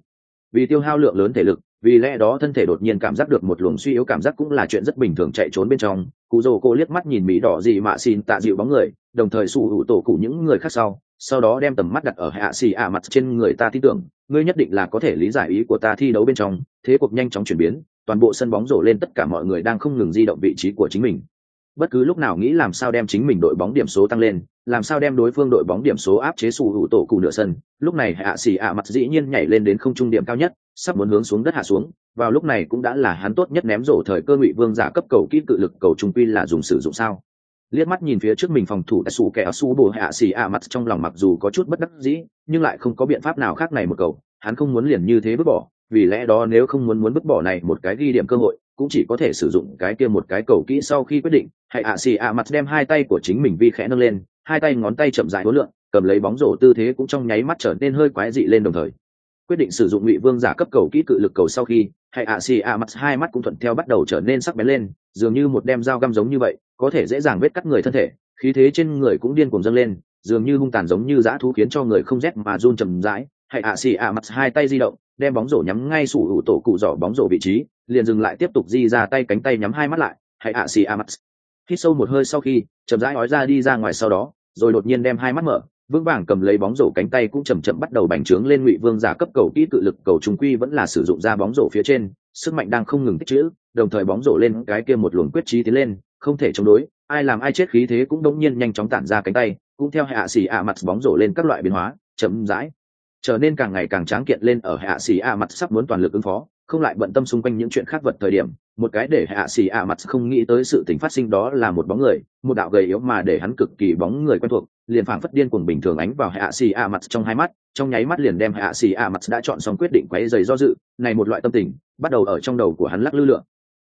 S1: Vì tiêu hao lượng lớn thể lực, vì lẽ đó thân thể đột nhiên cảm giác được một luồng suy yếu cảm giác cũng là chuyện rất bình thường chạy trốn bên trong. Cụ dồ cô liếc mắt nhìn mỹ đỏ gì mạ xin tạ dịu bóng người, đồng thời sụ hữu tổ cụ những người khác sau sau đó đem tầm mắt đặt ở hạ xì ạ mặt trên người ta tin tưởng, ngươi nhất định là có thể lý giải ý của ta thi đấu bên trong, thế cuộc nhanh chóng chuyển biến, toàn bộ sân bóng rổ lên tất cả mọi người đang không ngừng di động vị trí của chính mình. Bất cứ lúc nào nghĩ làm sao đem chính mình đội bóng điểm số tăng lên, làm sao đem đối phương đội bóng điểm số áp chế sủ hữu tổ cụ nửa sân, lúc này hạ xì ạ mặt dĩ nhiên nhảy lên đến không trung điểm cao nhất, sắp muốn hướng xuống đất hạ xuống, vào lúc này cũng đã là hắn tốt nhất ném rổ thời cơ ngụy vương giả cấp cầu kỹ cự lực cầu trung quy là dùng sử dụng sao liếc mắt nhìn phía trước mình phòng thủ tại sủ kẻ su bồ hạ xì ạ mặt trong lòng mặc dù có chút bất đắc dĩ, nhưng lại không có biện pháp nào khác này một cầu. Hắn không muốn liền như thế vứt bỏ, vì lẽ đó nếu không muốn muốn vứt bỏ này một cái ghi điểm cơ hội, cũng chỉ có thể sử dụng cái kia một cái cầu kỹ sau khi quyết định. Hãy ạ xì ạ mặt đem hai tay của chính mình vi khẽ nâng lên, hai tay ngón tay chậm dài hối lượng, cầm lấy bóng rổ tư thế cũng trong nháy mắt trở nên hơi quái dị lên đồng thời. Quyết định sử dụng ngụy vương giả cấp cầu kỹ cự lực cầu sau khi hãy ạ xì ạ mặt hai mắt cũng thuận theo bắt đầu trở nên sắc bén lên, dường như một đem dao găm giống như vậy có thể dễ dàng vết cắt người thân thể, khí thế trên người cũng điên cuồng dâng lên, dường như hung tàn giống như dã thú khiến cho người không rét mà run chầm rãi. Hãy ạ xì ạ mặt hai tay di động, đem bóng rổ nhắm ngay sủ hữu tổ cụ giỏ bóng rổ vị trí, liền dừng lại tiếp tục di ra tay cánh tay nhắm hai mắt lại. Hãy ạ xì a mặt. Hít sâu một hơi sau khi, chậm rãi ói ra đi ra ngoài sau đó, rồi đột nhiên đem hai mắt mở, vững vàng cầm lấy bóng rổ cánh tay cũng chầm chậm bắt đầu bành trướng lên ngụy vương giả cấp cầu kỹ cự lực cầu trung quy vẫn là sử dụng ra bóng rổ phía trên, sức mạnh đang không ngừng tích trữ, đồng thời bóng rổ lên cái kia một luồng quyết trí tiến lên không thể chống đối, ai làm ai chết khí thế cũng đống nhiên nhanh chóng tản ra cánh tay, cũng theo hạ xì ạ mặt bóng rổ lên các loại biến hóa, chậm rãi, trở nên càng ngày càng tráng kiện lên ở hạ xì ạ mặt sắp muốn toàn lực ứng phó, không lại bận tâm xung quanh những chuyện khác vật thời điểm, một cái để hạ xì ạ mặt không nghĩ tới sự tình phát sinh đó là một bóng người, một đạo gầy yếu mà để hắn cực kỳ bóng người quen thuộc, liền phảng phất điên cuồng bình thường ánh vào hạ xì ạ mặt trong hai mắt, trong nháy mắt liền đem hạ xì ạ mặt đã chọn xong quyết định quấy giày do dự, này một loại tâm tình, bắt đầu ở trong đầu của hắn lắc lư lượng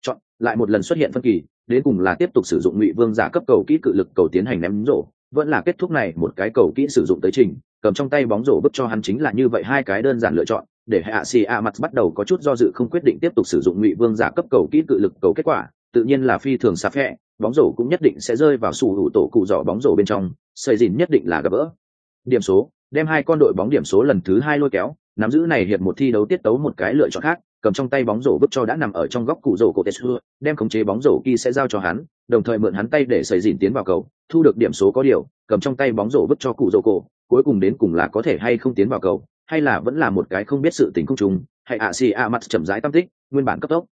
S1: chọn, lại một lần xuất hiện phân kỳ, đến cùng là tiếp tục sử dụng ngụy vương giả cấp cầu kỹ cự lực cầu tiến hành ném rổ, vẫn là kết thúc này một cái cầu kỹ sử dụng tới trình, cầm trong tay bóng rổ bức cho hắn chính là như vậy hai cái đơn giản lựa chọn, để hạ xì a mặt bắt đầu có chút do dự không quyết định tiếp tục sử dụng ngụy vương giả cấp cầu kỹ cự lực cầu kết quả, tự nhiên là phi thường sạp hẹ bóng rổ cũng nhất định sẽ rơi vào sủ hữu tổ cụ giỏ bóng rổ bên trong, xây dìn nhất định là gặp vỡ điểm số đem hai con đội bóng điểm số lần thứ hai lôi kéo nắm giữ này hiệp một thi đấu tiết tấu một cái lựa chọn khác cầm trong tay bóng rổ vứt cho đã nằm ở trong góc cụ rổ của Tetsu, đem khống chế bóng rổ kia sẽ giao cho hắn, đồng thời mượn hắn tay để xây dìn tiến vào cầu, thu được điểm số có điều, cầm trong tay bóng rổ vứt cho cụ rổ cổ, cuối cùng đến cùng là có thể hay không tiến vào cầu, hay là vẫn là một cái không biết sự tình công trùng, hay ạ xì ạ mặt chậm rãi tâm tích, nguyên bản cấp tốc.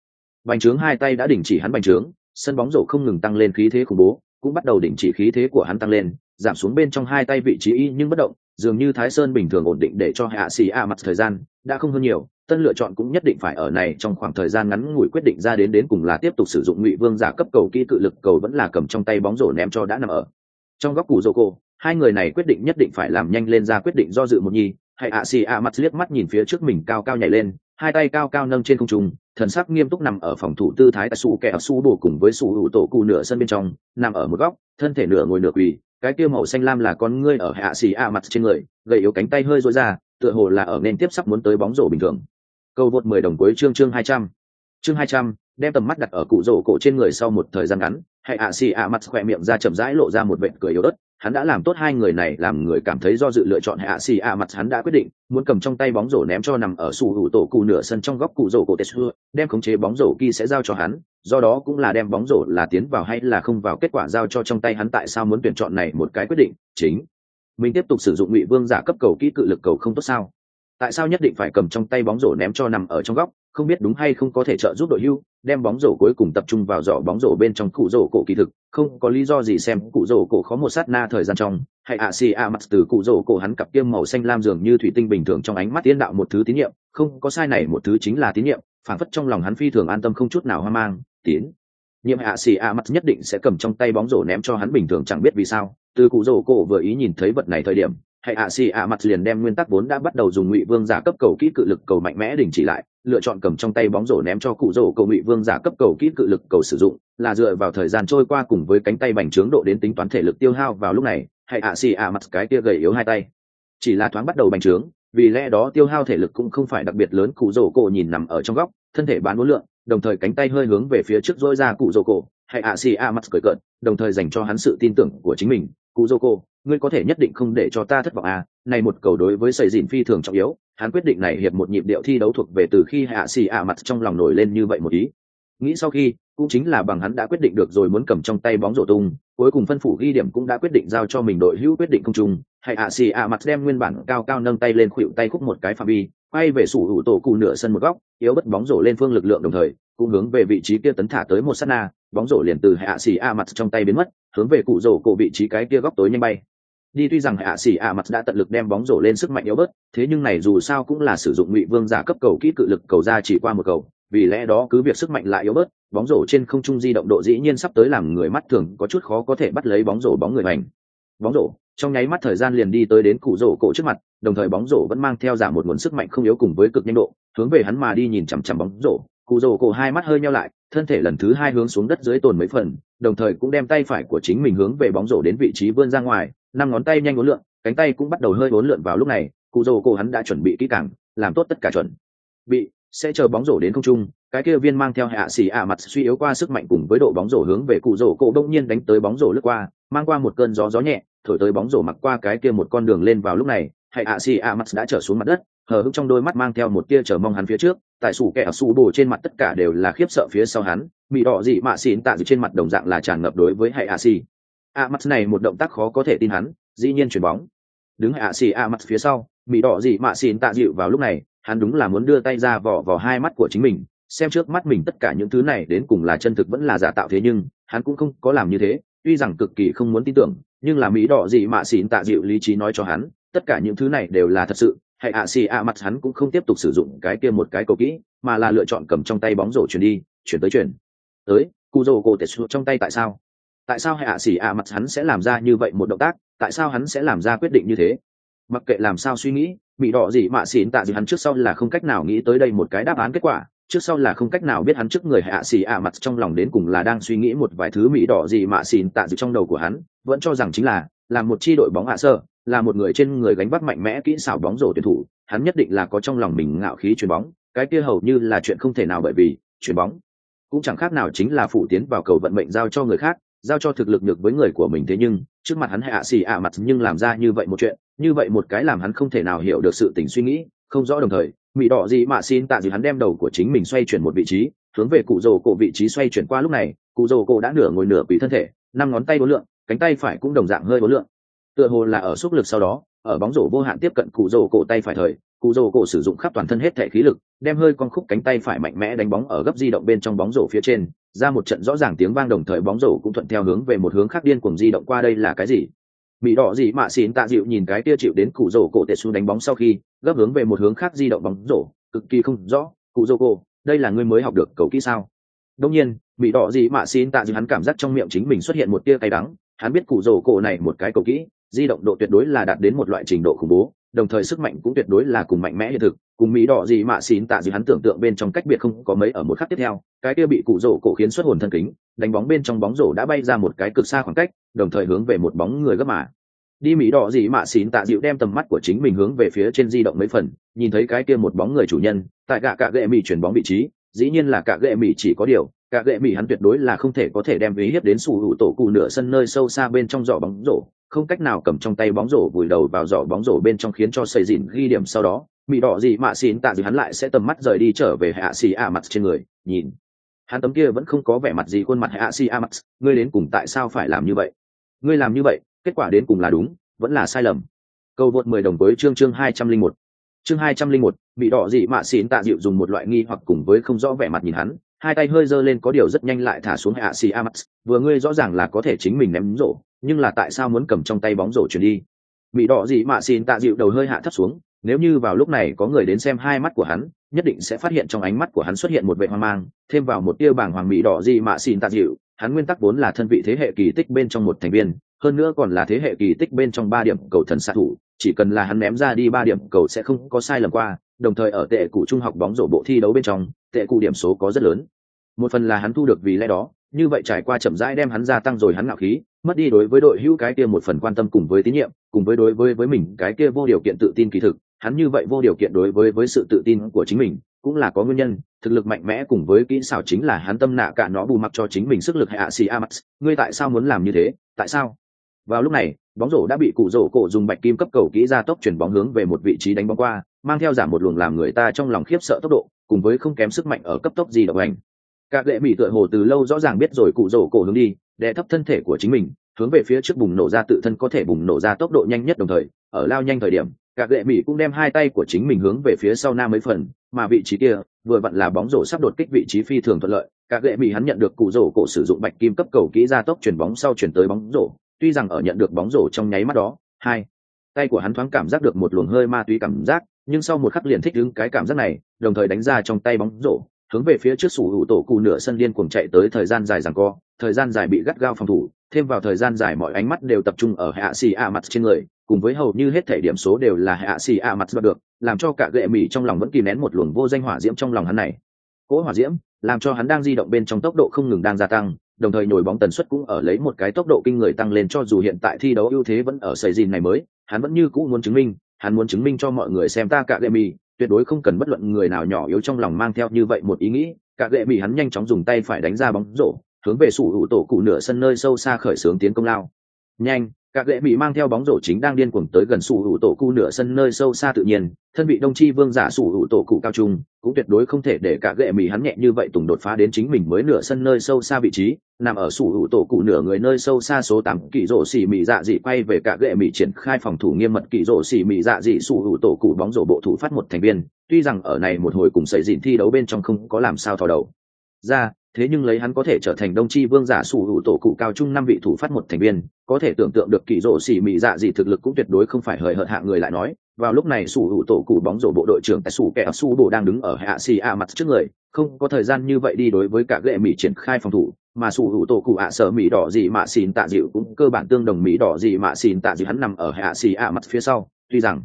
S1: Bành trướng hai tay đã đình chỉ hắn bành trướng, sân bóng rổ không ngừng tăng lên khí thế khủng bố, cũng bắt đầu đình chỉ khí thế của hắn tăng lên, giảm xuống bên trong hai tay vị trí y nhưng bất động, dường như Thái Sơn bình thường ổn định để cho hạ xì a mặt thời gian, đã không hơn nhiều, tân lựa chọn cũng nhất định phải ở này trong khoảng thời gian ngắn ngủi quyết định ra đến đến cùng là tiếp tục sử dụng ngụy vương giả cấp cầu kỹ cự lực cầu vẫn là cầm trong tay bóng rổ ném cho đã nằm ở. Trong góc củ rổ cô, hai người này quyết định nhất định phải làm nhanh lên ra quyết định do dự một nhi hãy ạ xì ạ mặt liếc mắt nhìn phía trước mình cao cao nhảy lên hai tay cao cao nâng trên không trung thần sắc nghiêm túc nằm ở phòng thủ tư thái tại su kẻ su bổ cùng với su hữu tổ cụ nửa sân bên trong nằm ở một góc thân thể nửa ngồi nửa quỳ cái kia màu xanh lam là con ngươi ở hạ xì a mặt trên người, gầy yếu cánh tay hơi rối ra, tựa hồ là ở nên tiếp sắp muốn tới bóng rổ bình thường. Câu vượt mười đồng cuối chương chương hai trăm. Chương hai trăm, đem tầm mắt đặt ở cụ rổ cổ trên người sau một thời gian ngắn hãy ạ xì ạ mặt khỏe miệng ra chậm rãi lộ ra một vệt cười yếu ớt hắn đã làm tốt hai người này, làm người cảm thấy do dự lựa chọn hạ xì ạ mặt hắn đã quyết định, muốn cầm trong tay bóng rổ ném cho nằm ở sủ hữu tổ cụ nửa sân trong góc cụ rổ cổ tetsu, đem khống chế bóng rổ kỳ sẽ giao cho hắn, do đó cũng là đem bóng rổ là tiến vào hay là không vào kết quả giao cho trong tay hắn tại sao muốn tuyển chọn này một cái quyết định, chính. Mình tiếp tục sử dụng ngụy vương giả cấp cầu kỹ cự lực cầu không tốt sao? Tại sao nhất định phải cầm trong tay bóng rổ ném cho nằm ở trong góc? Không biết đúng hay không có thể trợ giúp đội hưu, đem bóng rổ cuối cùng tập trung vào giỏ bóng rổ bên trong cụ rổ cổ kỳ thực, không có lý do gì xem cụ rổ cổ khó một sát na thời gian trong, hay ạ xì ạ mặt từ cụ rổ cổ hắn cặp kiêm màu xanh lam dường như thủy tinh bình thường trong ánh mắt tiến đạo một thứ tín nhiệm, không có sai này một thứ chính là tín nhiệm phản phất trong lòng hắn phi thường an tâm không chút nào hoang mang, tín nhiệm hạ xì ạ mặt nhất định sẽ cầm trong tay bóng rổ ném cho hắn bình thường chẳng biết vì sao, từ cụ rổ cổ vừa ý nhìn thấy vật này thời điểm, hay ạ xì ạ mặt liền đem nguyên tắc vốn đã bắt đầu dùng ngụy vương giả cấp cầu kỹ cự lực cầu mạnh mẽ đình chỉ lại lựa chọn cầm trong tay bóng rổ ném cho cụ rổ cầu ngụy vương giả cấp cầu kỹ cự lực cầu sử dụng, là dựa vào thời gian trôi qua cùng với cánh tay bành trướng độ đến tính toán thể lực tiêu hao vào lúc này, hay ạ xì ạ mặt cái kia gầy yếu hai tay. Chỉ là thoáng bắt đầu bành trướng, vì lẽ đó tiêu hao thể lực cũng không phải đặc biệt lớn, cụ rổ cổ nhìn nằm ở trong góc, thân thể bán bốn lượng đồng thời cánh tay hơi hướng về phía trước dỗi ra cụ rổ cổ, hay ạ xì ạ mặt cười cợt, đồng thời dành cho hắn sự tin tưởng của chính mình. Cụ rổ cổ, ngươi có thể nhất định không để cho ta thất vọng à? Này một cầu đối với sầy dìn phi thường trọng yếu, hắn quyết định này hiệp một nhịp điệu thi đấu thuộc về từ khi hạ xì ạ mặt trong lòng nổi lên như vậy một ý. Nghĩ sau khi, cũng chính là bằng hắn đã quyết định được rồi muốn cầm trong tay bóng rổ tung, cuối cùng phân phủ ghi điểm cũng đã quyết định giao cho mình đội hữu quyết định công chung. hay ạ xì ạ mặt đem nguyên bản cao cao nâng tay lên khuỵu tay khúc một cái phạm vi, quay về sủ hữu tổ cụ nửa sân một góc, yếu bất bóng rổ lên phương lực lượng đồng thời, cũng hướng về vị trí kia tấn thả tới một sát na. Bóng rổ liền từ hạ xì ạ mặt trong tay biến mất, hướng về cụ rổ cổ vị trí cái kia góc tối nhanh bay đi tuy rằng hạ xỉ ạ mặt đã tận lực đem bóng rổ lên sức mạnh yếu bớt, thế nhưng này dù sao cũng là sử dụng ngụy vương giả cấp cầu kỹ cự lực cầu ra chỉ qua một cầu, vì lẽ đó cứ việc sức mạnh lại yếu bớt, bóng rổ trên không trung di động độ dĩ nhiên sắp tới làm người mắt thường có chút khó có thể bắt lấy bóng rổ bóng người hành bóng rổ, trong nháy mắt thời gian liền đi tới đến cụ rổ cổ trước mặt, đồng thời bóng rổ vẫn mang theo giảm một nguồn sức mạnh không yếu cùng với cực nhanh độ, hướng về hắn mà đi nhìn chằm chằm bóng rổ. Cụ rổ cổ hai mắt hơi nhau lại, thân thể lần thứ hai hướng xuống đất dưới tồn mấy phần, đồng thời cũng đem tay phải của chính mình hướng về bóng rổ đến vị trí vươn ra ngoài năm ngón tay nhanh uốn lượn, cánh tay cũng bắt đầu hơi uốn lượn vào lúc này, cụ rồ cổ hắn đã chuẩn bị kỹ càng, làm tốt tất cả chuẩn. Bị, sẽ chờ bóng rổ đến không trung, cái kia viên mang theo hạ xỉ ạ mặt suy yếu qua sức mạnh cùng với độ bóng rổ hướng về cụ rổ cổ đông nhiên đánh tới bóng rổ lướt qua, mang qua một cơn gió gió nhẹ, thổi tới bóng rổ mặc qua cái kia một con đường lên vào lúc này hạ ạ xỉ ạ mặt đã trở xuống mặt đất, hờ hững trong đôi mắt mang theo một tia chờ mong hắn phía trước, tại sủ kẻ sủ bồ trên mặt tất cả đều là khiếp sợ phía sau hắn, bị đỏ dị mạ xỉn tạ dị trên mặt đồng dạng là tràn ngập đối với hạ ạ xỉ a mắt này một động tác khó có thể tin hắn, dĩ nhiên chuyển bóng. Đứng hạ xì a mắt phía sau, bị đỏ gì mạ xìn tạ dịu vào lúc này, hắn đúng là muốn đưa tay ra vỏ vào hai mắt của chính mình, xem trước mắt mình tất cả những thứ này đến cùng là chân thực vẫn là giả tạo thế nhưng, hắn cũng không có làm như thế, tuy rằng cực kỳ không muốn tin tưởng, nhưng là mỹ đỏ gì mạ xỉn tạ dịu lý trí nói cho hắn, tất cả những thứ này đều là thật sự, hay ạ xì ạ mặt hắn cũng không tiếp tục sử dụng cái kia một cái cầu kỹ, mà là lựa chọn cầm trong tay bóng rổ chuyển đi, chuyển tới chuyển. Tới cu rổ cổ tệ trong tay tại sao? Tại sao hệ ạ xỉ ạ mặt hắn sẽ làm ra như vậy một động tác, tại sao hắn sẽ làm ra quyết định như thế? Mặc kệ làm sao suy nghĩ, bị đỏ gì mạ xỉn tạ gì hắn trước sau là không cách nào nghĩ tới đây một cái đáp án kết quả, trước sau là không cách nào biết hắn trước người hạ xỉ ạ mặt trong lòng đến cùng là đang suy nghĩ một vài thứ mỹ đỏ gì mạ xỉn tạ gì trong đầu của hắn, vẫn cho rằng chính là là một chi đội bóng hạ sơ, là một người trên người gánh vác mạnh mẽ kỹ xảo bóng rổ tuyển thủ, hắn nhất định là có trong lòng mình ngạo khí chuyền bóng, cái kia hầu như là chuyện không thể nào bởi vì chuyền bóng. Cũng chẳng khác nào chính là phụ tiến vào cầu vận mệnh giao cho người khác giao cho thực lực được với người của mình thế nhưng, trước mặt hắn hạ xì ạ mặt nhưng làm ra như vậy một chuyện, như vậy một cái làm hắn không thể nào hiểu được sự tình suy nghĩ, không rõ đồng thời mỹ đỏ gì mà xin tạ gì hắn đem đầu của chính mình xoay chuyển một vị trí, hướng về cụ rồ cổ vị trí xoay chuyển qua lúc này, cụ rồ cổ đã nửa ngồi nửa quỷ thân thể, năm ngón tay bốn lượng, cánh tay phải cũng đồng dạng hơi bốn lượng. Tựa hồ là ở xúc lực sau đó, ở bóng rổ vô hạn tiếp cận cụ rồ cổ tay phải thời, cụ rồ cổ sử dụng khắp toàn thân hết thể khí lực, đem hơi con khúc cánh tay phải mạnh mẽ đánh bóng ở gấp di động bên trong bóng rổ phía trên ra một trận rõ ràng tiếng vang đồng thời bóng rổ cũng thuận theo hướng về một hướng khác điên cuồng di động qua đây là cái gì? Mỹ đỏ gì mạ xỉn tạ dịu nhìn cái kia chịu đến cụ rổ cổ tệ xuống đánh bóng sau khi, gấp hướng về một hướng khác di động bóng rổ, cực kỳ không rõ, cụ rổ cổ, đây là ngươi mới học được cầu kỹ sao? Đông nhiên mỹ đỏ gì mạ xỉn tạ dịu hắn cảm giác trong miệng chính mình xuất hiện một tia cay đắng, hắn biết cụ rổ cổ này một cái cầu kỹ di động độ tuyệt đối là đạt đến một loại trình độ khủng bố, đồng thời sức mạnh cũng tuyệt đối là cùng mạnh mẽ hiện thực. Cùng mỹ đỏ gì mạ xín tạ gì hắn tưởng tượng bên trong cách biệt không có mấy ở một khắc tiếp theo, cái kia bị cụ rổ cổ khiến xuất hồn thân kính, đánh bóng bên trong bóng rổ đã bay ra một cái cực xa khoảng cách, đồng thời hướng về một bóng người gấp mà. Đi mỹ đỏ gì mạ xín tạ dịu đem tầm mắt của chính mình hướng về phía trên di động mấy phần, nhìn thấy cái kia một bóng người chủ nhân, tại gạ cạ gệ mỹ chuyển bóng vị trí, dĩ nhiên là cạ gệ mỹ chỉ có điều, cạ gệ mỹ hắn tuyệt đối là không thể có thể đem ý hiếp đến sủ hữu tổ cụ nửa sân nơi sâu xa bên trong giỏ bóng rổ không cách nào cầm trong tay bóng rổ vùi đầu vào giỏ bóng rổ bên trong khiến cho xây dìn ghi điểm sau đó bị đỏ gì mạ xin tạ gì hắn lại sẽ tầm mắt rời đi trở về hạ xì a mặt trên người, nhìn. Hắn tấm kia vẫn không có vẻ mặt gì khuôn mặt hạ xì a mặt ngươi đến cùng tại sao phải làm như vậy? Ngươi làm như vậy, kết quả đến cùng là đúng, vẫn là sai lầm. Câu vượt mười đồng với chương chương hai trăm linh một. Chương hai trăm linh một bị đỏ dị mạ xin tạ dịu dùng một loại nghi hoặc cùng với không rõ vẻ mặt nhìn hắn, hai tay hơi giơ lên có điều rất nhanh lại thả xuống hạ xì a mắt vừa ngươi rõ ràng là có thể chính mình ném rổ nhưng là tại sao muốn cầm trong tay bóng rổ chuyển đi? Bị đỏ gì mạ xin tạ dịu đầu hơi hạ thấp xuống, nếu như vào lúc này có người đến xem hai mắt của hắn, nhất định sẽ phát hiện trong ánh mắt của hắn xuất hiện một vệ hoang mang, thêm vào một tia bảng hoàng mỹ đỏ gì mạ xin tạ dịu, hắn nguyên tắc vốn là thân vị thế hệ kỳ tích bên trong một thành viên, hơn nữa còn là thế hệ kỳ tích bên trong ba điểm cầu thần xạ thủ, chỉ cần là hắn ném ra đi ba điểm cầu sẽ không có sai lầm qua, đồng thời ở tệ cụ trung học bóng rổ bộ thi đấu bên trong, tệ cụ điểm số có rất lớn. Một phần là hắn thu được vì lẽ đó như vậy trải qua chậm rãi đem hắn gia tăng rồi hắn ngạo khí, mất đi đối với đội hữu cái kia một phần quan tâm cùng với tín nhiệm, cùng với đối với với mình, cái kia vô điều kiện tự tin kỳ thực, hắn như vậy vô điều kiện đối với với sự tự tin của chính mình, cũng là có nguyên nhân. Thực lực mạnh mẽ cùng với kỹ xảo chính là hắn tâm nạ cả nó bù mặc cho chính mình sức lực hạ xì amax ngươi tại sao muốn làm như thế? Tại sao? Vào lúc này, bóng rổ đã bị cụ rổ cổ dùng bạch kim cấp cầu kỹ ra tốc chuyển bóng hướng về một vị trí đánh bóng qua, mang theo giảm một luồng làm người ta trong lòng khiếp sợ tốc độ, cùng với không kém sức mạnh ở cấp tốc gì động hành các lệ mỹ tựa hồ từ lâu rõ ràng biết rồi cụ rổ cổ hướng đi, đè thấp thân thể của chính mình, hướng về phía trước bùng nổ ra tự thân có thể bùng nổ ra tốc độ nhanh nhất đồng thời, ở lao nhanh thời điểm các lệ mỹ cũng đem hai tay của chính mình hướng về phía sau nam mấy phần, mà vị trí kia, vừa vặn là bóng rổ sắp đột kích vị trí phi thường thuận lợi. Các lệ mỹ hắn nhận được cụ rổ cổ sử dụng bạch kim cấp cầu kỹ ra tốc chuyển bóng sau chuyển tới bóng rổ, tuy rằng ở nhận được bóng rổ trong nháy mắt đó, hai, tay của hắn thoáng cảm giác được một luồng hơi ma túy cảm giác, nhưng sau một khắc liền thích ứng cái cảm giác này, đồng thời đánh ra trong tay bóng rổ hướng về phía trước sủ hữu tổ cụ nửa sân điên cuồng chạy tới thời gian dài rằng co, thời gian dài bị gắt gao phòng thủ, thêm vào thời gian dài mọi ánh mắt đều tập trung ở hạ xì a mặt trên người, cùng với hầu như hết thể điểm số đều là hạ xì a mặt đoạt được, làm cho cả gệ mỹ trong lòng vẫn kìm nén một luồng vô danh hỏa diễm trong lòng hắn này. Cỗ hỏa diễm làm cho hắn đang di động bên trong tốc độ không ngừng đang gia tăng, đồng thời nhồi bóng tần suất cũng ở lấy một cái tốc độ kinh người tăng lên cho dù hiện tại thi đấu ưu thế vẫn ở sầy dìn này mới, hắn vẫn như cũ muốn chứng minh, hắn muốn chứng minh cho mọi người xem ta cả gệ mì tuyệt đối không cần bất luận người nào nhỏ yếu trong lòng mang theo như vậy một ý nghĩ. Cả gệ bị hắn nhanh chóng dùng tay phải đánh ra bóng rổ, hướng về sủ hữu tổ cụ nửa sân nơi sâu xa khởi xướng tiến công lao. Nhanh! Các lệ bị mang theo bóng rổ chính đang điên cuồng tới gần sủ hữu tổ cụ nửa sân nơi sâu xa tự nhiên, thân vị đông chi vương giả sủ hữu tổ cụ cao trung, cũng tuyệt đối không thể để cả gệ mì hắn nhẹ như vậy tùng đột phá đến chính mình mới nửa sân nơi sâu xa vị trí, nằm ở sủ hữu tổ cụ nửa người nơi sâu xa số tám kỳ rổ xỉ mì dạ dị quay về cả gệ mì triển khai phòng thủ nghiêm mật kỳ rổ xỉ mì dạ dị sủ hữu tổ cụ bóng rổ bộ thủ phát một thành viên, tuy rằng ở này một hồi cùng xảy dịn thi đấu bên trong không có làm sao thò đầu ra, thế nhưng lấy hắn có thể trở thành đông Tri vương giả sủ hữu tổ cụ cao trung năm vị thủ phát một thành viên, có thể tưởng tượng được kỳ rộ xỉ mị dạ gì thực lực cũng tuyệt đối không phải hời hợt hạ người lại nói. Vào lúc này sủ hữu tổ cụ bóng rổ bộ đội trưởng tại sủ kẻ su bộ đang đứng ở hạ xì a mặt trước người, không có thời gian như vậy đi đối với cả gệ mỹ triển khai phòng thủ, mà sủ hữu tổ cụ ạ sở mỹ đỏ gì mạ xìn tạ dịu cũng cơ bản tương đồng mỹ đỏ gì mạ xìn tạ dịu hắn nằm ở hạ xì a mặt phía sau, tuy rằng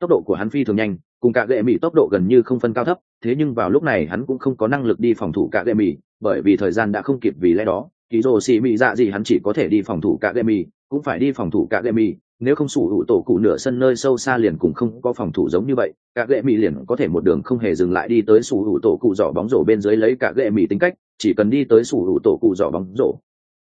S1: tốc độ của hắn phi thường nhanh cùng cả gệ mỹ tốc độ gần như không phân cao thấp, thế nhưng vào lúc này hắn cũng không có năng lực đi phòng thủ cả gệ mỹ bởi vì thời gian đã không kịp vì lẽ đó kỳ rồ xì mỹ dạ gì hắn chỉ có thể đi phòng thủ cả gệ mỹ cũng phải đi phòng thủ cả gệ mỹ nếu không sủ hữu tổ cụ nửa sân nơi sâu xa liền cũng không có phòng thủ giống như vậy, cả gệ mỹ liền có thể một đường không hề dừng lại đi tới sủ hữu tổ cụ giỏ bóng rổ bên dưới lấy cả gệ mỹ tính cách, chỉ cần đi tới sủ hữu tổ cụ giỏ bóng rổ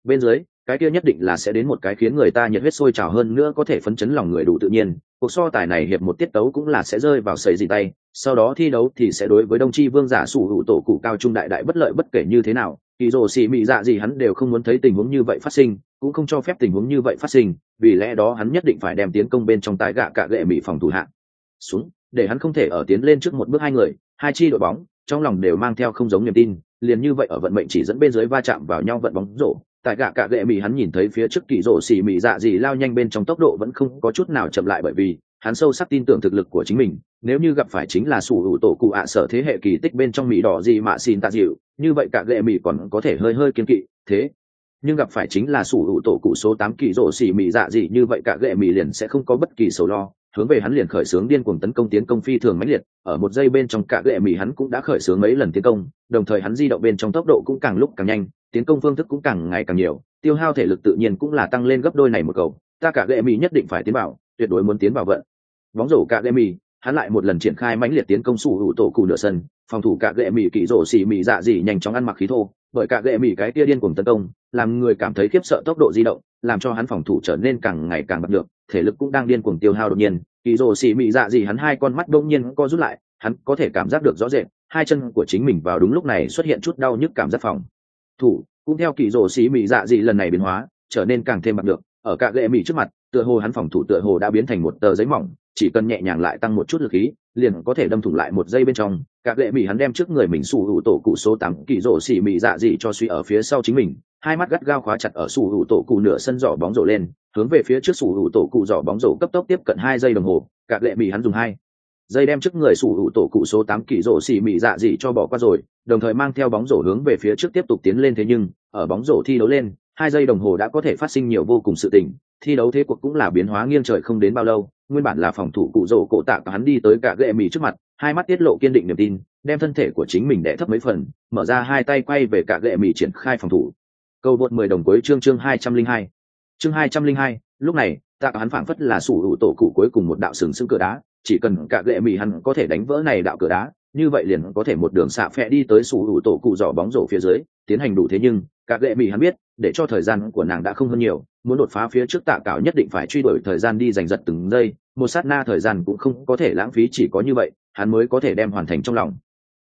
S1: bên dưới, cái kia nhất định là sẽ đến một cái khiến người ta nhiệt huyết sôi trào hơn nữa có thể phấn chấn lòng người đủ tự nhiên cuộc so tài này hiệp một tiết tấu cũng là sẽ rơi vào sấy gì tay, sau đó thi đấu thì sẽ đối với đông Tri vương giả sủ hữu tổ cụ cao trung đại đại bất lợi bất kể như thế nào. Kỳ rồ xì mị dạ gì hắn đều không muốn thấy tình huống như vậy phát sinh, cũng không cho phép tình huống như vậy phát sinh, vì lẽ đó hắn nhất định phải đem tiến công bên trong tái gạ cả gệ mỹ phòng thủ hạ. Xuống để hắn không thể ở tiến lên trước một bước hai người, hai chi đội bóng, trong lòng đều mang theo không giống niềm tin, liền như vậy ở vận mệnh chỉ dẫn bên dưới va chạm vào nhau vận bóng rổ tại gạ cạ gệ mỹ hắn nhìn thấy phía trước kỳ rổ xì mị dạ gì lao nhanh bên trong tốc độ vẫn không có chút nào chậm lại bởi vì hắn sâu sắc tin tưởng thực lực của chính mình. Nếu như gặp phải chính là sủ hữu tổ cụ ạ sở thế hệ kỳ tích bên trong mỹ đỏ gì mà xin tạ dịu, như vậy cả gệ mỹ còn có thể hơi hơi kiên kỵ, thế. Nhưng gặp phải chính là sủ hữu tổ cụ số tám kỳ rổ xỉ mỹ dạ gì, như vậy cả gệ mỹ liền sẽ không có bất kỳ sầu lo. Hướng về hắn liền khởi xướng điên cuồng tấn công tiến công phi thường mãnh liệt, ở một giây bên trong cả gệ mỹ hắn cũng đã khởi xướng mấy lần tiến công, đồng thời hắn di động bên trong tốc độ cũng càng lúc càng nhanh tiến công phương thức cũng càng ngày càng nhiều, tiêu hao thể lực tự nhiên cũng là tăng lên gấp đôi này một cầu, ta cả gệ mỹ nhất định phải tiến vào, tuyệt đối muốn tiến vào vận. Bóng rổ cả gệ mỹ hắn lại một lần triển khai mãnh liệt tiến công sủ hữu tổ cụ nửa sân, phòng thủ cả gệ mỹ kỹ rổ xỉ mỹ dạ dị nhanh chóng ăn mặc khí thô, bởi cả gệ mỹ cái kia điên cuồng tấn công, làm người cảm thấy khiếp sợ tốc độ di động, làm cho hắn phòng thủ trở nên càng ngày càng bật được, thể lực cũng đang điên cuồng tiêu hao đột nhiên. Kỳ rồ xì mị dạ gì hắn hai con mắt đông nhiên co rút lại, hắn có thể cảm giác được rõ rệt, hai chân của chính mình vào đúng lúc này xuất hiện chút đau nhức cảm giác phòng thủ, cũng theo kỳ rồ xì mị dạ dị lần này biến hóa, trở nên càng thêm mặt được. Ở cả gệ mị trước mặt, tựa hồ hắn phòng thủ tựa hồ đã biến thành một tờ giấy mỏng, chỉ cần nhẹ nhàng lại tăng một chút lực khí, liền có thể đâm thủng lại một giây bên trong. Cả gệ mị hắn đem trước người mình sủ hữu tổ cụ số tám kỳ rồ xì mị dạ dị cho suy ở phía sau chính mình, hai mắt gắt gao khóa chặt ở sủ hữu tổ cụ nửa sân giỏ bóng rổ lên, hướng về phía trước sủ hữu tổ cụ giỏ bóng rổ cấp tốc tiếp cận hai giây đồng hồ. Cả lệ bị hắn dùng hai dây đem trước người sủ hữu tổ cụ số tám kỳ rổ xì mị dạ dị cho bỏ qua rồi, đồng thời mang theo bóng rổ hướng về phía trước tiếp tục tiến lên thế nhưng, ở bóng rổ thi đấu lên, hai giây đồng hồ đã có thể phát sinh nhiều vô cùng sự tình, thi đấu thế cuộc cũng là biến hóa nghiêng trời không đến bao lâu, nguyên bản là phòng thủ cụ rổ cổ tạ hắn đi tới cả gệ mì trước mặt, hai mắt tiết lộ kiên định niềm tin, đem thân thể của chính mình đè thấp mấy phần, mở ra hai tay quay về cả gệ mì triển khai phòng thủ. Câu vượt mười đồng cuối chương chương hai trăm linh hai. Chương hai trăm linh hai, lúc này, tạ hắn phảng phất là sủ hữu tổ cụ cuối cùng một đạo sừng sững cửa đá chỉ cần cả gệ mỹ hắn có thể đánh vỡ này đạo cửa đá, như vậy liền có thể một đường xạ phẹ đi tới sủ hữu tổ cụ dò bóng rổ phía dưới, tiến hành đủ thế nhưng, cả gệ mỹ hắn biết, để cho thời gian của nàng đã không hơn nhiều, muốn đột phá phía trước tạ cảo nhất định phải truy đuổi thời gian đi giành giật từng giây, một sát na thời gian cũng không có thể lãng phí chỉ có như vậy, hắn mới có thể đem hoàn thành trong lòng.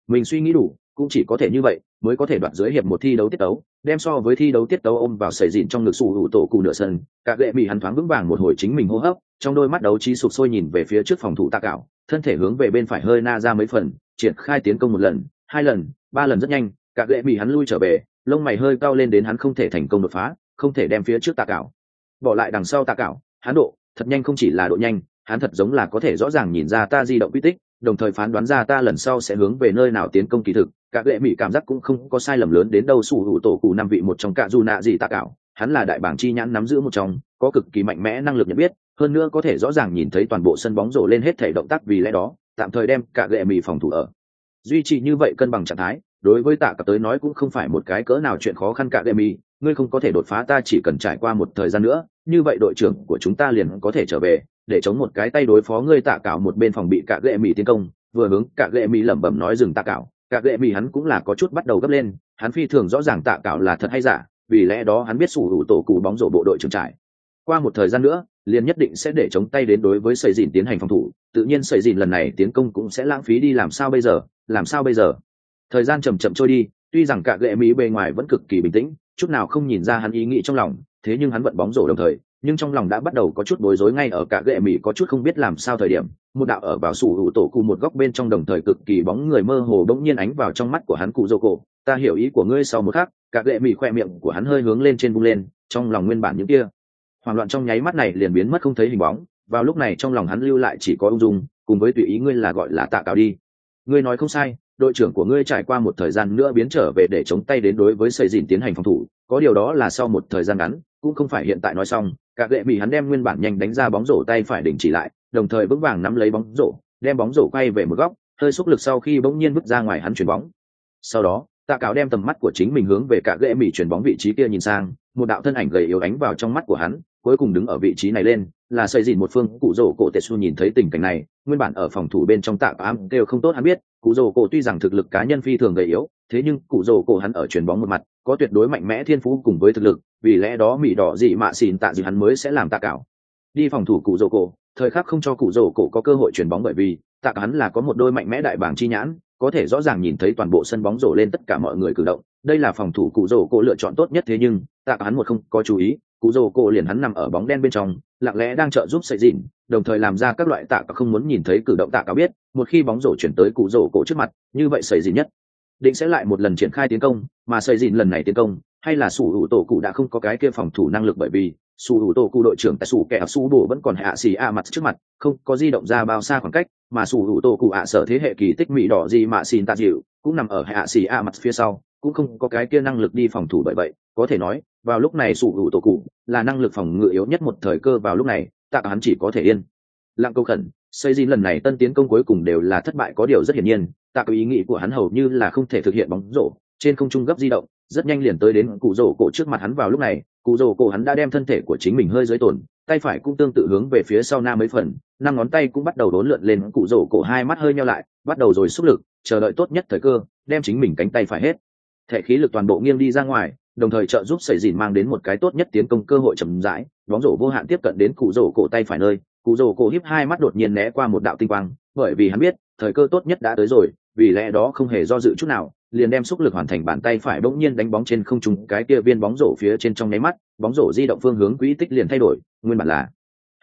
S1: Mình suy nghĩ đủ, cũng chỉ có thể như vậy, mới có thể đoạt dưới hiệp một thi đấu tiết tấu, đem so với thi đấu tiết tấu ôm vào sầy dịn trong ngực sủ hữu tổ cụ nửa sân, cả gệ mỹ hắn thoáng vững vàng một hồi chính mình hô hấp trong đôi mắt đấu trí sụp sôi nhìn về phía trước phòng thủ tạ cảo thân thể hướng về bên phải hơi na ra mấy phần, triển khai tiến công một lần, hai lần, ba lần rất nhanh, cả ghệ bị hắn lui trở về, lông mày hơi cao lên đến hắn không thể thành công đột phá, không thể đem phía trước tạ cảo bỏ lại đằng sau tạ cảo hắn độ, thật nhanh không chỉ là độ nhanh, hắn thật giống là có thể rõ ràng nhìn ra ta di động quy tích, đồng thời phán đoán ra ta lần sau sẽ hướng về nơi nào tiến công kỳ thực, cả lệ mỹ cảm giác cũng không có sai lầm lớn đến đâu sủ hữu tổ cụ năm vị một trong cả dù nạ gì tạ cảo hắn là đại bảng chi nhãn nắm giữ một trong có cực kỳ mạnh mẽ năng lực nhận biết hơn nữa có thể rõ ràng nhìn thấy toàn bộ sân bóng rổ lên hết thể động tác vì lẽ đó tạm thời đem cả lệ mì phòng thủ ở. Duy trì như vậy cân bằng trạng thái đối với tạ cặp tới nói cũng không phải một cái cỡ nào chuyện khó khăn cả lệ mì, ngươi không có thể đột phá ta chỉ cần trải qua một thời gian nữa như vậy đội trưởng của chúng ta liền có thể trở về để chống một cái tay đối phó ngươi tạ cảo một bên phòng bị cả gệ mì tiến công vừa hướng cả gệ mì lẩm bẩm nói dừng tạ cảo cả gệ mì hắn cũng là có chút bắt đầu gấp lên hắn phi thường rõ ràng tạ cảo là thật hay giả vì lẽ đó hắn biết sủ hữu tổ cụ bóng rổ bộ đội trưởng trải qua một thời gian nữa, liền nhất định sẽ để chống tay đến đối với sầy dìn tiến hành phòng thủ, tự nhiên sầy dìn lần này tiến công cũng sẽ lãng phí đi làm sao bây giờ, làm sao bây giờ. Thời gian chầm chậm trôi đi, tuy rằng cả gệ mỹ bề ngoài vẫn cực kỳ bình tĩnh, chút nào không nhìn ra hắn ý nghĩ trong lòng, thế nhưng hắn vận bóng rổ đồng thời, nhưng trong lòng đã bắt đầu có chút bối rối ngay ở cả gệ mỹ có chút không biết làm sao thời điểm, một đạo ở vào sủ hữu tổ cụ một góc bên trong đồng thời cực kỳ bóng người mơ hồ bỗng nhiên ánh vào trong mắt của hắn cụ dô cổ ta hiểu ý của ngươi sau một khắc các lệ mỹ khoe miệng của hắn hơi hướng lên trên bung lên, trong lòng nguyên bản những kia. Hoảng loạn trong nháy mắt này liền biến mất không thấy hình bóng, vào lúc này trong lòng hắn lưu lại chỉ có ung dung, cùng với tùy ý ngươi là gọi là tạ cào đi. Ngươi nói không sai, đội trưởng của ngươi trải qua một thời gian nữa biến trở về để chống tay đến đối với xây dìn tiến hành phòng thủ, có điều đó là sau một thời gian ngắn, cũng không phải hiện tại nói xong cả gệ bị hắn đem nguyên bản nhanh đánh ra bóng rổ tay phải đình chỉ lại, đồng thời vững vàng nắm lấy bóng rổ, đem bóng rổ quay về một góc, hơi xúc lực sau khi bỗng nhiên bước ra ngoài hắn chuyền bóng. Sau đó tạ cáo đem tầm mắt của chính mình hướng về cả ghệ mỹ chuyển bóng vị trí kia nhìn sang, một đạo thân ảnh gầy yếu ánh vào trong mắt của hắn, cuối cùng đứng ở vị trí này lên, là xây dìn một phương, cụ rổ cổ tetsu nhìn thấy tình cảnh này, nguyên bản ở phòng thủ bên trong tạ ám đều không tốt hắn biết, cụ rổ cổ tuy rằng thực lực cá nhân phi thường gầy yếu, thế nhưng cụ rổ cổ hắn ở chuyền bóng một mặt, có tuyệt đối mạnh mẽ thiên phú cùng với thực lực, vì lẽ đó mỹ đỏ dị mạ xìn tạ dị hắn mới sẽ làm tạ cảo đi phòng thủ cụ rổ cổ, thời khắc không cho cụ rổ cổ có cơ hội chuyền bóng bởi vì, tạ hắn là có một đôi mạnh mẽ đại bảng chi nhãn có thể rõ ràng nhìn thấy toàn bộ sân bóng rổ lên tất cả mọi người cử động, đây là phòng thủ cụ rổ cổ lựa chọn tốt nhất thế nhưng tạ hắn một không có chú ý, cụ rổ cổ liền hắn nằm ở bóng đen bên trong, lặng lẽ đang trợ giúp sợi dịn, đồng thời làm ra các loại tạ cả không muốn nhìn thấy cử động tạ cả biết, một khi bóng rổ chuyển tới cụ rổ cổ trước mặt, như vậy sợi dịn nhất định sẽ lại một lần triển khai tiến công, mà sợi dịn lần này tiến công hay là sủ hữu tổ cụ đã không có cái kia phòng thủ năng lực bởi vì sủ hữu tổ cụ đội trưởng tại sủ kẻ sủ Đổ vẫn còn hạ xì a mặt trước mặt, không có di động ra bao xa khoảng cách, mà sủ hữu tổ cụ ạ sở thế hệ kỳ tích mỹ đỏ gì mà xin tạ dịu, cũng nằm ở hạ xì a mặt phía sau, cũng không có cái kia năng lực đi phòng thủ bởi vậy, có thể nói, vào lúc này sủ hữu tổ cụ là năng lực phòng ngự yếu nhất một thời cơ vào lúc này, tạ hắn chỉ có thể yên. Lặng câu khẩn, xây di lần này tân tiến công cuối cùng đều là thất bại có điều rất hiển nhiên, tạ có ý nghĩ của hắn hầu như là không thể thực hiện bóng rổ, trên không trung gấp di động rất nhanh liền tới đến cụ rổ cổ trước mặt hắn vào lúc này, cụ rổ cổ hắn đã đem thân thể của chính mình hơi dưới tổn, tay phải cũng tương tự hướng về phía sau nam mấy phần, năm ngón tay cũng bắt đầu đốn lượn lên, cụ rổ cổ hai mắt hơi nhau lại, bắt đầu rồi xúc lực, chờ đợi tốt nhất thời cơ, đem chính mình cánh tay phải hết. Thể khí lực toàn bộ nghiêng đi ra ngoài, đồng thời trợ giúp sẩy dìn mang đến một cái tốt nhất tiến công cơ hội chậm rãi, bóng rổ vô hạn tiếp cận đến cụ rổ cổ tay phải nơi, cụ rổ cổ híp hai mắt đột nhiên né qua một đạo tinh quang, bởi vì hắn biết, thời cơ tốt nhất đã tới rồi, vì lẽ đó không hề do dự chút nào liền đem xúc lực hoàn thành bàn tay phải bỗng nhiên đánh bóng trên không trung, cái kia viên bóng rổ phía trên trong nháy mắt, bóng rổ di động phương hướng quỹ tích liền thay đổi, nguyên bản là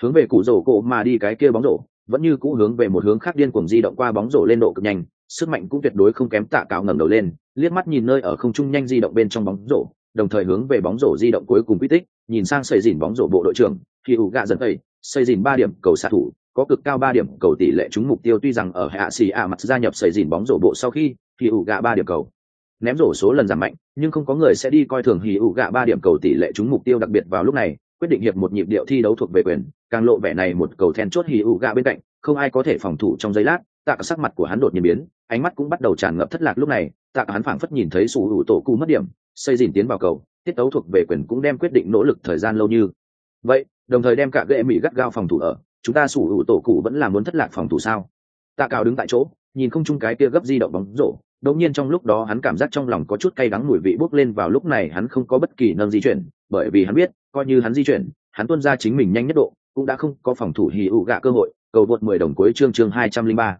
S1: hướng về cụ rổ cổ mà đi cái kia bóng rổ, vẫn như cũ hướng về một hướng khác điên cuồng di động qua bóng rổ lên độ cực nhanh, sức mạnh cũng tuyệt đối không kém tạ cạo ngẩng đầu lên, liếc mắt nhìn nơi ở không trung nhanh di động bên trong bóng rổ, đồng thời hướng về bóng rổ di động cuối cùng quy tích, nhìn sang xây dìn bóng rổ bộ đội trưởng, khi ủ gạ dần tây xây dìn ba điểm cầu xạ thủ, có cực cao ba điểm cầu tỷ lệ trúng mục tiêu tuy rằng ở hạ xì ạ mặt gia nhập xây dìn bóng rổ bộ sau khi hì ủ gạ ba điểm cầu. Ném rổ số lần giảm mạnh, nhưng không có người sẽ đi coi thường hì ủ gạ ba điểm cầu tỷ lệ trúng mục tiêu đặc biệt vào lúc này, quyết định hiệp một nhịp điệu thi đấu thuộc về quyền, càng lộ vẻ này một cầu then chốt hì ủ gạ bên cạnh, không ai có thể phòng thủ trong giây lát, tạ cả sắc mặt của hắn đột nhiên biến, ánh mắt cũng bắt đầu tràn ngập thất lạc lúc này, tạ cả hắn phảng phất nhìn thấy sủ hữu tổ cụ mất điểm, xây dìn tiến vào cầu, tiết tấu thuộc về quyền cũng đem quyết định nỗ lực thời gian lâu như. Vậy, đồng thời đem cả ghệ mỹ gắt gao phòng thủ ở, chúng ta sủ hữu tổ cụ vẫn là muốn thất lạc phòng thủ sao? Tạ cào đứng tại chỗ nhìn không chung cái kia gấp di động bóng rổ, đột nhiên trong lúc đó hắn cảm giác trong lòng có chút cay đắng mùi vị bốc lên vào lúc này hắn không có bất kỳ nâng di chuyển, bởi vì hắn biết, coi như hắn di chuyển, hắn tuân ra chính mình nhanh nhất độ, cũng đã không có phòng thủ hì ụ gạ cơ hội, cầu vượt mười đồng cuối chương chương hai trăm linh ba.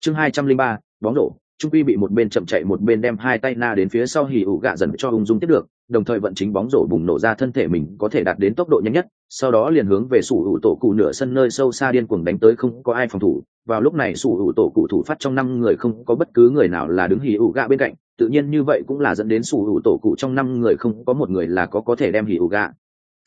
S1: Chương hai trăm linh ba, bóng rổ, trung quy bị một bên chậm chạy một bên đem hai tay na đến phía sau hì ụ gạ dần cho ung dung tiếp được đồng thời vận chính bóng rổ bùng nổ ra thân thể mình có thể đạt đến tốc độ nhanh nhất, sau đó liền hướng về sủ hữu tổ cụ nửa sân nơi sâu xa điên cuồng đánh tới không có ai phòng thủ. Vào lúc này sủ hữu tổ cụ thủ phát trong năm người không có bất cứ người nào là đứng hì ủ gạ bên cạnh, tự nhiên như vậy cũng là dẫn đến sủ hữu tổ cụ trong năm người không có một người là có có thể đem hì ủ gạ.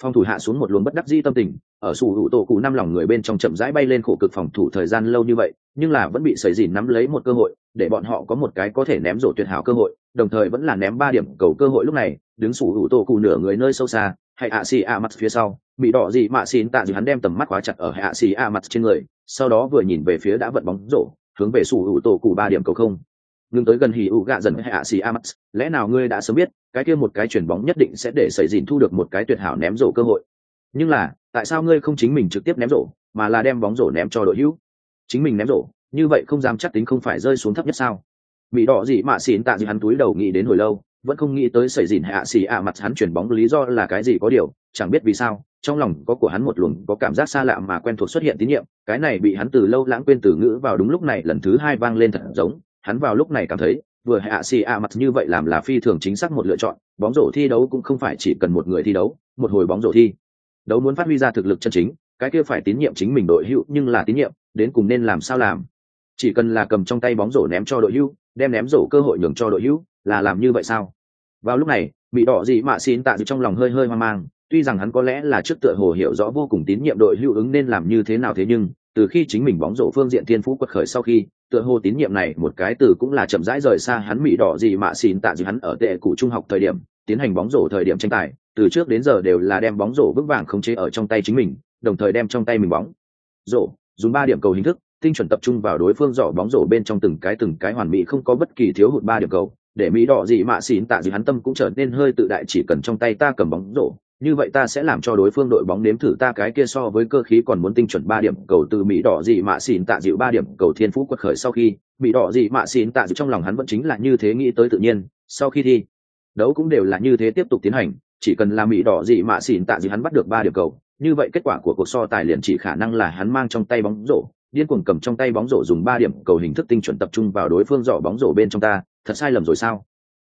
S1: Phòng thủ hạ xuống một luồng bất đắc di tâm tình, ở sủ hữu tổ cụ năm lòng người bên trong chậm rãi bay lên khổ cực phòng thủ thời gian lâu như vậy, nhưng là vẫn bị sẩy dìn nắm lấy một cơ hội, để bọn họ có một cái có thể ném rổ tuyệt hảo cơ hội, đồng thời vẫn là ném ba điểm cầu cơ hội lúc này đứng sủ hữu tổ cụ nửa người nơi sâu xa hãy ạ xì a mặt phía sau, bị đỏ gì mạ xin tạ gì hắn đem tầm mắt khóa chặt ở hạ xì a mặt trên người, sau đó vừa nhìn về phía đã vận bóng rổ, hướng về sủ hữu tổ cụ ba điểm cầu không. Ngừng tới gần hì ụ gạ dần hạ xì a mặt, lẽ nào ngươi đã sớm biết, cái kia một cái chuyển bóng nhất định sẽ để xảy dìn thu được một cái tuyệt hảo ném rổ cơ hội. Nhưng là, tại sao ngươi không chính mình trực tiếp ném rổ, mà là đem bóng rổ ném cho đội hữu? Chính mình ném rổ, như vậy không dám chắc tính không phải rơi xuống thấp nhất sao? Bị đỏ gì mạ xỉn tạ gì hắn túi đầu nghĩ đến hồi lâu vẫn không nghĩ tới sẩy dìn hạ xì ạ mặt hắn chuyển bóng lý do là cái gì có điều, chẳng biết vì sao, trong lòng có của hắn một luồng có cảm giác xa lạ mà quen thuộc xuất hiện tín nhiệm, cái này bị hắn từ lâu lãng quên từ ngữ vào đúng lúc này lần thứ hai vang lên thật giống, hắn vào lúc này cảm thấy, vừa hạ xì ạ mặt như vậy làm là phi thường chính xác một lựa chọn, bóng rổ thi đấu cũng không phải chỉ cần một người thi đấu, một hồi bóng rổ thi. Đấu muốn phát huy ra thực lực chân chính, cái kia phải tín nhiệm chính mình đội hữu nhưng là tín nhiệm, đến cùng nên làm sao làm? Chỉ cần là cầm trong tay bóng rổ ném cho đội hữu, đem ném rổ cơ hội nhường cho đội hữu là làm như vậy sao? Vào lúc này, bị đỏ gì mạ xin tạ dự trong lòng hơi hơi hoang mang, tuy rằng hắn có lẽ là trước tựa hồ hiểu rõ vô cùng tín nhiệm đội hữu ứng nên làm như thế nào thế nhưng, từ khi chính mình bóng rổ phương diện thiên phú quật khởi sau khi, tựa hồ tín nhiệm này một cái từ cũng là chậm rãi rời xa hắn bị đỏ gì mạ xin tạ dự hắn ở tệ cụ trung học thời điểm, tiến hành bóng rổ thời điểm tranh tài, từ trước đến giờ đều là đem bóng rổ vững vàng khống chế ở trong tay chính mình, đồng thời đem trong tay mình bóng rổ, dùng ba điểm cầu hình thức, tinh chuẩn tập trung vào đối phương giỏ bóng rổ bên trong từng cái từng cái hoàn mỹ không có bất kỳ thiếu hụt ba điểm cầu để mỹ đỏ gì mạ xỉn tạ gì hắn tâm cũng trở nên hơi tự đại chỉ cần trong tay ta cầm bóng rổ. Như vậy ta sẽ làm cho đối phương đội bóng nếm thử ta cái kia so với cơ khí còn muốn tinh chuẩn ba điểm cầu từ mỹ đỏ gì mạ xỉn tạ dịu ba điểm cầu thiên phú quật khởi sau khi, mỹ đỏ gì mạ xỉn tạ dịu trong lòng hắn vẫn chính là như thế nghĩ tới tự nhiên. Sau khi thi, đấu cũng đều là như thế tiếp tục tiến hành, chỉ cần là mỹ đỏ gì mạ xỉn tạ dịu hắn bắt được ba điểm cầu, như vậy kết quả của cuộc so tài liền chỉ khả năng là hắn mang trong tay bóng rổ. Điên cuồng cầm trong tay bóng rổ dùng ba điểm cầu hình thức tinh chuẩn tập trung vào đối phương dọ bóng rổ bên trong ta thật sai lầm rồi sao?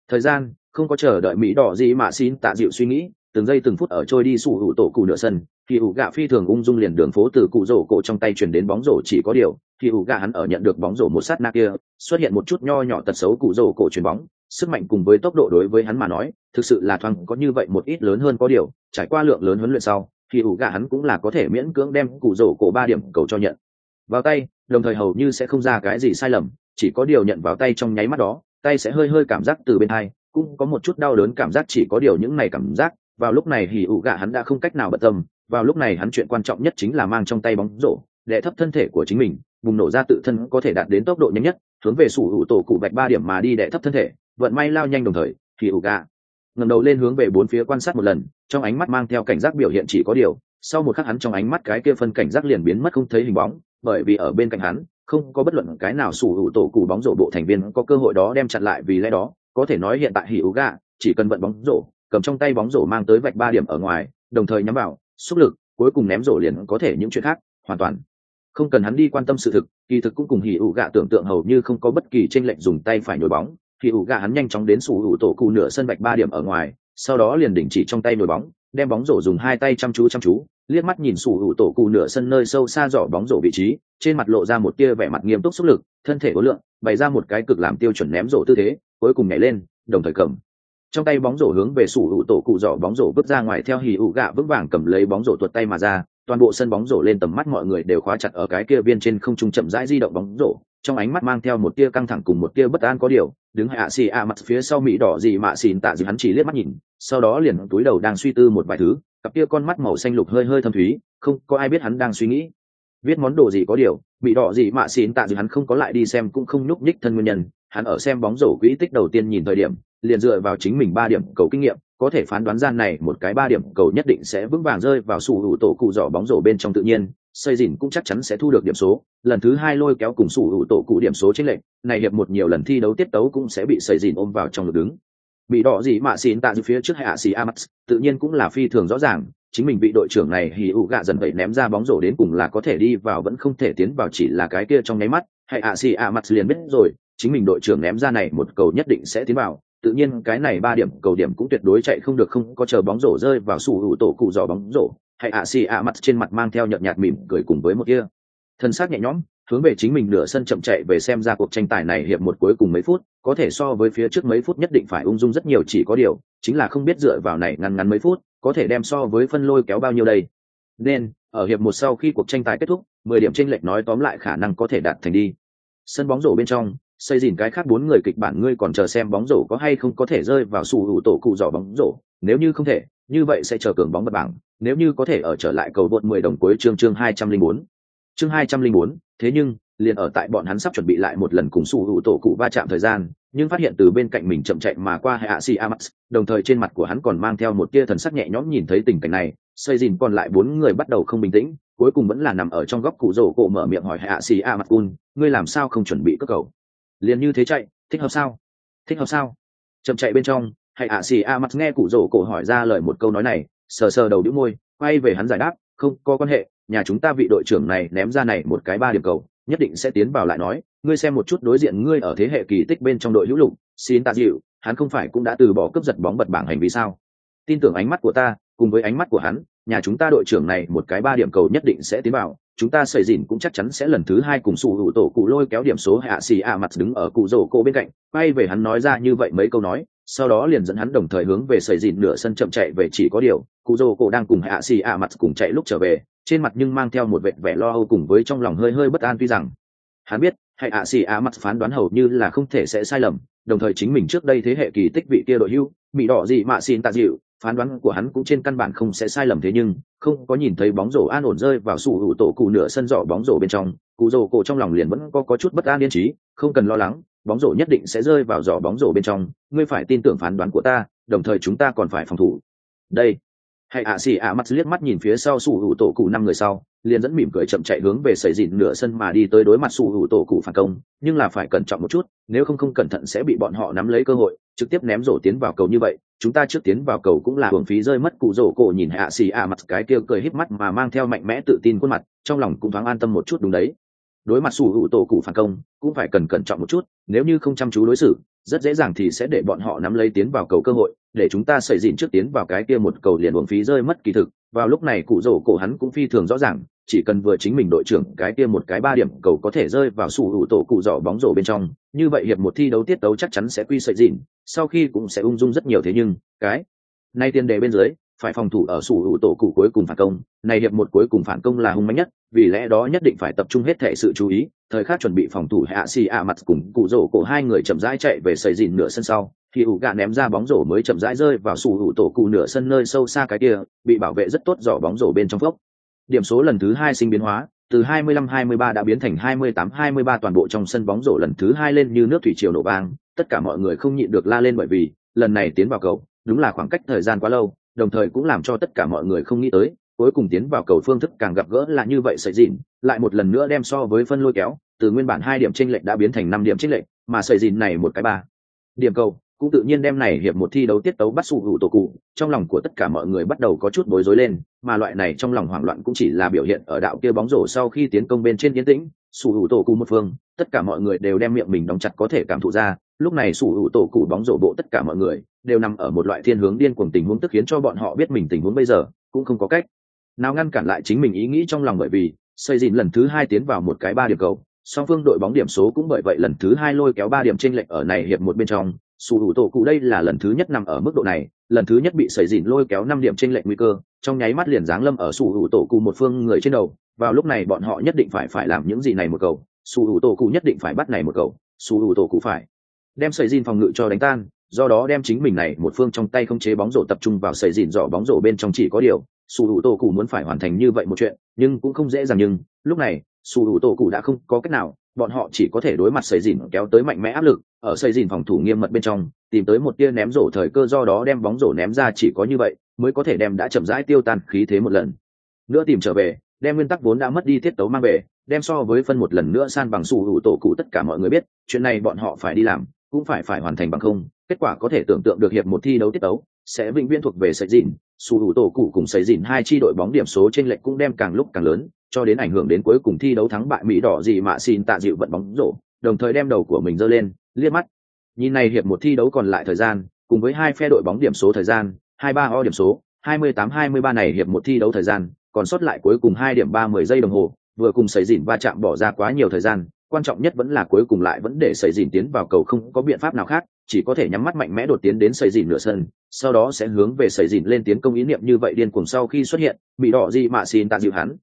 S1: Thời gian, không có chờ đợi mỹ đỏ gì mà xin tạ dịu suy nghĩ, từng giây từng phút ở trôi đi sủ hữu tổ cụ nửa sân, thì ủ gạ phi thường ung dung liền đường phố từ cụ rổ cổ trong tay chuyển đến bóng rổ chỉ có điều, thì ủ gạ hắn ở nhận được bóng rổ một sát na kia, xuất hiện một chút nho nhỏ tật xấu cụ rổ cổ chuyền bóng, sức mạnh cùng với tốc độ đối với hắn mà nói, thực sự là thoáng có như vậy một ít lớn hơn có điều, trải qua lượng lớn huấn luyện sau, thì ủ gạ hắn cũng là có thể miễn cưỡng đem cụ rổ cổ ba điểm cầu cho nhận. Vào tay, đồng thời hầu như sẽ không ra cái gì sai lầm, chỉ có điều nhận vào tay trong nháy mắt đó tay sẽ hơi hơi cảm giác từ bên hai, cũng có một chút đau đớn cảm giác chỉ có điều những này cảm giác, vào lúc này hỉ ủ gạ hắn đã không cách nào bận tâm, vào lúc này hắn chuyện quan trọng nhất chính là mang trong tay bóng rổ để thấp thân thể của chính mình, bùng nổ ra tự thân có thể đạt đến tốc độ nhanh nhất, hướng về sủ hữu tổ cụ bạch ba điểm mà đi để thấp thân thể, vận may lao nhanh đồng thời hỉ ủ gạ ngẩng đầu lên hướng về bốn phía quan sát một lần, trong ánh mắt mang theo cảnh giác biểu hiện chỉ có điều, sau một khắc hắn trong ánh mắt cái kia phân cảnh giác liền biến mất không thấy hình bóng, bởi vì ở bên cạnh hắn không có bất luận cái nào sủ hữu tổ cụ bóng rổ bộ thành viên có cơ hội đó đem chặn lại vì lẽ đó, có thể nói hiện tại hỉ ú gà chỉ cần vận bóng rổ, cầm trong tay bóng rổ mang tới vạch ba điểm ở ngoài, đồng thời nhắm vào, xúc lực, cuối cùng ném rổ liền có thể những chuyện khác, hoàn toàn. Không cần hắn đi quan tâm sự thực, kỳ thực cũng cùng hỉ ủ gạ tưởng tượng hầu như không có bất kỳ tranh lệnh dùng tay phải nhồi bóng. Hỉ ủ gạ hắn nhanh chóng đến sủ hữu tổ cụ nửa sân vạch ba điểm ở ngoài, sau đó liền đình chỉ trong tay nhồi bóng, đem bóng rổ dùng hai tay chăm chú chăm chú liếc mắt nhìn sủ hữu tổ cụ nửa sân nơi sâu xa giỏ bóng rổ vị trí, trên mặt lộ ra một tia vẻ mặt nghiêm túc xúc lực, thân thể có lượng, bày ra một cái cực làm tiêu chuẩn ném rổ tư thế, cuối cùng nhảy lên, đồng thời cầm. Trong tay bóng rổ hướng về sủ hữu tổ cụ giỏ bóng rổ vứt ra ngoài theo hì ụ gạ vững vàng cầm lấy bóng rổ tuột tay mà ra, toàn bộ sân bóng rổ lên tầm mắt mọi người đều khóa chặt ở cái kia viên trên không trung chậm rãi di động bóng rổ, trong ánh mắt mang theo một tia căng thẳng cùng một tia bất an có điều, đứng hạ xì a mặt phía sau mỹ đỏ gì mạ xìn tạ gì hắn chỉ liếc mắt nhìn, sau đó liền túi đầu đang suy tư một vài thứ cặp kia con mắt màu xanh lục hơi hơi thâm thúy, không có ai biết hắn đang suy nghĩ. Viết món đồ gì có điều, bị đỏ gì mạ xìn tạ gì hắn không có lại đi xem cũng không nhúc nhích thân nguyên nhân. Hắn ở xem bóng rổ quỹ tích đầu tiên nhìn thời điểm, liền dựa vào chính mình ba điểm cầu kinh nghiệm, có thể phán đoán gian này một cái ba điểm cầu nhất định sẽ vững vàng rơi vào sủ hữu tổ cụ dọ bóng rổ bên trong tự nhiên, xây dìn cũng chắc chắn sẽ thu được điểm số. Lần thứ hai lôi kéo cùng sủ hữu tổ cụ điểm số trên lệnh này hiệp một nhiều lần thi đấu tiết tấu cũng sẽ bị xây dìn ôm vào trong lực đứng bị đỏ gì mạ xin tạ từ phía trước hạ xì amax tự nhiên cũng là phi thường rõ ràng, chính mình bị đội trưởng này hì ụ gạ dần vậy ném ra bóng rổ đến cùng là có thể đi vào vẫn không thể tiến vào chỉ là cái kia trong nháy mắt hay hạ xì amax liền biết rồi, chính mình đội trưởng ném ra này một cầu nhất định sẽ tiến vào, tự nhiên cái này ba điểm cầu điểm cũng tuyệt đối chạy không được, không có chờ bóng rổ rơi vào sủ hữu tổ cụ dò bóng rổ hay ạ xì ạ trên mặt mang theo nhợt nhạt mỉm cười cùng với một kia. Thân xác nhẹ nhõm hướng về chính mình nửa sân chậm chạy về xem ra cuộc tranh tài này hiệp một cuối cùng mấy phút, có thể so với phía trước mấy phút nhất định phải ung dung rất nhiều chỉ có điều, chính là không biết dựa vào này ngắn ngắn mấy phút, có thể đem so với phân lôi kéo bao nhiêu đây. Nên, ở hiệp một sau khi cuộc tranh tài kết thúc, mười điểm tranh lệch nói tóm lại khả năng có thể đạt thành đi. Sân bóng rổ bên trong, xây dìn cái khác bốn người kịch bản ngươi còn chờ xem bóng rổ có hay không có thể rơi vào sủ hữu tổ cụ giỏ bóng rổ. Nếu như không thể, như vậy sẽ chờ cường bóng bật bảng. Nếu như có thể ở trở lại cầu vượt mười đồng cuối chương chương hai trăm linh bốn. Chương hai trăm linh bốn thế nhưng, liền ở tại bọn hắn sắp chuẩn bị lại một lần cùng sủ hữu tổ cụ va chạm thời gian, nhưng phát hiện từ bên cạnh mình chậm chạy mà qua hạ si amax đồng thời trên mặt của hắn còn mang theo một tia thần sắc nhẹ nhõm nhìn thấy tình cảnh này, xây dìn còn lại bốn người bắt đầu không bình tĩnh, cuối cùng vẫn là nằm ở trong góc cụ rổ cổ mở miệng hỏi hạ si amax un ngươi làm sao không chuẩn bị cất cầu? Liền như thế chạy, thích hợp sao? Thích hợp sao? Chậm chạy bên trong hệ ạ xì a mặt nghe cụ rổ cổ hỏi ra lời một câu nói này, sờ sờ đầu đĩu môi, quay về hắn giải đáp, không có quan hệ nhà chúng ta vị đội trưởng này ném ra này một cái ba điểm cầu, nhất định sẽ tiến vào lại nói, ngươi xem một chút đối diện ngươi ở thế hệ kỳ tích bên trong đội hữu lục, xin tạ dịu, hắn không phải cũng đã từ bỏ cướp giật bóng bật bảng hành vi sao? Tin tưởng ánh mắt của ta, cùng với ánh mắt của hắn, nhà chúng ta đội trưởng này một cái ba điểm cầu nhất định sẽ tiến vào, chúng ta xây dìn cũng chắc chắn sẽ lần thứ hai cùng sủ hữu tổ cụ lôi kéo điểm số hạ xì a mặt đứng ở cụ rổ cổ bên cạnh, quay về hắn nói ra như vậy mấy câu nói sau đó liền dẫn hắn đồng thời hướng về xây dìn nửa sân chậm chạy về chỉ có điều cụ dô cổ đang cùng hạ xì ạ mặt cùng chạy lúc trở về trên mặt nhưng mang theo một vệt vẻ lo âu cùng với trong lòng hơi hơi bất an tuy rằng. Hắn biết hạ xì ạ mặt phán đoán hầu như là không thể sẽ sai lầm đồng thời chính mình trước đây thế hệ kỳ tích vị kia đội hưu bị đỏ gì mà xin tạ dịu phán đoán của hắn cũng trên căn bản không sẽ sai lầm thế nhưng không có nhìn thấy bóng rổ an ổn rơi vào sủ hữu tổ cụ nửa sân dọ bóng rổ bên trong cụ rổ cổ trong lòng liền vẫn có, có chút bất an yên trí không cần lo lắng bóng rổ nhất định sẽ rơi vào giỏ bóng rổ bên trong, ngươi phải tin tưởng phán đoán của ta, đồng thời chúng ta còn phải phòng thủ. Đây. Hãy ạ xì ạ mắt liếc mắt nhìn phía sau sủ hữu tổ cụ năm người sau, liền dẫn mỉm cười chậm chạy hướng về sầy dịn nửa sân mà đi tới đối mặt sủ hữu tổ cụ phản công, nhưng là phải cẩn trọng một chút, nếu không không cẩn thận sẽ bị bọn họ nắm lấy cơ hội, trực tiếp ném rổ tiến vào cầu như vậy, chúng ta trước tiến vào cầu cũng là hưởng phí rơi mất cụ rổ cổ nhìn hạ xì ạ mặt cái kia cười híp mắt mà mang theo mạnh mẽ tự tin khuôn mặt, trong lòng cũng thoáng an tâm một chút đúng đấy đối mặt sủ hữu tổ cụ phản công, cũng phải cần cẩn trọng một chút, nếu như không chăm chú đối xử, rất dễ dàng thì sẽ để bọn họ nắm lấy tiến vào cầu cơ hội, để chúng ta xảy dịn trước tiến vào cái kia một cầu liền uổng phí rơi mất kỳ thực. Vào lúc này cụ rổ cổ hắn cũng phi thường rõ ràng, chỉ cần vừa chính mình đội trưởng cái kia một cái ba điểm cầu có thể rơi vào sủ hữu tổ cụ giỏ bóng rổ bên trong, như vậy hiệp một thi đấu tiết đấu chắc chắn sẽ quy sợi dịn sau khi cũng sẽ ung dung rất nhiều thế nhưng, cái, nay tiền đề bên dưới phải phòng thủ ở sủ hữu tổ cụ cuối cùng phản công. Này hiệp một cuối cùng phản công là hung mạnh nhất, vì lẽ đó nhất định phải tập trung hết thể sự chú ý, thời khắc chuẩn bị phòng thủ hạ xì ạ mặt cùng cụ rổ cổ hai người chậm rãi chạy về sầy dìn nửa sân sau. Thì ủ gạ ném ra bóng rổ mới chậm rãi rơi vào sủ hữu tổ cụ nửa sân nơi sâu xa cái kia, bị bảo vệ rất tốt dò bóng rổ bên trong phốc. Điểm số lần thứ hai sinh biến hóa, từ 25-23 đã biến thành 28-23 toàn bộ trong sân bóng rổ lần thứ hai lên như nước thủy triều nổ vang, tất cả mọi người không nhịn được la lên bởi vì, lần này tiến vào cầu, đúng là khoảng cách thời gian quá lâu đồng thời cũng làm cho tất cả mọi người không nghĩ tới, cuối cùng tiến vào cầu phương thức càng gặp gỡ là như vậy sợi dìn, lại một lần nữa đem so với phân lôi kéo, từ nguyên bản hai điểm tranh lệch đã biến thành năm điểm tranh lệch, mà sợi dìn này một cái ba điểm cầu, cũng tự nhiên đem này hiệp một thi đấu tiết tấu bắt sủ hữu tổ cụ, trong lòng của tất cả mọi người bắt đầu có chút bối rối lên, mà loại này trong lòng hoảng loạn cũng chỉ là biểu hiện ở đạo kia bóng rổ sau khi tiến công bên trên yên tĩnh sủ hữu tổ cụ một phương, tất cả mọi người đều đem miệng mình đóng chặt có thể cảm thụ ra. Lúc này sủ hữu tổ cụ bóng rổ bộ tất cả mọi người đều nằm ở một loại thiên hướng điên cuồng tình huống tức khiến cho bọn họ biết mình tình huống bây giờ, cũng không có cách nào ngăn cản lại chính mình ý nghĩ trong lòng bởi vì xây dìn lần thứ hai tiến vào một cái ba điểm cầu. Song phương đội bóng điểm số cũng bởi vậy lần thứ hai lôi kéo ba điểm trên lệch ở này hiệp một bên trong. Sủ hữu tổ cụ đây là lần thứ nhất nằm ở mức độ này, lần thứ nhất bị sẩy dìn lôi kéo năm điểm trên lệch nguy cơ, trong nháy mắt liền giáng lâm ở sủ hữu tổ cụ một phương người trên đầu vào lúc này bọn họ nhất định phải phải làm những gì này một cầu sủ hữu tổ cụ nhất định phải bắt này một cầu sủ hữu tổ cụ phải. Đem sẩy dìn phòng ngự cho đánh tan, do đó đem chính mình này một phương trong tay không chế bóng rổ tập trung vào sẩy dìn dọ bóng rổ bên trong chỉ có điều sủ hữu tổ cụ muốn phải hoàn thành như vậy một chuyện, nhưng cũng không dễ dàng nhưng, lúc này sủ hữu tổ cụ đã không có cách nào, bọn họ chỉ có thể đối mặt sợi dìn kéo tới mạnh mẽ áp lực, ở sợi dìn phòng thủ nghiêm mật bên trong, tìm tới một tia ném rổ thời cơ do đó đem bóng rổ ném ra chỉ có như vậy, mới có thể đem đã chậm rãi tiêu tan khí thế một lần. Nữa tìm trở về đem nguyên tắc vốn đã mất đi tiết tấu mang về, đem so với phân một lần nữa san bằng sủ hữu tổ cụ tất cả mọi người biết, chuyện này bọn họ phải đi làm, cũng phải phải hoàn thành bằng không, kết quả có thể tưởng tượng được hiệp một thi đấu tiết tấu, sẽ vĩnh viễn thuộc về sợi dìn, sủ hữu tổ cụ cùng sợi dìn hai chi đội bóng điểm số trên lệch cũng đem càng lúc càng lớn, cho đến ảnh hưởng đến cuối cùng thi đấu thắng bại mỹ đỏ gì mà xin tạ dịu vận bóng rổ, đồng thời đem đầu của mình giơ lên, liếc mắt. Nhìn này hiệp một thi đấu còn lại thời gian, cùng với hai phe đội bóng điểm số thời gian, hai ba o điểm số, hai mươi tám hai mươi ba này hiệp một thi đấu thời gian còn sót lại cuối cùng hai điểm ba mươi giây đồng hồ, vừa cùng xảy dỉn va chạm bỏ ra quá nhiều thời gian, quan trọng nhất vẫn là cuối cùng lại vẫn để xảy dỉn tiến vào cầu không có biện pháp nào khác, chỉ có thể nhắm mắt mạnh mẽ đột tiến đến xảy dỉn nửa sân, sau đó sẽ hướng về xảy dỉn lên tiến công ý niệm như vậy điên cuồng sau khi xuất hiện, bị đỏ gì mà xin tạ dịu hắn.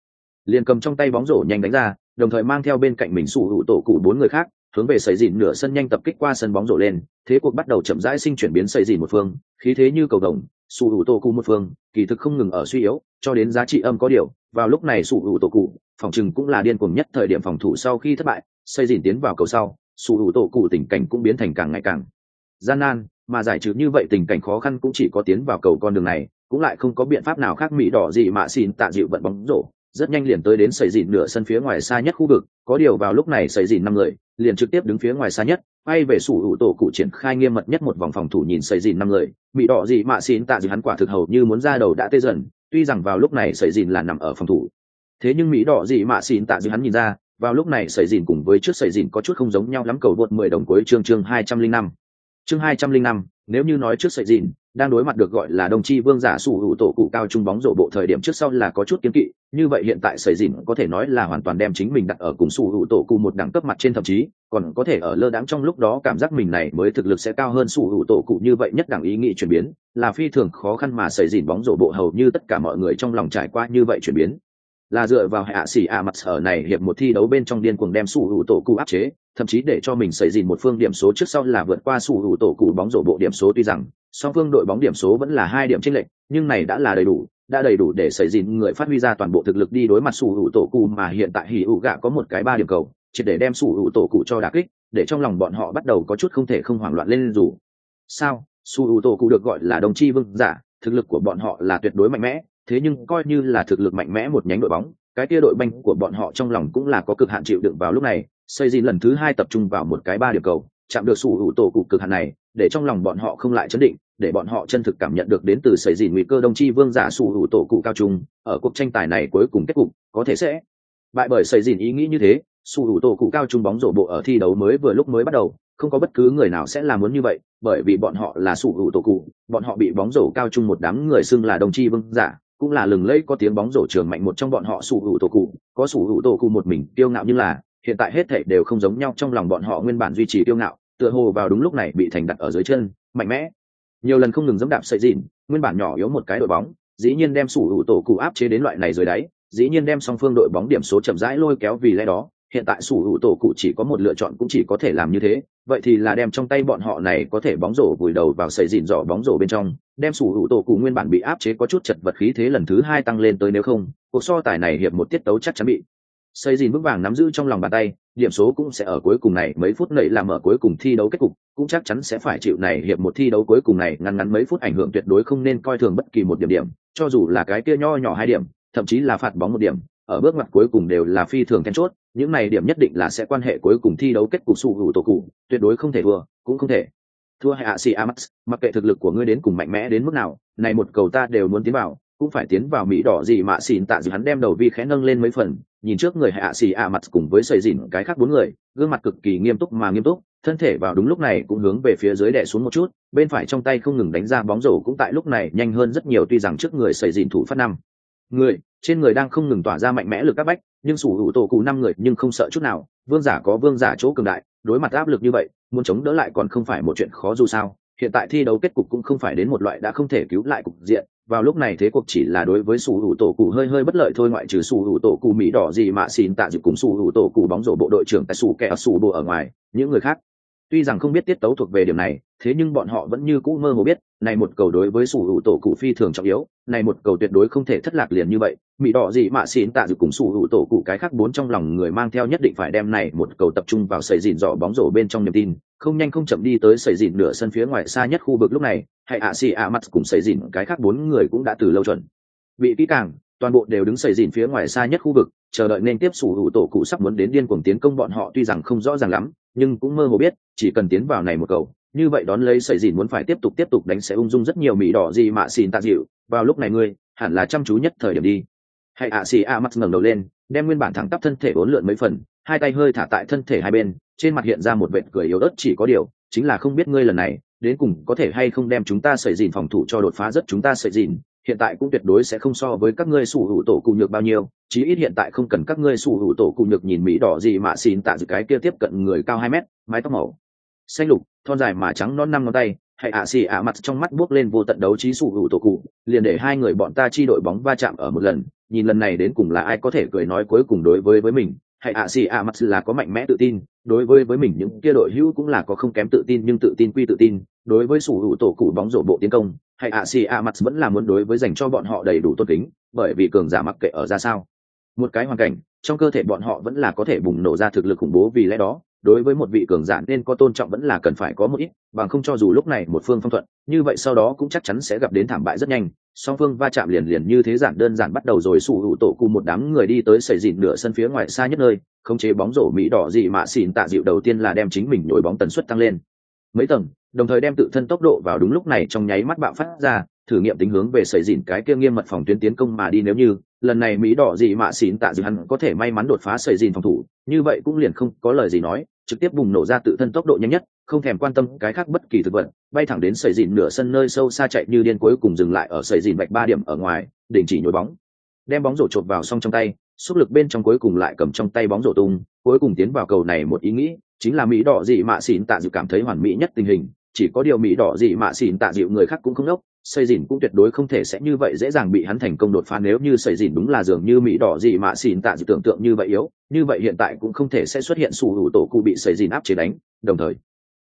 S1: Liền cầm trong tay bóng rổ nhanh đánh ra, đồng thời mang theo bên cạnh mình sủ hữu tổ cụ bốn người khác, hướng về xây dìn nửa sân nhanh tập kích qua sân bóng rổ lên, thế cuộc bắt đầu chậm rãi sinh chuyển biến xây dìn một phương, khí thế như cầu đồng sủ hữu tổ cụ một phương, kỳ thực không ngừng ở suy yếu cho đến giá trị âm có điều, vào lúc này sủ hữu tổ cụ, phòng chừng cũng là điên cuồng nhất thời điểm phòng thủ sau khi thất bại, xây dìn tiến vào cầu sau, sủ hữu tổ cụ tình cảnh cũng biến thành càng ngày càng gian nan, mà giải trừ như vậy tình cảnh khó khăn cũng chỉ có tiến vào cầu con đường này, cũng lại không có biện pháp nào khác, mỹ đỏ gì mà xin tạ dịu vận bóng rổ, rất nhanh liền tới đến sầy dìn nửa sân phía ngoài xa nhất khu vực, có điều vào lúc này sầy dìn năm người, liền trực tiếp đứng phía ngoài xa nhất bay về sủ hữu tổ cụ triển khai nghiêm mật nhất một vòng phòng thủ nhìn sầy dìn năm người bị đỏ gì mà xin tạ gì hắn quả thực hầu như muốn ra đầu đã tê dần tuy rằng vào lúc này sợi dìn là nằm ở phòng thủ, thế nhưng mỹ đỏ gì mạ xin tạ gì hắn nhìn ra, vào lúc này sợi dìn cùng với trước sợi dìn có chút không giống nhau lắm, cầu vượt mười đồng cuối chương chương hai trăm linh năm. Chương hai trăm linh năm nếu như nói trước sợi dìn đang đối mặt được gọi là đồng chi vương giả sủ hữu tổ cụ cao trung bóng rổ bộ thời điểm trước sau là có chút kiếm kỵ, như vậy hiện tại sợi dìn có thể nói là hoàn toàn đem chính mình đặt ở cùng sủ hữu tổ cụ một đẳng cấp mặt trên thậm chí, còn có thể ở lơ đãng trong lúc đó cảm giác mình này mới thực lực sẽ cao hơn sủ hữu tổ cụ như vậy nhất đẳng ý nghĩ chuyển biến, là phi thường khó khăn mà sợi dìn bóng rổ bộ hầu như tất cả mọi người trong lòng trải qua như vậy chuyển biến là dựa vào hạ xỉ ạ mặt sở này hiệp một thi đấu bên trong điên cuồng đem sủ hữu tổ cụ áp chế, thậm chí để cho mình xảy dìn một phương điểm số trước sau là vượt qua sủ hữu tổ cụ bóng rổ bộ điểm số. Tuy rằng, song phương đội bóng điểm số vẫn là hai điểm chênh lệch, nhưng này đã là đầy đủ, đã đầy đủ để xảy dìn người phát huy ra toàn bộ thực lực đi đối mặt sủ hữu tổ cụ mà hiện tại hỉ hữu gạ có một cái ba điểm cầu, chỉ để đem sủ hữu tổ cụ cho đà kích, để trong lòng bọn họ bắt đầu có chút không thể không hoảng loạn lên dù. Sao? Sủ hữu tổ cụ được gọi là đồng chi vương giả, thực lực của bọn họ là tuyệt đối mạnh mẽ thế nhưng coi như là thực lực mạnh mẽ một nhánh đội bóng, cái kia đội banh của bọn họ trong lòng cũng là có cực hạn chịu đựng vào lúc này, xây dìn lần thứ hai tập trung vào một cái ba điểm cầu, chạm được sủ hữu tổ cụ cực hạn này, để trong lòng bọn họ không lại chấn định, để bọn họ chân thực cảm nhận được đến từ xây dìn nguy cơ đồng chi vương giả sủ hữu tổ cụ cao trung, ở cuộc tranh tài này cuối cùng kết cục, có thể sẽ bại bởi xây dìn ý nghĩ như thế, sủ hữu tổ cụ cao trung bóng rổ bộ ở thi đấu mới vừa lúc mới bắt đầu, không có bất cứ người nào sẽ làm muốn như vậy, bởi vì bọn họ là sủ hữu tổ cụ bọn họ bị bóng rổ cao trung một đám người xưng là đồng chi vương giả cũng là lừng lẫy có tiếng bóng rổ trường mạnh một trong bọn họ sủ hữu tổ cụ. Có sủ hữu tổ cụ một mình tiêu ngạo như là, hiện tại hết thảy đều không giống nhau trong lòng bọn họ nguyên bản duy trì tiêu ngạo, tựa hồ vào đúng lúc này bị thành đặt ở dưới chân, mạnh mẽ. Nhiều lần không ngừng dẫm đạp sợi dịn nguyên bản nhỏ yếu một cái đội bóng, dĩ nhiên đem sủ hữu tổ cụ áp chế đến loại này dưới đáy, dĩ nhiên đem song phương đội bóng điểm số chậm rãi lôi kéo vì lẽ đó hiện tại sủ hữu tổ cụ chỉ có một lựa chọn cũng chỉ có thể làm như thế, vậy thì là đem trong tay bọn họ này có thể bóng rổ vùi đầu vào sợi dìn dò bóng rổ bên trong, đem sủ hữu tổ cụ nguyên bản bị áp chế có chút chật vật khí thế lần thứ hai tăng lên tới nếu không, cuộc so tài này hiệp một tiết tấu chắc chắn bị xây dìn vững vàng nắm giữ trong lòng bàn tay, điểm số cũng sẽ ở cuối cùng này, mấy phút nảy làm ở cuối cùng thi đấu kết cục, cũng chắc chắn sẽ phải chịu này hiệp một thi đấu cuối cùng này ngắn ngắn mấy phút ảnh hưởng tuyệt đối không nên coi thường bất kỳ một điểm điểm, cho dù là cái kia nho nhỏ hai điểm, thậm chí là phạt bóng một điểm ở bước ngoặt cuối cùng đều là phi thường then chốt, những này điểm nhất định là sẽ quan hệ cuối cùng thi đấu kết cục sụ hữu tổ cụ, tuyệt đối không thể thua, cũng không thể. Thua hạ xì a mắt mặc kệ thực lực của ngươi đến cùng mạnh mẽ đến mức nào, này một cầu ta đều muốn tiến vào, cũng phải tiến vào mỹ đỏ gì mà xỉn tạ gì hắn đem đầu vi khẽ nâng lên mấy phần, nhìn trước người hạ xì a mặt cùng với sầy dìn cái khác bốn người, gương mặt cực kỳ nghiêm túc mà nghiêm túc, thân thể vào đúng lúc này cũng hướng về phía dưới đè xuống một chút, bên phải trong tay không ngừng đánh ra bóng rổ cũng tại lúc này nhanh hơn rất nhiều, tuy rằng trước người sầy dìn thủ phát năm người, trên người đang không ngừng tỏa ra mạnh mẽ lực các bách, nhưng sủ hữu tổ cụ năm người nhưng không sợ chút nào, vương giả có vương giả chỗ cường đại, đối mặt áp lực như vậy, muốn chống đỡ lại còn không phải một chuyện khó dù sao. Hiện tại thi đấu kết cục cũng không phải đến một loại đã không thể cứu lại cục diện. Vào lúc này thế cuộc chỉ là đối với sủ hữu tổ cụ hơi hơi bất lợi thôi ngoại trừ sủ hữu tổ cụ mỹ đỏ gì mà xin tạ dự cùng sủ hữu tổ cụ bóng rổ bộ đội trưởng tại sủ kẻ sủ bộ ở ngoài, những người khác tuy rằng không biết tiết tấu thuộc về điểm này, thế nhưng bọn họ vẫn như cũ mơ hồ biết, này một cầu đối với sủ hữu tổ cụ phi thường trọng yếu, này một cầu tuyệt đối không thể thất lạc liền như vậy. Mỹ đỏ gì mà xin tạ dự cùng sủ hữu tổ cụ cái khác bốn trong lòng người mang theo nhất định phải đem này một cầu tập trung vào sầy dìn dọ bóng rổ bên trong niềm tin, không nhanh không chậm đi tới sầy dìn nửa sân phía ngoài xa nhất khu vực lúc này, hay ạ xì ạ mặt cùng sầy dìn cái khác bốn người cũng đã từ lâu chuẩn. Bị kỹ càng, toàn bộ đều đứng sầy dìn phía ngoài xa nhất khu vực chờ đợi nên tiếp sủ hữu tổ cụ sắp muốn đến điên cuồng tiến công bọn họ, tuy rằng không rõ ràng lắm, nhưng cũng mơ hồ biết, chỉ cần tiến vào này một cầu, như vậy đón lấy sợi dìn muốn phải tiếp tục tiếp tục đánh sẽ ung dung rất nhiều mỹ đỏ gì mà xin tạ dịu. Vào lúc này ngươi, hẳn là chăm chú nhất thời điểm đi. Hay ạ, xì a mắt ngẩng đầu lên, đem nguyên bản thẳng tắp thân thể bốn lượn mấy phần, hai tay hơi thả tại thân thể hai bên, trên mặt hiện ra một vệt cười yếu ớt chỉ có điều, chính là không biết ngươi lần này, đến cùng có thể hay không đem chúng ta sợi dìn phòng thủ cho đột phá rất chúng ta sợi dìn hiện tại cũng tuyệt đối sẽ không so với các ngươi sủ hữu tổ cụ nhược bao nhiêu, chí ít hiện tại không cần các ngươi sủ hữu tổ cụ nhược nhìn mỹ đỏ gì mà xin tạ dự cái kia tiếp cận người cao hai mét, mái tóc màu xanh lục, thon dài mà trắng non năm ngón tay, hay ạ xì ạ mặt trong mắt buốc lên vô tận đấu trí sủ hữu tổ cụ, liền để hai người bọn ta chi đội bóng va chạm ở một lần, nhìn lần này đến cùng là ai có thể cười nói cuối cùng đối với với mình, hay ạ xì ạ mặt là có mạnh mẽ tự tin, đối với với mình những kia đội hữu cũng là có không kém tự tin nhưng tự tin quy tự tin đối với sủ hữu tổ cụ bóng rổ bộ tiến công, hay ạ xì ạ mặt vẫn là muốn đối với dành cho bọn họ đầy đủ tôn kính, bởi vì cường giả mặc kệ ở ra sao. Một cái hoàn cảnh, trong cơ thể bọn họ vẫn là có thể bùng nổ ra thực lực khủng bố vì lẽ đó, đối với một vị cường giả nên có tôn trọng vẫn là cần phải có một ít, bằng không cho dù lúc này một phương phong thuận, như vậy sau đó cũng chắc chắn sẽ gặp đến thảm bại rất nhanh. Song phương va chạm liền liền như thế giản đơn giản bắt đầu rồi sủ hữu tổ cụ một đám người đi tới sầy dìn nửa sân phía ngoài xa nhất nơi, khống chế bóng rổ mỹ đỏ dị mạ xỉn tạ dịu đầu tiên là đem chính mình nhồi bóng tần suất tăng lên. Mấy tầng đồng thời đem tự thân tốc độ vào đúng lúc này trong nháy mắt bạo phát ra, thử nghiệm tính hướng về sẩy dìn cái kia nghiêm mật phòng tuyến tiến công mà đi nếu như, lần này mỹ đỏ dị mạ xỉn tạ dịu hắn có thể may mắn đột phá sẩy dìn phòng thủ, như vậy cũng liền không có lời gì nói, trực tiếp bùng nổ ra tự thân tốc độ nhanh nhất, không thèm quan tâm cái khác bất kỳ thực vật, bay thẳng đến sẩy dìn nửa sân nơi sâu xa chạy như điên cuối cùng dừng lại ở sẩy dìn bạch ba điểm ở ngoài, đình chỉ nhồi bóng. Đem bóng rổ chộp vào xong trong tay, xúc lực bên trong cuối cùng lại cầm trong tay bóng rổ tung, cuối cùng tiến vào cầu này một ý nghĩ, chính là mỹ đỏ dị mạ xỉn tạ dịu cảm thấy hoàn mỹ nhất tình hình chỉ có điều mỹ đỏ gì mà xỉn tạ dịu người khác cũng không đốc xây dìn cũng tuyệt đối không thể sẽ như vậy dễ dàng bị hắn thành công đột phá nếu như xây dìn đúng là dường như mỹ đỏ gì mà xỉn tạ dịu tưởng tượng như vậy yếu. Như vậy hiện tại cũng không thể sẽ xuất hiện sủ hữu tổ cụ bị xây dìn áp chế đánh. Đồng thời,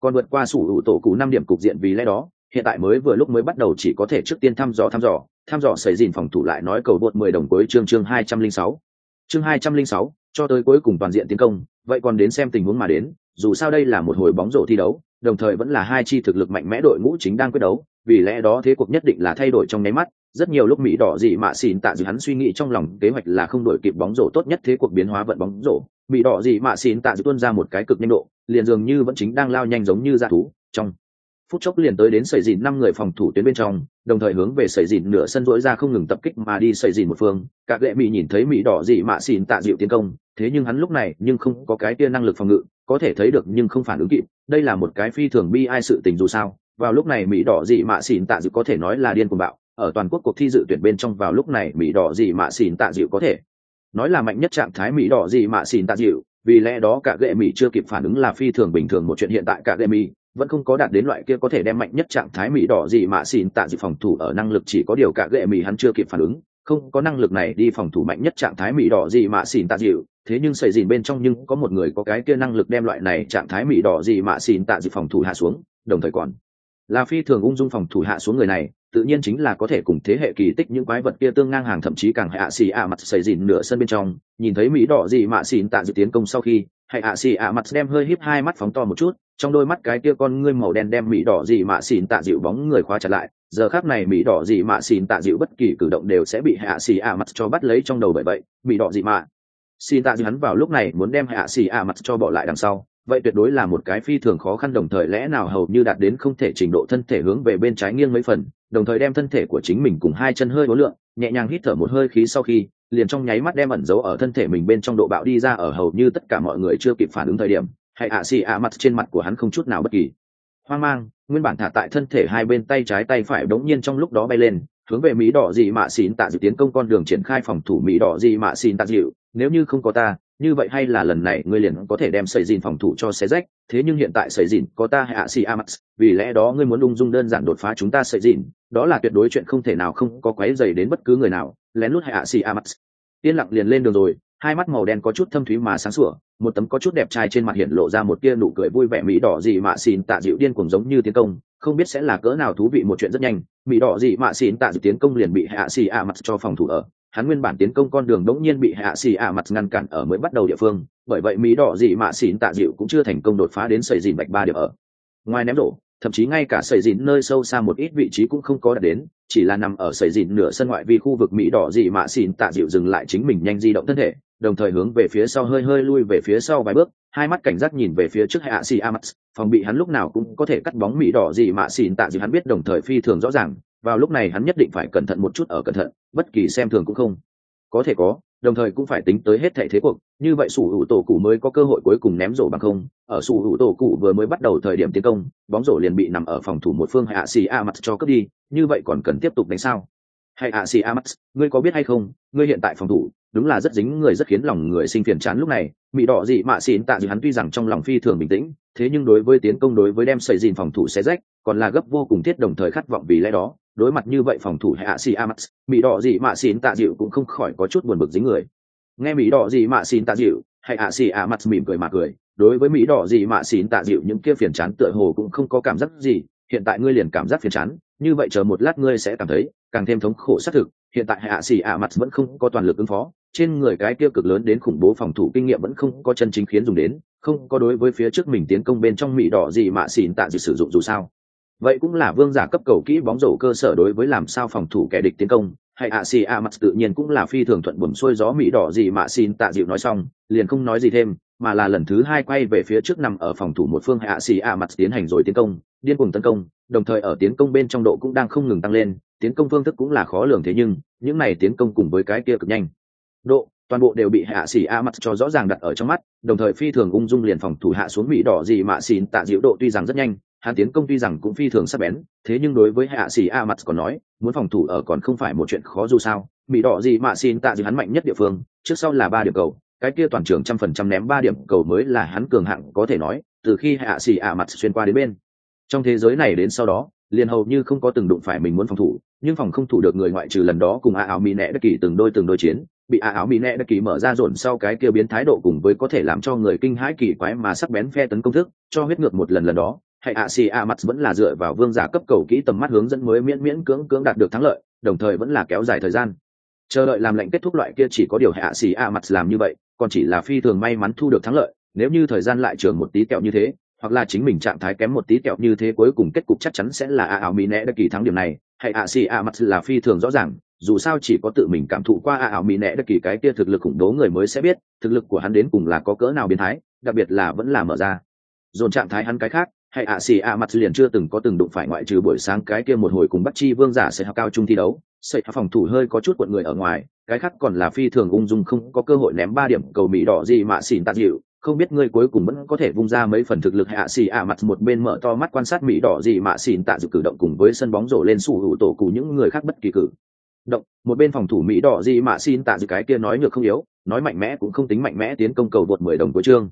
S1: còn vượt qua sủ hữu tổ cụ năm điểm cục diện vì lẽ đó, hiện tại mới vừa lúc mới bắt đầu chỉ có thể trước tiên thăm dò thăm dò. Thăm dò xây dìn phòng thủ lại nói cầu bột mười đồng cuối chương chương hai trăm linh sáu. Chương hai trăm linh sáu, cho tới cuối cùng toàn diện tiến công. Vậy còn đến xem tình huống mà đến, dù sao đây là một hồi bóng rổ thi đấu đồng thời vẫn là hai chi thực lực mạnh mẽ đội ngũ chính đang quyết đấu, vì lẽ đó thế cuộc nhất định là thay đổi trong nháy mắt. Rất nhiều lúc mỹ đỏ dị mạ xỉn tạ dự hắn suy nghĩ trong lòng kế hoạch là không đổi kịp bóng rổ tốt nhất thế cuộc biến hóa vận bóng rổ. Mỹ đỏ dị mạ xỉn tạ dự tuân ra một cái cực nhanh độ, liền dường như vẫn chính đang lao nhanh giống như dạ thú. Trong phút chốc liền tới đến sầy dìn năm người phòng thủ tuyến bên trong, đồng thời hướng về sầy dìn nửa sân rỗi ra không ngừng tập kích mà đi sầy dìn một phương. Các lệ mỹ nhìn thấy mỹ đỏ dị mạ xỉn tạ dịu tiến công, thế nhưng hắn lúc này nhưng không có cái tia năng lực phòng ngự có thể thấy được nhưng không phản ứng kịp, đây là một cái phi thường bi ai sự tình dù sao. Vào lúc này mỹ đỏ dị mạ xỉn tạ dịu có thể nói là điên cuồng bạo, ở toàn quốc cuộc thi dự tuyển bên trong vào lúc này mỹ đỏ dị mạ xỉn tạ dịu có thể nói là mạnh nhất trạng thái mỹ đỏ dị mạ xỉn tạ dịu, vì lẽ đó cả gệ mỹ chưa kịp phản ứng là phi thường bình thường một chuyện hiện tại cả gệ mỹ vẫn không có đạt đến loại kia có thể đem mạnh nhất trạng thái mỹ đỏ dị mạ xỉn tạ dịu phòng thủ ở năng lực chỉ có điều cả gệ mỹ hắn chưa kịp phản ứng không có năng lực này đi phòng thủ mạnh nhất trạng thái mỹ đỏ gì mà xỉn tạ dịu. Thế nhưng xảy dìn bên trong nhưng có một người có cái kia năng lực đem loại này trạng thái mỹ đỏ gì mà xỉn tạ dịu phòng thủ hạ xuống, đồng thời còn là phi thường ung dung phòng thủ hạ xuống người này, tự nhiên chính là có thể cùng thế hệ kỳ tích những quái vật kia tương ngang hàng thậm chí càng hạ xì ạ mặt xảy dìn nửa sân bên trong. Nhìn thấy mỹ đỏ gì mà xỉn tạ dịu tiến công sau khi hạ ạ xì ạ mặt đem hơi híp hai mắt phóng to một chút, trong đôi mắt cái kia con ngươi màu đen đem mỹ đỏ gì mà xỉn tạ dịu bóng người khóa chặt lại giờ khác này mỹ đỏ gì mạ xin tạ dịu bất kỳ cử động đều sẽ bị hạ xì ạ mặt cho bắt lấy trong đầu bởi vậy, mỹ đỏ gì mạ xin tạ dịu hắn vào lúc này muốn đem hạ xì ạ mặt cho bỏ lại đằng sau. Vậy tuyệt đối là một cái phi thường khó khăn đồng thời lẽ nào hầu như đạt đến không thể trình độ thân thể hướng về bên trái nghiêng mấy phần, đồng thời đem thân thể của chính mình cùng hai chân hơi đối lượng, nhẹ nhàng hít thở một hơi khí sau khi, liền trong nháy mắt đem ẩn giấu ở thân thể mình bên trong độ bạo đi ra ở hầu như tất cả mọi người chưa kịp phản ứng thời điểm, hay ạ xì ạ mặt trên mặt của hắn không chút nào bất kỳ. Hoang mang nguyên bản thả tại thân thể hai bên tay trái tay phải đống nhiên trong lúc đó bay lên, hướng về mỹ đỏ dị mạ xín tạ dịu tiến công con đường triển khai phòng thủ mỹ đỏ dị mạ xín tạ dịu. Nếu như không có ta, như vậy hay là lần này ngươi liền có thể đem sợi dìn phòng thủ cho xé rách. Thế nhưng hiện tại sợi dìn có ta hạ xì amax vì lẽ đó ngươi muốn ung dung đơn giản đột phá chúng ta sợi dìn. Đó là tuyệt đối chuyện không thể nào không có quấy dày đến bất cứ người nào. Lén lút hạ xì amax yên lặng liền lên đường rồi hai mắt màu đen có chút thâm thúy mà sáng sủa một tấm có chút đẹp trai trên mặt hiện lộ ra một tia nụ cười vui vẻ mỹ đỏ gì mạ xìn tạ dịu điên cuồng giống như tiến công không biết sẽ là cỡ nào thú vị một chuyện rất nhanh. Mỹ đỏ gì mạ xìn tạ dịu tiến công liền bị hạ xì ạ mặt cho phòng thủ ở. Hắn nguyên bản tiến công con đường đống nhiên bị hạ xì ạ mặt ngăn cản ở mới bắt đầu địa phương bởi vậy mỹ đỏ gì mạ xìn tạ dịu cũng chưa thành công đột phá đến sầy dìn bạch ba điểm ở. Ngoài ném đổ, thậm chí ngay cả sầy dìn nơi sâu xa một ít vị trí cũng không có đạt đến chỉ là nằm ở sầy dìn nửa sân ngoại vì khu vực mỹ đỏ gì mạ xìn tạ dịu dừng lại chính mình nhanh di động thân thể đồng thời hướng về phía sau hơi hơi lui về phía sau vài bước, hai mắt cảnh giác nhìn về phía trước hạ xì amax phòng bị hắn lúc nào cũng có thể cắt bóng mỹ đỏ gì mạ xìn tạ gì hắn biết đồng thời phi thường rõ ràng, vào lúc này hắn nhất định phải cẩn thận một chút ở cẩn thận, bất kỳ xem thường cũng không. Có thể có, đồng thời cũng phải tính tới hết thệ thế cuộc, như vậy sủ hữu tổ cụ mới có cơ hội cuối cùng ném rổ bằng không. Ở sủ hữu tổ cụ vừa mới bắt đầu thời điểm tiến công, bóng rổ liền bị nằm ở phòng thủ một phương hạ xì a mặt cho cướp đi, như vậy còn cần tiếp tục đánh sao? Hay hạ xì a mặt ngươi có biết hay không, ngươi hiện tại phòng thủ đúng là rất dính người, rất khiến lòng người sinh phiền chán lúc này. Mỹ đỏ dị mạ xin tạ dự hắn tuy rằng trong lòng phi thường bình tĩnh, thế nhưng đối với tiến công, đối với đem xây dìn phòng thủ xe rách, còn là gấp vô cùng thiết đồng thời khát vọng vì lẽ đó. Đối mặt như vậy phòng thủ hạ xì amax mỹ đỏ dị mạ xin tạ dịu cũng không khỏi có chút buồn bực dính người. Nghe mỹ đỏ dị mạ xin tạ dịu hay hạ xì amax mỉm cười mà cười, đối với mỹ đỏ dị mạ xin tạ dịu những kia phiền chán tựa hồ cũng không có cảm giác gì, hiện tại ngươi liền cảm giác phiền chán, như vậy chờ một lát ngươi sẽ cảm thấy càng thêm thống khổ xác thực hiện tại hạ xì ạ mặt vẫn không có toàn lực ứng phó, trên người cái kia cực lớn đến khủng bố phòng thủ kinh nghiệm vẫn không có chân chính khiến dùng đến, không có đối với phía trước mình tiến công bên trong mỹ đỏ gì mà xỉn tạ gì sử dụng dù sao. Vậy cũng là vương giả cấp cầu kỹ bóng rổ cơ sở đối với làm sao phòng thủ kẻ địch tiến công, hay ạ xì ạ mặt tự nhiên cũng là phi thường thuận buồm xuôi gió mỹ đỏ gì mà xin tạ dịu nói xong, liền không nói gì thêm, mà là lần thứ hai quay về phía trước nằm ở phòng thủ một phương hạ xì ạ mặt tiến hành rồi tiến công, điên cuồng tấn công, đồng thời ở tiến công bên trong độ cũng đang không ngừng tăng lên tiến công phương thức cũng là khó lường thế nhưng, những này tiến công cùng với cái kia cực nhanh. Độ, toàn bộ đều bị hạ xỉ a mặt cho rõ ràng đặt ở trong mắt, đồng thời phi thường ung dung liền phòng thủ hạ xuống mỹ đỏ gì mà xỉn tạ diễu độ tuy rằng rất nhanh hắn tiến công tuy rằng cũng phi thường sắc bén, thế nhưng đối với hạ xỉ a mặt còn nói, muốn phòng thủ ở còn không phải một chuyện khó dù sao. Mỹ đỏ gì mà xin tạ diễu hắn mạnh nhất địa phương, trước sau là ba điểm cầu, cái kia toàn trường trăm phần trăm ném ba điểm cầu mới là hắn cường hạng có thể nói, từ khi hạ xỉ a mặt xuyên qua đến bên. Trong thế giới này đến sau đó liền hầu như không có từng đụng phải mình muốn phòng thủ, nhưng phòng không thủ được người ngoại trừ lần đó cùng a áo mỹ nẹ đất kỳ từng đôi từng đôi chiến, bị a áo mỹ nẹ đất kỳ mở ra dồn sau cái kia biến thái độ cùng với có thể làm cho người kinh hãi kỳ quái mà sắc bén phe tấn công thức, cho huyết ngược một lần lần đó, hay a si a mặt vẫn là dựa vào vương giả cấp cầu kỹ tầm mắt hướng dẫn mới miễn miễn cưỡng cưỡng đạt được thắng lợi, đồng thời vẫn là kéo dài thời gian. Chờ đợi làm lệnh kết thúc loại kia chỉ có điều hạ xì a mặt làm như vậy, còn chỉ là phi thường may mắn thu được thắng lợi, nếu như thời gian lại trường một tí kẹo như thế hoặc là chính mình trạng thái kém một tí kẹo như thế cuối cùng kết cục chắc chắn sẽ là a ảo mỹ nẹ đã kỳ thắng điểm này, hay a xì a mặt là phi thường rõ ràng, dù sao chỉ có tự mình cảm thụ qua a ảo mỹ nẹ đã kỳ cái kia thực lực khủng bố người mới sẽ biết, thực lực của hắn đến cùng là có cỡ nào biến thái, đặc biệt là vẫn là mở ra. Dồn trạng thái hắn cái khác, hay ạ xì ạ mặt liền chưa từng có từng đụng phải ngoại trừ buổi sáng cái kia một hồi cùng bắt chi vương giả sẽ học cao trung thi đấu, sợi phòng thủ hơi có chút quận người ở ngoài, cái khác còn là phi thường ung dung không có cơ hội ném ba điểm cầu mỹ đỏ gì mà xỉn tạt dịu không biết ngươi cuối cùng vẫn có thể vung ra mấy phần thực lực hạ xì ạ mặt một bên mở to mắt quan sát mỹ đỏ gì mà xỉn tạ dịu cử động cùng với sân bóng rổ lên sủ hữu tổ cụ những người khác bất kỳ cử động. Một bên phòng thủ mỹ đỏ gì mà xin tạ dịu cái kia nói nhược không yếu, nói mạnh mẽ cũng không tính mạnh mẽ tiến công cầu vượt mười đồng của trương